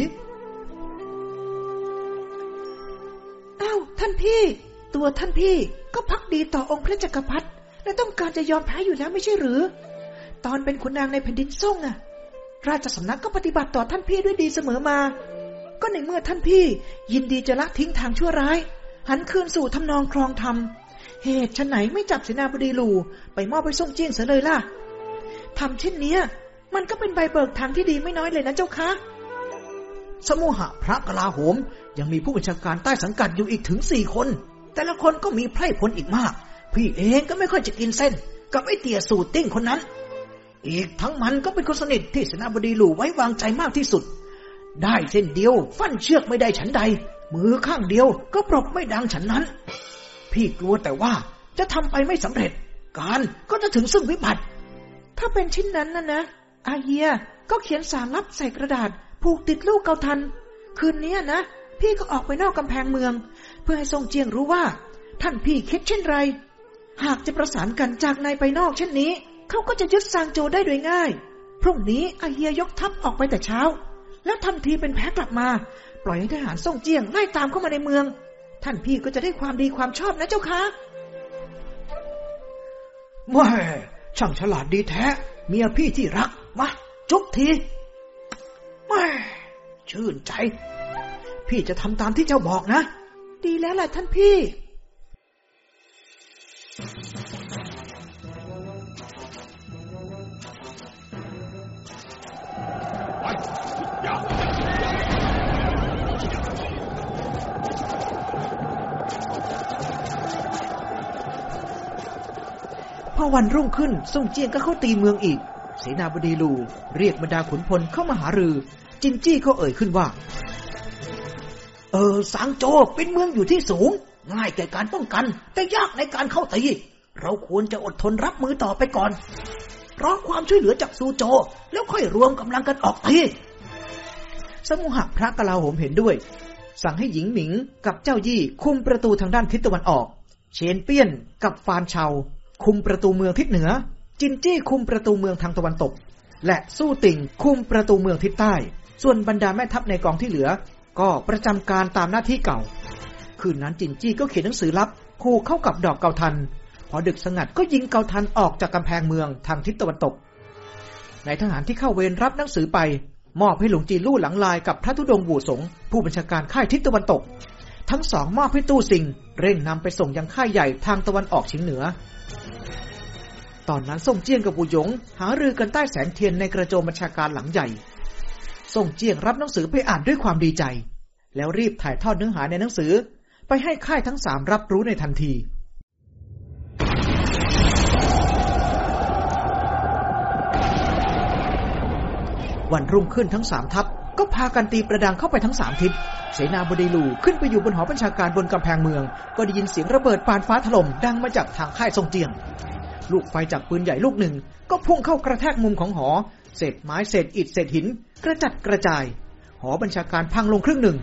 อ้าวท่านพี่ ตัวท่านพี่ก็พักดีต่อองค์พระจักรพรรดิและต้องการจะยอมแพ้อยู่แล้วไม่ใช่หรือ ตอนเป็นขุนนางในแผ่นดินซ่งอะราชสำนักก็ปฏิบัติต่อท่านพี่ด้วยดีเสมอมา ก็ในเมื่อท่านพี่ ยินดีจะละทิ้งทางชั่วร้าย หันคืนสู่ทำนองครองธรรม เหตุฉนไหนไม่จับเสนาบดีหลู ไปมอบไปส่งเจียงเสียเลยล่ะทำเช่นเนี้ย มันก็เป็นใบเบิกทางที่ดีไม่น้อยเลยนะเจ้าคะสมุหะพระกลาโหม ยังมีผู้บัญชาการใต้สังกัดอยู่อีกถึงสี่คน แต่ละคนก็มีไพร่พลอีกมาก พี่เองก็ไม่ค่อยจะกินเส้น กับไอเตียสูตรติ้งคนนั้น อีกทั้งมันก็เป็นคนสนิทที่เสนาบดีหลู่ไว้วางใจมากที่สุด ได้เส้นเดียว ฟันเชือกไม่ได้ฉันใด มือข้างเดียวก็ปรบไม่ดังฉันนั้น พี่กลัวแต่ว่าจะทำไปไม่สำเร็จ การก็จะถึงซึ่งวิบัติ ถ้าเป็นชิ้นนั้นนะนะ อาเฮียก็เขียนสารลับใส่กระดาษ ผูกติดลูกเกาทัน คืนนี้นะ พี่ก็ออกไปนอกกำแพงเมือง เพื่อให้ทรงเจียงรู้ว่า ท่านพี่คิดเช่นไร หากจะประสานกันจากในไปนอกเช่นนี้ เขาก็จะยึดซางโจได้โดยง่าย พรุ่งนี้อาเฮียยกทัพออกไปแต่เช้า แล้วทำทีเป็นแพ้กลับมา ปล่อยให้ทหารส่งเจียงไล่ตามเข้ามาในเมือง ท่านพี่ก็จะได้ความดีความชอบนะเจ้าคะแม่ช่างฉลาดดีแท้ เมียพี่ที่รัก มา จุ๊บทีแม่ชื่นใจ พี่จะทำตามที่เจ้าบอกนะ ดีแล้วแหละท่านพี่ พอวันรุ่งขึ้นส่งเจียงก็เข้าตีเมืองอีก เสนาบดีลูเรียกบรรดาขุนพลเข้ามาหารือ จินจี้เขาเอ่ยขึ้นว่า เออสังโจเป็นเมืองอยู่ที่สูง ง่ายแก่การป้องกัน แต่ยากในการเข้าตี เราควรจะอดทนรับมือต่อไปก่อนรอความช่วยเหลือจากซูโจ แล้วค่อยรวมกำลังกันออกตีสมุหะพระกลาโหมเห็นด้วย สั่งให้หญิงหมิงกับเจ้ายี่คุมประตูทางด้านทิศตะวันออก เชนเปี้ยนกับฟานเชา คุมประตูเมืองทิศเหนือ จินจี้คุมประตูเมืองทางตะวันตก และสู้ติ่งคุมประตูเมืองทิศใต้ ส่วนบรรดาแม่ทัพในกองที่เหลือ ก็ประจำการตามหน้าที่เก่า คืนนั้นจินจี้ก็เขียนหนังสือลับคู่เข้ากับดอกเกาทัน พอดึกสงัดก็ยิงเกาทันออกจากกำแพงเมืองทางทิศตะวันตกนายทหารที่เข้าเวรรับหนังสือไป มอบให้หลวงจีลู่หลังลายกับพระธุดงบูสงผู้บัญชาการค่ายทิศตะวันตก ทั้งสองมอบให้ตู้สิงเร่งนำไปส่งยังค่ายใหญ่ทางตะวันออกเฉียงเหนือ ตอนนั้นส่งเจียงกับบูหยง หารือกันใต้แสงเทียนในกระโจมบัญชาการหลังใหญ่ส่งเจียงรับหนังสือไปอ่านด้วยความดีใจ แล้วรีบถ่ายทอดเนื้อหาในหนังสือ ไปให้ค่ายทั้งสามรับรู้ในทันที วันรุ่งขึ้นทั้งสามทัพ ก็พากันตีประดังเข้าไปทั้งสามทิศ เสนาบดีลูขึ้นไปอยู่บนหอบัญชาการบนกำแพงเมือง ก็ได้ยินเสียงระเบิดปานฟ้าถล่มดังมาจากทางค่ายทรงเจียง ลูกไฟจากปืนใหญ่ลูกหนึ่ง ก็พุ่งเข้ากระแทกมุมของหอ เศษไม้เศษอิฐเศษหิน กระจัดกระจาย หอบัญชาการพังลงครึ่งหนึ่ง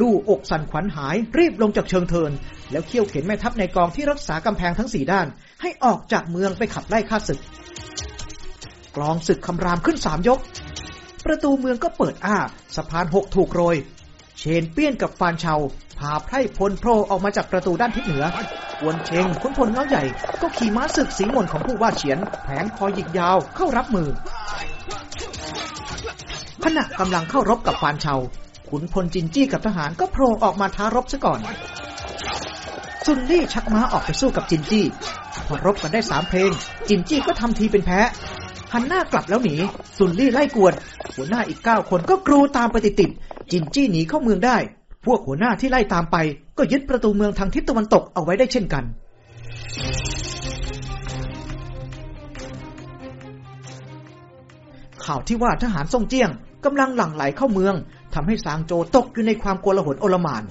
ลู่อกสั่นขวัญหายรีบลงจากเชิงเทิน แล้วเคี่ยวเข็นแม่ทัพในกองที่รักษากำแพงทั้งสี่ด้าน ให้ออกจากเมืองไปขับไล่ข้าศึก กลองศึกคำรามขึ้นสามยก ประตูเมืองก็เปิดอ้า สะพานหกถูกโรย เชนเปี้ยนกับฟานเชาพาไพร่พลโผล่ออกมาจากประตูด้านทิศเหนือวนเชงขุนพลเงาใหญ่ ก็ขี่ม้าศึกสีมนของผู้ว่าเฉียน แผงคอหยิกยาวเข้ารับมือ ขณะกำลังเข้ารบกับฟานเชาขุนพลจินจี้กับทหารก็โผล่ออกมาท้ารบซะก่อนซุนลี่ชักม้าออกไปสู้กับจินจี้พอรบกันได้สามเพลง จินจี้ก็ทำทีเป็นแพ้ หันหน้ากลับแล้วหนีซุนลี่ไล่กวดหัวหน้าอีกเก้าคนก็กรูตามไปติดๆจินจี้หนีเข้าเมืองได้ พวกหัวหน้าที่ไล่ตามไป ก็ยึดประตูเมืองทางทิศตะวันตกเอาไว้ได้เช่นกันข่าวที่ว่าทหารซ่งเจี้ยงกำลังหลั่งไหลเข้าเมืองทำให้ซางโจตกอยู่ในความโกลาหลโอลมาน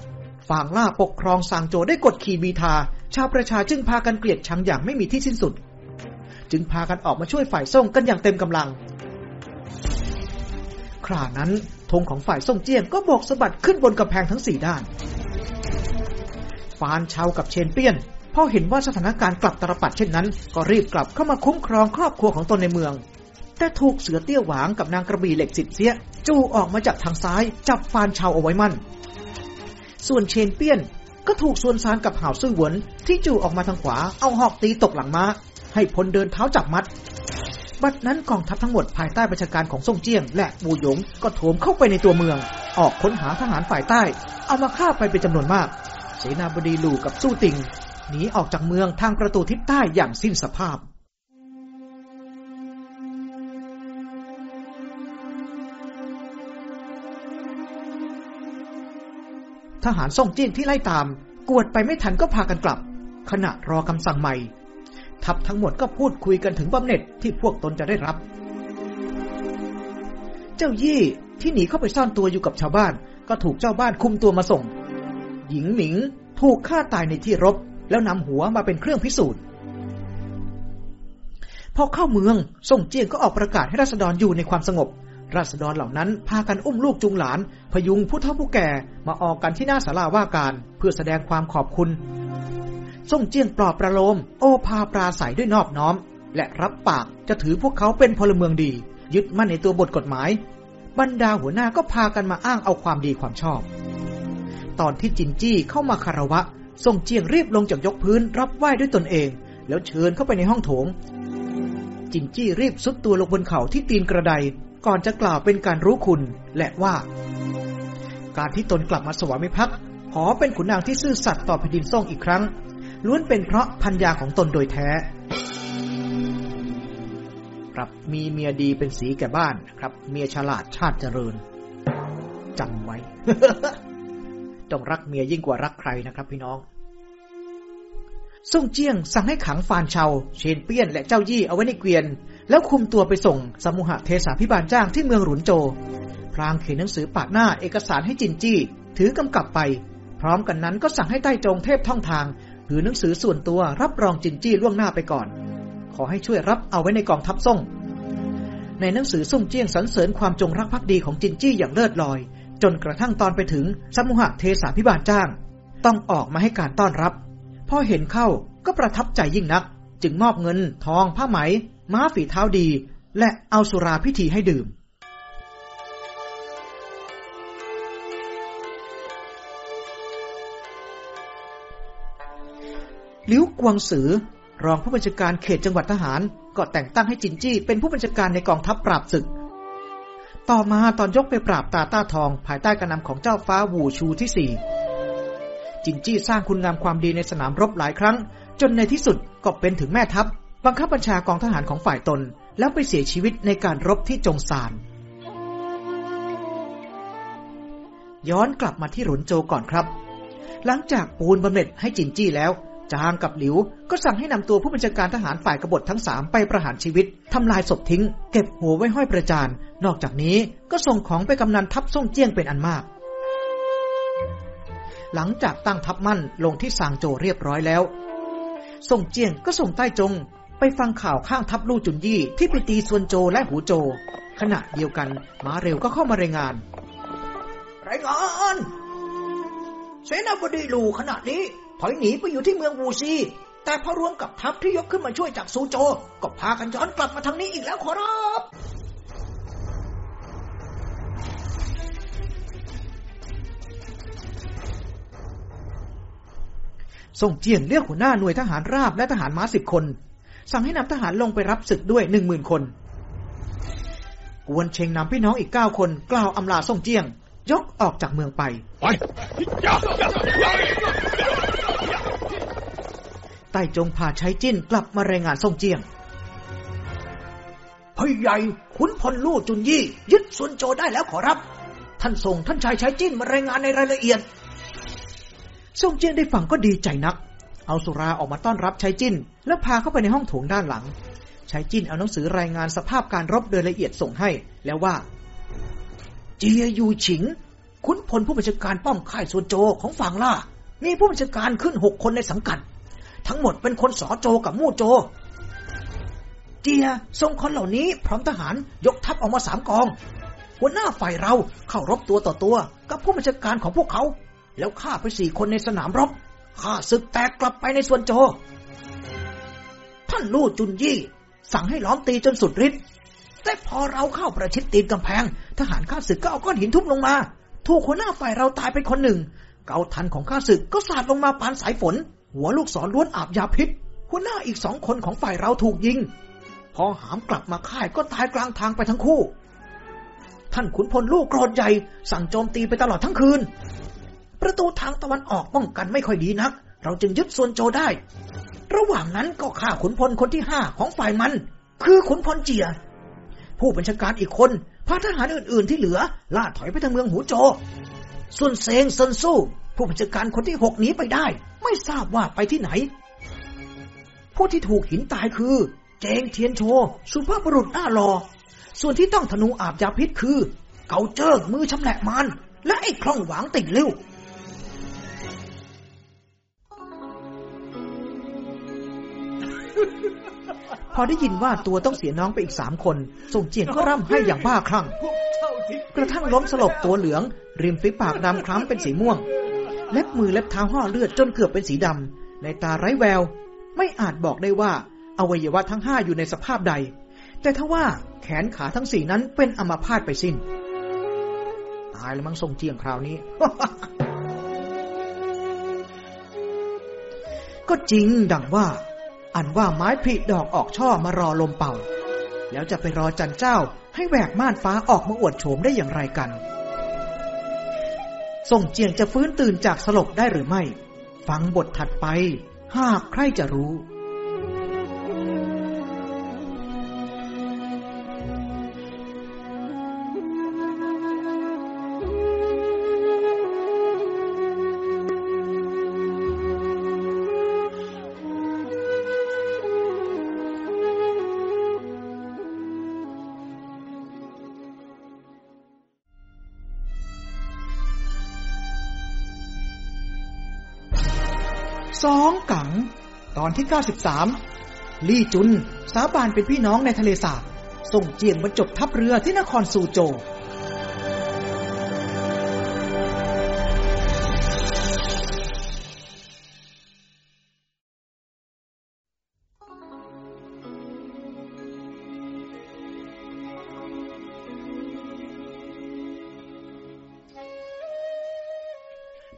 ฝางล่าปกครองซางโจได้กดขี่บีทา ชาวประชาจึงพากันเกลียดชังอย่างไม่มีที่สิ้นสุด จึงพากันออกมาช่วยฝ่ายซ่งกันอย่างเต็มกำลัง ครานั้นธงของฝ่ายส่งเจียงก็โบกสะบัดขึ้นบนกำแพงทั้งสี่ด้านฟานชาวกับเชนเปี้ยนพอเห็นว่าสถานการณ์กลับตรปัดเช่นนั้น ก็รีบกลับเข้ามาคุ้มครองครอบครัวของตนในเมือง แต่ถูกเสือเตี้ยหวางกับนางกระบี่เหล็กสิทธิ์เสีย จู่ออกมาจากทางซ้าย จับฟานชาวเอาไว้มั่น ส่วนเชนเปี้ยนก็ถูกส่วนซานกับห่าวซื่อหวนที่จู่ออกมาทางขวาเอาหอกตีตกหลังมา้า ให้พลเดินเท้าจับมัด บัดนั้นกองทัพทั้งหมดภายใต้บัญชาการของซ่งเจี้ยง และบูหยงก็โถมเข้าไปในตัวเมือง ออกค้นหาทหารฝ่ายใต้ เอามาฆ่าไปเป็นจำนวนมาก เสนาบดีหลู่กับสู้ติงหนีออกจากเมืองทางประตูทิศใต้อย่างสิ้นสภาพทหารส่งเจียงที่ไล่ตาม กวดไปไม่ทันก็พากันกลับ ขณะรอคำสั่งใหม่ ทัพทั้งหมดก็พูดคุยกันถึงบำเหน็จที่พวกตนจะได้รับ เจ้ายี่ที่หนีเข้าไปซ่อนตัวอยู่กับชาวบ้าน ก็ถูกเจ้าบ้านคุมตัวมาส่ง หญิงหมิงถูกฆ่าตายในที่รบ แล้วนำหัวมาเป็นเครื่องพิสูจน์ พอเข้าเมืองส่งเจียงก็ออกประกาศให้ราษฎรอยู่ในความสงบ ราษฎรเหล่านั้นพากันอุ้มลูกจุงหลาน พยุงผู้เฒ่าผู้แก่มาออกกันที่หน้าศาลาว่าการเพื่อแสดงความขอบคุณ ส่งเจียงปลอบประโลม โอภาปราศัยด้วยนอบน้อม และรับปากจะถือพวกเขาเป็นพลเมืองดี ยึดมั่นในตัวบทกฎหมาย บรรดาหัวหน้าก็พากันมาอ้างเอาความดีความชอบ ตอนที่จินจี้เข้ามาคารวะส่งเจียงรีบลงจากยกพื้นรับไหว้ด้วยตนเอง แล้วเชิญเข้าไปในห้องโถง จินจี้รีบซุดตัวลงบนเข่าที่ตีนกระไดก่อนจะกล่าวเป็นการรู้คุณและว่า การที่ตนกลับมาสวามิภักดิ์ขอเป็นขุนนางที่ซื่อสัตย์ต่อแผ่นดินซ่งอีกครั้ง ล้วนเป็นเพราะพัญญาของตนโดยแท้ ครับมีเมียดีเป็นสีแก่บ้านครับ เมียฉลาดชาติเจริญจำไว้ ต้องรักเมียยิ่งกว่ารักใครนะครับพี่น้องซ่งเจียงสั่งให้ขังฟานเชาเชนเปี้ยน และเจ้ายี่เอาไว้ในเกวียน แล้วคุมตัวไปส่งสมุหะเทสาพิบาลจ้างที่เมืองหลุนโจพลางเขียนหนังสือปาดหน้าเอกสารให้จินจี้ ถือกำกับไป พร้อมกันนั้นก็สั่งให้ใต้จงเทพท่องทาง ถือหนังสือส่วนตัวรับรองจินจี้ล่วงหน้าไปก่อน ขอให้ช่วยรับเอาไว้ในกองทัพส่ง ในหนังสือส่งเจียงสรรเสริญความจงรักภักดีของจินจี้อย่างเลิศลอย จนกระทั่งตอนไปถึงสมุหะเทสาพิบาลจ้าง ต้องออกมาให้การต้อนรับพอเห็นเข้าก็ประทับใจยิ่งนัก จึงมอบเงิน ทองผ้าไหม ม้าฝีเท้าดี และเอาสุราพิธีให้ดื่ม ลิวกวงซือ รองผู้บัญชาการเขตจังหวัดทหาร ก็แต่งตั้งให้จินจี้เป็นผู้บัญชาการในกองทัพปราบศึก ต่อมาตอนยกไปปราบตาต้าทอง ภายใต้การนำของเจ้าฟ้าวูชูที่สี่จินจี้สร้างคุณงามความดีในสนามรบหลายครั้ง จนในที่สุดก็เป็นถึงแม่ทัพ บังคับบัญชากองทหารของฝ่ายตน แล้วไปเสียชีวิตในการรบที่จงซานย้อนกลับมาที่หลุนโจก่อนครับ หลังจากปูนบำเหน็จให้จินจี้แล้ว จางกับหลิว ก็สั่งให้นำตัวผู้บัญชาการทหารฝ่ายกบฏทั้งสามไปประหารชีวิตทำลายศพทิ้ง เก็บหัวไว้ห้อยประจาน นอกจากนี้ก็ส่งของไปกำนันทัพส่งเจี้ยงเป็นอันมาก หลังจากตั้งทัพมั่นลงที่ซางโจเรียบร้อยแล้วส่งเจียงก็ส่งใต้จง ไปฟังข่าวข้างทัพลู่จุนยี่ที่ไปตีส่วนโจและหูโจ ขณะเดียวกันมาเร็วก็เข้ามารายงาน รายงานเสนาบดีลูขณะนี้ ถอยหนีไปอยู่ที่เมืองวูซี แต่พอรวมกับทัพที่ยกขึ้นมาช่วยจากซูโจ ก็พากันย้อนกลับมาทางนี้อีกแล้วขอรับส่งเจียงเรียกหัวหน้าหน่วยทหารราบและทหารม้าสิบคน สั่งให้นำทหารลงไปรับศึกด้วยหนึ่งหมื่นคน กวนเชงนำพี่น้องอีกเก้าคน กล่าวอำลาส่งเจียง ยกออกจากเมืองไปไใต้จงพาใช้จิ้นกลับมารายงานส่งเจียงพี่ใหญ่ขุนพลลู่จุนยี่ ยึดส่วนโจได้แล้วขอรับ ท่านส่งท่านชายใช้จิ้นมารายงานในรายละเอียดซ่งเจียงได้ฟังก็ดีใจนัก เอาสุราออกมาต้อนรับชายจิ้น แล้วพาเข้าไปในห้องโถงด้านหลังชายจิ้นเอาหนังสือรายงานสภาพการรบโดยละเอียดส่งให้ แล้วว่า เจียยูฉิง ขุนพลผู้บัญชาการป้อมค่ายส่วนโจของฝั่งล่า มีผู้บัญชาการขึ้นหกคนในสังกัด ทั้งหมดเป็นคนสอโจกับมู่โจ เจียส่งคนเหล่านี้พร้อมทหารยกทัพออกมาสามกอง หัวหน้าฝ่ายเราเข้ารบตัวต่อตัว กับผู้บัญชาการของพวกเขา แล้วฆ่าไปสี่คนในสนามรบฆ่าศึกแตกกลับไปในส่วนโจ ท่านลู่จุนยี่ สั่งให้ล้อมตีจนสุดฤทธิ์แต่พอเราเข้าประชิดตีนกำแพง ทหารข้าศึกก็เอาก้อนหินทุบลงมา ถูกหัวหน้าฝ่ายเราตายไปคนหนึ่ง เกาทันของข้าศึกก็สาดลงมาปานสายฝน หัวลูกศรล้วนอาบยาพิษ หัวหน้าอีกสองคนของฝ่ายเราถูกยิง พอหามกลับมาค่ายก็ตายกลางทางไปทั้งคู่ ท่านขุนพลลูกโกรธใหญ่ สั่งโจมตีไปตลอดทั้งคืน ประตูทางตะวันออกป้องกันไม่ค่อยดีนัก เราจึงยึดส่วนโจได้ ระหว่างนั้นก็ฆ่าขุนพลคนที่ห้าของฝ่ายมัน คือขุนพลเจีย ผู้บัญชาการอีกคนพาทหารอื่น ๆ ที่เหลือล่าถอยไปทางเมืองหูโจ ส่วนเซงเซินสู้ ผู้บัญชาการคนที่หกหนีไปได้ ไม่ทราบว่าไปที่ไหน ผู้ที่ถูกหินตายคือ เจงเทียนโช สุภาพบุรุษหน้ารอส่วนที่ต้องธนูอาบยาพิษคือ เกาเจิ้งมือชำแหละมันและไอ้คล่องหวางติดเลี้วพอได้ยินว่าตัวต้องเสียน้องไปอีกสามคน ส่งเจียนก็ร่ำให้อย่างบ้าคลั่ง กระทั่งล้มสลบตัวเหลือง ริมฝีปากดำคล้ำเป็นสีม่วง เล็บมือเล็บเท้าห่อเลือดจนเกือบเป็นสีดำในตาไร้แวว ไม่อาจบอกได้ว่าอวัยวะทั้งห้าอยู่ในสภาพใด แต่ถ้าว่าแขนขาทั้งสี่นั้นเป็นอัมาพาตไปสิ้น ตายแล้วมั้งทรงเจียงคราวนี้ ก็จริงดังว่า อันว่าไม้ผลิดอกออกช่อมารอลมเป่า แล้วจะไปรอจันเจ้าให้แหวกม่านฟ้าออกมาอวดโฉมได้อย่างไรกัน ส่งเจียงจะฟื้นตื่นจากสลบได้หรือไม่ ฟังบทถัดไป หากใครจะรู้ สองกัง ตอนที่ 93 ลี่จุน สาบานเป็นพี่น้องในทะเลสาบ ส่งเจียงบรรจบทัพเรือที่นครซูโจ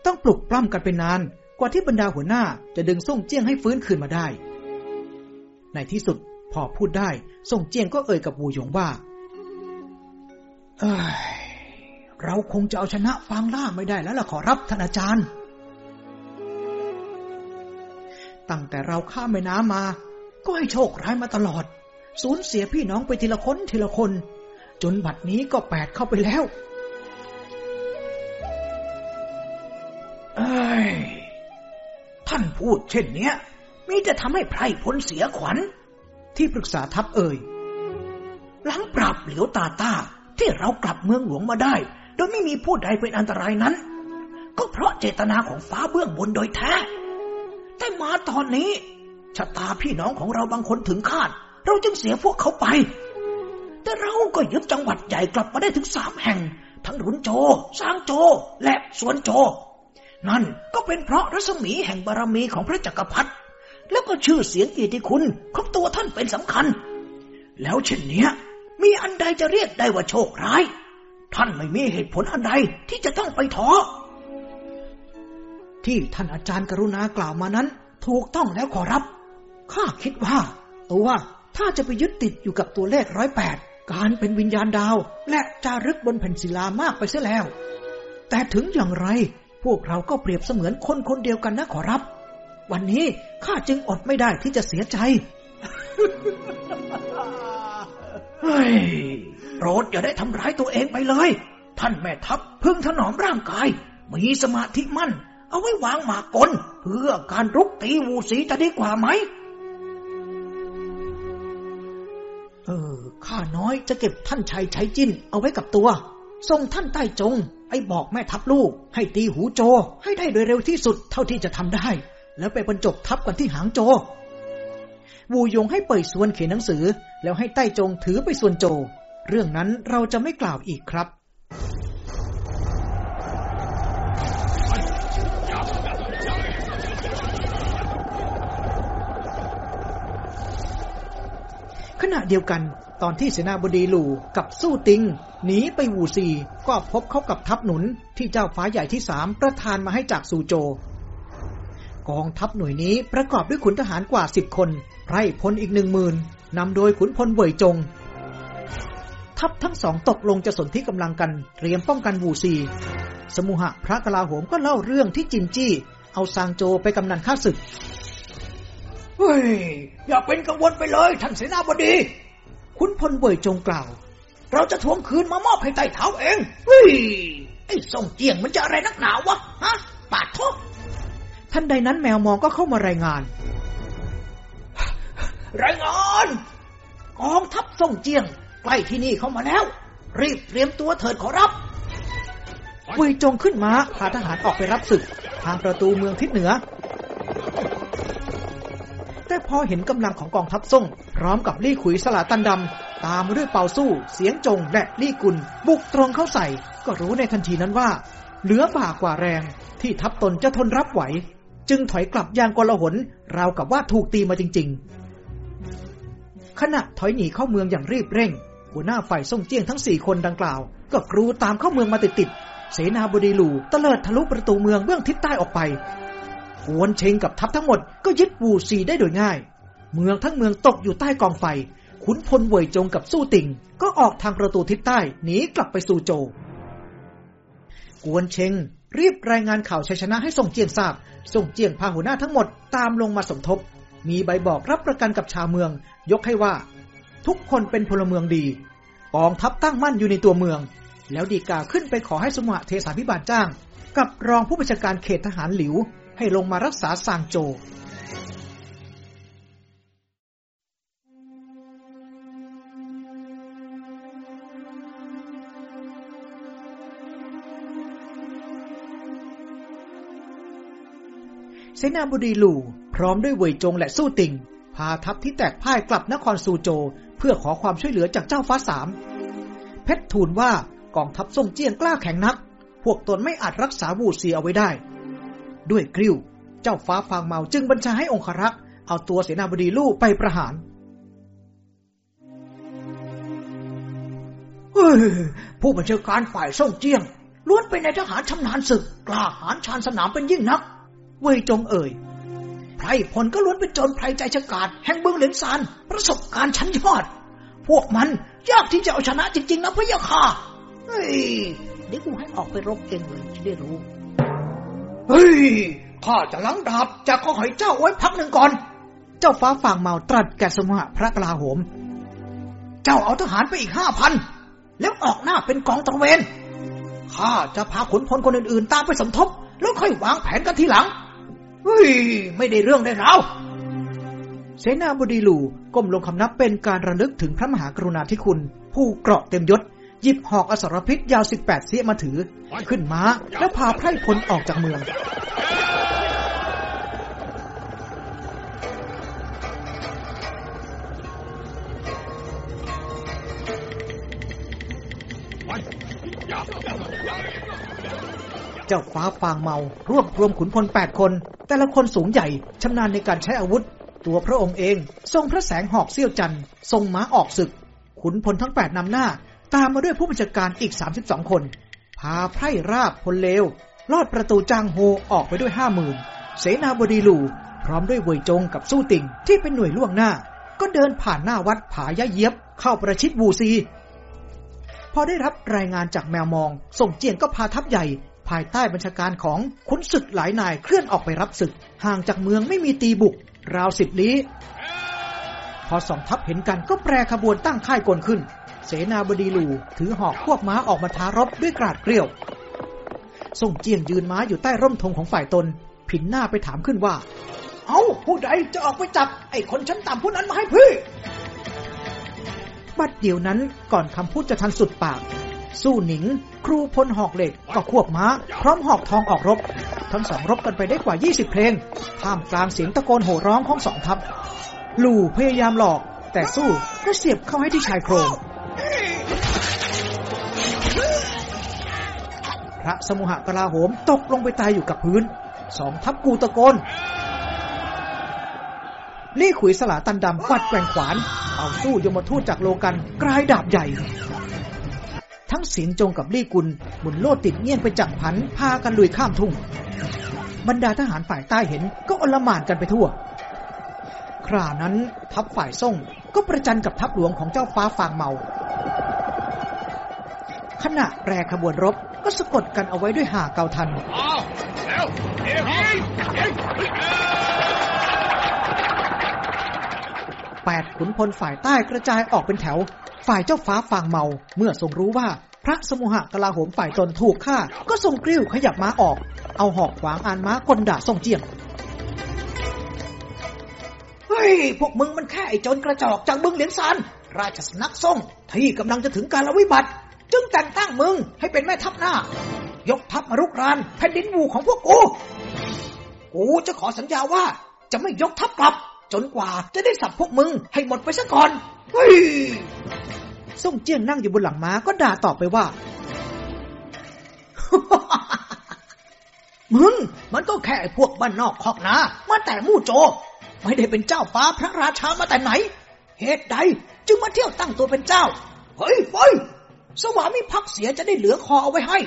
ต้องปลุกปล้ำกันเป็นนาน ว่าที่บรรดาหัวหน้าจะดึงส่งเจียงให้ฟื้นคืนมาได้ ในที่สุดพอพูดได้ส่งเจียงก็เอ่ยกับวูหยงว่าเอ้ยเราคงจะเอาชนะฟางล่าไม่ได้แล้วล่ะขอรับท่านอาจารย์ ตั้งแต่เราข้ามแม่น้ำมา ก็ให้โชคร้ายมาตลอด สูญเสียพี่น้องไปทีละคนทีละคน จนบัดนี้ก็แปดเข้าไปแล้ว ท่านพูดเช่นเนี้ยมีแต่ทำให้ไพร่พ้นเสียขวัญ ที่ปรึกษาทัพเอ่ย หลังปราบเหลียวตาตาที่เรากลับเมืองหลวงมาได้ โดยไม่มีผู้ใดเป็นอันตรายนั้น ก็เพราะเจตนาของฟ้าเบื้องบนโดยแท้ แต่มาตอนนี้ชะตาพี่น้องของเราบางคนถึงคาด เราจึงเสียพวกเขาไป แต่เราก็ยึดจังหวัดใหญ่กลับมาได้ถึงสามแห่ง ทั้งรุนโจซางโจ และสวนโจ นั่นก็เป็นเพราะรัศมีแห่งบารมีของพระจักรพรรดิแล้วก็ชื่อเสียงเกียรติคุณของตัวท่านเป็นสำคัญ แล้วเช่นเนี้ย มีอันใดจะเรียกได้ว่าโชคร้าย ท่านไม่มีเหตุผลอันใดที่จะต้องไปท้อที่ท่านอาจารย์กรุณากล่าวมานั้น ถูกต้องแล้วขอรับ ข้าคิดว่า ตัวถ้าจะไปยึดติดอยู่กับตัวเลขร้อยแปดการเป็นวิญญาณดาว และจารึกบนแผ่นศิลามากไปเสียแล้ว แต่ถึงอย่างไร พวกเราก็เปรียบเสมือนคนคนเดียวกันนะขอรับ วันนี้ข้าจึงอดไม่ได้ที่จะเสียใจเฮ้ยโปรดอย่าได้ทำร้ายตัวเองไปเลย ท่านแม่ทัพพึงถนอมร่างกาย มีสมาธิมั่น เอาไว้วางหมากกล เพื่อการรุกตีวูสีจะดีกว่าไหม เออ ข้าน้อยจะเก็บท่านชัยชัยจิ้นเอาไว้กับตัว ส่งท่านใต้จงไอ้บอกแม่ทัพลูก ให้ตีหูโจ ให้ได้โดยเร็วที่สุดเท่าที่จะทำได้ แล้วไปบรรจบทัพกันที่หางโจ วูยงให้เปิดส่วนเขียนหนังสือ แล้วให้ใต้จงถือไปส่วนโจ เรื่องนั้นเราจะไม่กล่าวอีกครับขณะเดียวกัน ตอนที่เสนาบดีหลู่กับสู้ติงหนีไปวูซีก็พบเข้ากับทัพหนุนที่เจ้าฟ้าใหญ่ที่สามประทานมาให้จากซูโจ กองทัพหน่วยนี้ประกอบด้วยขุนทหารกว่าสิบคนไร่พลอีกหนึ่งหมื่นนำโดยขุนพลเว่ยจง ทัพทั้งสองตกลงจะสนที่กำลังกัน เตรียมป้องกันวูซี สมุหะพระกลาโหมก็เล่าเรื่องที่จินจี้ เอาซางโจไปกำนันข้าศึกเฮ้ยอย่าเป็นกังวลไปเลยท่านเสนาบดี ขุนพลเว่ยจงกล่าว เราจะทวงคืนมามอบให้ใต้เท้าเองเฮ้ยไอ้ส่งเจียงมันจะอะไรนักหนาวะฮะปาดทุกทันใดนั้นแมวมองก็เข้ามารายงาน รายงานกองทัพส่งเจียงใกล้ที่นี่เข้ามาแล้ว รีบเตรียมตัวเถิดขอรับเว่ยจงขึ้นม้าพาทหารออกไปรับศึก ทางประตูเมืองทิศเหนือ แต่พอเห็นกำลังของกองทัพส่ง พร้อมกับลี่ขุยสลาตันดำ ตามด้วยเป่าสู้ เสียงจงและลี่กุล บุกตรงเข้าใส่ ก็รู้ในทันทีนั้นว่า เหลือบ่ากว่าแรง ที่ทัพตนจะทนรับไหว จึงถอยกลับอย่างกลหนราวกับว่าถูกตีมาจริง ๆ ขณะถอยหนีเข้าเมืองอย่างรีบเร่ง หัวหน้าฝ่ายส่งเจียงทั้งสี่คนดังกล่าว ก็กรูตามเข้าเมืองมาติดๆเสนาบดีหลู่ตลิดทะลุประตูเมืองเบื้องทิศใต้ออกไป กวนเชงกับทัพทั้งหมดก็ยึดวูซีได้โดยง่าย เมืองทั้งเมืองตกอยู่ใต้กองไฟ ขุนพลเวยจงกับสู้ติ่งก็ออกทางประตูทิศใต้หนีกลับไปสู่โจ กวนเชงรีบรายงานข่าวชัยชนะให้ส่งเจียงทราบ ส่งเจียงพาหัวหน้าทั้งหมดตามลงมาสมทบ มีใบบอกรับประกันกับชาวเมือง ยกให้ว่า ทุกคนเป็นพลเมืองดี กองทัพตั้งมั่นอยู่ในตัวเมือง แล้วดีกาขึ้นไปขอให้สมุหเทสาพิบาลจ้าง กับรองผู้บัญชาการเขตทหารหลิว ให้ลงมารักษาซางโจเสนาบดีหลู่พร้อมด้วยเวยจงและสู้ติง พาทัพที่แตกพ่ายกลับนครซูโจ เพื่อขอความช่วยเหลือจากเจ้าฟ้าสาม เพชรทูลว่ากองทัพทรงเจียงกล้าแข็งนัก พวกตนไม่อาจรักษาวูเซียเอาไว้ได้ ด้วยกริ้ว เจ้าฟ้าฟางเมาจึงบัญชาให้องครักษ์เอาตัวเสนาบดีลู่ไปประหารเฮ้ยผู้บัญชาการฝ่ายส่งเจียงล้วนเป็นนายทหารชำนาญศึก กล้าหาญชาญสนามเป็นยิ่งนัก เว่ยจงเอ่ยไพรพลก็ล้วนเป็นโจรไพรใจฉกาจแห่งเบืองเหลียงซานประสบการณ์ชั้นยอด พวกมันยากที่จะเอาชนะจริง ๆ นะพะยะค่ะเฮ้ยเดี๋ยวกูให้ออกไปรบเองเลยจะได้รู้ เฮ้ย ข้าจะล้างดาบจากข้อหอยเจ้าไว้พักหนึ่งก่อน เจ้าฟ้าฝางเมาตรัสแก่สมุหพระกลาโหม เจ้าเอาทหารไปอีกห้าพัน แล้วออกหน้าเป็นกองตระเวน ข้าจะพาขุนพลคนอื่นๆ ตามไปสมทบ แล้วค่อยวางแผนกันทีหลัง เฮ้ย ไม่ได้เรื่องได้แล้วเสนาบดีหลู่ก้มลงคำนับเป็นการระลึกถึงพระมหากรุณาธิคุณ ผู้เกราะเต็มยศ หยิบหอกอสรพิษยาวสิบแปดเสียมาถือ ขึ้นม้าแล้วพาไพร่พลออกจากเมือง เจ้าฟ้าฟางเมารวบรวมขุนพลแปดคน แต่ละคนสูงใหญ่ชำนาญในการใช้อาวุธ ตัวพระองค์เอง ทรงพระแสงหอกเสี้ยวจันทร์ทรงม้าออกศึก ขุนพลทั้งแปดนำหน้า ตามมาด้วยผู้บัญชาการอีก 32 คน พาไพร่ราบพลเลว ลอดประตูจางโฮออกไปด้วยห้าหมื่นเสนาบดีหลู่พร้อมด้วยเวยจงกับสู้ติ่งที่เป็นหน่วยล่วงหน้า ก็เดินผ่านหน้าวัดผายะเย็บเข้าประชิดบูซี พอได้รับรายงานจากแมวมอง ส่งเจียงก็พาทัพใหญ่ ภายใต้บัญชาการของขุนศึกหลายนายเคลื่อนออกไปรับศึก ห่างจากเมืองไม่มีตีบุก ราวสิบลี้ พอสองทัพเห็นกันก็แปรขบวนตั้งค่ายกลขึ้น เสนาบดีหลูถือหอกควบม้าออกมาท้ารบด้วยกราดเกลียว ส่งเจียงยืนม้าอยู่ใต้ร่มธงของฝ่ายตน ผินหน้าไปถามขึ้นว่า เอา้าผู้ใดจะออกไปจับ ไอ้คนชั้นต่ำผู้นั้นมาให้พี่ บัดเดี๋ยวนั้นก่อนคำพูดจะทันสุดปาก สู้หนิง ครูพลหอกเหล็กก็ควบม้า พร้อมหอกทองออกรบ ทั้งสองรบกันไปได้กว่า 20 เพลงท่ามกลางเสียงตะโกนโห่ร้องของสองทัพ ลู่พยายามหลอกแต่สู้ก็เสียบเข้าให้ที่ชายโครง พระสมุหกลาโหมตกลงไปตายอยู่กับพื้น สองทัพกูตะโกนลี่ขุยสลาตันดำฟัดแกว่งขวาน เอาสู้ยมทูตจากโลกันกลายดาบใหญ่ ทั้งสินจงกับลี่กุลหมุนโลดติดเงี้ยนไปจับผัน พากันลุยข้ามทุ่ง บรรดาทหารฝ่ายใต้เห็นก็อลหม่านกันไปทั่ว ครานั้นทัพฝ่ายส่งก็ประจันกับทัพหลวงของเจ้าฟ้าฟางเมา ขณะแปรขบวนรบก็สะกดกันเอาไว้ด้วยหาเกาทันแปดขุนพลฝ่ายใต้กระจายออกเป็นแถว ฝ่ายเจ้าฟ้าฟางเมา เมื่อทรงรู้ว่าพระสมุหกลาโหมฝ่ายตนถูกฆ่า ก็ทรงกริ้วขยับม้าออก เอาหอกขวางอานม้ากลด่าทรงเจียง เฮ้ย พวกมึงมันแค่ไอ้โจรกระจอกจากบึงเหลียงซานราชสนักทรงที่กำลังจะถึงการละวิบัติ จึงแต่งตั้งมึงให้เป็นแม่ทัพหน้า ยกทัพมารุกรานแผ่นดินวูของพวกกู กูจะขอสัญญาว่าจะไม่ยกทัพกลับ จนกว่าจะได้สับพวกมึงให้หมดไปซะก่อน เฮ้ยส่งเจียงนั่งอยู่บนหลังม้าก็ด่าตอบไปว่า มึง มันก็แค่พวกบ้านนอกคอกนามาแต่มู่โจ ไม่ได้เป็นเจ้าฟ้าพระราชามาแต่ไหน เหตุใดจึงมาเที่ยวตั้งตัวเป็นเจ้า เฮ้ยไปสวามิภักดิ์เสียจะได้เหลือคอเอาไว้ให้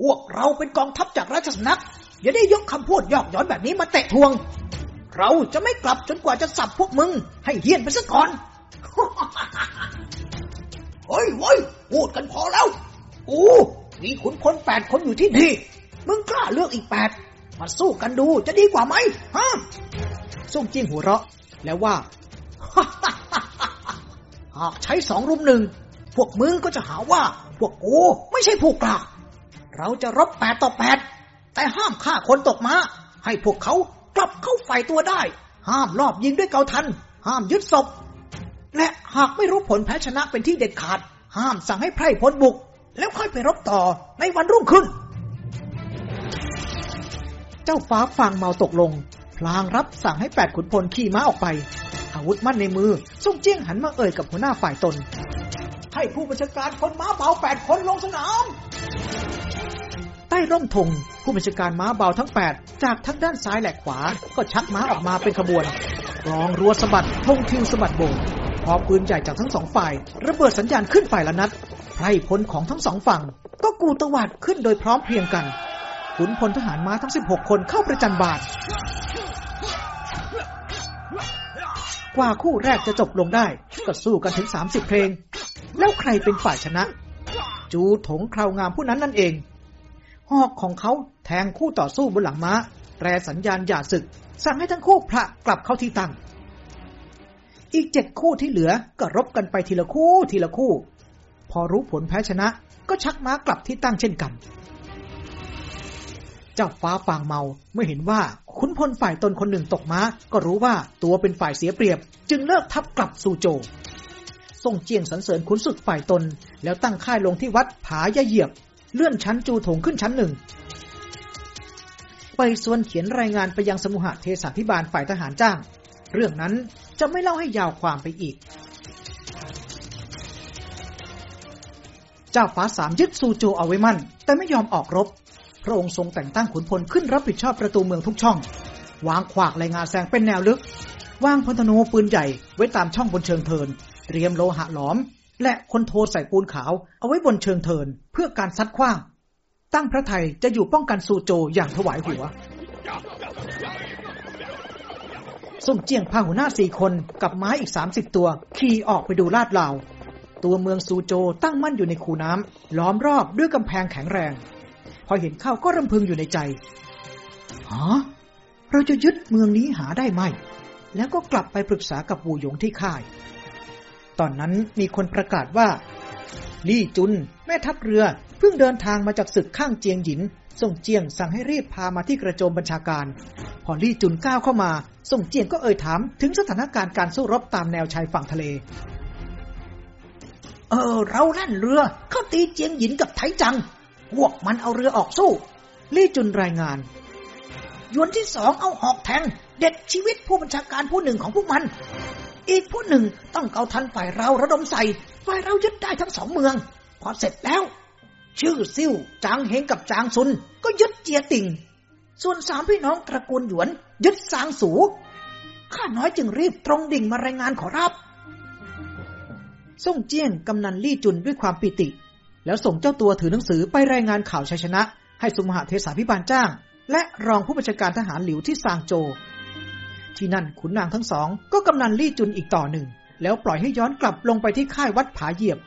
พวกเราเป็นกองทัพจากราชสำนัก อย่าได้ยกคำพูดยอกย้อนแบบนี้มาเตะทวง เราจะไม่กลับจนกว่าจะสับพวกมึง ให้เฮี้ยนไปซะก่อน เฮ้ยเฮ้ยพูดกันพอแล้วกูมีขุนพลแปดคนอยู่ที่นี่ มึงกล้าเลือกอีกแปดมาสู้กันดูจะดีกว่าไหมฮะ ส่งจียงหัวเราะ แล้วว่า หากใช้สองรุมหนึ่ง พวกมึงก็จะหาว่า พวกกูไม่ใช่ผู้กล้า เราจะรบแปดต่อแปด แต่ห้ามฆ่าคนตกมา ให้พวกเขากลับเข้าฝ่ายตัวได้ ห้ามลอบยิงด้วยเกาทัน ห้ามยึดศพ และหากไม่รู้ผลแพ้ชนะเป็นที่เด็ดขาด ห้ามสั่งให้ไพร่พลบุก แล้วค่อยไปรบต่อในวันรุ่งขึ้นเจ้าฟ้าฟางเมาตกลง พลางรับสั่งให้แปดขุนพลขี่ม้าออกไป อาวุธมั่นในมือส่งเจี้ยงหันมาเอ่ยกับหัวหน้าฝ่ายตน ให้ผู้บัญชาการคนม้าเบาแปดคนลงสนาม ใต้ร่มธงผู้บัญชาการม้าเบาทั้ง8จากทั้งด้านซ้ายและขวา ก็ชักม้าออกมาเป็นขบวนกลองรัวสะบัดธงทิวสะบัดโบกพอปืนใหญ่จากทั้งสองฝ่าย ระเบิดสัญญาณขึ้นฝ่ายละนัดไพร่พลของทั้งสองฝั่ง ก็กูตวัดขึ้นโดยพร้อมเพรียงกันขุนพลทหารม้าทั้ง 16 คนเข้าประจันบาท กว่าคู่แรกจะจบลงได้ ก็สู้กันถึง 30 เพลง แล้วใครเป็นฝ่ายชนะ จูถงคราวงามผู้นั้นนั่นเอง หอกของเขาแทงคู่ต่อสู้บนหลังม้าแตรสัญญาณหย่าศึก สั่งให้ทั้งคู่พระกลับเข้าที่ตั้ง อีกเจ็ดคู่ที่เหลือก็รบกันไปทีละคู่ทีละคู่ พอรู้ผลแพ้ชนะก็ชักม้ากลับที่ตั้งเช่นกัน เจ้าฟ้าฟางเมา เมื่อเห็นว่าขุนพลฝ่ายตนคนหนึ่งตกม้า ก็รู้ว่าตัวเป็นฝ่ายเสียเปรียบ จึงเลิกทับกลับสู่โจส่งเจียงสรรเสริญขุนศึกฝ่ายตน แล้วตั้งค่ายลงที่วัดผายะเหยียบ เลื่อนชั้นจูถงขึ้นชั้นหนึ่งไปส่วนเขียนรายงานไปยังสมุหเทศาธิบาลฝ่ายทหารจ้าง เรื่องนั้นจะไม่เล่าให้ยาวความไปอีก เจ้าฟ้าสามยึดซูโจเอาไว้มั่น แต่ไม่ยอมออกรบ พระองค์ทรงแต่งตั้งขุนพลขึ้นรับผิดชอบประตูเมืองทุกช่อง วางขวากรายงานแสงเป็นแนวลึก วางพลธนูปืนใหญ่ไว้ตามช่องบนเชิงเทิน เตรียมโลหะหลอม และคนโทใส่ปูนขาว เอาไว้บนเชิงเทิน เพื่อการซัดขว้าง ตั้งพระไทยจะอยู่ป้องกันซูโจอย่างถวายหัวส่งเจียงพาหัวหน้าสี่คนกับไม้อีกสามสิบตัว ขี่ออกไปดูลาดเหลาตัวเมืองซูโจตั้งมั่นอยู่ในคูน้ำล้อมรอบด้วยกำแพงแข็งแรง พอเห็นเข้าก็รำพึงอยู่ในใจฮะเราจะยึดเมืองนี้หาได้ไหม แล้วก็กลับไปปรึกษากับวูหยงที่ค่าย ตอนนั้นมีคนประกาศว่า ลี่จุน แม่ทัพเรือเพิ่งเดินทางมาจากศึกข้างเจียงหยิน ส่งเจียงสั่งให้รีบพามาที่กระโจมบัญชาการ พอลี่จุนก้าวเข้ามา ส่งเจียงก็เอ่ยถามถึงสถานการณ์การสู้รบตามแนวชายฝั่งทะเล เออ เราแล่นเรือเข้าตีเจียงหยินกับไถจัง พวกมันเอาเรือออกสู้ ลี่จุนรายงาน ยวนที่สองเอาหอกแทง เด็ดชีวิตผู้บัญชาการผู้หนึ่งของพวกมัน อีกผู้หนึ่งต้องเกาทันฝ่ายเราระดมใส่ ฝ่ายเรายึดได้ทั้งสองเมือง พอเสร็จแล้ว ชื่อซิ่วจางเฮงกับจางซุน ก็ยึดเจียติ่ง ส่วนสามพี่น้องตระกูลหยวน ยึดซางสู ข้าน้อยจึงรีบตรงดิ่งมารายงานขอรับส่งเจียงกำนันลี่จุนด้วยความปิติ แล้วส่งเจ้าตัวถือหนังสือไปรายงานข่าวชัยชนะ ให้สมหาเทศาพิบาลจ้าง และรองผู้บัญชาการทหารหลิวที่ซางโจ ที่นั่นขุนนางทั้งสอง ก็กำนันลี่จุนอีกต่อหนึ่ง แล้วปล่อยให้ย้อนกลับลงไปที่ค่ายวัดผาเหยียบ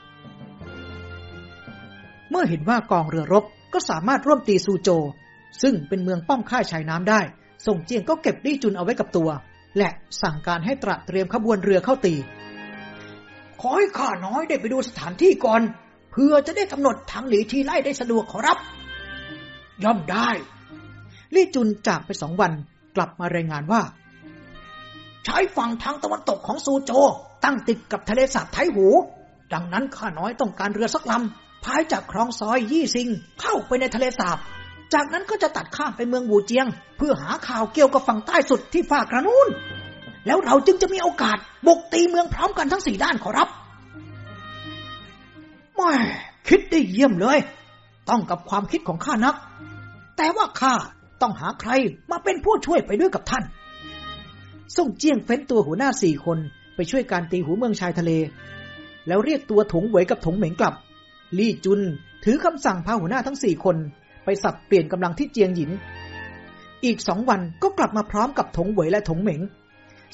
เมื่อเห็นว่ากองเรือรบก็สามารถร่วมตีซูโจ ซึ่งเป็นเมืองป้อมค่ายชายน้ำได้ ส่งเจียงก็เก็บลี่จุนเอาไว้กับตัว และสั่งการให้ตระเตรียมขบวนเรือเข้าตี ขอให้ข้าน้อยได้ไปดูสถานที่ก่อน เพื่อจะได้กำหนดทางหลีทีไล่ได้สะดวกขอรับ ย่อมได้ ลี่จุนจากไปสองวันกลับมารายงานว่า ใช้ฝั่งทางตะวันตกของซูโจ ตั้งติดกับทะเลสาบไทหู ดังนั้นข้าน้อยต้องการเรือสักลำพายจากคลองซอยยี่ซิงเข้าไปในทะเลสาบ จากนั้นก็จะตัดข้ามไปเมืองบูเจียง เพื่อหาข่าวเกี่ยวกับฝั่งใต้สุดที่ฝากระนูนแล้วเราจึงจะมีโอกาสบุกตีเมืองพร้อมกันทั้งสี่ด้านขอรับ แม่คิดได้เยี่ยมเลย ต้องกับความคิดของข้านัก แต่ว่าข้าต้องหาใครมาเป็นผู้ช่วยไปด้วยกับท่าน ส่งเจียงเฟ้นตัวหัวหน้าสี่คนไปช่วยการตีหูเมืองชายทะเล แล้วเรียกตัวถงเหวยกับถงเหม็งกลับ ลี่จุนถือคำสั่งพาหัวหน้าทั้งสี่คน ไปสับเปลี่ยนกำลังที่เจียงหยิน อีกสองวันก็กลับมาพร้อมกับถงเหวยและถงเหม็ง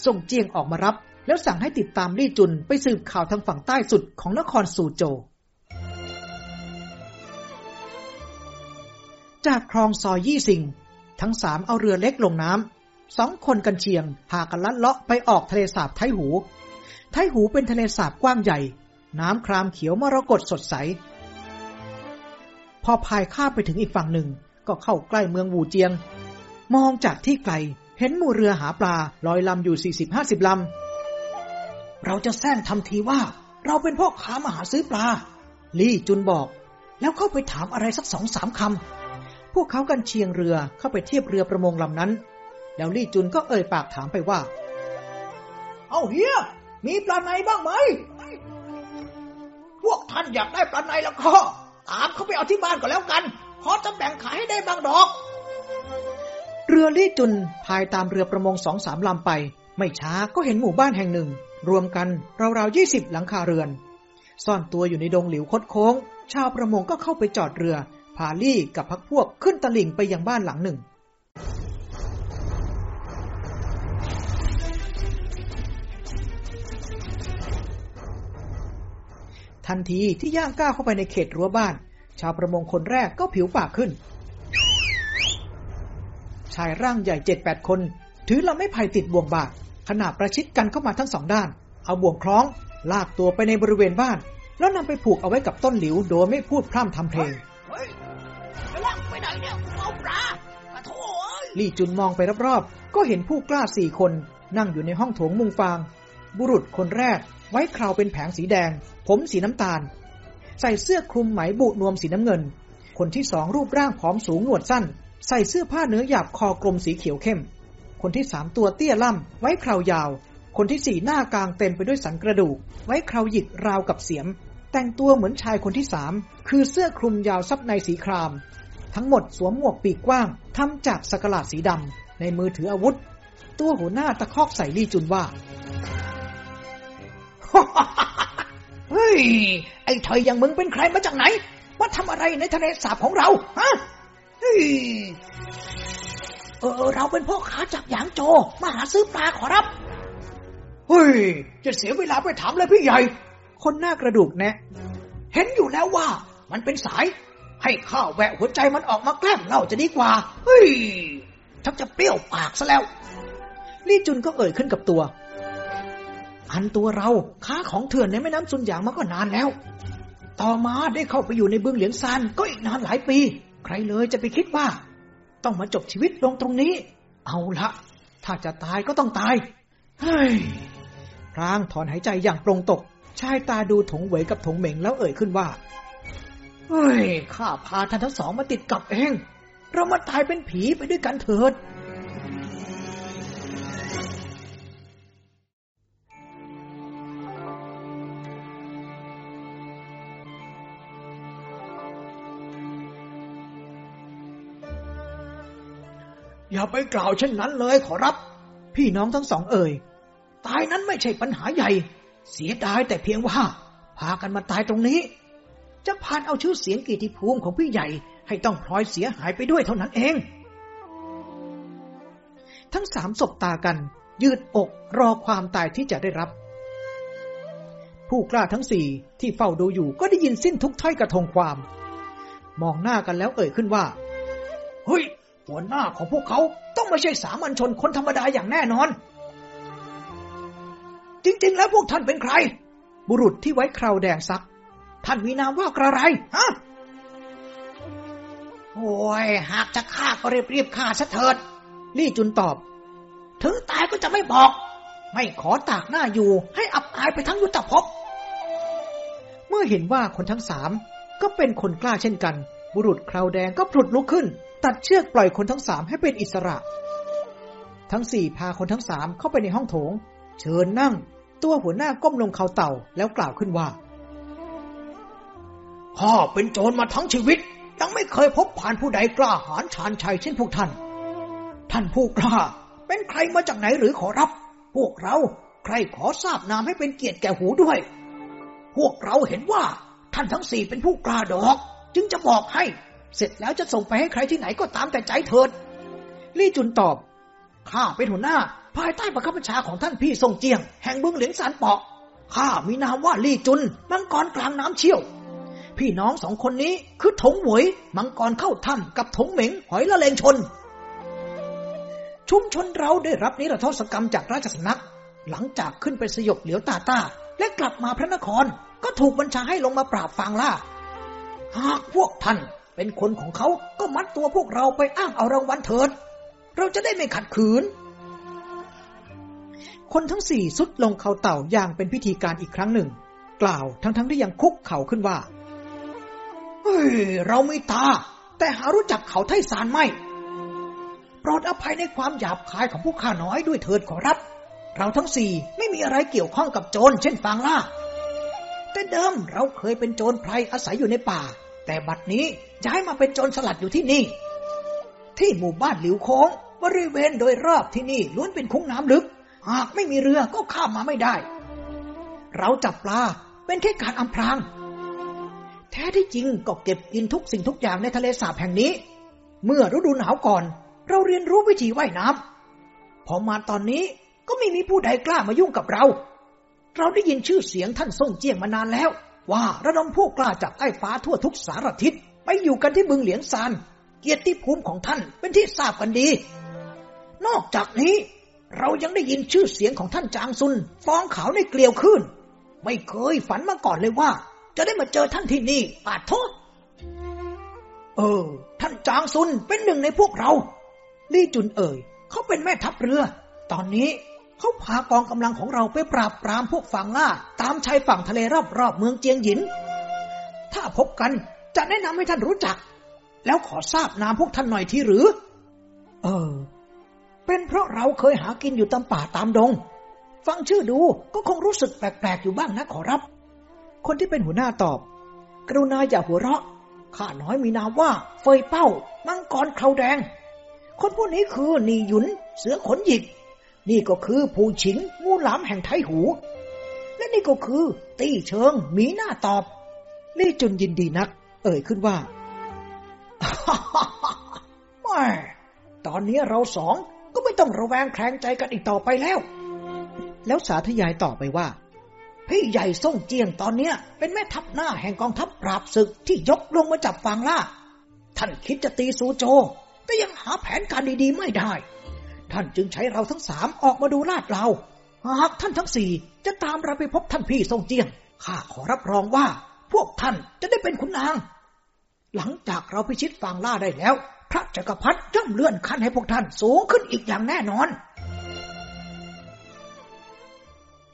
ส่งเจียงออกมารับ แล้วสั่งให้ติดตามลี่จุนไปสืบข่าวทางฝั่งใต้สุดของนครซูโจ จากคลองซอยยี่สิง ทั้งสามเอาเรือเล็กลงน้ำสองคนกันเชียงพากันลัดเลาะไปออกทะเลสาบไทหู ไทหูเป็นทะเลสาบกว้างใหญ่ น้ำครามเขียวมรกตสดใส พอพายข้าไปถึงอีกฝั่งหนึ่ง ก็เข้าใกล้เมืองวูเจียง มองจากที่ไกล เห็นหมู่เรือหาปลาลอยลำอยู่สี่สิบห้าสิบลำ เราจะแซงทำทีว่า เราเป็นพ่อค้ามาหาซื้อปลา ลี่จุนบอกแล้วเข้าไปถามอะไรสักสองสามคำ วกเขากันเชียงเรือเข้าไปเทียบเรือประมงลำนั้น แล้วลี่จุนก็เอ่ยปากถามไปว่า เอาเฮีย มีปลาในบ้างไหม พวกท่านอยากได้ปลาในแล้วก็ ตามเขาไปเอาที่บ้านก็แล้วกัน พอจะแบ่งขายให้ได้บางดอก เรือลี่จุนพายตามเรือประมงสองสามลำไป ไม่ช้าก็เห็นหมู่บ้านแห่งหนึ่ง รวมกันราวๆยี่สิบหลังคาเรือน ซ่อนตัวอยู่ในดงหลิวคดโค้ง ชาวประมงก็เข้าไปจอดเรือ พาลี่กับพักพวกขึ้นตะลิ่งไปยังบ้านหลังหนึ่ง ทันทีที่ย่างก้าวเข้าไปในเขตรั้วบ้าน ชาวประมงคนแรกก็ผิวปากขึ้น ชายร่างใหญ่เจ็ดแปดคน ถือลำไม้ไผ่ติดบ่วงบากขนาดประชิดกันเข้ามาทั้งสองด้าน เอาบ่วงคล้อง ลากตัวไปในบริเวณบ้าน แล้วนำไปผูกเอาไว้กับต้นหลิวโดยไม่พูดพร่ำทำเพลง ไปไหนเนี่ยเอาปลาปะโถลี่จุนมองไปรอบๆ ก็เห็นผู้กล้าสี่คนนั่งอยู่ในห้องโถงมุงฟาง บุรุษคนแรก ไว้คราวเป็นแผงสีแดง ผมสีน้ำตาล ใส่เสื้อคลุมไหมบุนวมสีน้ำเงิน คนที่สองรูปร่างผอมสูงหนวดสั้น ใส่เสื้อผ้าเนื้อหยาบคอกลมสีเขียวเข้ม คนที่สามตัวเตี้ยล่ำไว้คราวยาว คนที่สี่หน้ากลางเต็มไปด้วยสันกระดูก ไว้คราวหยิกราวกับเสียมแต่งตัวเหมือนชายคนที่สามคือเสื้อคลุมยาวซับในสีคราม ทั้งหมดสวมหมวกปีกกว้างทำจากสกลาดสีดำในมือถืออาวุธ ตัวหัวหน้าตะคอกใส่ลี่จุนว่า เฮ้ย ไอ้เธออย่างมึงเป็นใครมาจากไหนมาทำอะไรในทะเลสาบของเรา ฮะเฮ้ยเออเราเป็นพ่อค้าจากหยางโจ มาหาซื้อปลาขอรับ เฮ้ย จะเสียเวลาไปถามเลยพี่ใหญ่ คนหน้ากระดูกแนะ เห็นอยู่แล้วว่ามันเป็นสาย ให้ข้าแวะหัวใจมันออกมาแกล้มเราจะดีกว่า เฮ้ยชักจะเปรี้ยวปากซะแล้ว ลี่จุนก็เอ่ยขึ้นกับตัว อันตัวเราค้าของเถื่อนในแม่น้ำซุนหยางมาก็นานแล้ว ต่อมาได้เข้าไปอยู่ในบึงเหลียงซานก็อีกนานหลายปี ใครเลยจะไปคิดว่า ต้องมาจบชีวิตลงตรงนี้ เอาละถ้าจะตายก็ต้องตาย เฮ้ยพรางถอนหายใจอย่างปรงตก ชายตาดูถงเหวยกับถงเหม่งแล้วเอ่ยขึ้นว่า เฮ้ย ข้าพาท่านทั้งสองมาติดกับเอง เรามาตายเป็นผีไปด้วยกันเถิด อย่าไปกล่าวเช่นนั้นเลยขอรับ พี่น้องทั้งสองเอ่ย ตายนั้นไม่ใช่ปัญหาใหญ่ เสียดายแต่เพียงว่า พากันมาตายตรงนี้ จะพานเอาชื่อเสียงกีติภูมิของพี่ใหญ่ ให้ต้องพลอยเสียหายไปด้วยเท่านั้นเอง ทั้งสามศบตากัน ยืดอกรอความตายที่จะได้รับ ผู้กล้าทั้งสี่ที่เฝ้าดูอยู่ก็ได้ยินสิ้นทุกถ้อยกระทงความ มองหน้ากันแล้วเอ่ยขึ้นว่า เฮ้ย หัวหน้าของพวกเขาต้องไม่ใช่สามัญชนคนธรรมดาอย่างแน่นอน จริง ๆ แล้วพวกท่านเป็นใคร บุรุษที่ไว้คราวแดงซัก ท่านมีนามว่ากระไร ฮะ โอ้ย หากจะฆ่าก็รีบๆฆ่าซะเถิด ลี่จุนตอบ ถึงตายก็จะไม่บอก ไม่ขอตากหน้าอยู่ ให้อับอายไปทั้งยุทธภพ เมื่อเห็นว่าคนทั้งสามก็เป็นคนกล้าเช่นกัน บุรุษคราวแดงก็พลุดลุกขึ้น ตัดเชือกปล่อยคนทั้งสามให้เป็นอิสระ ทั้งสี่พาคนทั้งสามเข้าไปในห้องโถง เชิญนั่ง ตัวหัวหน้าก้มลงเขาเต่าแล้วกล่าวขึ้นว่า ข้าเป็นโจรมาทั้งชีวิต ยังไม่เคยพบผ่านผู้ใดกล้าหาญชาญชัยเช่นพวกท่าน ท่านผู้กล้า เป็นใครมาจากไหนหรือขอรับ พวกเราใครขอทราบนามให้เป็นเกียรติแก่หูด้วย พวกเราเห็นว่าท่านทั้งสี่เป็นผู้กล้าดอก จึงจะบอกให้ เสร็จแล้วจะส่งไปให้ใครที่ไหนก็ตามแต่ใจเถิดลี่จุนตอบข้าเป็นหัวหน้า ภายใต้บังคับบัญชาของท่านพี่ทรงเจียง แห่งเมืองเหลียงซานเปาะข้ามีนามว่าลี่จุนมังกรกลางน้ำเชี่ยว พี่น้องสองคนนี้คือถงหวย มังกรเข้าถ้ำกับถงเหม็งหอยละเลงชน ชุมชนเราได้รับนิรโทษกรรมจากราชสำนัก หลังจากขึ้นไปสยบเหลียวตาตาและกลับมาพระนครก็ถูกบัญชาให้ลงมาปราบฟางล่า หากพวกท่านเป็นคนของเขาก็มัดตัวพวกเราไปอ้างเอารางวัลเถิด เราจะได้ไม่ขัดขืน คนทั้งสี่สุดลงเขาเต่าอย่างเป็นพิธีการอีกครั้งหนึ่ง กล่าวทั้งๆที่ยังคุกเข่าขึ้นว่า เฮ้ยเราไม่ตา แต่หารู้จักเขาไทสารไม่โปรดอภัยในความหยาบคายของผู้ข้าน้อยด้วยเถิดขอรับ เราทั้งสี่ไม่มีอะไรเกี่ยวข้องกับโจรเช่นฟางล่า แต่เดิมเราเคยเป็นโจรไพรอาศัยอยู่ในป่า แต่บัดนี้ย้ายมาเป็นโจรสลัดอยู่ที่นี่ ที่หมู่บ้านหลิวโค้งบริเวณโดยรอบที่นี่ล้วนเป็นคุ้งน้ำลึก หากไม่มีเรือก็ข้ามมาไม่ได้ เราจับปลาเป็นแค่การอำพราง แท้ที่จริงก็เก็บกินทุกสิ่งทุกอย่างในทะเลสาบแห่งนี้ เมื่อฤดูหนาวก่อน เราเรียนรู้วิธีว่ายน้ำพอมาตอนนี้ก็ไม่มีผู้ใดกล้ามายุ่งกับเรา เราได้ยินชื่อเสียงท่านทรงเจียงมานานแล้ว ว่าระดมผู้กล้าจากไอ้ฟ้าทั่วทุกสารทิศไปอยู่กันที่บึงเหลียงซานเกียรติภูมิของท่านเป็นที่ทราบกันดี นอกจากนี้ เรายังได้ยินชื่อเสียงของท่านจางซุนฟองขาวในเกลียวขึ้น ไม่เคยฝันมาก่อนเลยว่า จะได้มาเจอท่านที่นี่ปาดโทษ เออ ท่านจางซุนเป็นหนึ่งในพวกเรา ลี่จุนเอ่ย เขาเป็นแม่ทัพเรือ ตอนนี้เขาพากองกำลังของเราไปปราบปรามพวกฝั่งล่า ตามชายฝั่งทะเลรอบๆเมืองเจียงหยิน ถ้าพบกันจะแนะนำให้ท่านรู้จัก แล้วขอทราบนามพวกท่านหน่อยทีหรือ เออ เป็นเพราะเราเคยหากินอยู่ตามป่าตามดง ฟังชื่อดูก็คงรู้สึกแปลกๆอยู่บ้างนะขอรับ คนที่เป็นหัวหน้าตอบ กรุณาอย่าหัวเราะ ข้าน้อยมีนามว่า เฟยเป้า มังกรเขาแดง คนพวกนี้คือนีหยุน เสือขนหยิก นี่ก็คือผูฉิงงูหลามแห่งไทหู และนี่ก็คือ ตี้เชิง มีหน้าตอบ ลี่จุนยินดีนัก เอ่ยขึ้นว่าแม่ตอนนี้เราสองก็ไม่ต้องระแวงแคลงใจกันอีกต่อไปแล้ว แล้วสาธยายต่อไปว่า พี่ใหญ่ส่งเจียงตอนเนี้ย เป็นแม่ทัพหน้าแห่งกองทัพปราบศึกที่ยกลงมาจับฟางล่า ท่านคิดจะตีซูโจ แต่ยังหาแผนการดีๆไม่ได้ ท่านจึงใช้เราทั้งสามออกมาดูลาดเรา หากท่านทั้งสี่จะตามเราไปพบท่านพี่ทรงเจียง ข้าขอรับรองว่า พวกท่านจะได้เป็นขุนนาง หลังจากเราพิชิตฟางล่าได้แล้ว พระจักรพรรดิย่อมเลื่อนขั้นให้พวกท่านสูงขึ้นอีกอย่างแน่นอน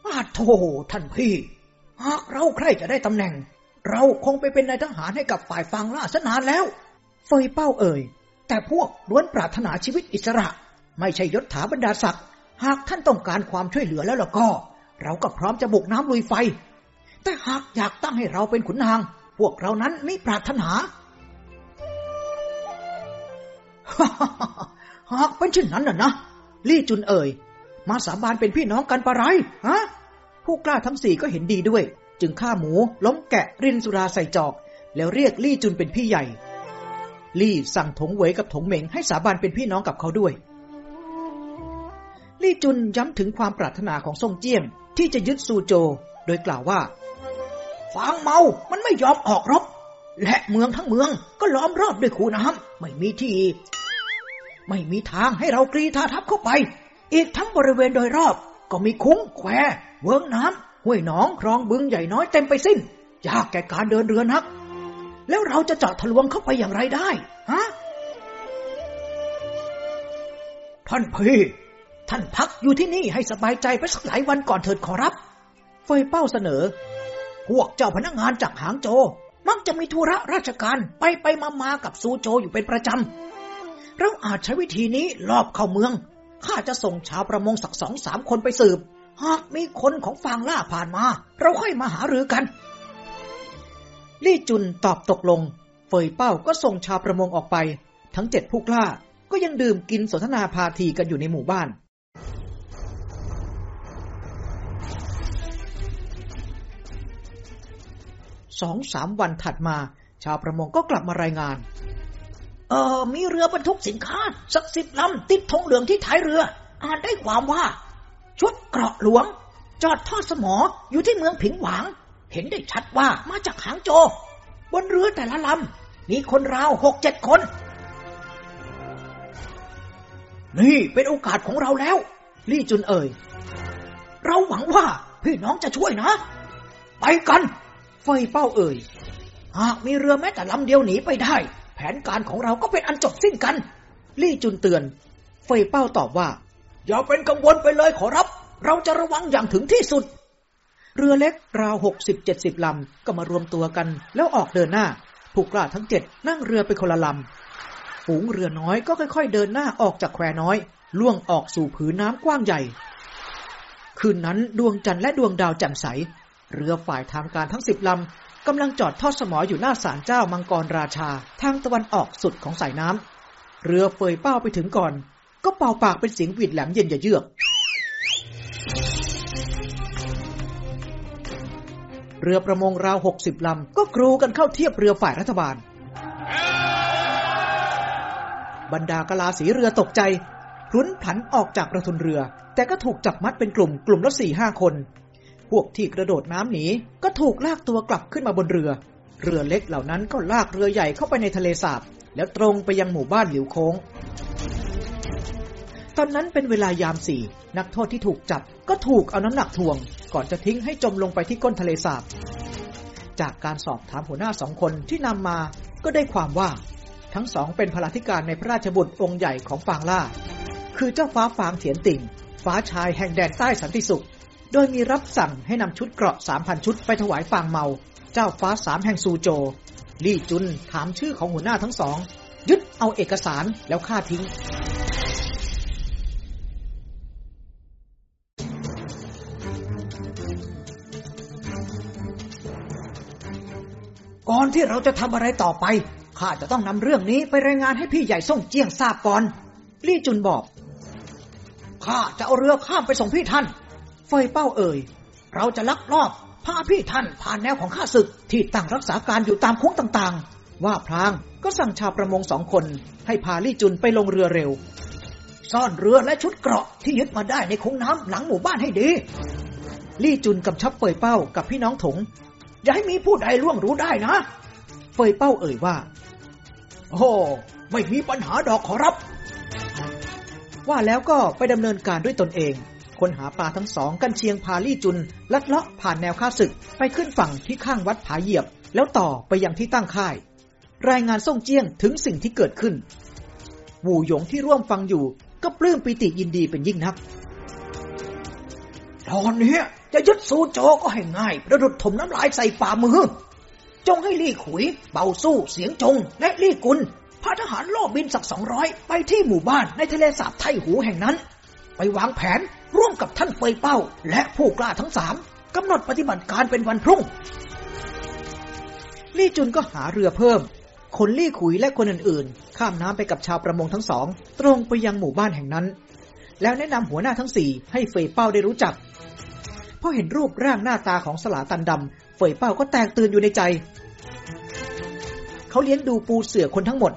อาโธท่านพี่ หากเราใครจะได้ตำแหน่ง เราคงไปเป็นนายทหารให้กับฝ่ายฟางล่าซะนานแล้ว เฟยเป้าเอ่ย แต่พวกล้วนปรารถนาชีวิตอิสระ ไม่ใช่ยศถาบรรดาศักดิ์ หากท่านต้องการความช่วยเหลือแล้วล่ะก็ เราก็พร้อมจะบุกน้ำลุยไฟ แต่หากอยากตั้งให้เราเป็นขุนนาง พวกเรานั้นไม่ปรารถนาหากเป็นเช่นนั้นน่ะนะ ลี่จุนเอ่ย มาสาบานเป็นพี่น้องกันปะไรฮะผู้กล้าทั้งสี่ก็เห็นดีด้วย จึงฆ่าหมู ล้มแกะรินสุราใส่จอก แล้วเรียกลี่จุนเป็นพี่ใหญ่ ลี่สั่งถงเหวยกับถงเหม็งให้สาบานเป็นพี่น้องกับเขาด้วย ลี่จุนย้ำถึงความปรารถนาของทรงเจี้ยงที่จะยึดซูโจ โดยกล่าวว่าฟางเมา มันไม่ยอมออกรบ และเมืองทั้งเมืองก็ล้อมรอบด้วยคูน้ำไม่มีที่ ไม่มีทางให้เรากรีธาทัพเข้าไป อีกทั้งบริเวณโดยรอบ ก็มีคุ้งแควเวิ้งน้ำห้วยหนองคลองบึงใหญ่น้อยเต็มไปสิ้น ยากแก่การเดินเรือนัก แล้วเราจะเจาะทะลวงเข้าไปอย่างไรได้ฮะท่านพี่ ท่านพักอยู่ที่นี่ให้สบายใจไปสักหลายวันก่อนเถิดขอรับ เฟยเป้าเสนอ พวกเจ้าพนักงานจากหางโจ มักจะมีธุระราชการไปไปมามากับซูโจอยู่เป็นประจำ เราอาจใช้วิธีนี้ลอบเข้าเมือง ข้าจะส่งชาวประมงสักสองสามคนไปสืบ หากมีคนของฟางล่าผ่านมา เราค่อยมาหารือกัน ลี่จุนตอบตกลง เฟยเป้าก็ส่งชาวประมงออกไป ทั้งเจ็ดผู้กล้าก็ยังดื่มกินสนทนาพาทีกันอยู่ในหมู่บ้านสองสามวันถัดมา ชาวประมงก็กลับมารายงาน เออมีเรือบรรทุกสินค้า สักสิบลำติดธงเหลืองที่ท้ายเรือ อ่านได้ความว่า ชุดเกราะหลวง จอดทอดสมออยู่ที่เมืองผิงหวาง เห็นได้ชัดว่ามาจากหางโจ บนเรือแต่ละลำมีคนราวหกเจ็ดคน นี่เป็นโอกาสของเราแล้ว ลี่จุนเอ่ย เราหวังว่าพี่น้องจะช่วยนะ ไปกันเฟเป้าเอ่ย หากมีเรือแม้แต่ลำเดียวหนีไปได้ นการของเราก็เป็นอันจบสิ้นกัน ลี่จุนเตือน เฟยเป้าตอบว่า อย่าเป็นกังวลไปเลยขอรับ เราจะระวังอย่างถึงที่สุด เรือเล็กราวหกสิบเจ็ดสิบลำก็มารวมตัวกันแล้วออกเดินหน้า ผู้กล้าทั้งเจ็ดนั่งเรือไปคนละลำ ฝูงเรือน้อยก็ค่อยๆ เดินหน้าออกจากแควน้อย ล่วงออกสู่ผืนน้ำกว้างใหญ่ คืนนั้นดวงจันทร์และดวงดาวแจ่มใส เรือฝ่ายทางการทั้งสิบลำ กำลังจอดทอดสมออยู่หน้าศาลเจ้ามังกรราชา ทางตะวันออกสุดของสายน้ำ เรือเฟยเป้าไปถึงก่อน ก็เป่าปากเป็นเสียงหวีดแหลมเย็นอย่าเยือก เรือประมงราวหกสิบลำ ก็กรูกันเข้าเทียบเรือฝ่ายรัฐบาล บรรดากะลาสีเรือตกใจพลุนผันออกจากประทุนเรือ แต่ก็ถูกจับมัดเป็นกลุ่มกลุ่มละสี่ห้าคน วกที่กระโดดน้ำหนีก็ถูกลากตัวกลับขึ้นมาบนเรือ เรือเล็กเหล่านั้นก็ลากเรือใหญ่เข้าไปในทะเลสาบ แล้วตรงไปยังหมู่บ้านหลิวโค้ง ตอนนั้นเป็นเวลายามสี่นักโทษที่ถูกจับก็ถูกเอาน้ำหนักถ่วง ก่อนจะทิ้งให้จมลงไปที่ก้นทะเลสาบ จากการสอบถามหัวหน้าสองคนที่นำมาก็ได้ความว่า ทั้งสองเป็นพลาธิการในพระราชบุตรองค์ใหญ่ของฟางล่า คือเจ้าฟ้าฟางเถียนติ่ง ฟ้าชายแห่งแดนใต้สันติสุข โดยมีรับสั่งให้นำชุดเกราะสามพันชุดไปถวายฟางเมา เจ้าฟ้าสามแห่งซูโจ ลี่จุนถามชื่อของหัวหน้าทั้งสอง ยึดเอาเอกสารแล้วฆ่าทิ้ง ก่อนที่เราจะทำอะไรต่อไป ข้าจะต้องนำเรื่องนี้ไปรายงานให้พี่ใหญ่ส่งเจียงทราบก่อน ลี่จุนบอกข้าจะเอาเรือข้ามไปส่งพี่ท่าน ฟยเป้าเอ่ย เราจะลักลอบพาพี่ท่านผ่านแนวของข้าศึกที่ตั้งรักษาการอยู่ตามโค้งต่างๆ ว่าพลางก็สั่งชาวประมงสองคน ให้พาลี่จุนไปลงเรือเร็ว ซ่อนเรือและชุดเกราะที่ยึดมาได้ในโค้งน้ำหลังหมู่บ้านให้ดี ลี่จุนกำชับเฟยเป้ากับพี่น้องถง อย่าให้มีผู้ใดล่วงรู้ได้นะเฟยเป้าเอ่ยว่า โอ้ไม่มีปัญหาดอกขอรับ ว่าแล้วก็ไปดำเนินการด้วยตนเอง คนหาปลาทั้งสอง กันเชียงพาลี่จุน ลัดเลาะผ่านแนวข้าศึก ไปขึ้นฝั่งที่ข้างวัดผาเหยียบ แล้วต่อไปยังที่ตั้งค่าย รายงานส่งเจียงถึงสิ่งที่เกิดขึ้นวูหยงที่ร่วมฟังอยู่ ก็ปลื้มปิติยินดีเป็นยิ่งนัก ตอนนี้จะยึดซูโจก็ให้ง่ายประดุดถมน้ำลายใส่ฝ่ามือ จงให้ลี่ขุย เบาสู้เสียงจง และลี่กุลพาทหารโลบินสักสองร้อยไปที่หมู่บ้านในทะเลสาบไทหูแห่งนั้น ไปวางแผน ร่วมกับท่านเฟยเป้า และผู้กล้าทั้งสามกำหนดปฏิบัติการเป็นวันพรุ่ง ลี่จุนก็หาเรือเพิ่ม คนลี่ขุยและคนอื่นๆ ข้ามน้ำไปกับชาวประมงทั้งสอง ตรงไปยังหมู่บ้านแห่งนั้น แล้วแนะนำหัวหน้าทั้งสี่ให้เฟยเป้าได้รู้จักพอเห็นรูปร่างหน้าตาของสลาตันดำเฟยเป้าก็แตกตื่นอยู่ในใจ เขาเลี้ยงดูปูเสือคนทั้งหมด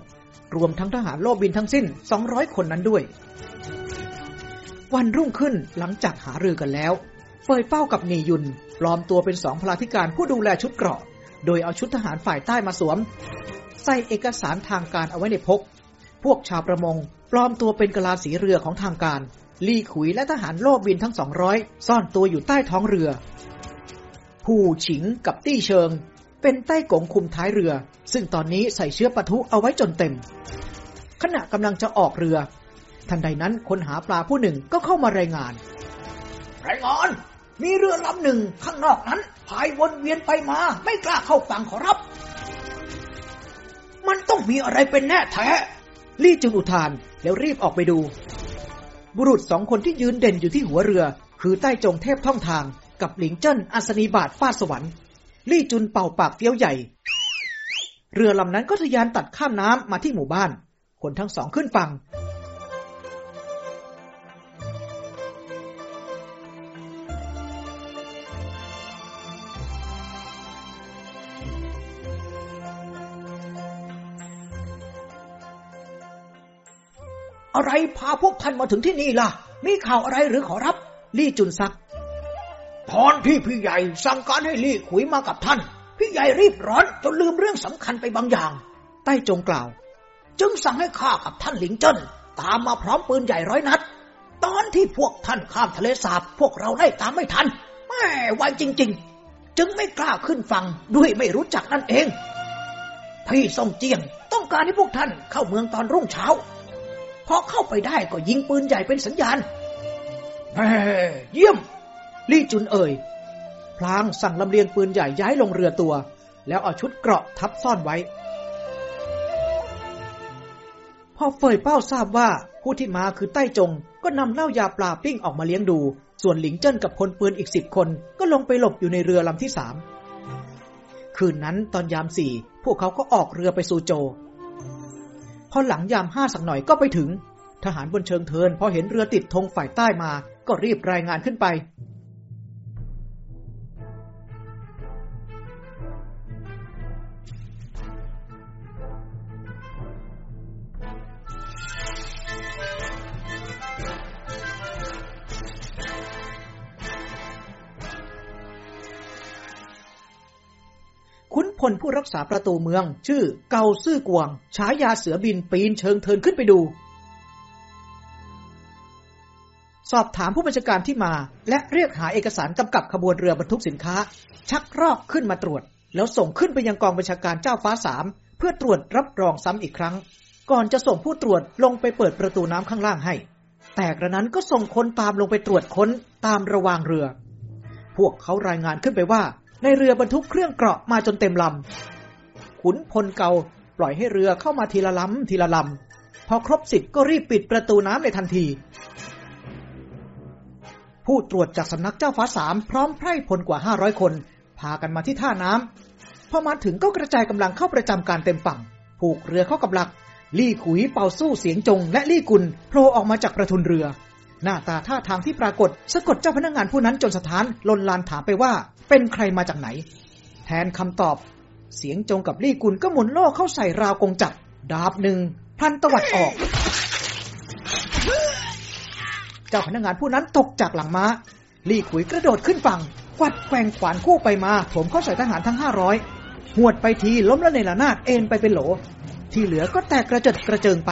รวมทั้งทหารโลบินทั้งสิ้น 200 คนนั้นด้วย วันรุ่งขึ้นหลังจากหารือกันแล้ว เฟยเป้ากับเนยุนปลอมตัวเป็นสองพลาธิการผู้ดูแลชุดเกราะ โดยเอาชุดทหารฝ่ายใต้มาสวม ใส่เอกสารทางการเอาไว้ในพก พวกชาวประมงปลอมตัวเป็นกะลาสีเรือของทางการลี่ขุยและทหารโลบินทั้งสองร้อยซ่อนตัวอยู่ใต้ท้องเรือ ผู้ฉิงกับตี้เชิง เป็นใต้กงคุมท้ายเรือ ซึ่งตอนนี้ใส่เชื้อปะทุเอาไว้จนเต็ม ขณะกำลังจะออกเรือ ทันใดนั้นคนหาปลาผู้หนึ่งก็เข้ามารายงาน รายงาน มีเรือลำหนึ่งข้างนอกนั้นพายวนเวียนไปมา ไม่กล้าเข้าฝั่งขอรับ มันต้องมีอะไรเป็นแน่แท้ ลี่จึงอุทานแล้วรีบออกไปดู บุรุษสองคนที่ยืนเด่นอยู่ที่หัวเรือ คือใต้จงเทพท่องทาง กับหลิงเจิ้นอัศนีบาทฟาดสวรรค์ ลี่จุนเป่าปากเฟี้ยวใหญ่ เรือลำนั้นก็ทะยานตัดข้ามน้ำมาที่หมู่บ้าน คนทั้งสองขึ้นฝั่ง อะไรพาพวกท่านมาถึงที่นี่ล่ะ มีข่าวอะไรหรือขอรับ ลี่จุนซัก ตอนที่พี่ใหญ่สั่งการให้ลี่ขุยมากับท่าน พี่ใหญ่รีบร้อนจนลืมเรื่องสำคัญไปบางอย่าง ใต้จงกล่าว จึงสั่งให้ข้ากับท่านหลิงเจิ้นตามมาพร้อมปืนใหญ่ร้อยนัด ตอนที่พวกท่านข้ามทะเลสาบ พวกเราได้ตามไม่ทัน แม่ไวจริง ๆ จึงไม่กล้าขึ้นฝั่งด้วยไม่รู้จักนั่นเอง พี่ส่งเจียงต้องการให้พวกท่านเข้าเมืองตอนรุ่งเช้า พอเข้าไปได้ก็ยิงปืนใหญ่เป็นสัญญาณแม่เยี่ยม ลี่จุนเอ่ย พลางสั่งลำเลียงปืนใหญ่ย้ายลงเรือตัว แล้วเอาชุดเกราะทับซ่อนไว้ พอเฟยเป้าทราบว่าผู้ที่มาคือใต้จง ก็นำเหล้ายาปลาปิ้งออกมาเลี้ยงดู ส่วนหลิงเจิ้นกับคนปืนอีกสิบคน ก็ลงไปหลบอยู่ในเรือลำที่สาม คืนนั้นตอนยามสี่ พวกเขาก็ออกเรือไปซูโจพ อหลังยามห้าสักหน่อยก็ไปถึง ทหารบนเชิงเทินพอเห็นเรือติดธงฝ่ายใต้มา ก็รีบรายงานขึ้นไปาประตูเมือง ชื่อเกาซื่อกวงฉายาเสือบินปีนเชิงเทินขึ้นไปดู สอบถามผู้บัญชาการที่มา และเรียกหาเอกสารกำกับขบวนเรือบรรทุกสินค้า ชักรอกขึ้นมาตรวจ แล้วส่งขึ้นไปยังกองบัญชาการเจ้าฟ้าสามเพื่อตรวจรับรองซ้ำอีกครั้ง ก่อนจะส่งผู้ตรวจลงไปเปิดประตูน้ำข้างล่างให้ แต่กระนั้นก็ส่งคนตามลงไปตรวจค้นตามระวางเรือ พวกเขารายงานขึ้นไปว่าในเรือบรรทุกเครื่องเกราะมาจนเต็มลำ ขุนพลเกาปล่อยให้เรือเข้ามาทีละลำทีละลำพอครบสิบก็รีบปิดประตูน้ำในทันที ผู้ตรวจจากสำนักเจ้าฟ้าสามพร้อมไพร่พลกว่าห้าร้อยคน พากันมาที่ท่าน้ำพอมาถึงก็กระจายกำลังเข้าประจำการเต็มฝั่ง ผูกเรือเข้ากับหลัก ลี่ขุยเป่าสู้เสียงจง และลี่กุลโผล่ออกมาจากประทุนเรือ หน้าตาท่าทางที่ปรากฏสะกดเจ้าพนักงานผู้นั้นจนสถานลนลานถามไปว่า เป็นใครมาจากไหน แทนคำตอบ เสียงจงกับลี่กุลก็หมุนโล่เข้าใส่ราวกงจักรดาบหนึ่งพันตวัดออก เจ้าพนักงานผู้นั้นตกจากหลังม้า ลี่ขุยกระโดดขึ้นฝั่ง กวัดแกว่งขวานคู่ไปมาถมเข้าใส่ทหารทั้งห้าร้อยหวดไปทีล้มละในระนาดเอ็นไปเป็นโหล ที่เหลือก็แตกกระเจิดกระเจิงไป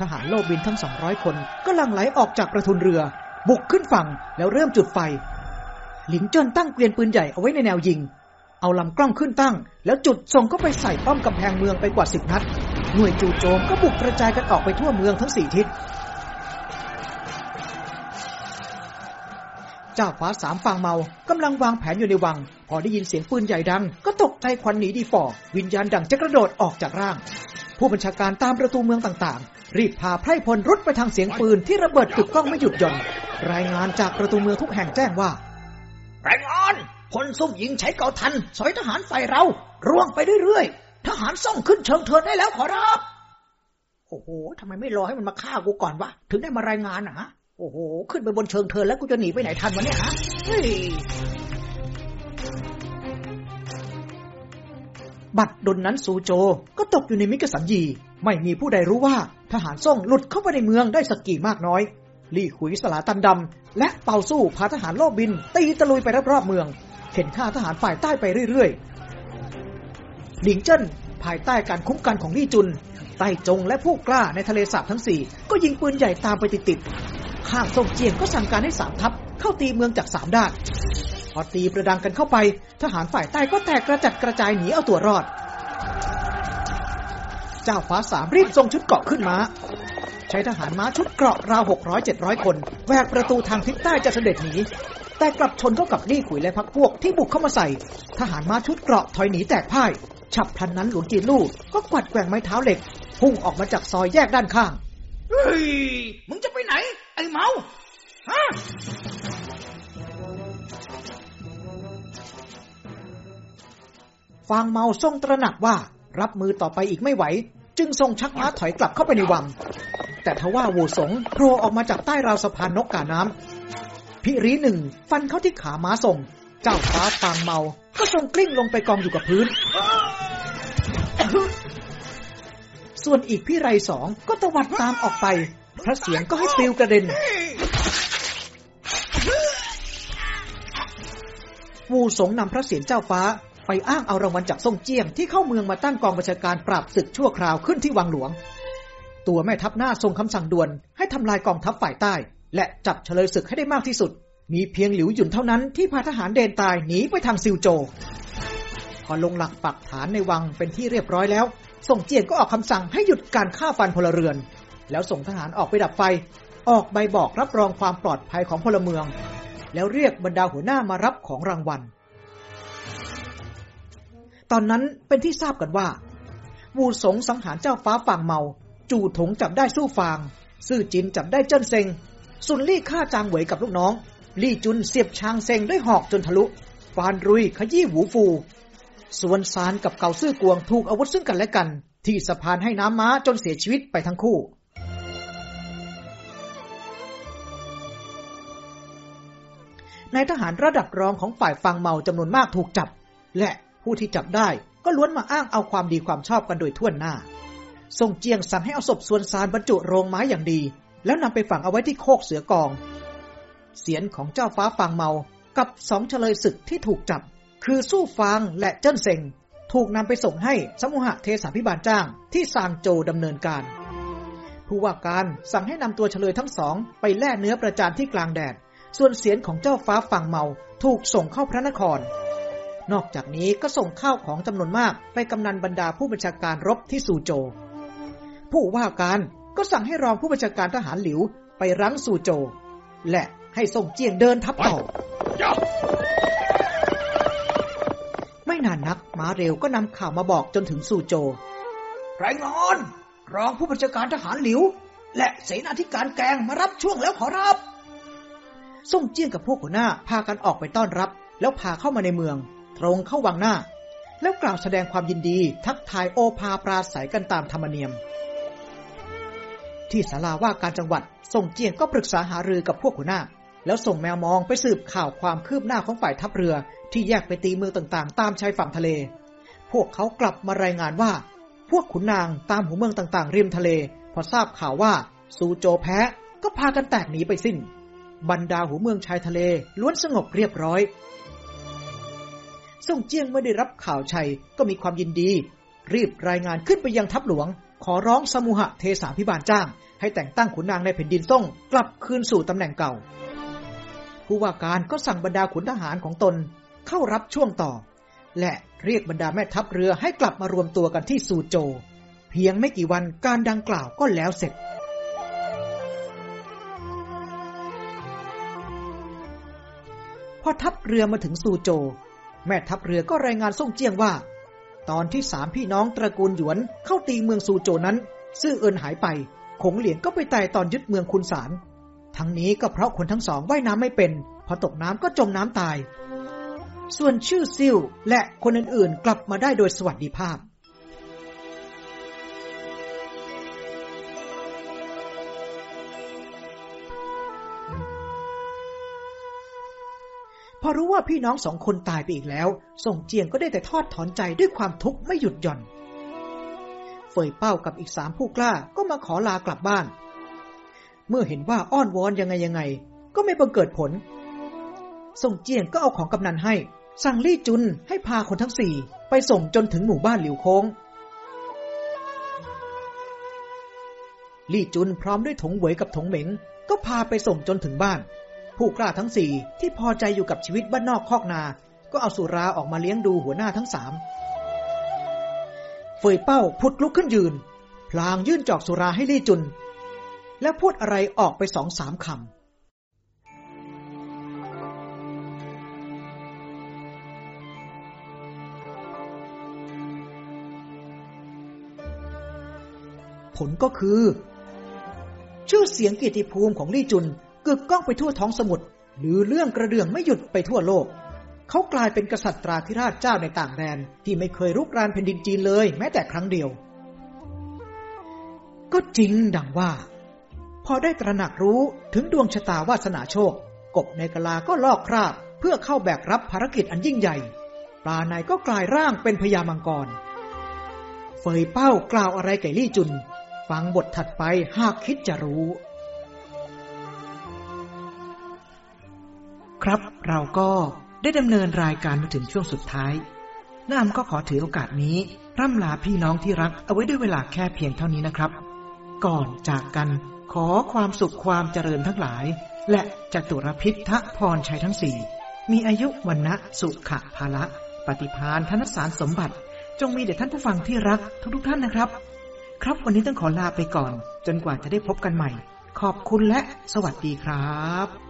ทหารโลบินทั้งสองร้อยคนก็ลังไหลออกจากประทุนเรือ บุกขึ้นฝั่งแล้วเริ่มจุดไฟ หลิงเจิ้นตั้งเกวียนปืนใหญ่เอาไว้ในแนวยิง เอาลำกล้องขึ้นตั้ง แล้วจุดส่งเข้าไปใส่ป้อมกำแพงเมืองไปกว่าสิบนัด หน่วยจู่โจมก็บุกกระจายกันออกไปทั่วเมืองทั้งสี่ทิศ เจ้าฟ้าสามฟางเมากำลังวางแผนอยู่ในวัง พอได้ยินเสียงปืนใหญ่ดัง ก็ตกใจควันหนีดีฝ่อ วิญญาณดังจะกระโดดออกจากร่าง ผู้บัญชาการตามประตูเมืองต่างๆ รีบพาไพร่พลรุดไปทางเสียงปืนที่ระเบิดกึกก้องไม่หยุดหย่อน รายงานจากประตูเมืองทุกแห่งแจ้งว่า แรายงานพลซุ่มยิงใช้เก่าทัน สอยทหารไฟเรา ร่วงไปเรื่อยๆ ทหารส่องขึ้นเชิงเทินได้แล้วขอรับ โอ้โหทำไมไม่รอให้มันมาฆ่ากูก่อนวะ ถึงได้มารายงานอะฮะ โอ้โห ขึ้นไปบนเชิงเทินแล้วกูจะหนีไปไหนทันวะเนี่ยฮะเฮ้ยบัตรดนนั้นซูโจก็ตกอยู่ในมิกสัญญีไม่มีผู้ใดรู้ว่าทหารส่งหลุดเข้าไปในเมืองได้สักกี่มากน้อย ลี่ขุยสลาตันดำ และเป่าสู้พาทหารโลบบิน ตีตะลุยไปรอบๆเมือง เข็นฆ่าทหารฝ่ายใต้ไปเรื่อยๆ หลิงเจิ้นภายใต้การคุ้มกันของลี่จุน ไต้จงและผู้กล้าในทะเลสาบทั้งสี่ก็ยิงปืนใหญ่ตามไปติดๆ ข้างส่งเจียงก็สั่งการให้สามทัพเข้าตีเมืองจากสามด้าน พอตีประดังกันเข้าไป ทหารฝ่ายใต้ก็แตกกระจัดกระจายหนีเอาตัวรอด เจ้าฟ้าสามรีบทรงชุดเกาะขึ้นมา ใช้ทหารม้าชุดเกราะราวหกร้อยเจ็ดร้อยคนแหวกประตูทางทิศใต้จะเสด็จหนีแต่กลับชนเข้ากับลี่ขุยและพักพวกที่บุกเข้ามาใส่ ทหารม้าชุดเกราะถอยหนีแตกพ่ายฉับพลันนั้นหลวงจีนลู่ก็กวัดแกว่งไม้เท้าเหล็ก พุ่งออกมาจากซอยแยกด้านข้าง เฮ้ย มึงจะไปไหน ไอ้เมาฮะฟางเมาทรงตระหนักว่ารับมือต่อไปอีกไม่ไหว จึงทรงชักม้าถอยกลับเข้าไปในวัง แต่ทว่าวูสงโผล่ออกมาจากใต้ราวสะพานนกกาน้ำพิรีหนึ่งฟันเข้าที่ขาม้าทรง เจ้าฟ้าฟางเมา ก็ทรงกลิ้งลงไปกองอยู่กับพื้น ส่วนอีกพี่ไรสองก็ตวัดตามออกไป พระเสียงก็ให้ปลิวกระเด็นวูสงนำพระเสียรเจ้าฟ้า ไปอ้างเอารางวัลจากซ่งเจียงที่เข้าเมืองมาตั้งกองบัญชาการปราบศึกชั่วคราวขึ้นที่วังหลวง ตัวแม่ทัพหน้าทรงคำสั่งด่วนให้ทำลายกองทัพฝ่ายใต้ และจับเฉลยศึกให้ได้มากที่สุด มีเพียงหลิวหยุนเท่านั้นที่พาทหารเดนตายหนีไปทางซิวโจพอลงหลักปักฐานในวังเป็นที่เรียบร้อยแล้วส่งเจียงก็ออกคำสั่งให้หยุดการฆ่าฟันพลเรือน แล้วส่งทหารออกไปดับไฟ ออกใบบอกรับรองความปลอดภัยของพลเมือง แล้วเรียกบรรดาหัวหน้ามารับของรางวัล ตอนนั้นเป็นที่ทราบกันว่าวูสงสังหารเจ้าฟ้าฟางเมา จู่ถงจับได้สู้ฟาง ซื่อจินจับได้เจิ้นเซงสุนลี่ฆ่าจางเหวยกับลูกน้อง ลี่จุนเสียบชางเซงด้วยหอกจนทะลุฟานรุยขยี้หูฟู ส่วนซานกับเกาซื่อกวงถูกอาวุธซึ่งกันและกัน ที่สะพานให้น้ำม้าจนเสียชีวิตไปทั้งคู่ นายทหารระดับรองของฝ่ายฟังเมาจำนวนมากถูกจับ และ ผู้ที่จับได้ก็ล้วนมาอ้างเอาความดีความชอบกันโดยทั่วหน้า ทรงเจียงสั่งให้เอาศพส่วนซานบรรจุโรงไม้อย่างดี แล้วนำไปฝังเอาไว้ที่โคกเสือกอง เสียนของเจ้าฟ้าฟางเมา กับสองเฉลยศึกที่ถูกจับ คือสู้ฟางและเจิ้นเซงถูกนำไปส่งให้สมุหะเทสาพิบาลจ้างที่ซางโจดำเนินการ ผู้ว่าการสั่งให้นำตัวเฉลยทั้งสอง ไปแล่เนื้อประจานที่กลางแดด ส่วนเสียนของเจ้าฟ้าฝั่งเมาถูกส่งเข้าพระนคร นอกจากนี้ก็ส่งข้าวของจำนวนมากไปกำนันบรรดาผู้บัญชาการรบที่ซูโจ ผู้ว่าการก็สั่งให้รองผู้บัญชาการทหารหลิวไปรั้งซูโจ และให้ส่งเจียงเดินทัพต่อ ไม่นานนักม้าเร็วก็นำข่าวมาบอกจนถึงซูโจ รายงานรองผู้บัญชาการทหารหลิว และเสนาธิการแกงมารับช่วงแล้วขอรับ ส่งเจียงกับพวกหัวหน้าพากันออกไปต้อนรับ แล้วพาเข้ามาในเมือง ตรงเข้าวังหน้า แล้วกล่าวแสดงความยินดีทักทายโอภาปราศัยกันตามธรรมเนียม ที่ศาลาว่าการจังหวัดส่งเจียงก็ปรึกษาหารือกับพวกหัวหน้า แล้วส่งแมวมองไปสืบข่าวความคืบหน้าของฝ่ายทัพเรือ ที่แยกไปตีเมืองต่างๆ ตามชายฝั่งทะเล พวกเขากลับมารายงานว่า พวกขุนนางตามหัวเมืองต่างๆ ริมทะเล พอทราบข่าวว่าซูโจแพ้ก็พากันแตกหนีไปสิ้น บรรดาหัวเมืองชายทะเลล้วนสงบเรียบร้อย ส่งเจียงเมื่อได้รับข่าวชัยก็มีความยินดี รีบรายงานขึ้นไปยังทัพหลวง ขอร้องสมุหะเทสาพิบาลจ้าง ให้แต่งตั้งขุนนางในแผ่นดินส่งกลับคืนสู่ตำแหน่งเก่า ผู้ว่าการก็สั่งบรรดาขุนทหารของตนเข้ารับช่วงต่อ และเรียกบรรดาแม่ทัพเรือให้กลับมารวมตัวกันที่ซูโจ เพียงไม่กี่วันการดังกล่าวก็แล้วเสร็จพอทัพเรือมาถึงซูโจ แม่ทัพเรือก็รายงานส่งเจียงว่า ตอนที่สามพี่น้องตระกูลหยวนเข้าตีเมืองซูโจนั้นซื่อเอินหายไปขงเหลียงก็ไปตายตอนยึดเมืองคุนสาร ทั้งนี้ก็เพราะคนทั้งสองว่ายน้ำไม่เป็น พอตกน้ำก็จมน้ำตาย ส่วนชื่อซิ่วและคนอื่นๆ กลับมาได้โดยสวัสดิภาพ อรู้ว่าพี่น้องสองคนตายไปอีกแล้ว ส่งเจียงก็ได้แต่ทอดถอนใจด้วยความทุกข์ไม่หยุดหย่อน เฟยเป้ากับอีกสามผู้กล้าก็มาขอลากลับบ้าน เมื่อเห็นว่าอ้อนวอนยังไงยังไง ก็ไม่บังเกิดผล ส่งเจียงก็เอาของกำนันให้ สั่งลี่จุนให้พาคนทั้งสี่ไปส่งจนถึงหมู่บ้านหลิวโค้ง ลี่จุนพร้อมด้วยถงเหวยกับถงเหม็งก็พาไปส่งจนถึงบ้าน ผู้กล้าทั้งสี่ที่พอใจอยู่กับชีวิตบ้านนอกคอกนา ก็เอาสุราออกมาเลี้ยงดูหัวหน้าทั้งสามเฟยเป้าพุดลุกขึ้นยืน พลางยื่นจอกสุราให้ลี่จุน แล้วพูดอะไรออกไปสองสามคำผลก็คือ ชื่อเสียงเกียรติภูมิของลี่จุน กึกก้องไปทั่วท้องสมุทรหรือเรื่องกระเดื่องไม่หยุดไปทั่วโลก เขากลายเป็นกษัตริย์ธิราชเจ้าในต่างแดน ที่ไม่เคยรุกรานแผ่นดินจีนเลย แม้แต่ครั้งเดียว ก็จริงดังว่า พอได้ตระหนักรู้ถึงดวงชะตาวาสนาโชค กบในกะลาก็ลอกคราบ เพื่อเข้าแบกรับภารกิจอันยิ่งใหญ่ปลาในก็กลายร่างเป็นพญามังกรเฟยเป้ากล่าวอะไรแก่ลี่จุน ฟังบทถัดไปหากคิดจะรู้ ครับเราก็ได้ดำเนินรายการมาถึงช่วงสุดท้ายน้าก็ขอถือโอกาสนี้ ร่ำลาพี่น้องที่รักเอาไว้ด้วยเวลาแค่เพียงเท่านี้นะครับ ก่อนจากกันขอความสุขความเจริญทั้งหลาย และจตุรพิษทะพรชัยทั้งสี่ มีอายุวันนะสุขะภาละ ปฏิพานธนสารสมบัติ จงมีเด็ดท่านผู้ฟังที่รักทุกๆท่านนะครับ ครับวันนี้ต้องขอลาไปก่อน จนกว่าจะได้พบกันใหม่ ขอบคุณและสวัสดีครับ